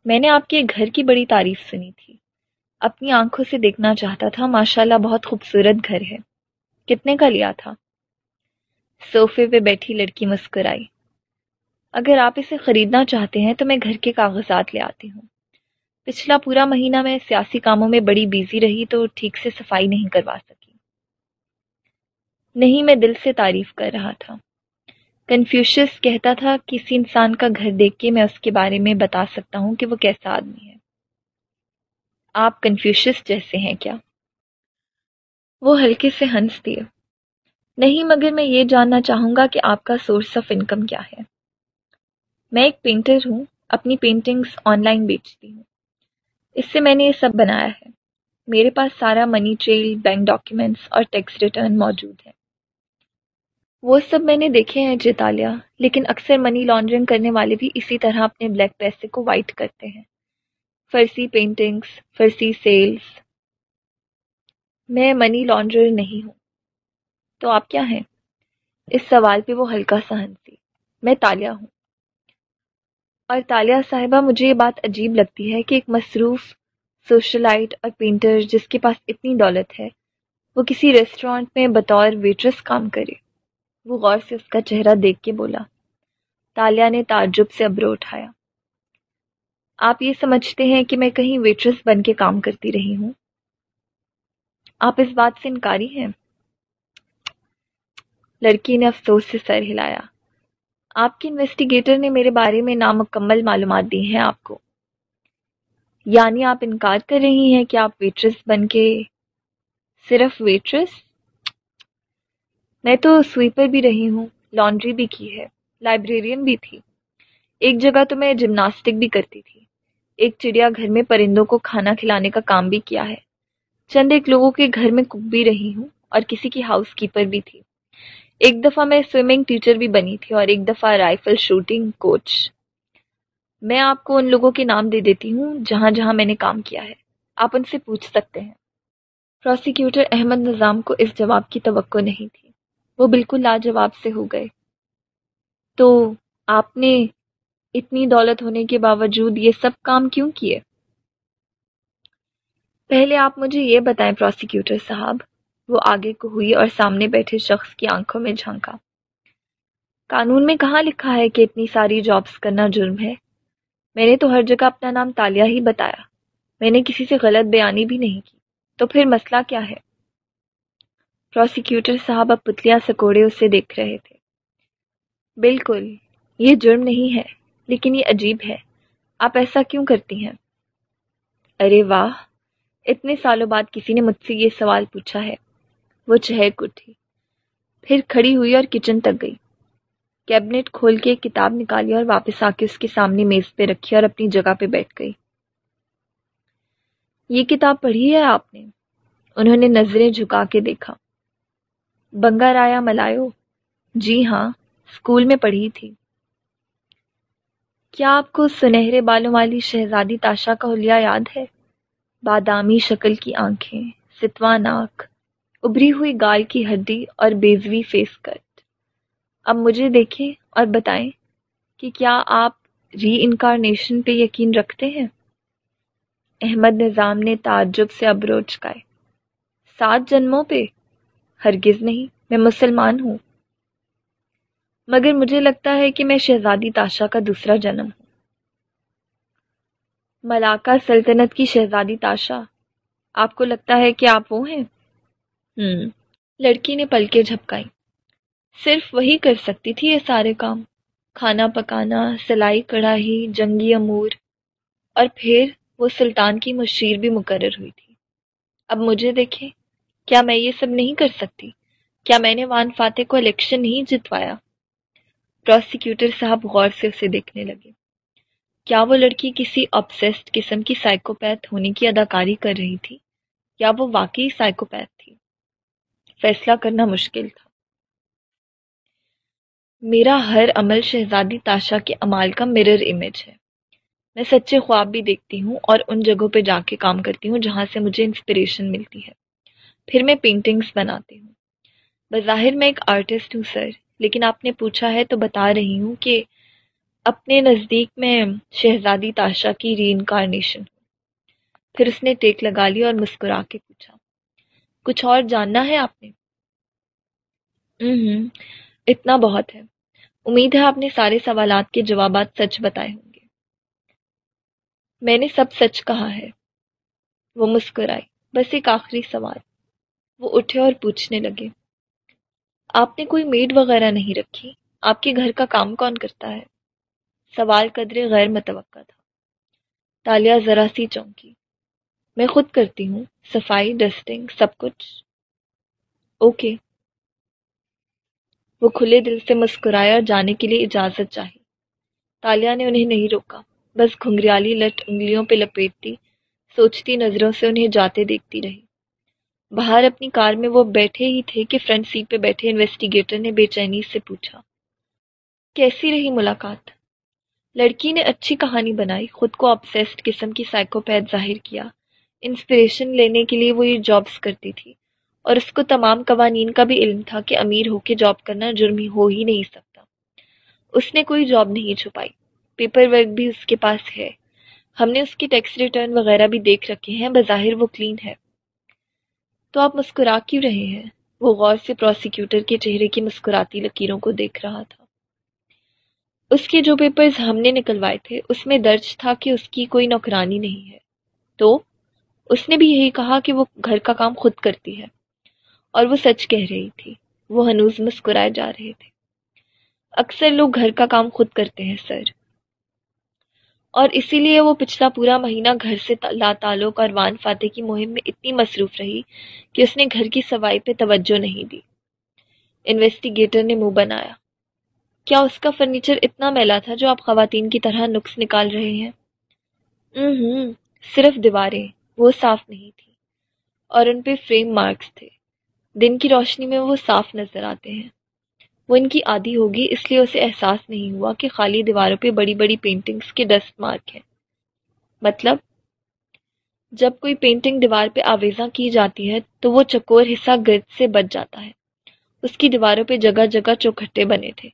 میں نے آپ کے گھر کی بڑی تعریف سنی تھی۔ اپنی آنکھوں سے دیکھنا چاہتا تھا ماشاء اللہ بہت خوبصورت گھر ہے۔ کتنے کا لیا تھا؟ صوفے پہ بیٹھی لڑکی مسکرائی۔ اگر آپ اسے خریدنا چاہتے ہیں تو میں گھر کے کاغذات لے آتی ہوں۔ پچھلا پورا مہینہ میں سیاسی کاموں میں بڑی بیزی رہی تو ٹھیک سے صفائی نہیں کروا سکی۔ نہیں، میں دل سے تعریف کر رہا تھا۔ کنفیوشس کہتا تھا، کسی انسان کا گھر دیکھ کے میں اس کے بارے میں بتا سکتا ہوں کہ وہ کیسا آدمی ہے. آپ کنفیوشس جیسے ہیں کیا؟ وہ ہلکے سے ہنس دیے، نہیں، مگر میں یہ جاننا چاہوں گا کہ آپ کا سورس آف انکم کیا ہے. میں ایک پینٹر ہوں، اپنی پینٹنگز آن لائن بیچتی ہوں۔ اس سے میں نے یہ سب بنایا ہے۔ میرے پاس سارا منی ٹریل بینک ڈاکیومنٹس اور ٹیکس ریٹرن موجود ہیں۔ وہ سب میں نے دیکھے ہیں جتالیہ لیکن اکثر منی لانڈرنگ کرنے والے بھی اسی طرح اپنے بلیک پیسے کو وائٹ کرتے ہیں۔ فرسی پینٹنگس فرسی سیلز میں منی لانڈر نہیں ہوں۔ تو آپ کیا ہیں؟ اس سوال پہ وہ ہلکا سا ہنسی۔ میں تالیہ ہوں۔ اور تالیہ صاحبہ، مجھے یہ بات عجیب لگتی ہے کہ ایک مصروف سوشلائٹ اور پینٹر جس کے پاس اتنی دولت ہے، وہ کسی ریسٹورینٹ میں بطور ویٹرس کام کرے۔ وہ غور سے اس کا چہرہ دیکھ کے بولا تالیہ نے تعجب سے ابرو اٹھایا۔ آپ یہ سمجھتے ہیں کہ میں کہیں ویٹرس بن کے کام کرتی رہی ہوں؟ آپ اس بات سے انکاری ہیں۔ لڑکی نے افسوس سے سر ہلایا۔ آپ کے انویسٹیگیٹر نے میرے بارے میں نامکمل معلومات دی ہیں آپ کو۔ یعنی آپ انکار کر رہی ہیں کہ آپ ویٹرس بن کے صرف ویٹرس میں تو سویپر بھی رہی ہوں لانڈری بھی کی ہے لائبریرین بھی تھی۔ ایک جگہ تو میں جمناسٹک بھی کرتی تھی۔ ایک چڑیا گھر میں پرندوں کو کھانا کھلانے کا کام بھی کیا ہے۔ چند ایک لوگوں کے گھر میں کک بھی رہی ہوں اور کسی کی ہاؤس کیپر بھی تھی۔ ایک دفعہ میں سوئمنگ ٹیچر بھی بنی تھی اور ایک دفعہ رائفل شوٹنگ کوچ میں آپ کو ان لوگوں کے نام دے دیتی ہوں جہاں جہاں میں نے کام کیا ہے۔ آپ ان سے پوچھ سکتے ہیں۔ پروسیکیوٹر احمد نظام کو اس جواب کی توقع نہیں تھی۔ وہ بالکل لاجواب سے ہو گئے۔ تو آپ نے اتنی دولت ہونے کے باوجود یہ سب کام کیوں کیے؟ پہلے آپ مجھے یہ بتائیں پروسیکیوٹر صاحب، وہ آگے کو ہوئی اور سامنے بیٹھے شخص کی آنکھوں میں جھانکا۔ قانون میں کہاں لکھا ہے کہ اتنی ساری جابس کرنا جرم ہے؟ میں نے تو ہر جگہ اپنا نام تالیہ ہی بتایا۔ میں نے کسی سے غلط بیانی بھی نہیں کی۔ تو پھر مسئلہ کیا ہے؟ پروسیکیوٹر صاحب اب پتلیاں سکوڑے اسے دیکھ رہے تھے۔ بالکل، یہ جرم نہیں ہے، لیکن یہ عجیب ہے۔ آپ ایسا کیوں کرتی ہیں؟ ارے واہ، اتنے سالوں بعد کسی نے مجھ سے یہ سوال پوچھا ہے۔ وہ چہک اٹھی، پھر کھڑی ہوئی اور کچن تک گئی۔ کیبنٹ کھول کے ایک کتاب نکالی اور واپس آ کے اس کے سامنے میز پہ رکھی اور اپنی جگہ پہ بیٹھ گئی۔ یہ کتاب پڑھی ہے آپ نے؟ انہوں نے نظریں جھکا کے دیکھا۔ بنگا رایا ملایو جی ہاں اسکول میں پڑھی تھی۔ کیا آپ کو سنہرے بالوں والی شہزادی تاشا کا حلیہ یاد ہے؟ بادامی شکل کی آنکھیں ستوا ناک ابری ہوئی گال کی ہڈی اور بیزوی فیس کٹ اب مجھے دیکھیں اور بتائیں کہ کیا آپ ری انکارنیشن پہ یقین رکھتے ہیں؟ احمد نظام نے تعجب سے ابروچ چکائے سات جنموں پہ؟ ہرگز نہیں، میں مسلمان ہوں۔ مگر مجھے لگتا ہے کہ میں شہزادی تاشا کا دوسرا جنم ہوں۔ ملاقہ سلطنت کی شہزادی تاشا، آپ کو لگتا ہے کہ آپ وہ ہیں؟ ہم لڑکی نے پلکیں جھپکائی صرف وہی کر سکتی تھی یہ سارے کام۔ کھانا پکانا، سلائی کڑھائی، جنگی امور۔ اور پھر وہ سلطان کی مشیر بھی مقرر ہوئی تھی۔ اب مجھے دیکھیں۔ کیا میں یہ سب نہیں کر سکتی؟ کیا میں نے وان فاتح کو الیکشن نہیں جتوایا؟ پروسیکیوٹر صاحب غور سے اسے دیکھنے لگے۔ کیا وہ لڑکی کسی اپسیسڈ قسم کی سائیکوپیتھ ہونے کی اداکاری کر رہی تھی؟ یا وہ واقعی سائیکوپیتھ تھی؟ فیصلہ کرنا مشکل تھا۔ میرا ہر عمل شہزادی تاشا کے عمال کا مرر امیج ہے۔ میں سچے خواب بھی دیکھتی ہوں اور ان جگہوں پہ جا کے کام کرتی ہوں جہاں سے مجھے انسپریشن ملتی ہے۔ پھر میں پینٹنگز بناتی ہوں۔ بظاہر میں ایک آرٹسٹ ہوں سر، لیکن آپ نے پوچھا ہے تو بتا رہی ہوں کہ اپنے نزدیک میں شہزادی تاشا کی ری انکارنیشن پھر اس نے ٹیک لگا لی اور مسکرا کے پوچھا، کچھ اور جاننا ہے آپ نے؟ ہوں اتنا بہت ہے۔ امید ہے آپ نے سارے سوالات کے جوابات سچ بتائے ہوں گے۔ میں نے سب سچ کہا ہے۔ وہ مسکرائی بس ایک آخری سوال۔ وہ اٹھے اور پوچھنے لگے، آپ نے کوئی میڈ وغیرہ نہیں رکھی؟ آپ کے گھر کا کام کون کرتا ہے؟ سوال قدرے غیر متوقع تھا۔ تالیہ ذرا سی چونکی۔ میں خود کرتی ہوں، صفائی، ڈسٹنگ، سب کچھ۔ اوکے۔ وہ کھلے دل سے مسکرایا اور جانے کے لیے اجازت چاہی۔ تالیہ نے انہیں نہیں روکا۔ بس گھنگریالی لٹ انگلیوں پہ لپیٹتی، سوچتی نظروں سے انہیں جاتے دیکھتی رہی۔ باہر اپنی کار میں وہ بیٹھے ہی تھے کہ فرنٹ سیٹ پہ بیٹھے انویسٹیگیٹر نے بے چینی سے پوچھا، کیسی رہی ملاقات? لڑکی نے اچھی کہانی بنائی، خود کو اپسیسڈ قسم کی سائیکوپیتھ ظاہر کیا انسپریشن لینے کے لیے وہ یہ جابس کرتی تھی، اور اس کو تمام قوانین کا بھی علم تھا کہ امیر ہو کے جاب کرنا جرم ہو ہی نہیں سکتا۔ اس نے کوئی جاب نہیں چھپائی پیپر ورک بھی اس کے پاس ہے، ہم نے اس کی ٹیکس ریٹرن وغیرہ بھی دیکھ رکھے ہیں، بظاہر وہ کلین ہے۔ تو آپ مسکرا کیوں رہے ہیں؟ وہ غور سے پروسیکیوٹر کے چہرے کی مسکراتی لکیروں کو دیکھ رہا تھا۔ اس کے جو پیپرز ہم نے نکلوائے تھے، اس میں درج تھا کہ اس کی کوئی نوکرانی نہیں ہے۔ تو اس نے بھی یہی کہا کہ وہ گھر کا کام خود کرتی ہے۔ اور وہ سچ کہہ رہی تھی، وہ ہنوز مسکرائے جا رہے تھے۔ اکثر لوگ گھر کا کام خود کرتے ہیں، سر۔ اور اسی لیے وہ پچھلا پورا مہینہ گھر سے لا تعلق اور وان فاتح کی مہم میں اتنی مصروف رہی کہ اس نے گھر کی صفائی پہ توجہ نہیں دی۔ انویسٹیگیٹر نے منہ بنایا۔ کیا اس کا فرنیچر اتنا میلا تھا جو آپ خواتین کی طرح نقص نکال رہے ہیں؟ ہوں صرف دیواریں، وہ صاف نہیں تھی اور ان پہ فریم مارکس تھے۔ دن کی روشنی میں وہ صاف نظر آتے ہیں۔ وہ ان کی عادی ہوگی، اس لیے اسے احساس نہیں ہوا کہ خالی دیواروں پہ بڑی بڑی پینٹنگز کے ڈسٹ مارک ہیں۔ مطلب جب کوئی پینٹنگ دیوار پہ آویزاں کی جاتی ہے تو وہ چکور حصہ گرد سے بچ جاتا ہے۔ اس کی دیواروں پہ جگہ جگہ چوکھٹے بنے تھے،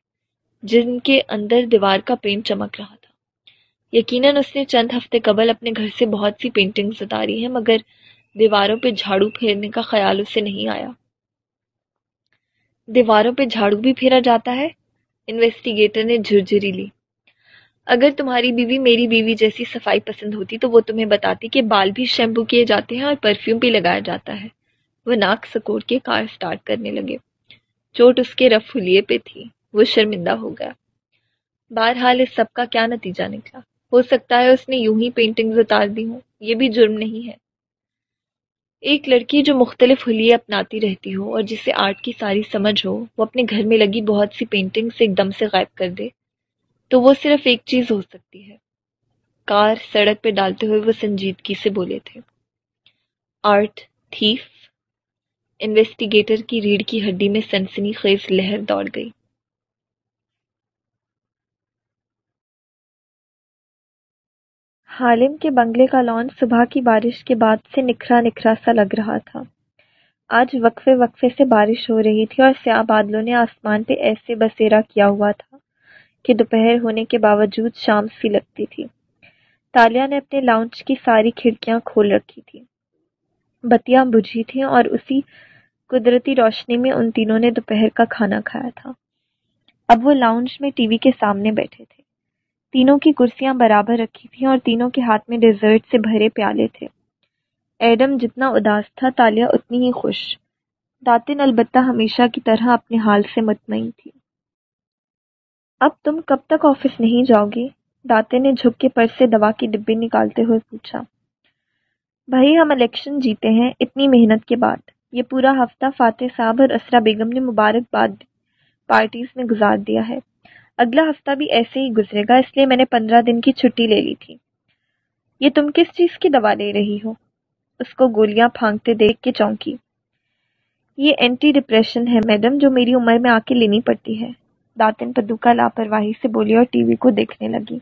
جن کے اندر دیوار کا پینٹ چمک رہا تھا۔ یقیناً اس نے چند ہفتے قبل اپنے گھر سے بہت سی پینٹنگز اتاری ہیں، مگر دیواروں پہ جھاڑو پھیرنے کا خیال اسے نہیں آیا۔ دیواروں پہ جھاڑو بھی پھیرا جاتا ہے۔ انویسٹیگیٹر نے جھرجھری لی۔ اگر تمہاری بیوی میری بیوی جیسی صفائی پسند ہوتی تو وہ تمہیں بتاتی کہ بال بھی شیمپو کیے جاتے ہیں اور پرفیوم بھی لگایا جاتا ہے۔ وہ ناک سکوڑ کے کار سٹارٹ کرنے لگے۔ چوٹ اس کے رف حلیے پہ تھی۔ وہ شرمندہ ہو گیا۔ بہرحال اس سب کا کیا نتیجہ نکلا؟ ہو سکتا ہے اس نے یوں ہی پینٹنگ اتار دی ہوں۔ یہ بھی جرم نہیں ہے۔ ایک لڑکی جو مختلف حلیے اپناتی رہتی ہو اور جسے آرٹ کی ساری سمجھ ہو، وہ اپنے گھر میں لگی بہت سی پینٹنگ سے ایک دم سے غائب کر دے، تو وہ صرف ایک چیز ہو سکتی ہے۔ کار سڑک پہ ڈالتے ہوئے وہ سنجیدگی سے بولے تھے۔ آرٹ تھیف، انویسٹیگیٹر کی ریڑھ کی ہڈی میں سنسنی خیز لہر دوڑ گئی۔
حالم کے بنگلے کا لان صبح کی بارش کے بعد سے نکھرا نکھرا سا لگ رہا تھا۔ آج وقفے وقفے سے بارش ہو رہی تھی اور سیاہ بادلوں نے آسمان پہ ایسے بسیرا کیا ہوا تھا کہ دوپہر ہونے کے باوجود شام سی لگتی تھی۔ تالیہ نے اپنے لاؤنچ کی ساری کھڑکیاں کھول رکھی تھی۔ بتیاں بجھی تھیں اور اسی قدرتی روشنی میں ان تینوں نے دوپہر کا کھانا کھایا تھا۔ اب وہ لاؤنج میں ٹی وی کے سامنے بیٹھے تھے۔ تینوں کی کرسیاں برابر رکھی تھیں اور تینوں کے ہاتھ میں ڈیزرٹ سے بھرے پیالے تھے۔ ایڈم جتنا اداس تھا تالیہ اتنی ہی خوش۔ داتن البتہ ہمیشہ کی طرح اپنے حال سے مطمئن تھی۔ اب تم کب تک آفس نہیں جاؤ گی داتے نے جھک کے پر سے دوا کی ڈبی نکالتے ہوئے پوچھا۔ بھائی، ہم الیکشن جیتے ہیں، اتنی محنت کے بعد۔ یہ پورا ہفتہ فاتح صاحب اور اسرا بیگم نے مبارکباد پارٹیز میں گزار دیا ہے۔ اگلا ہفتہ بھی ایسے ہی گزرے گا، اس لیے میں نے پندرہ دن کی چھٹی لے لی تھی۔ یہ تم کس چیز کی دوا لے رہی ہو؟ اس کو گولیاں پھانکتے دیکھ کے چونکی۔ یہ اینٹی ڈپریشن ہے میڈم، جو میری عمر میں آ کے لینی پڑتی ہے۔ داتن پدوکا لاپرواہی سے بولی اور ٹی وی کو دیکھنے لگی۔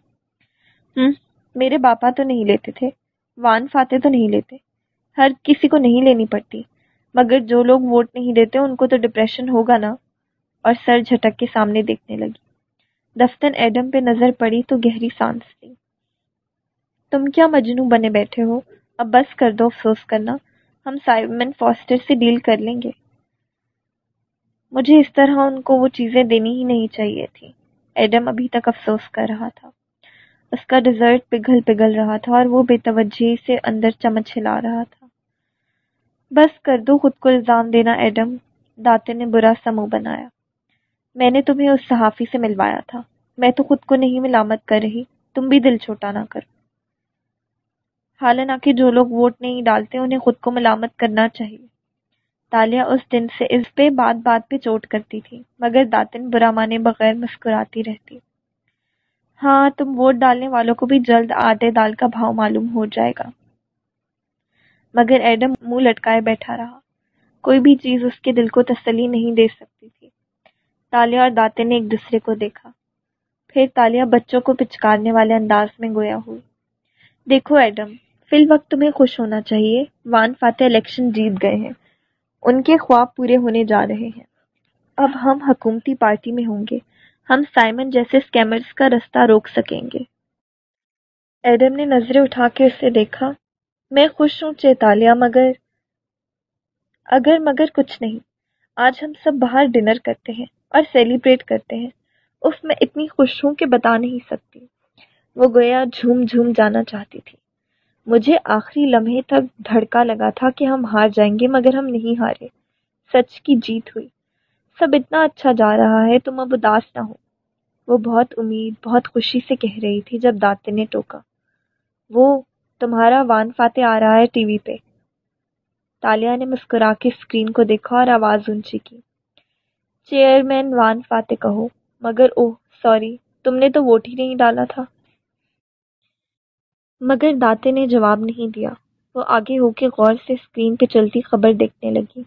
ہوں میرے باپا تو نہیں لیتے تھے، وان فاتح تو نہیں لیتے۔ ہر کسی کو نہیں لینی پڑتی۔ مگر جو لوگ ووٹ نہیں دیتے، ان کو تو ڈپریشن ہوگا نا۔ اور سر جھٹک کے سامنے دیکھنے لگی۔ دفتن ایڈم پہ نظر پڑی تو گہری سانس لی تم کیا مجنو بنے بیٹھے ہو؟ اب بس کر دو افسوس کرنا۔ ہم سائمن فاسٹر سے ڈیل کر لیں گے۔ مجھے اس طرح ان کو وہ چیزیں دینی ہی نہیں چاہیے تھی۔ ایڈم ابھی تک افسوس کر رہا تھا۔ اس کا ڈیزرٹ پگھل پگھل رہا تھا اور وہ بے توجہی سے اندر چمچ ہلا رہا تھا۔ بس کر دو خود کو الزام دینا ایڈم۔ داتے نے برا سا منہ بنایا۔ میں نے تمہیں اس صحافی سے ملوایا تھا۔ میں تو خود کو نہیں ملامت کر رہی۔ تم بھی دل چھوٹا نہ کرو حالانکہ جو لوگ ووٹ نہیں ڈالتے، انہیں خود کو ملامت کرنا چاہیے۔ تالیہ اس دن سے اس پہ بات بات پہ چوٹ کرتی تھی، مگر داتن برا مانے بغیر مسکراتی رہتی۔ ہاں تم ووٹ ڈالنے والوں کو بھی جلد آدھے دال کا بھاؤ معلوم ہو جائے گا۔ مگر ایڈم منہ لٹکائے بیٹھا رہا۔ کوئی بھی چیز اس کے دل کو تسلی نہیں دے سکتی تھی۔ تالیہ اور داتے نے ایک دوسرے کو دیکھا۔ پھر تالیہ بچوں کو پچکارنے والے انداز میں گویا ہوئی۔ دیکھو ایڈم، فی الوقت تمہیں خوش ہونا چاہیے۔ وان فاتح الیکشن جیت گئے ہیں۔ ان کے خواب پورے ہونے جا رہے ہیں۔ اب ہم حکومتی پارٹی میں ہوں گے۔ ہم سائمن جیسے اسکیمرز کا رستہ روک سکیں گے۔ ایڈم نے نظریں اٹھا کے اسے دیکھا۔ میں خوش ہوں چیتالیہ مگر اگر مگر کچھ نہیں۔ آج ہم سب باہر ڈنر کرتے ہیں۔ اور سیلیبریٹ کرتے ہیں۔ اس میں اتنی خوش ہوں کہ بتا نہیں سکتی۔ وہ گویا جھوم جھوم جانا چاہتی تھی۔ مجھے آخری لمحے تک دھڑکا لگا تھا کہ ہم ہار جائیں گے، مگر ہم نہیں ہارے۔ سچ کی جیت ہوئی۔ سب اتنا اچھا جا رہا ہے، تم اب اداس نہ ہو۔ وہ بہت امید، بہت خوشی سے کہہ رہی تھی جب داتے نے ٹوکا۔ وہ تمہارا وان فاتح آ رہا ہے ٹی وی پہ۔ تالیا نے مسکرا کے اسکرین کو دیکھا اور آواز اونچی کی۔ چیئرمین وان فاتح کہو، مگر اوہ، سوری، تم نے تو ووٹ ہی نہیں ڈالا تھا۔ مگر داتے نے جواب نہیں دیا۔ وہ آگے ہو کے غور سے اسکرین پہ چلتی خبر دیکھنے لگی۔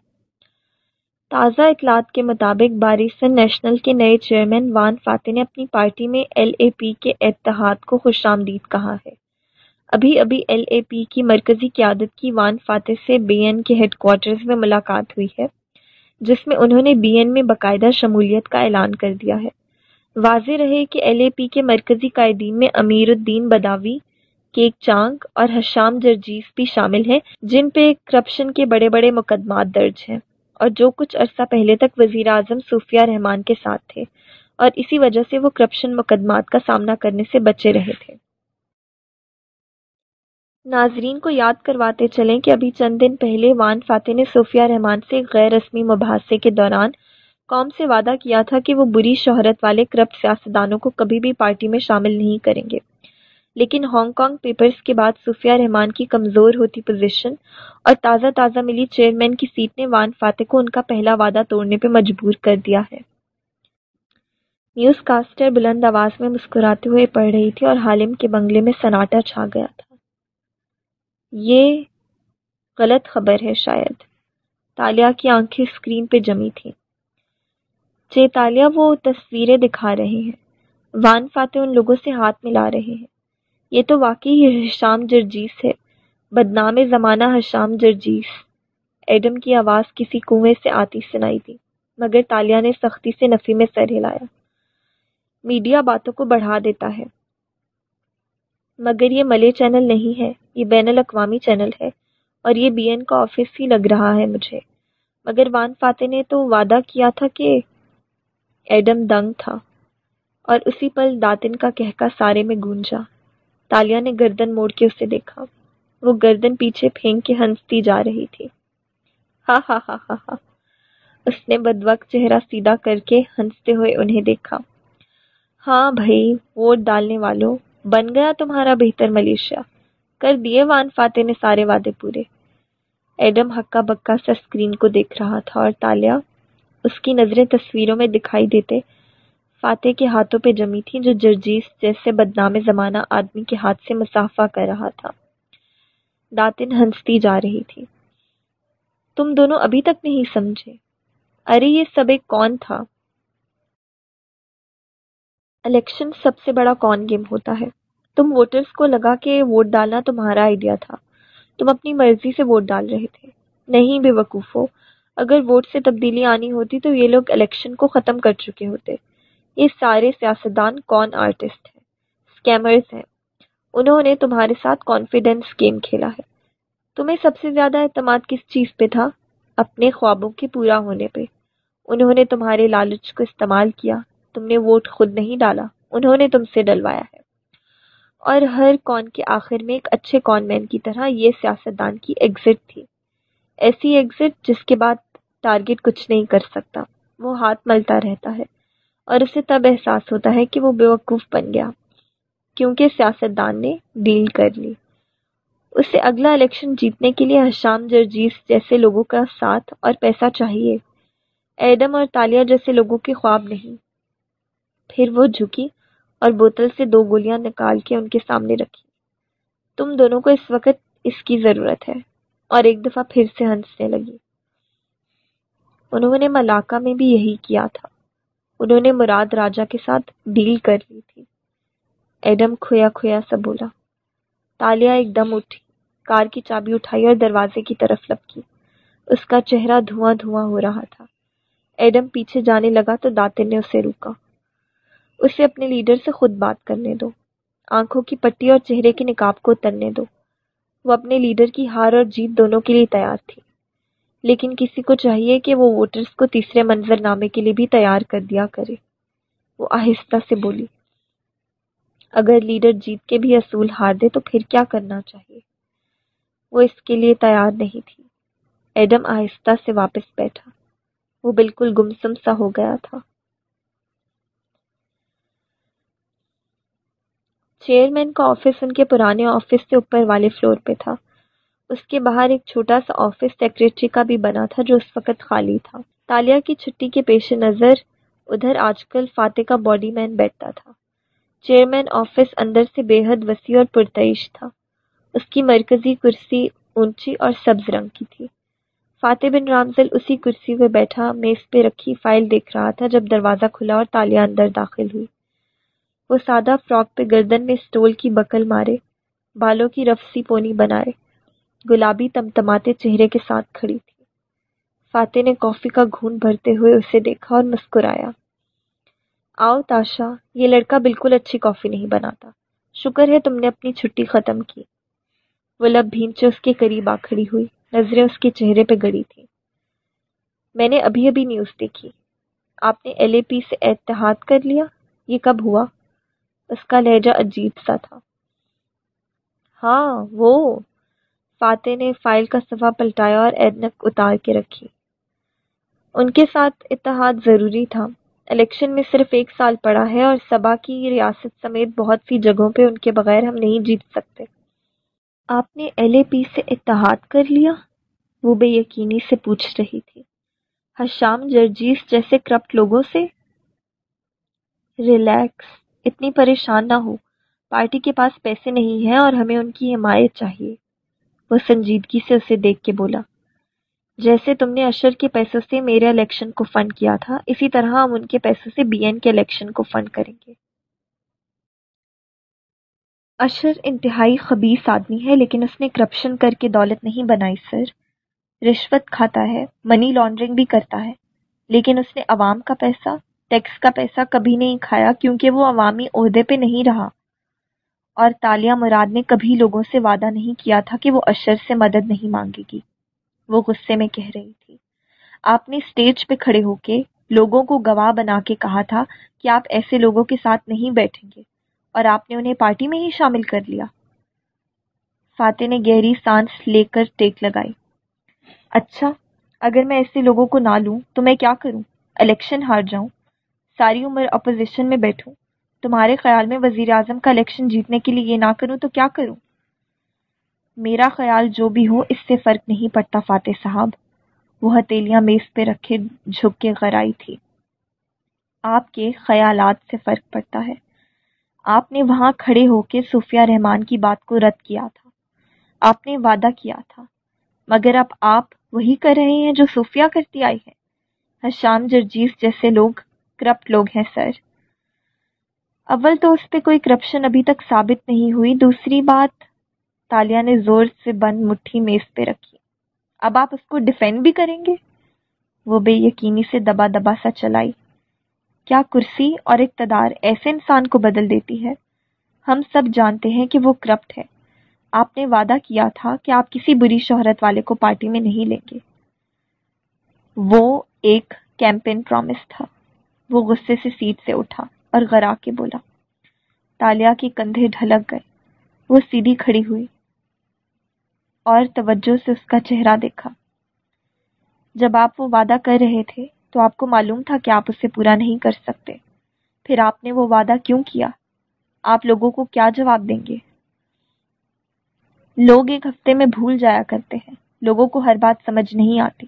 تازہ اطلاعات کے مطابق باریسن نیشنل کے نئے چیئرمین وان فاتح نے اپنی پارٹی میں ایل اے پی کے اتحاد کو خوش آمدید کہا ہے۔ ابھی ابھی ایل اے پی کی مرکزی قیادت کی وان فاتح سے بی این کے ہیڈ کوارٹرز میں ملاقات ہوئی ہے۔ جس میں انہوں نے بی این میں باقاعدہ شمولیت کا اعلان کر دیا ہے۔ واضح رہے کہ ایل اے پی کے مرکزی قائدین میں امیر الدین بداوی کیک چانگ اور حشام جرجیز بھی شامل ہیں، جن پہ کرپشن کے بڑے بڑے مقدمات درج ہیں۔ اور جو کچھ عرصہ پہلے تک وزیر اعظم صوفیہ رحمان کے ساتھ تھے، اور اسی وجہ سے وہ کرپشن مقدمات کا سامنا کرنے سے بچے رہے تھے۔ ناظرین کو یاد کرواتے چلیں کہ ابھی چند دن پہلے وان فاتح نے صوفیہ رحمان سے غیر رسمی مباحثے کے دوران قوم سے وعدہ کیا تھا کہ وہ بری شہرت والے کرپٹ سیاستدانوں کو کبھی بھی پارٹی میں شامل نہیں کریں گے۔ لیکن ہانگ کانگ پیپرز کے بعد صوفیہ رحمان کی کمزور ہوتی پوزیشن اور تازہ تازہ ملی چیئرمین کی سیٹ نے وان فاتح کو ان کا پہلا وعدہ توڑنے پہ مجبور کر دیا ہے۔ نیوز کاسٹر بلند آواز میں مسکراتے ہوئے پڑھ رہی تھی اور حالم کے بنگلے میں سناٹا چھا گیا تھا۔ یہ غلط خبر ہے شاید۔ تالیا کی آنکھیں اسکرین پہ جمی تھیں۔ چیتالیہ وہ تصویریں دکھا رہے ہیں۔ وان فاتح ان لوگوں سے ہاتھ ملا رہے ہیں۔ یہ تو واقعی حشام جرجیس ہے۔ بدنام زمانہ حشام جرجیس۔ ایڈم کی آواز کسی کنویں سے آتی سنائی دی، مگر تالیا نے سختی سے نفی میں سر ہلایا۔ میڈیا باتوں کو بڑھا دیتا ہے۔ مگر یہ ملے چینل نہیں ہے۔ یہ بین الاقوامی چینل ہے اور یہ بی این کا آفس ہی لگ رہا ہے مجھے۔ مگر وان فاتح نے تو وعدہ کیا تھا کہ ایڈم دنگ تھا اور اسی پل داتن کا کہکا سارے میں گونجا۔ تالیا نے گردن موڑ کے اسے دیکھا۔ وہ گردن پیچھے پھینک کے ہنستی جا رہی تھی۔ ہا ہا ہا ہا ہا۔ اس نے بدوقت چہرہ سیدھا کر کے ہنستے ہوئے انہیں دیکھا۔ ہاں بھائی، ووٹ ڈالنے والوں، بن گیا تمہارا بہتر ملیشیا۔ کر دیے، وان فاتح نے سارے وعدے پورے۔ ایڈم ہکا بکا سا اسکرین کو دیکھ رہا تھا اور تالیا اس کی نظریں تصویروں میں دکھائی دیتے۔ فاتح کے ہاتھوں پہ جمی تھی، جو جرجیس جیسے بدنام زمانہ آدمی کے ہاتھ سے مسافہ کر رہا تھا۔ داتن ہنستی جا رہی تھی۔ تم دونوں ابھی تک نہیں سمجھے۔ ارے، یہ سب ایک کون تھا؟ الیکشن سب سے بڑا کون گیم ہوتا ہے۔ تم ووٹرز کو لگا کہ ووٹ ڈالنا تمہارا آئیڈیا تھا۔ تم اپنی مرضی سے ووٹ ڈال رہے تھے۔ نہیں بے وقوفو۔ اگر ووٹ سے تبدیلی آنی ہوتی تو یہ لوگ الیکشن کو ختم کر چکے ہوتے۔ یہ سارے سیاستدان کون آرٹسٹ ہیں؟ اسکیمرز ہیں۔ انہوں نے تمہارے ساتھ کانفیڈینس گیم کھیلا ہے۔ تمہیں سب سے زیادہ اعتماد کس چیز پہ تھا؟ اپنے خوابوں کے پورا ہونے پہ۔ انہوں نے تمہارے لالچ کو استعمال کیا۔ تم نے ووٹ خود نہیں ڈالا۔ انہوں نے تم سے ڈلوایا ہے۔ اور ہر کون کے آخر میں ایک اچھے کون مین کی طرح یہ سیاستدان کی ایگزٹ تھی۔ ایسی ایگزٹ جس کے بعد ٹارگٹ کچھ نہیں کر سکتا، وہ ہاتھ ملتا رہتا ہے اور اسے تب احساس ہوتا ہے کہ وہ بیوقوف بن گیا، کیونکہ سیاستدان نے ڈیل کر لی۔ اسے اگلا الیکشن جیتنے کے لیے حشام جرجیس جیسے لوگوں کا ساتھ اور پیسہ چاہیے، ایڈم اور تالیہ جیسے لوگوں کے خواب نہیں۔ پھر وہ جھکی اور بوتل سے دو گولیاں نکال کے ان کے سامنے رکھی۔ تم دونوں کو اس وقت اس کی ضرورت ہے۔ اور ایک دفعہ پھر سے ہنسنے لگی۔ انہوں نے ملاقہ میں بھی یہی کیا تھا۔ انہوں نے مراد راجا کے ساتھ ڈیل کر لی تھی۔ ایڈم کھویا کھویا سا بولا۔ تالیا ایک دم اٹھی۔ کار کی چابی اٹھائی اور دروازے کی طرف لپکی۔ اس کا چہرہ دھواں دھواں ہو رہا تھا۔ ایڈم پیچھے جانے لگا تو داتے نے اسے روکا۔ اسے اپنے لیڈر سے خود بات کرنے دو۔ آنکھوں کی پٹی اور چہرے کے نکاب کو اترنے دو۔ وہ اپنے لیڈر کی ہار اور جیت دونوں کے لیے تیار تھی۔ لیکن کسی کو چاہیے کہ وہ ووٹرز کو تیسرے منظر نامے کے لیے بھی تیار کر دیا کرے۔ وہ آہستہ سے بولی، اگر لیڈر جیت کے بھی اصول ہار دے تو پھر کیا کرنا چاہیے؟
وہ اس کے لیے تیار نہیں تھی۔ ایڈم آہستہ سے واپس بیٹھا۔ وہ بالکل گمسم سا ہو گیا تھا۔ چیئرمین کا آفس ان کے پرانے آفس سے اوپر والے فلور پہ تھا۔ اس کے باہر ایک چھوٹا سا آفس سیکریٹری کا بھی بنا تھا جو اس وقت خالی تھا۔ تالیہ کی چھٹی کے پیش نظر ادھر آج کل فاتح کا باڈی مین بیٹھتا تھا۔ چیئرمین آفس اندر سے بے حد وسیع اور پرتعیش تھا۔ اس کی مرکزی کرسی اونچی اور سبز رنگ کی تھی۔ فاتح بن رامزل اسی کرسی پہ بیٹھا، میز پہ رکھی فائل دیکھ رہا تھا جب دروازہ کھلا اور تالیہ اندر داخل ہوئی۔ وہ سادہ فراک پہ گردن میں سٹول کی بکل مارے، بالوں کی رفسی پونی بنائے، گلابی تمتماتے چہرے کے ساتھ کھڑی تھی۔ فاتح نے کافی کا گھون بھرتے ہوئے اسے دیکھا اور مسکرایا۔ آؤ تاشا، یہ لڑکا بالکل اچھی کافی نہیں بناتا۔ شکر ہے تم نے اپنی چھٹی ختم کی۔ وہ لب بھینچے اس کے قریب آ کھڑی ہوئی، نظریں اس کے چہرے پہ گڑی تھی میں نے ابھی ابھی نیوز دیکھی۔ آپ نے ایل اے پی سے اتحاد کر لیا؟ یہ کب ہوا؟ اس کا لہجہ عجیب سا تھا۔ ہاں وہ۔ فاتح نے فائل کا صفحہ پلٹایا اور ایڈنک اتار کے رکھی۔ ان کے ساتھ اتحاد ضروری تھا۔ الیکشن میں صرف ایک سال پڑا ہے اور سبا کی ریاست سمیت بہت سی جگہوں پہ ان کے بغیر ہم نہیں جیت سکتے۔ آپ نے ایل اے پی سے اتحاد کر لیا؟ وہ بے یقینی سے پوچھ رہی تھی۔ حشام جرجیس جیسے کرپٹ لوگوں سے؟ ریلیکس۔ اتنی پریشان نہ ہو۔ پارٹی کے پاس پیسے نہیں ہیں اور ہمیں ان کی حمایت چاہیے۔ وہ سنجیدگی سے اسے دیکھ کے بولا، جیسے تم نے اشر کے پیسوں سے میرے الیکشن کو فنڈ کیا تھا، اسی طرح ہم ان کے پیسوں سے بی این کے الیکشن کو فنڈ کریں گے۔ اشر انتہائی خبیص آدمی ہے، لیکن اس نے کرپشن کر کے دولت نہیں بنائی، سر۔ رشوت کھاتا ہے، منی لانڈرنگ بھی کرتا ہے، لیکن اس نے عوام کا پیسہ ٹیکس کا پیسہ کبھی نہیں کھایا کیونکہ وہ عوامی عہدے پہ نہیں رہا۔ اور تالیہ مراد نے کبھی لوگوں سے وعدہ نہیں کیا تھا کہ وہ اشر سے مدد نہیں مانگے گی۔ وہ غصے میں کہہ رہی تھی۔ آپ نے اسٹیج پہ کھڑے ہو کے لوگوں کو گواہ بنا کے کہا تھا کہ آپ ایسے لوگوں کے ساتھ نہیں بیٹھیں گے اور آپ نے انہیں پارٹی میں ہی شامل کر لیا۔ فاتح نے گہری سانس لے کر ٹیک لگائی۔ اچھا اگر میں ایسے لوگوں کو نہ لوں تو میں کیا کروں؟ الیکشن ہار جاؤں۔ ساری عمر اپوزیشن میں بیٹھوں۔ تمہارے خیال میں وزیر اعظم کا الیکشن جیتنے کے لیے یہ نہ کروں تو کیا کروں؟ میرا خیال جو بھی ہو، اس سے فرق نہیں پڑتا فاتح صاحب۔ وہ ہتیلیاں میز پہ رکھے جھک کے غرائی تھی۔ آپ کے خیالات سے فرق پڑتا ہے۔ آپ نے وہاں کھڑے ہو کے صوفیہ رحمان کی بات کو رد کیا تھا۔ آپ نے وعدہ کیا تھا۔ مگر اب آپ وہی کر رہے ہیں جو صوفیہ کرتی آئی ہے حشام جرجیز جیسے لوگ کرپٹ لوگ ہیں، سر۔ اول تو اس پہ کوئی کرپشن ابھی تک ثابت نہیں ہوئی۔ دوسری بات، تالیہ نے زور سے بند مٹھی میز پہ رکھی۔ اب آپ اس کو ڈیفینڈ بھی کریں گے؟ وہ بے یقینی سے دبا دبا سا چلائی کیا کرسی اور اقتدار ایسے انسان کو بدل دیتی ہے؟ ہم سب جانتے ہیں کہ وہ کرپٹ ہے۔ آپ نے وعدہ کیا تھا کہ آپ کسی بری شہرت والے کو پارٹی میں نہیں لیں گے۔ وہ ایک کیمپین پرومس تھا۔ وہ غصے سے سیٹ سے اٹھا اور غرا کے بولا، تالیا کے کندھے ڈھلک گئے، وہ سیدھی کھڑی ہوئی اور توجہ سے اس کا چہرہ دیکھا۔ جب آپ وہ وعدہ کر رہے تھے تو آپ کو معلوم تھا کہ آپ اسے پورا نہیں کر سکتے۔ پھر آپ نے وہ وعدہ کیوں کیا؟ آپ لوگوں کو کیا جواب دیں گے؟ لوگ ایک ہفتے میں بھول جایا کرتے ہیں، لوگوں کو ہر بات سمجھ نہیں آتی۔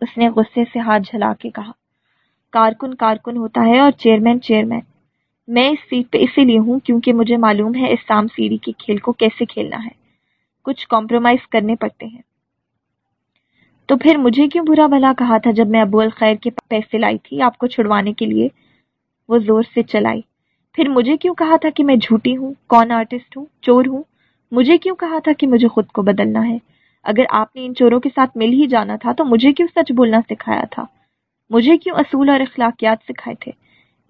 اس نے غصے سے ہاتھ جھلا کے کہا۔ کارکن کارکن ہوتا ہے اور چیئرمین چیئرمین۔ میں اس سیٹ پہ اسی لیے ہوں کیونکہ مجھے معلوم ہے اس سام سیڑھی کے کھیل کو کیسے کھیلنا ہے۔ کچھ کمپرومائز کرنے پڑتے ہیں۔ تو پھر مجھے کیوں برا بھلا کہا تھا جب میں ابو الخیر کے پیسے لائی تھی، آپ کو چھڑوانے کے لیے؟ وہ زور سے چلائی۔ پھر مجھے کیوں کہا تھا کہ میں جھوٹی ہوں؟ کون آرٹسٹ ہوں؟ چور ہوں؟ مجھے کیوں کہا تھا کہ مجھے خود کو بدلنا ہے؟ اگر آپ نے ان چوروں کے ساتھ مل ہی جانا تھا تو مجھے کیوں سچ بولنا سکھایا تھا؟ مجھے کیوں اصول اور اخلاقیات سکھائے تھے؟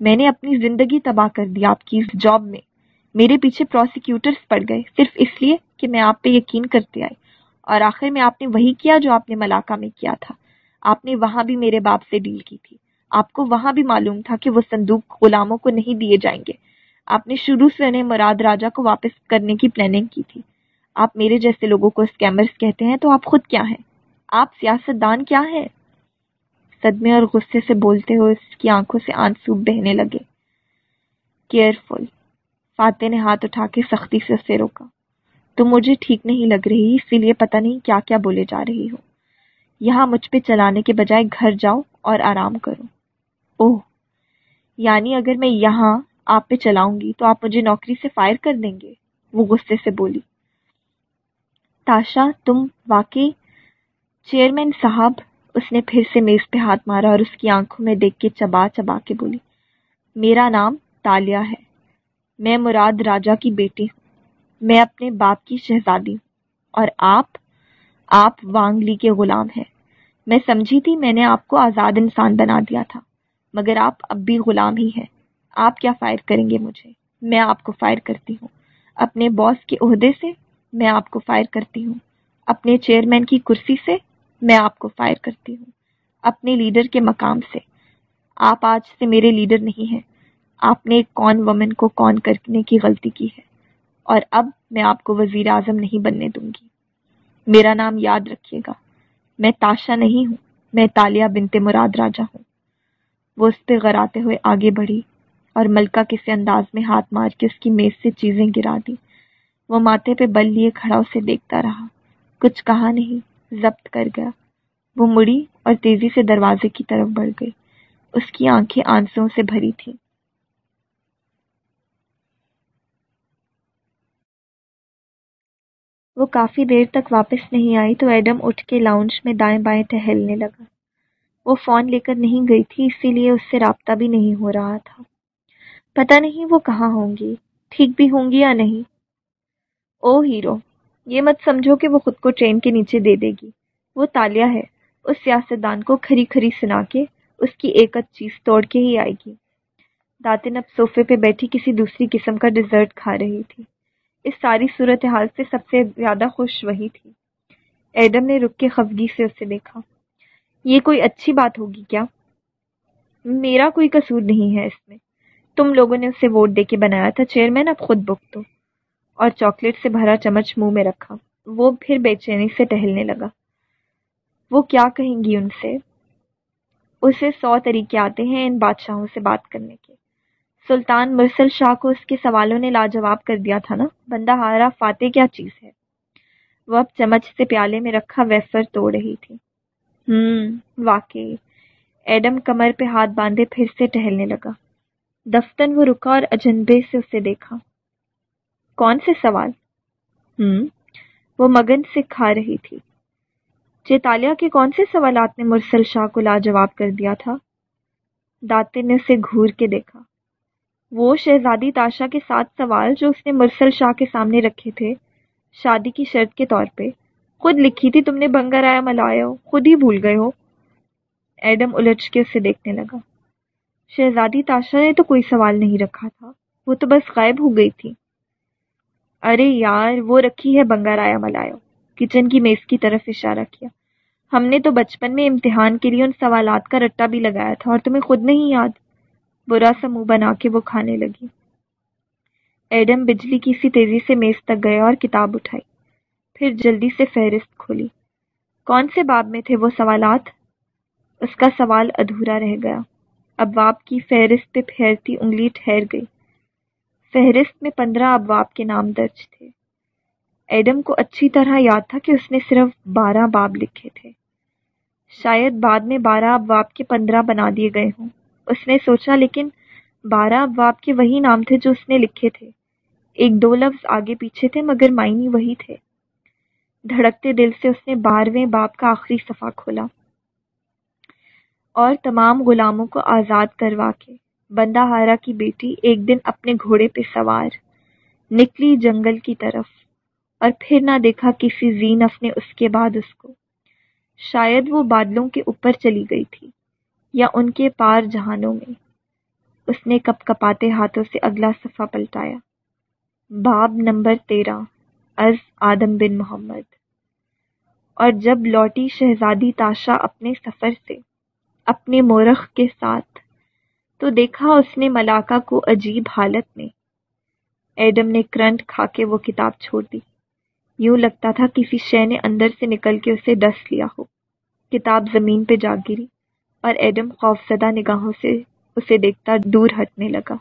میں نے اپنی زندگی تباہ کر دی آپ کی اس جاب میں۔ میرے پیچھے پروسیکیوٹرز پڑ گئے، صرف اس لیے کہ میں آپ پہ یقین کرتے آئی۔ اور آخر میں آپ نے وہی کیا جو آپ نے ملاقہ میں کیا تھا۔ آپ نے وہاں بھی میرے باپ سے ڈیل کی تھی۔ آپ کو وہاں بھی معلوم تھا کہ وہ صندوق غلاموں کو نہیں دیے جائیں گے۔ آپ نے شروع سے انہیں مراد راجا کو واپس کرنے کی پلاننگ کی تھی۔ آپ میرے جیسے لوگوں کو اسکیمرز کہتے ہیں تو آپ خود کیا ہیں؟ آپ سیاست دان کیا ہے صدمے اور غصے سے بولتے ہوئے اس کی آنکھوں سے آنسو بہنے لگے۔ کیئرفل فاتح نے ہاتھ اٹھا کے سختی سے اسے روکا۔ تم مجھے ٹھیک نہیں لگ رہی، اسی لیے پتہ نہیں کیا کیا بولے جا رہی ہو۔ یہاں مجھ پہ چلانے کے بجائے گھر جاؤ اور آرام کرو۔ اوہ یعنی اگر میں یہاں آپ پہ چلاؤں گی تو آپ مجھے نوکری سے فائر کر دیں گے؟ وہ غصے سے بولی۔ تاشا، تم واقعی چیئرمین صاحب اس نے پھر سے میز پہ ہاتھ مارا اور اس کی آنکھوں میں دیکھ کے چبا چبا کے بولی، میرا نام تالیا ہے. میں مراد راجا کی بیٹی ہوں. میں اپنے باپ کی شہزادی ہوں اور آپ آپ وانگلی کے غلام ہیں. میں سمجھی تھی میں نے آپ کو آزاد انسان بنا دیا تھا، مگر آپ اب بھی غلام ہی ہیں. آپ کیا فائر کریں گے مجھے؟ میں آپ کو فائر کرتی ہوں. اپنے باس کے عہدے سے میں آپ کو فائر کرتی ہوں. اپنے چیئرمین کی کرسی سے میں آپ کو فائر کرتی ہوں اپنے لیڈر کے مقام سے۔ آپ آج سے میرے لیڈر نہیں ہیں۔ آپ نے ایک کون وومن کو کون کرنے کی غلطی کی ہے؟ اور اب میں آپ کو وزیر اعظم نہیں بننے دوں گی۔ میرا نام یاد رکھیے گا۔ میں تاشا نہیں ہوں، میں تالیا بنتے مراد راجا ہوں۔ وہ اس پہ غراتے ہوئے آگے بڑھی اور ملکہ کسی انداز میں ہاتھ مار کے اس کی میز سے چیزیں گرا دی وہ ماتھے پہ بل لیے کھڑا اسے دیکھتا رہا۔ کچھ کہا نہیں۔ ضبط کر گیا۔ وہ مڑی اور تیزی سے دروازے کی طرف بڑھ گئی۔ اس کی آنکھیں آنسوں سے بھری تھیں۔ وہ کافی دیر تک واپس نہیں آئی تو ایڈم اٹھ کے لاؤنج میں دائیں بائیں ٹہلنے لگا۔ وہ فون لے کر نہیں گئی تھی، اسی لیے اس سے رابطہ بھی نہیں ہو رہا تھا۔ پتہ نہیں وہ کہاں ہوں گی، ٹھیک بھی ہوں گی یا نہیں۔ او ہیرو یہ مت سمجھو کہ وہ خود کو ٹرین کے نیچے دے دے گی۔ وہ تالیا ہے اس سیاستدان کو کھری کھری سنا کے اس کی ایک چیز توڑ کے ہی آئے گی۔ داتن اب صوفے پہ بیٹھی کسی دوسری قسم کا ڈیزرٹ کھا رہی تھی۔ اس ساری صورتحال سے سب سے زیادہ خوش وہی تھی۔ ایڈم نے رک کے خفگی سے اسے دیکھا۔ یہ کوئی اچھی بات ہوگی کیا؟ میرا کوئی قصور نہیں ہے اس میں۔ تم لوگوں نے اسے ووٹ دے کے بنایا تھا۔ چیئرمین اب خود بک دو۔ اور چاکلیٹ سے بھرا چمچ منہ میں رکھا۔ وہ پھر بے چینی سے ٹہلنے لگا۔ وہ کیا کہیں گی ان سے؟ اسے سو طریقے آتے ہیں ان بادشاہوں سے بات کرنے کے۔ سلطان مرسل شاہ کو اس کے سوالوں نے لاجواب کر دیا تھا نا؟ بندہ ہارا، فاتح کیا چیز ہے؟ وہ اب چمچ سے پیالے میں رکھا ویفر توڑ رہی تھی۔ ہوں واقعی۔ ایڈم کمر پہ ہاتھ باندھے پھر سے ٹہلنے لگا۔ دفتن وہ رکا اور اجنبے سے اسے دیکھا۔ کون سے سوال؟ ہوں وہ مگن سے کھا رہی تھی۔ چیتالیہ کے کون سے سوالات نے مرسل شاہ کو لاجواب کر دیا تھا؟ داتے نے اسے گھور کے دیکھا۔ وہ شہزادی تاشا کے سات سوال جو اس نے مرسل شاہ کے سامنے رکھے تھے، شادی کی شرط کے طور پہ۔ خود لکھی تھی، تم نے بنگر آیا ملایا ہو، خود ہی بھول گئے ہو۔ ایڈم الجھ کے اسے دیکھنے لگا۔ شہزادی تاشا نے تو کوئی سوال نہیں رکھا تھا، وہ تو بس غائب ہو گئی تھی۔ ارے یار، وہ رکھی ہے بنگا رایا ملایا کچن کی میز کی طرف اشارہ کیا۔ ہم نے تو بچپن میں امتحان کے لیے ان سوالات کا رٹا بھی لگایا تھا اور تمہیں خود نہیں یاد۔ برا سا منہ بنا کے وہ کھانے لگی۔ ایڈم بجلی کی سی تیزی سے میز تک گیا اور کتاب اٹھائی۔ پھر جلدی سے فہرست کھولی۔ کون سے باب میں تھے وہ سوالات؟ اس کا سوال ادھورا رہ گیا۔ ابواب کی فہرست پہ پھیرتی انگلی ٹھہر گئی۔ فہرست میں پندرہ ابواب کے نام درج تھے۔ ایڈم کو اچھی طرح یاد تھا کہ اس نے صرف بارہ باب لکھے تھے۔ شاید بعد میں بارہ ابواب کے پندرہ بنا دیے گئے ہوں۔ اس نے سوچا، لیکن بارہ ابواب کے وہی نام تھے جو اس نے لکھے تھے۔ ایک دو لفظ آگے پیچھے تھے، مگر معنی وہی تھے۔ دھڑکتے دل سے اس نے بارہویں باپ کا آخری صفحہ کھولا۔ اور تمام غلاموں کو آزاد کروا کے بندہ ہارا کی بیٹی ایک دن اپنے گھوڑے پہ سوار، نکلی جنگل کی طرف، اور پھر نہ دیکھا کسی زینف نے اس کے بعد اس کو۔ شاید وہ بادلوں کے اوپر چلی گئی تھی یا ان کے پار جہانوں میں۔ اس نے کپ کپاتے ہاتھوں سے اگلا صفحہ پلٹایا۔ باب نمبر تیرہ از آدم بن محمد۔ اور جب لوٹی شہزادی تاشا اپنے سفر سے، اپنے مورخ کے ساتھ تو دیکھا اس نے ملاقہ کو عجیب حالت میں۔ ایڈم نے کرنٹ کھا کے وہ کتاب چھوڑ دی۔ یوں لگتا تھا کسی شے نے اندر سے نکل کے اسے ڈس لیا ہو۔ کتاب زمین پہ جا گری اور ایڈم خوفزدہ نگاہوں سے اسے دیکھتا دور ہٹنے لگا۔